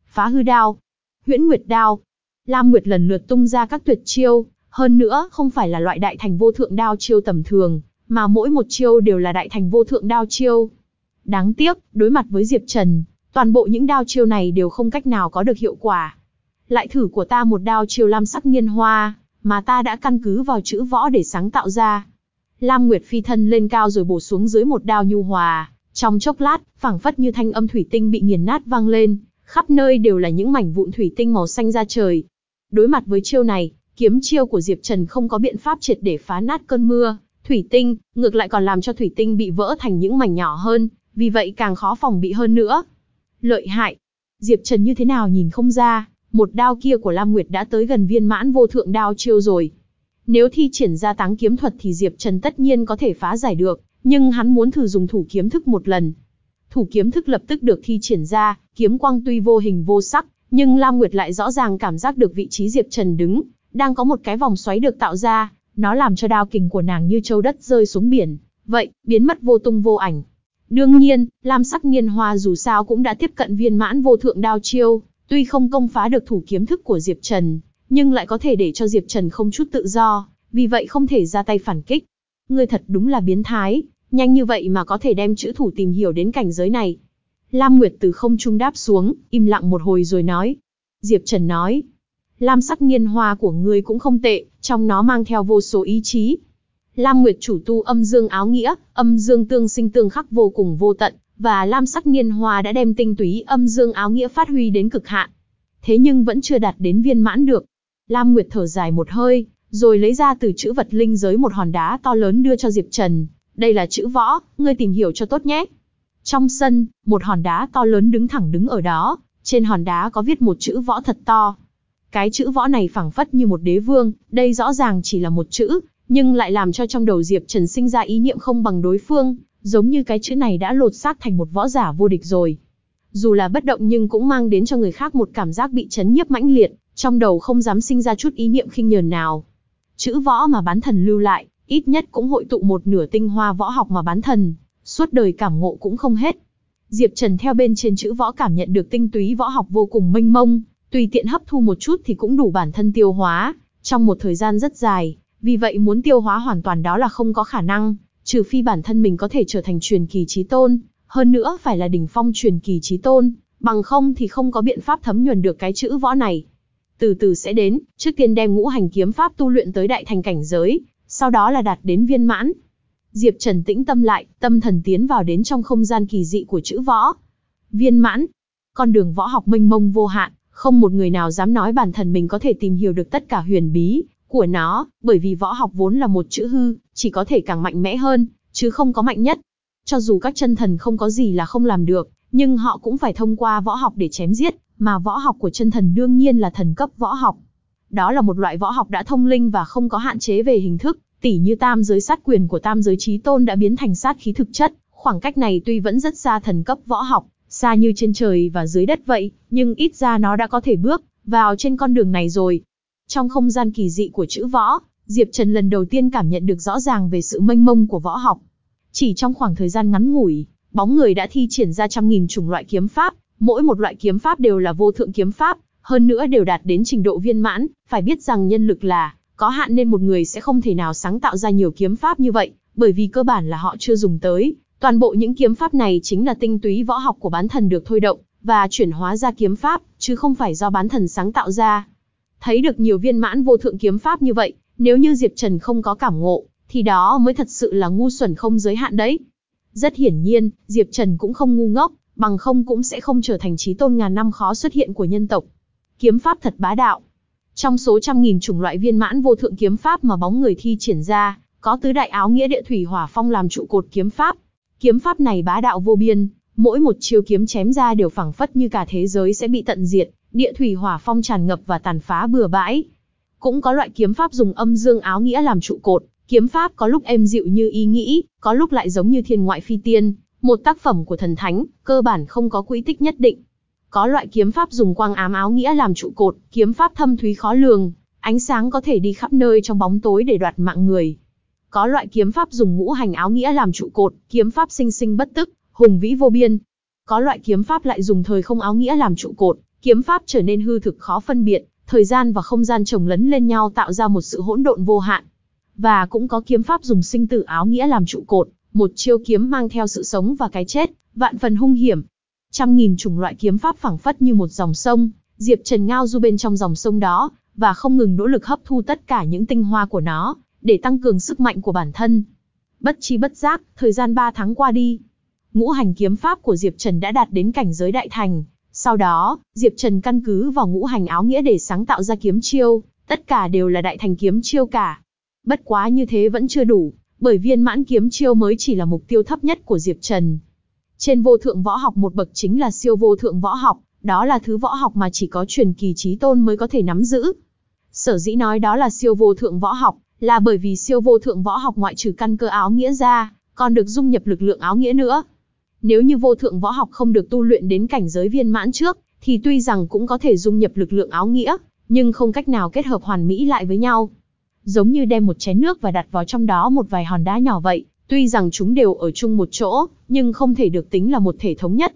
phá hư đao, huyễn nguyệt đao. Lam Nguyệt lần lượt tung ra các tuyệt chiêu, hơn nữa không phải là loại đại thành vô thượng đao chiêu tầm thường, mà mỗi một chiêu đều là đại thành vô thượng đao chiêu. Đáng tiếc, đối mặt với Diệp Trần, toàn bộ những đao chiêu này đều không cách nào có được hiệu quả. Lại thử của ta một đao chiêu lam sắc nghiên hoa, mà ta đã căn cứ vào chữ võ để sáng tạo ra. Lam Nguyệt phi thân lên cao rồi bổ xuống dưới một đao nhu hòa, trong chốc lát, phảng phất như thanh âm thủy tinh bị nghiền nát vang lên, khắp nơi đều là những mảnh vụn thủy tinh màu xanh ra trời. Đối mặt với chiêu này, kiếm chiêu của Diệp Trần không có biện pháp triệt để phá nát cơn mưa, thủy tinh, ngược lại còn làm cho thủy tinh bị vỡ thành những mảnh nhỏ hơn, vì vậy càng khó phòng bị hơn nữa. Lợi hại. Diệp Trần như thế nào nhìn không ra, một đao kia của Lam Nguyệt đã tới gần viên mãn vô thượng đao chiêu rồi. Nếu thi triển ra táng kiếm thuật thì Diệp Trần tất nhiên có thể phá giải được, nhưng hắn muốn thử dùng thủ kiếm thức một lần. Thủ kiếm thức lập tức được thi triển ra, kiếm quang tuy vô hình vô sắc, nhưng Lam Nguyệt lại rõ ràng cảm giác được vị trí Diệp Trần đứng, đang có một cái vòng xoáy được tạo ra, nó làm cho đao kình của nàng như châu đất rơi xuống biển, vậy, biến mất vô tung vô ảnh. Đương nhiên, Lam sắc niên hoa dù sao cũng đã tiếp cận viên mãn vô thượng đao chiêu, tuy không công phá được thủ kiếm thức của Diệp Trần, nhưng lại có thể để cho Diệp Trần không chút tự do, vì vậy không thể ra tay phản kích. Ngươi thật đúng là biến thái, nhanh như vậy mà có thể đem chữ thủ tìm hiểu đến cảnh giới này. Lam Nguyệt từ không trung đáp xuống, im lặng một hồi rồi nói. Diệp Trần nói, Lam sắc niên hoa của ngươi cũng không tệ, trong nó mang theo vô số ý chí. Lam Nguyệt chủ tu âm dương áo nghĩa, âm dương tương sinh tương khắc vô cùng vô tận, và Lam sắc niên hoa đã đem tinh túy âm dương áo nghĩa phát huy đến cực hạn. Thế nhưng vẫn chưa đạt đến viên mãn được. Lam Nguyệt thở dài một hơi, rồi lấy ra từ chữ vật linh giới một hòn đá to lớn đưa cho Diệp Trần. Đây là chữ võ, ngươi tìm hiểu cho tốt nhé. Trong sân, một hòn đá to lớn đứng thẳng đứng ở đó, trên hòn đá có viết một chữ võ thật to. Cái chữ võ này phảng phất như một đế vương, đây rõ ràng chỉ là một chữ, nhưng lại làm cho trong đầu Diệp Trần sinh ra ý niệm không bằng đối phương, giống như cái chữ này đã lột xác thành một võ giả vô địch rồi. Dù là bất động nhưng cũng mang đến cho người khác một cảm giác bị chấn nhiếp mãnh liệt, trong đầu không dám sinh ra chút ý niệm khinh nhờn nào. Chữ võ mà bán thần lưu lại, ít nhất cũng hội tụ một nửa tinh hoa võ học mà bán thần, suốt đời cảm ngộ cũng không hết. Diệp Trần theo bên trên chữ võ cảm nhận được tinh túy võ học vô cùng mênh mông, tùy tiện hấp thu một chút thì cũng đủ bản thân tiêu hóa, trong một thời gian rất dài, vì vậy muốn tiêu hóa hoàn toàn đó là không có khả năng, trừ phi bản thân mình có thể trở thành truyền kỳ trí tôn, hơn nữa phải là đỉnh phong truyền kỳ trí tôn, bằng không thì không có biện pháp thấm nhuần được cái chữ võ này. Từ từ sẽ đến, trước tiên đem ngũ hành kiếm pháp tu luyện tới đại thành cảnh giới, sau đó là đạt đến viên mãn. Diệp Trần tĩnh tâm lại, tâm thần tiến vào đến trong không gian kỳ dị của chữ võ. Viên mãn, con đường võ học mênh mông vô hạn, không một người nào dám nói bản thân mình có thể tìm hiểu được tất cả huyền bí của nó, bởi vì võ học vốn là một chữ hư, chỉ có thể càng mạnh mẽ hơn, chứ không có mạnh nhất. Cho dù các chân thần không có gì là không làm được, nhưng họ cũng phải thông qua võ học để chém giết, mà võ học của chân thần đương nhiên là thần cấp võ học. Đó là một loại võ học đã thông linh và không có hạn chế về hình thức, tỉ như tam giới sát quyền của tam giới trí tôn đã biến thành sát khí thực chất, khoảng cách này tuy vẫn rất xa thần cấp võ học, xa như trên trời và dưới đất vậy, nhưng ít ra nó đã có thể bước vào trên con đường này rồi. Trong không gian kỳ dị của chữ võ, Diệp Trần lần đầu tiên cảm nhận được rõ ràng về sự mênh mông của võ học. Chỉ trong khoảng thời gian ngắn ngủi, bóng người đã thi triển ra trăm nghìn chủng loại kiếm pháp, mỗi một loại kiếm pháp đều là vô thượng kiếm pháp, hơn nữa đều đạt đến trình độ viên mãn, phải biết rằng nhân lực là có hạn nên một người sẽ không thể nào sáng tạo ra nhiều kiếm pháp như vậy, bởi vì cơ bản là họ chưa dùng tới, Toàn bộ những kiếm pháp này chính là tinh túy võ học của bán thần được thôi động, và chuyển hóa ra kiếm pháp, chứ không phải do bán thần sáng tạo ra. Thấy được nhiều viên mãn vô thượng kiếm pháp như vậy, nếu như Diệp Trần không có cảm ngộ, thì đó mới thật sự là ngu xuẩn không giới hạn đấy. Rất hiển nhiên, Diệp Trần cũng không ngu ngốc, bằng không cũng sẽ không trở thành trí tôn ngàn năm khó xuất hiện của nhân tộc. Kiếm pháp thật bá đạo. Trong số trăm nghìn chủng loại viên mãn vô thượng kiếm pháp mà bóng người thi triển ra, có tứ đại áo nghĩa địa thủy hỏa phong làm trụ cột kiếm pháp, Kiếm pháp này bá đạo vô biên, mỗi một chiêu kiếm chém ra đều phảng phất như cả thế giới sẽ bị tận diệt, địa thủy hỏa phong tràn ngập và tàn phá bừa bãi. Cũng có loại kiếm pháp dùng âm dương áo nghĩa làm trụ cột, kiếm pháp có lúc êm dịu như ý nghĩ, có lúc lại giống như thiên ngoại phi tiên, một tác phẩm của thần thánh, cơ bản không có quỹ tích nhất định. Có loại kiếm pháp dùng quang ám áo nghĩa làm trụ cột, kiếm pháp thâm thúy khó lường, ánh sáng có thể đi khắp nơi trong bóng tối để đoạt mạng người. Có loại kiếm pháp dùng ngũ hành áo nghĩa làm trụ cột, kiếm pháp sinh sinh bất tức, hùng vĩ vô biên. Có loại kiếm pháp lại dùng thời không áo nghĩa làm trụ cột, kiếm pháp trở nên hư thực khó phân biệt, thời gian và không gian chồng lấn lên nhau tạo ra một sự hỗn độn vô hạn. Và cũng có kiếm pháp dùng sinh tử áo nghĩa làm trụ cột, một chiêu kiếm mang theo sự sống và cái chết, vạn phần hung hiểm. Trăm nghìn chủng loại kiếm pháp phẳng phất như một dòng sông, Diệp Trần ngao du bên trong dòng sông đó, và không ngừng nỗ lực hấp thu tất cả những tinh hoa của nó, để tăng cường sức mạnh của bản thân. Bất chi bất giác, thời gian 3 tháng qua đi. Ngũ hành kiếm pháp của Diệp Trần đã đạt đến cảnh giới đại thành. Sau đó, Diệp Trần căn cứ vào ngũ hành áo nghĩa để sáng tạo ra kiếm chiêu, tất cả đều là đại thành kiếm chiêu cả. Bất quá như thế vẫn chưa đủ, bởi viên mãn kiếm chiêu mới chỉ là mục tiêu thấp nhất của Diệp Trần. Trên vô thượng võ học một bậc chính là siêu vô thượng võ học, đó là thứ võ học mà chỉ có truyền kỳ trí tôn mới có thể nắm giữ. Sở dĩ nói đó là siêu vô thượng võ học, là bởi vì siêu vô thượng võ học ngoại trừ căn cơ áo nghĩa ra, còn được dung nhập lực lượng áo nghĩa nữa. Nếu như vô thượng võ học không được tu luyện đến cảnh giới viên mãn trước, thì tuy rằng cũng có thể dung nhập lực lượng áo nghĩa, nhưng không cách nào kết hợp hoàn mỹ lại với nhau. Giống như đem một chén nước và đặt vào trong đó một vài hòn đá nhỏ vậy, tuy rằng chúng đều ở chung một chỗ, nhưng không thể được tính là một thể thống nhất.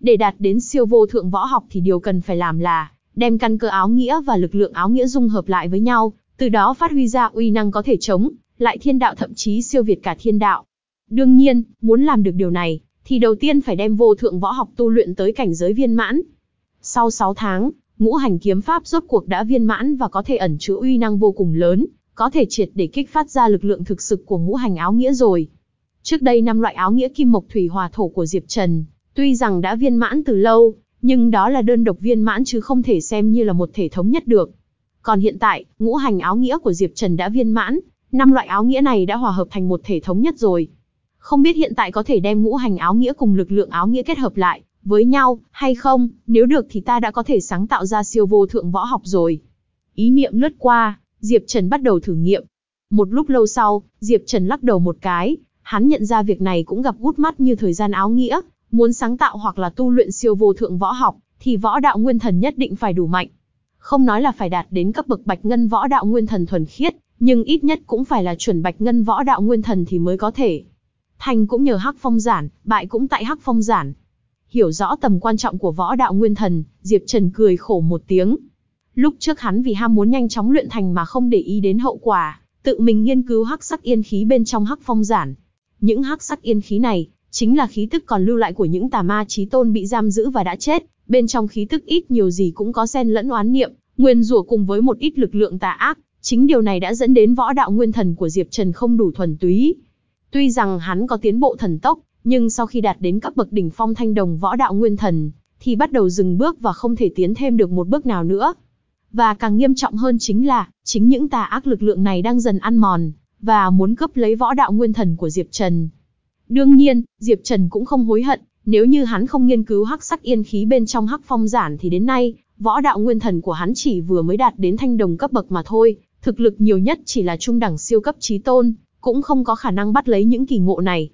Để đạt đến siêu vô thượng võ học thì điều cần phải làm là đem căn cơ áo nghĩa và lực lượng áo nghĩa dung hợp lại với nhau, từ đó phát huy ra uy năng có thể chống lại thiên đạo thậm chí siêu việt cả thiên đạo. Đương nhiên, muốn làm được điều này, thì đầu tiên phải đem vô thượng võ học tu luyện tới cảnh giới viên mãn. Sau 6 tháng, ngũ hành kiếm pháp rốt cuộc đã viên mãn và có thể ẩn chứa uy năng vô cùng lớn, có thể triệt để kích phát ra lực lượng thực sự của ngũ hành áo nghĩa rồi. Trước đây năm loại áo nghĩa kim mộc thủy hỏa thổ của Diệp Trần, tuy rằng đã viên mãn từ lâu, nhưng đó là đơn độc viên mãn chứ không thể xem như là một thể thống nhất được. Còn hiện tại, ngũ hành áo nghĩa của Diệp Trần đã viên mãn, năm loại áo nghĩa này đã hòa hợp thành một thể thống nhất rồi. Không biết hiện tại có thể đem ngũ hành áo nghĩa cùng lực lượng áo nghĩa kết hợp lại với nhau hay không, nếu được thì ta đã có thể sáng tạo ra siêu vô thượng võ học rồi. Ý niệm lướt qua, Diệp Trần bắt đầu thử nghiệm. Một lúc lâu sau, Diệp Trần lắc đầu một cái, hắn nhận ra việc này cũng gặp gút mắt như thời gian áo nghĩa, muốn sáng tạo hoặc là tu luyện siêu vô thượng võ học, thì võ đạo nguyên thần nhất định phải đủ mạnh. Không nói là phải đạt đến cấp bậc bạch ngân võ đạo nguyên thần thuần khiết, nhưng ít nhất cũng phải là chuẩn bạch ngân võ đạo nguyên thần thì mới có thể. Thành cũng nhờ hắc phong giản, bại cũng tại hắc phong giản. Hiểu rõ tầm quan trọng của võ đạo nguyên thần, Diệp Trần cười khổ một tiếng. Lúc trước hắn vì ham muốn nhanh chóng luyện thành mà không để ý đến hậu quả, tự mình nghiên cứu hắc sắc yên khí bên trong hắc phong giản. Những hắc sắc yên khí này, chính là khí tức còn lưu lại của những tà ma chí tôn bị giam giữ và đã chết, bên trong khí tức ít nhiều gì cũng có xen lẫn oán niệm, nguyên rủa cùng với một ít lực lượng tà ác, chính điều này đã dẫn đến võ đạo nguyên thần của Diệp Trần không đủ thuần túy. Tuy rằng hắn có tiến bộ thần tốc, nhưng sau khi đạt đến cấp bậc đỉnh phong thanh đồng võ đạo nguyên thần, thì bắt đầu dừng bước và không thể tiến thêm được một bước nào nữa. Và càng nghiêm trọng hơn chính là, chính những tà ác lực lượng này đang dần ăn mòn, và muốn cướp lấy võ đạo nguyên thần của Diệp Trần. Đương nhiên, Diệp Trần cũng không hối hận, nếu như hắn không nghiên cứu hắc sắc yên khí bên trong hắc phong giản thì đến nay, võ đạo nguyên thần của hắn chỉ vừa mới đạt đến thanh đồng cấp bậc mà thôi, thực lực nhiều nhất chỉ là trung đẳng siêu cấp trí tôn, cũng không có khả năng bắt lấy những kỳ ngộ này.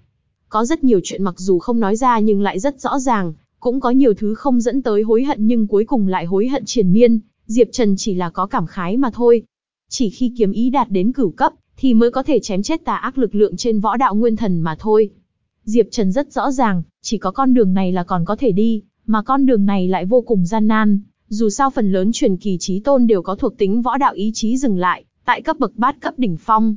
Có rất nhiều chuyện mặc dù không nói ra nhưng lại rất rõ ràng, cũng có nhiều thứ không dẫn tới hối hận nhưng cuối cùng lại hối hận triền miên, Diệp Trần chỉ là có cảm khái mà thôi. Chỉ khi kiếm ý đạt đến cửu cấp, thì mới có thể chém chết tà ác lực lượng trên võ đạo nguyên thần mà thôi. Diệp Trần rất rõ ràng, chỉ có con đường này là còn có thể đi, mà con đường này lại vô cùng gian nan. Dù sao phần lớn truyền kỳ trí tôn đều có thuộc tính võ đạo ý chí dừng lại, tại cấp bậc bát cấp đỉnh phong.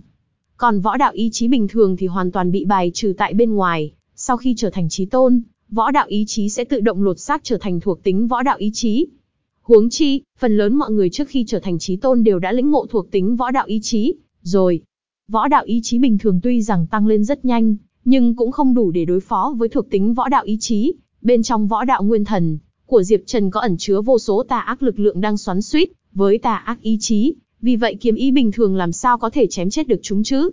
Còn võ đạo ý chí bình thường thì hoàn toàn bị bài trừ tại bên ngoài, sau khi trở thành trí tôn, võ đạo ý chí sẽ tự động lột xác trở thành thuộc tính võ đạo ý chí. Huống chi, phần lớn mọi người trước khi trở thành trí tôn đều đã lĩnh ngộ thuộc tính võ đạo ý chí, rồi. Võ đạo ý chí bình thường tuy rằng tăng lên rất nhanh, nhưng cũng không đủ để đối phó với thuộc tính võ đạo ý chí. Bên trong võ đạo nguyên thần của Diệp Trần có ẩn chứa vô số tà ác lực lượng đang xoắn xuýt với tà ác ý chí, vì vậy kiếm ý bình thường làm sao có thể chém chết được chúng chứ?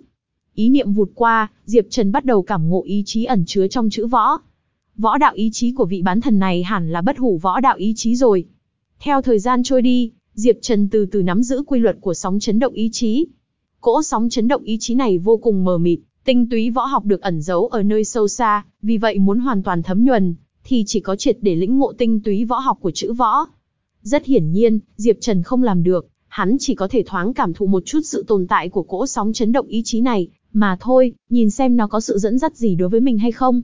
Ý niệm vụt qua, Diệp Trần bắt đầu cảm ngộ ý chí ẩn chứa trong chữ võ. Võ đạo ý chí của vị bán thần này hẳn là bất hủ võ đạo ý chí rồi. Theo thời gian trôi đi, Diệp Trần từ từ nắm giữ quy luật của sóng chấn động ý chí. Cỗ sóng chấn động ý chí này vô cùng mờ mịt, Tinh túy võ học được ẩn giấu ở nơi sâu xa, vì vậy muốn hoàn toàn thấm nhuần, thì chỉ có triệt để lĩnh ngộ tinh túy võ học của chữ võ. Rất hiển nhiên, Diệp Trần không làm được, hắn chỉ có thể thoáng cảm thụ một chút sự tồn tại của cỗ sóng chấn động ý chí này, mà thôi, nhìn xem nó có sự dẫn dắt gì đối với mình hay không.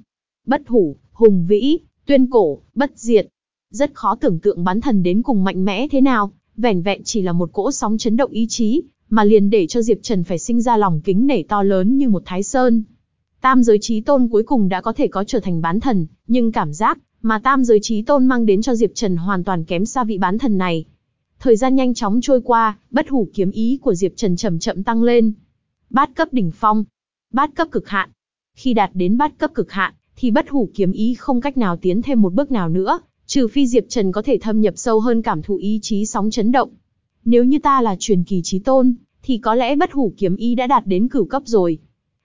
Bất hủ, hùng vĩ, tuyên cổ, bất diệt. Rất khó tưởng tượng bán thần đến cùng mạnh mẽ thế nào, vẻn vẹn chỉ là một cỗ sóng chấn động ý chí, mà liền để cho Diệp Trần phải sinh ra lòng kính nể to lớn như một thái sơn. Tam giới trí tôn cuối cùng đã có thể có trở thành bán thần, nhưng cảm giác mà tam giới trí tôn mang đến cho Diệp Trần hoàn toàn kém xa vị bán thần này. Thời gian nhanh chóng trôi qua, bất hủ kiếm ý của Diệp Trần chậm chậm tăng lên. Bát cấp đỉnh phong, bát cấp cực hạn. Khi đạt đến bát cấp cực hạn, thì bất hủ kiếm ý không cách nào tiến thêm một bước nào nữa, trừ phi Diệp Trần có thể thâm nhập sâu hơn cảm thụ ý chí sóng chấn động. Nếu như ta là truyền kỳ trí tôn, thì có lẽ bất hủ kiếm ý đã đạt đến cửu cấp rồi.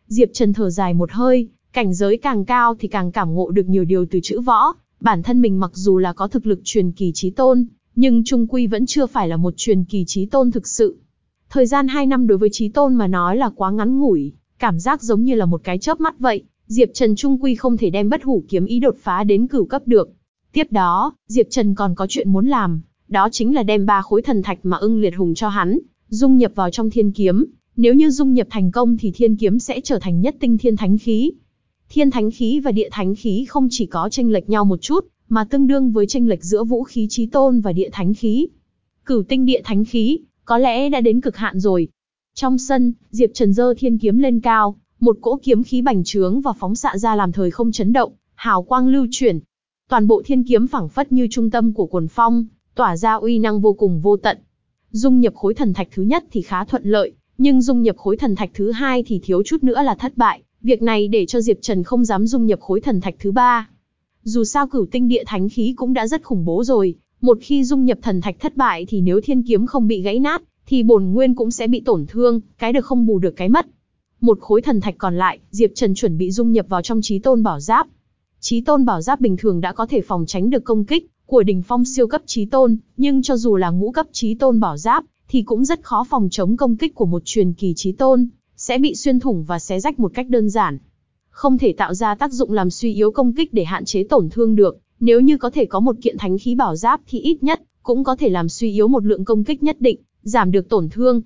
Diệp Trần thở dài một hơi, cảnh giới càng cao thì càng cảm ngộ được nhiều điều từ chữ võ, bản thân mình mặc dù là có thực lực truyền kỳ trí tôn, nhưng trung quy vẫn chưa phải là một truyền kỳ trí tôn thực sự. Thời gian 2 năm đối với trí tôn mà nói là quá ngắn ngủi, cảm giác giống như là một cái chớp mắt vậy, Diệp Trần trung quy không thể đem bất hủ kiếm ý đột phá đến cửu cấp được. Tiếp đó, Diệp Trần còn có chuyện muốn làm, đó chính là đem ba khối thần thạch mà ưng liệt hùng cho hắn, dung nhập vào trong thiên kiếm. Nếu như dung nhập thành công thì thiên kiếm sẽ trở thành nhất tinh thiên thánh khí. Thiên thánh khí và địa thánh khí không chỉ có tranh lệch nhau một chút, mà tương đương với tranh lệch giữa vũ khí trí tôn và địa thánh khí. Cửu tinh địa thánh khí, có lẽ đã đến cực hạn rồi. Trong sân, Diệp Trần dơ thiên kiếm lên cao, một cỗ kiếm khí bành trướng và phóng xạ ra làm thời không chấn động, hào quang lưu chuyển. Toàn bộ thiên kiếm phẳng phất như trung tâm của quần phong, tỏa ra uy năng vô cùng vô tận. Dung nhập khối thần thạch thứ nhất thì khá thuận lợi, nhưng dung nhập khối thần thạch thứ hai thì thiếu chút nữa là thất bại. Việc này để cho Diệp Trần không dám dung nhập khối thần thạch thứ ba. Dù sao cửu tinh địa thánh khí cũng đã rất khủng bố rồi, một khi dung nhập thần thạch thất bại thì nếu thiên kiếm không bị gãy nát, thì bổn nguyên cũng sẽ bị tổn thương, cái được không bù được cái mất. Một khối thần thạch còn lại, Diệp Trần chuẩn bị dung nhập vào trong trí tôn bảo giáp. Trí tôn bảo giáp bình thường đã có thể phòng tránh được công kích của đỉnh phong siêu cấp trí tôn, nhưng cho dù là ngũ cấp trí tôn bảo giáp, thì cũng rất khó phòng chống công kích của một truyền kỳ trí tôn, sẽ bị xuyên thủng và xé rách một cách đơn giản. Không thể tạo ra tác dụng làm suy yếu công kích để hạn chế tổn thương được, nếu như có thể có một kiện thánh khí bảo giáp thì ít nhất cũng có thể làm suy yếu một lượng công kích nhất định, giảm được tổn thương.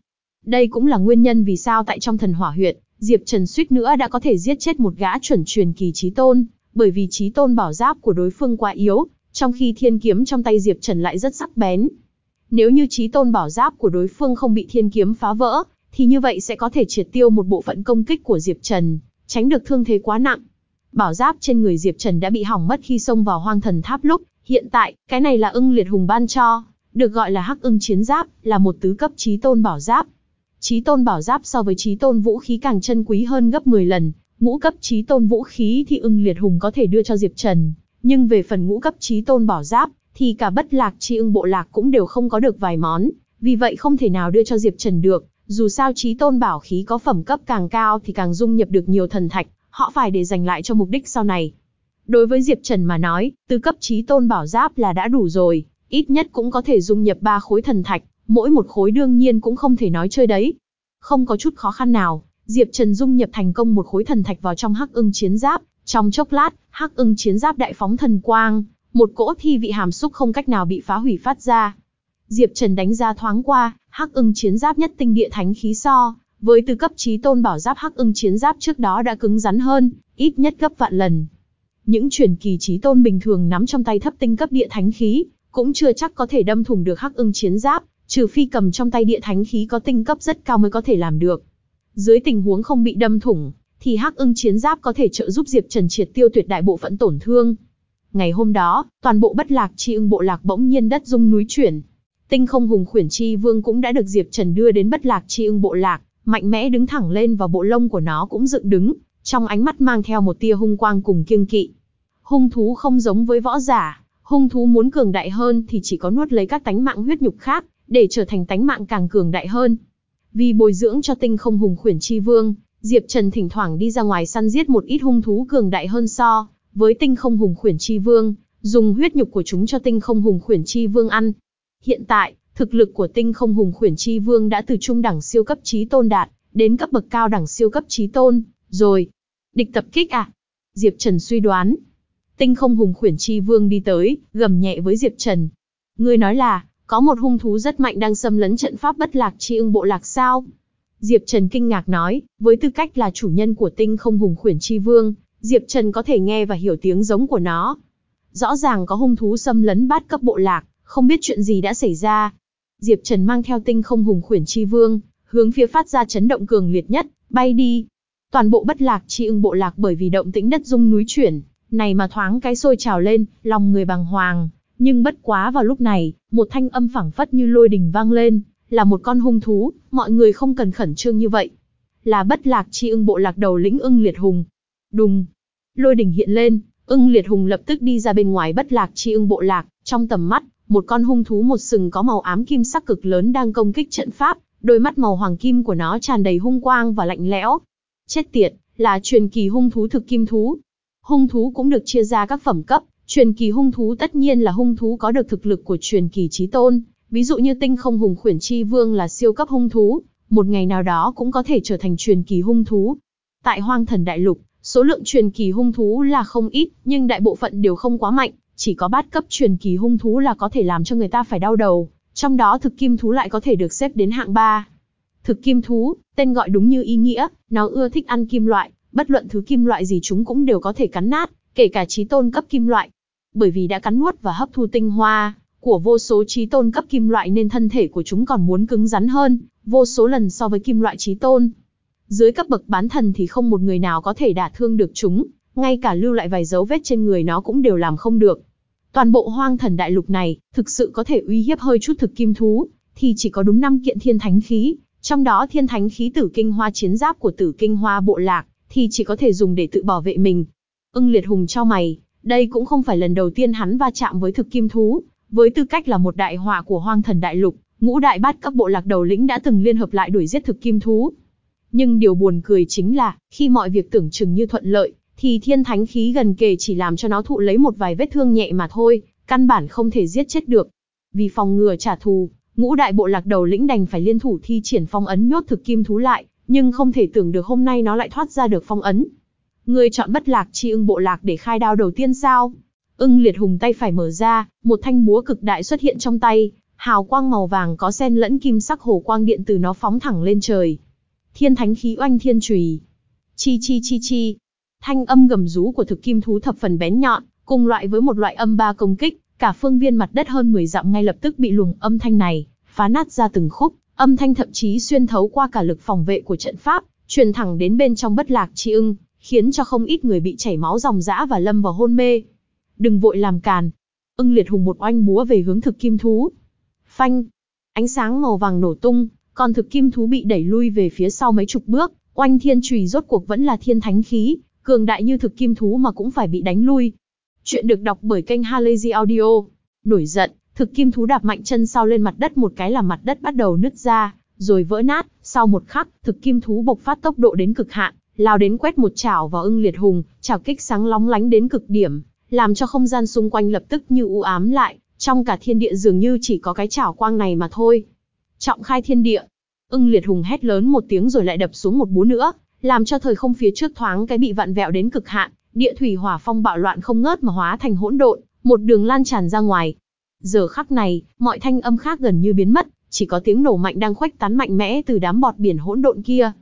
Đây cũng là nguyên nhân vì sao tại trong thần hỏa huyện, Diệp Trần suýt nữa đã có thể giết chết một gã chuẩn truyền kỳ trí tôn, bởi vì trí tôn bảo giáp của đối phương quá yếu, trong khi thiên kiếm trong tay Diệp Trần lại rất sắc bén. Nếu như trí tôn bảo giáp của đối phương không bị thiên kiếm phá vỡ, thì như vậy sẽ có thể triệt tiêu một bộ phận công kích của Diệp Trần, tránh được thương thế quá nặng. Bảo giáp trên người Diệp Trần đã bị hỏng mất khi xông vào hoang thần tháp lúc, hiện tại, cái này là ưng liệt hùng ban cho, được gọi là hắc ưng chiến giáp, là một tứ cấp trí tôn bảo giáp. Trí tôn bảo giáp so với trí tôn vũ khí càng chân quý hơn gấp 10 lần, ngũ cấp trí tôn vũ khí thì ưng liệt hùng có thể đưa cho Diệp Trần, nhưng về phần ngũ cấp trí tôn bảo giáp, thì cả bất lạc chi ưng bộ lạc cũng đều không có được vài món, vì vậy không thể nào đưa cho Diệp Trần được, dù sao trí tôn bảo khí có phẩm cấp càng cao thì càng dung nhập được nhiều thần thạch, họ phải để dành lại cho mục đích sau này. Đối với Diệp Trần mà nói, từ cấp trí tôn bảo giáp là đã đủ rồi, ít nhất cũng có thể dung nhập ba khối thần thạch, mỗi một khối đương nhiên cũng không thể nói chơi đấy. Không có chút khó khăn nào, Diệp Trần dung nhập thành công một khối thần thạch vào trong hắc ưng chiến giáp, trong chốc lát, hắc ưng chiến giáp đại phóng thần quang, một cỗ thi vị hàm xúc không cách nào bị phá hủy phát ra. Diệp Trần đánh ra thoáng qua, hắc ưng chiến giáp nhất tinh địa thánh khí so, với tư cấp trí tôn bảo giáp hắc ưng chiến giáp trước đó đã cứng rắn hơn, ít nhất gấp vạn lần. Những truyền kỳ trí tôn bình thường nắm trong tay thấp tinh cấp địa thánh khí, cũng chưa chắc có thể đâm thủng được hắc ưng chiến giáp, trừ phi cầm trong tay địa thánh khí có tinh cấp rất cao mới có thể làm được. Dưới tình huống không bị đâm thủng, thì hắc ưng chiến giáp có thể trợ giúp Diệp Trần triệt tiêu tuyệt đại bộ phận tổn thương. Ngày hôm đó, toàn bộ bất lạc chi ưng bộ lạc bỗng nhiên đất rung núi chuyển. Tinh không hùng khuyển chi vương cũng đã được Diệp Trần đưa đến bất lạc chi ưng bộ lạc, mạnh mẽ đứng thẳng lên và bộ lông của nó cũng dựng đứng, trong ánh mắt mang theo một tia hung quang cùng kiêng kỵ. Hung thú không giống với võ giả, hung thú muốn cường đại hơn thì chỉ có nuốt lấy các tánh mạng huyết nhục khác, để trở thành tánh mạng càng cường đại hơn. Vì bồi dưỡng cho tinh không hùng khuyển chi vương, Diệp Trần thỉnh thoảng đi ra ngoài săn giết một ít hung thú cường đại hơn so với tinh không hùng khuyển chi vương, dùng huyết nhục của chúng cho tinh không hùng khuyển chi vương ăn. Hiện tại, thực lực của tinh không hùng khuyển chi vương đã từ trung đẳng siêu cấp trí tôn đạt, đến cấp bậc cao đẳng siêu cấp trí tôn, rồi. Địch tập kích à? Diệp Trần suy đoán. Tinh không hùng khuyển chi vương đi tới, gầm nhẹ với Diệp Trần. Ngươi nói là, có một hung thú rất mạnh đang xâm lấn trận pháp bất lạc chi ưng bộ lạc sao? Diệp Trần kinh ngạc nói, với tư cách là chủ nhân của tinh không hùng khuyển chi vương, Diệp Trần có thể nghe và hiểu tiếng giống của nó. Rõ ràng có hung thú xâm lấn bát cấp bộ lạc, không biết chuyện gì đã xảy ra. Diệp Trần mang theo tinh không hùng khuyển chi vương, hướng phía phát ra chấn động cường liệt nhất, bay đi. Toàn bộ bất lạc chi ưng bộ lạc bởi vì động tĩnh đất rung núi chuyển, này mà thoáng cái sôi trào lên, lòng người bàng hoàng. Nhưng bất quá vào lúc này, một thanh âm phảng phất như lôi đình vang lên, là một con hung thú, mọi người không cần khẩn trương như vậy. Là bất lạc chi ưng bộ lạc đầu lĩnh ưng liệt hùng. Đùng. Lôi đỉnh hiện lên, ưng liệt hùng lập tức đi ra bên ngoài bất lạc chi ưng bộ lạc, trong tầm mắt, một con hung thú một sừng có màu ám kim sắc cực lớn đang công kích trận pháp, đôi mắt màu hoàng kim của nó tràn đầy hung quang và lạnh lẽo. Chết tiệt, là truyền kỳ hung thú thực kim thú. Hung thú cũng được chia ra các phẩm cấp, truyền kỳ hung thú tất nhiên là hung thú có được thực lực của truyền kỳ chí tôn, ví dụ như tinh không hùng khuyển chi vương là siêu cấp hung thú, một ngày nào đó cũng có thể trở thành truyền kỳ hung thú. Tại hoang thần đại lục, số lượng truyền kỳ hung thú là không ít, nhưng đại bộ phận đều không quá mạnh, chỉ có bát cấp truyền kỳ hung thú là có thể làm cho người ta phải đau đầu, trong đó thực kim thú lại có thể được xếp đến hạng 3. Thực kim thú, tên gọi đúng như ý nghĩa, nó ưa thích ăn kim loại, bất luận thứ kim loại gì chúng cũng đều có thể cắn nát, kể cả trí tôn cấp kim loại. Bởi vì đã cắn nuốt và hấp thu tinh hoa của vô số trí tôn cấp kim loại nên thân thể của chúng còn muốn cứng rắn hơn, vô số lần so với kim loại trí tôn. Dưới cấp bậc bán thần thì không một người nào có thể đả thương được chúng, ngay cả lưu lại vài dấu vết trên người nó cũng đều làm không được. Toàn bộ hoang thần đại lục này, thực sự có thể uy hiếp hơi chút thực kim thú, thì chỉ có đúng 5 kiện thiên thánh khí, trong đó thiên thánh khí tử kinh hoa chiến giáp của tử kinh hoa bộ lạc, thì chỉ có thể dùng để tự bảo vệ mình. Ưng liệt hùng cho mày, đây cũng không phải lần đầu tiên hắn va chạm với thực kim thú, với tư cách là một đại họa của hoang thần đại lục, ngũ đại bát các bộ lạc đầu lĩnh đã từng liên hợp lại đuổi giết thực kim thú. Nhưng điều buồn cười chính là, khi mọi việc tưởng chừng như thuận lợi, thì thiên thánh khí gần kề chỉ làm cho nó thụ lấy một vài vết thương nhẹ mà thôi, căn bản không thể giết chết được. Vì phòng ngừa trả thù, ngũ đại bộ lạc đầu lĩnh đành phải liên thủ thi triển phong ấn nhốt thực kim thú lại, nhưng không thể tưởng được hôm nay nó lại thoát ra được phong ấn. Người chọn bất lạc chi ưng bộ lạc để khai đao đầu tiên sao? Ưng liệt hùng tay phải mở ra, một thanh búa cực đại xuất hiện trong tay, hào quang màu vàng có xen lẫn kim sắc hồ quang điện từ nó phóng thẳng lên trời. Thiên thánh khí oanh thiên chùy. Chi chi chi chi. Thanh âm gầm rú của thực kim thú thập phần bén nhọn, cùng loại với một loại âm ba công kích, cả phương viên mặt đất hơn 10 dặm ngay lập tức bị luồng âm thanh này phá nát ra từng khúc, âm thanh thậm chí xuyên thấu qua cả lực phòng vệ của trận pháp, truyền thẳng đến bên trong bất lạc chi ưng, khiến cho không ít người bị chảy máu ròng rã và lâm vào hôn mê. Đừng vội làm càn. Ưng liệt hùng một oanh búa về hướng thực kim thú. Phanh. Ánh sáng màu vàng nổ tung, còn thực kim thú bị đẩy lui về phía sau mấy chục bước, oanh thiên chùy rốt cuộc vẫn là thiên thánh khí, cường đại như thực kim thú mà cũng phải bị đánh lui. Chuyện được đọc bởi kênh Halazy Audio. Nổi giận, thực kim thú đạp mạnh chân sau lên mặt đất một cái là mặt đất bắt đầu nứt ra, rồi vỡ nát, sau một khắc, thực kim thú bộc phát tốc độ đến cực hạn, lao đến quét một chảo vào ưng liệt hùng, chảo kích sáng lóng lánh đến cực điểm, làm cho không gian xung quanh lập tức như u ám lại, trong cả thiên địa dường như chỉ có cái chảo quang này mà thôi. Trọng khai thiên địa, ưng liệt hùng hét lớn một tiếng rồi lại đập xuống một búa nữa, làm cho thời không phía trước thoáng cái bị vặn vẹo đến cực hạn, địa thủy hỏa phong bạo loạn không ngớt mà hóa thành hỗn độn, một đường lan tràn ra ngoài. Giờ khắc này, mọi thanh âm khác gần như biến mất, chỉ có tiếng nổ mạnh đang khuếch tán mạnh mẽ từ đám bọt biển hỗn độn kia.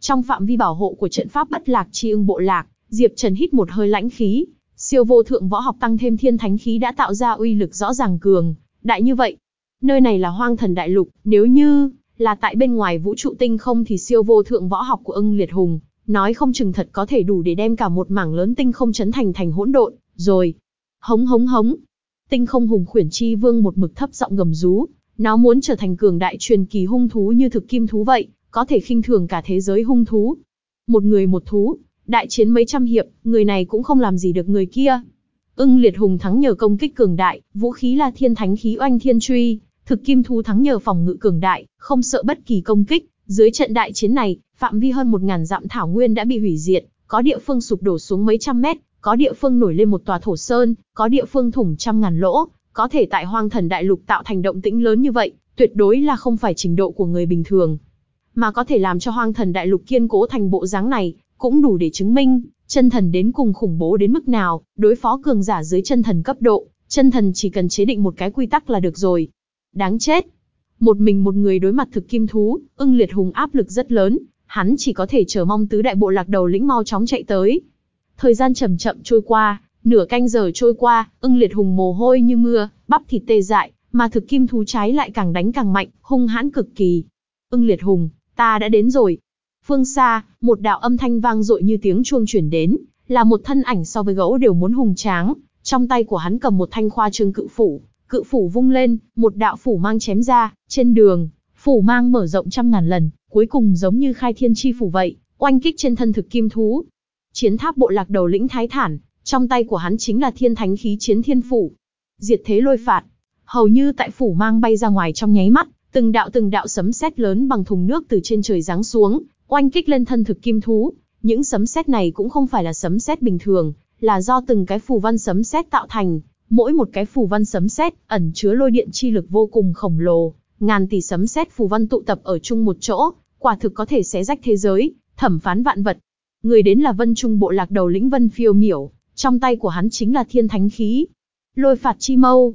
Trong phạm vi bảo hộ của trận pháp bất lạc chi ưng bộ lạc, Diệp Trần hít một hơi lãnh khí, siêu vô thượng võ học tăng thêm thiên thánh khí đã tạo ra uy lực rõ ràng cường, đại như vậy. Nơi này là hoang thần đại lục, nếu như là tại bên ngoài vũ trụ tinh không thì siêu vô thượng võ học của ưng liệt hùng, nói không chừng thật có thể đủ để đem cả một mảng lớn tinh không chấn thành thành hỗn độn, rồi. Hống hống hống. Tinh không hùng khuyển chi vương một mực thấp giọng gầm rú, nó muốn trở thành cường đại truyền kỳ hung thú như thực kim thú vậy, có thể khinh thường cả thế giới hung thú. Một người một thú, đại chiến mấy trăm hiệp, người này cũng không làm gì được người kia. Ưng liệt hùng thắng nhờ công kích cường đại, vũ khí là thiên thánh khí oanh thiên truy, thực kim thú thắng nhờ phòng ngự cường đại, không sợ bất kỳ công kích. Dưới trận đại chiến này, phạm vi hơn một ngàn dặm thảo nguyên đã bị hủy diệt, có địa phương sụp đổ xuống mấy trăm mét, có địa phương nổi lên một tòa thổ sơn, có địa phương thủng trăm ngàn lỗ, có thể tại hoang thần đại lục tạo thành động tĩnh lớn như vậy, tuyệt đối là không phải trình độ của người bình thường. Mà có thể làm cho hoang thần đại lục kiên cố thành bộ dáng này, cũng đủ để chứng minh, chân thần đến cùng khủng bố đến mức nào, đối phó cường giả dưới chân thần cấp độ, chân thần chỉ cần chế định một cái quy tắc là được rồi. Đáng chết. Một mình một người đối mặt thực kim thú, ưng liệt hùng áp lực rất lớn, hắn chỉ có thể chờ mong tứ đại bộ lạc đầu lĩnh mau chóng chạy tới. Thời gian chậm chậm trôi qua, nửa canh giờ trôi qua, ưng liệt hùng mồ hôi như mưa, bắp thịt tê dại, mà thực kim thú trái lại càng đánh càng mạnh, hung hãn cực kỳ. Ưng liệt hùng, ta đã đến rồi. Phương xa, một đạo âm thanh vang dội như tiếng chuông chuyển đến, là một thân ảnh so với gấu đều muốn hùng tráng, trong tay của hắn cầm một thanh khoa trương cự phủ, cự phủ vung lên, một đạo phủ mang chém ra, trên đường, phủ mang mở rộng trăm ngàn lần, cuối cùng giống như khai thiên chi phủ vậy, oanh kích trên thân thực kim thú. Chiến tháp bộ lạc đầu lĩnh thái thản, trong tay của hắn chính là thiên thánh khí chiến thiên phủ. Diệt thế lôi phạt, hầu như tại phủ mang bay ra ngoài trong nháy mắt, từng đạo từng đạo sấm sét lớn bằng thùng nước từ trên trời giáng xuống, oanh kích lên thân thực kim thú. Những sấm sét này cũng không phải là sấm sét bình thường, là do từng cái phù văn sấm sét tạo thành, mỗi một cái phù văn sấm sét ẩn chứa lôi điện chi lực vô cùng khổng lồ, ngàn tỷ sấm sét phù văn tụ tập ở chung một chỗ, quả thực có thể xé rách thế giới, thẩm phán vạn vật. Người đến là Vân Trung bộ lạc đầu lĩnh Vân Phiêu Miểu, trong tay của hắn chính là thiên thánh khí. Lôi phạt chi mâu,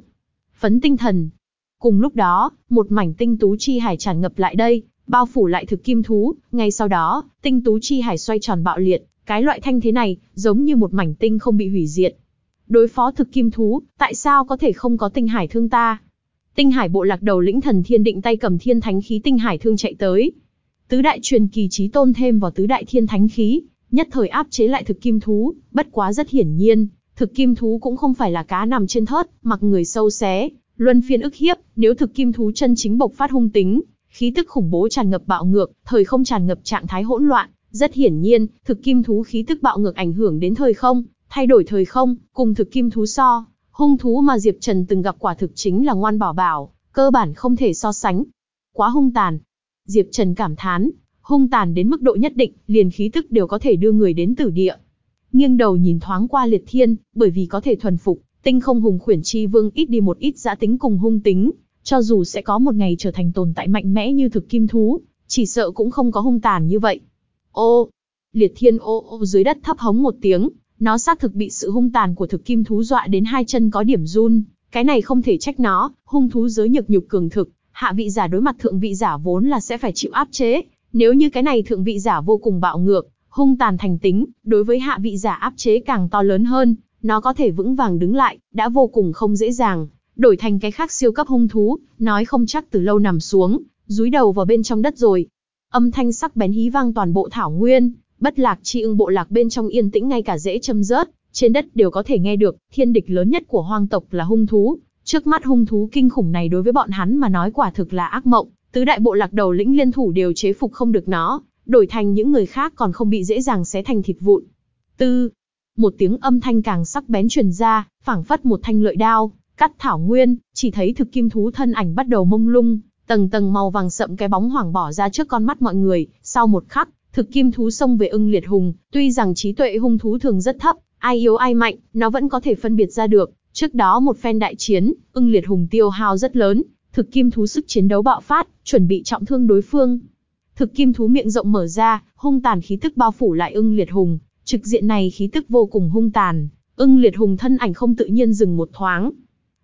phấn tinh thần. Cùng lúc đó, một mảnh tinh tú chi hải tràn ngập lại đây, bao phủ lại thực kim thú, ngay sau đó, tinh tú chi hải xoay tròn bạo liệt, cái loại thanh thế này, giống như một mảnh tinh không bị hủy diệt. Đối phó thực kim thú, tại sao có thể không có tinh hải thương ta? Tinh hải bộ lạc đầu lĩnh thần thiên định tay cầm thiên thánh khí tinh hải thương chạy tới. Tứ đại truyền kỳ trí tôn thêm vào tứ đại thiên thánh khí, nhất thời áp chế lại thực kim thú, bất quá rất hiển nhiên, thực kim thú cũng không phải là cá nằm trên thớt, mặc người sâu xé, luân phiên ức hiếp, nếu thực kim thú chân chính bộc phát hung tính, khí tức khủng bố tràn ngập bạo ngược, thời không tràn ngập trạng thái hỗn loạn, rất hiển nhiên, thực kim thú khí tức bạo ngược ảnh hưởng đến thời không, thay đổi thời không, cùng thực kim thú so, hung thú mà Diệp Trần từng gặp quả thực chính là ngoan bảo bảo, cơ bản không thể so sánh. Quá hung tàn. Diệp Trần cảm thán, hung tàn đến mức độ nhất định, liền khí tức đều có thể đưa người đến tử địa. Nghiêng đầu nhìn thoáng qua liệt thiên, bởi vì có thể thuần phục, tinh không hùng khuyển chi vương ít đi một ít dã tính cùng hung tính, cho dù sẽ có một ngày trở thành tồn tại mạnh mẽ như thực kim thú, chỉ sợ cũng không có hung tàn như vậy. Ô, liệt thiên ô ô dưới đất thấp hống một tiếng, nó xác thực bị sự hung tàn của thực kim thú dọa đến hai chân có điểm run, cái này không thể trách nó, hung thú giới nhược nhục cường thực, hạ vị giả đối mặt thượng vị giả vốn là sẽ phải chịu áp chế, nếu như cái này thượng vị giả vô cùng bạo ngược, hung tàn thành tính, đối với hạ vị giả áp chế càng to lớn hơn, nó có thể vững vàng đứng lại, đã vô cùng không dễ dàng, đổi thành cái khác siêu cấp hung thú, nói không chắc từ lâu nằm xuống, rúi đầu vào bên trong đất rồi. Âm thanh sắc bén hí vang toàn bộ thảo nguyên, bất lạc chi ưng bộ lạc bên trong yên tĩnh ngay cả dễ châm rớt, trên đất đều có thể nghe được, thiên địch lớn nhất của hoang tộc là hung thú. Trước mắt hung thú kinh khủng này đối với bọn hắn mà nói quả thực là ác mộng, tứ đại bộ lạc đầu lĩnh liên thủ đều chế phục không được nó, đổi thành những người khác còn không bị dễ dàng xé thành thịt vụn. Tư, một tiếng âm thanh càng sắc bén truyền ra, phảng phất một thanh lợi đao, cắt thảo nguyên, chỉ thấy thực kim thú thân ảnh bắt đầu mông lung, tầng tầng màu vàng sậm cái bóng hoảng bỏ ra trước con mắt mọi người, sau một khắc, thực kim thú xông về ưng liệt hùng, tuy rằng trí tuệ hung thú thường rất thấp, ai yếu ai mạnh, nó vẫn có thể phân biệt ra được. Trước đó một phen đại chiến, ưng liệt hùng tiêu hao rất lớn, thực kim thú sức chiến đấu bạo phát, chuẩn bị trọng thương đối phương. Thực kim thú miệng rộng mở ra, hung tàn khí tức bao phủ lại ưng liệt hùng, trực diện này khí tức vô cùng hung tàn, ưng liệt hùng thân ảnh không tự nhiên dừng một thoáng.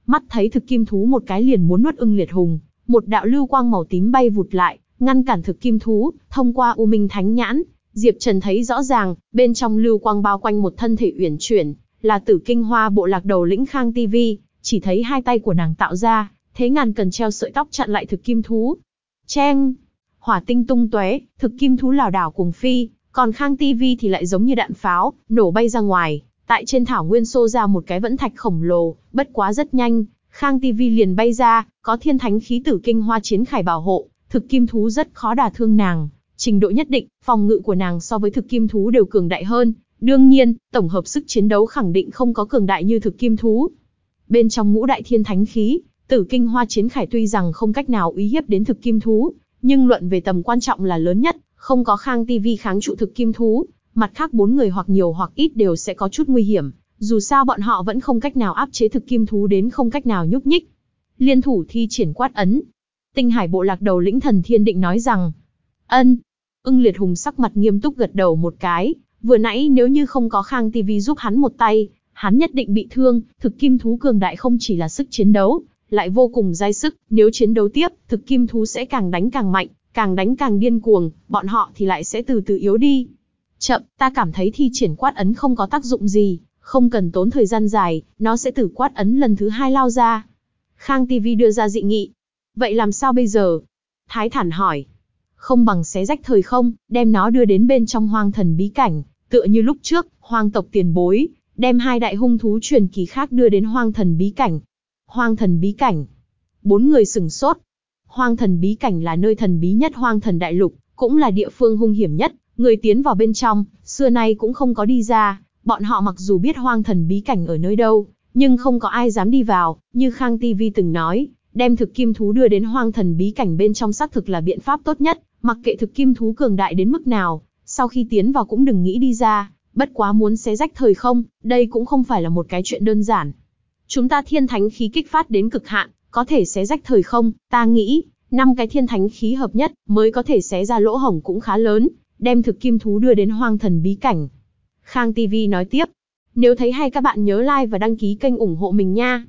Mắt thấy thực kim thú một cái liền muốn nuốt ưng liệt hùng, một đạo lưu quang màu tím bay vụt lại, ngăn cản thực kim thú, thông qua U Minh Thánh Nhãn, Diệp Trần thấy rõ ràng, bên trong lưu quang bao quanh một thân thể uyển chuyển, là Tử Kinh Hoa bộ lạc đầu lĩnh Khang TV, chỉ thấy hai tay của nàng tạo ra, thế ngàn cần treo sợi tóc chặn lại thực kim thú. Cheng, hỏa tinh tung tóe, thực kim thú lảo đảo cùng phi, còn Khang TV thì lại giống như đạn pháo, nổ bay ra ngoài, tại trên thảo nguyên xô ra một cái vẫn thạch khổng lồ, bất quá rất nhanh, Khang TV liền bay ra, có thiên thánh khí tử kinh hoa chiến khải bảo hộ, thực kim thú rất khó đả thương nàng, trình độ nhất định, phòng ngự của nàng so với thực kim thú đều cường đại hơn, đương nhiên, tổng hợp sức chiến đấu khẳng định không có cường đại như thực kim thú. Bên trong ngũ đại thiên thánh khí, tử kinh hoa chiến khải tuy rằng không cách nào uy hiếp đến thực kim thú, nhưng luận về tầm quan trọng là lớn nhất, không có khang TV kháng trụ thực kim thú, mặt khác bốn người hoặc nhiều hoặc ít đều sẽ có chút nguy hiểm, dù sao bọn họ vẫn không cách nào áp chế thực kim thú đến không cách nào nhúc nhích. Liên thủ thi triển quát ấn, Tinh Hải bộ lạc đầu lĩnh thần thiên định nói rằng, ân, ưng liệt hùng sắc mặt nghiêm túc gật đầu một cái, vừa nãy nếu như không có Khang TV giúp hắn một tay, hắn nhất định bị thương, thực kim thú cường đại không chỉ là sức chiến đấu, lại vô cùng dai sức, nếu chiến đấu tiếp, thực kim thú sẽ càng đánh càng mạnh, càng đánh càng điên cuồng, bọn họ thì lại sẽ từ từ yếu đi. Chậm, ta cảm thấy thi triển quát ấn không có tác dụng gì, không cần tốn thời gian dài, nó sẽ từ quát ấn lần thứ hai lao ra. Khang TV đưa ra dị nghị. Vậy làm sao bây giờ? Thái thản hỏi. Không bằng xé rách thời không, đem nó đưa đến bên trong hoang thần bí cảnh, tựa như lúc trước, hoang tộc tiền bối, đem hai đại hung thú truyền kỳ khác đưa đến hoang thần bí cảnh. Hoang thần bí cảnh. Bốn người sửng sốt. Hoang thần bí cảnh là nơi thần bí nhất hoang thần đại lục, cũng là địa phương hung hiểm nhất, người tiến vào bên trong, xưa nay cũng không có đi ra, bọn họ mặc dù biết hoang thần bí cảnh ở nơi đâu, nhưng không có ai dám đi vào, như Khang TV từng nói, đem thực kim thú đưa đến hoang thần bí cảnh bên trong xác thực là biện pháp tốt nhất, mặc kệ thực kim thú cường đại đến mức nào, sau khi tiến vào cũng đừng nghĩ đi ra, bất quá muốn xé rách thời không, đây cũng không phải là một cái chuyện đơn giản. Chúng ta thiên thánh khí kích phát đến cực hạn, có thể xé rách thời không, ta nghĩ, năm cái thiên thánh khí hợp nhất mới có thể xé ra lỗ hổng cũng khá lớn, đem thực kim thú đưa đến hoang thần bí cảnh. Khang TV nói tiếp, nếu thấy hay các bạn nhớ like và đăng ký kênh ủng hộ mình nha.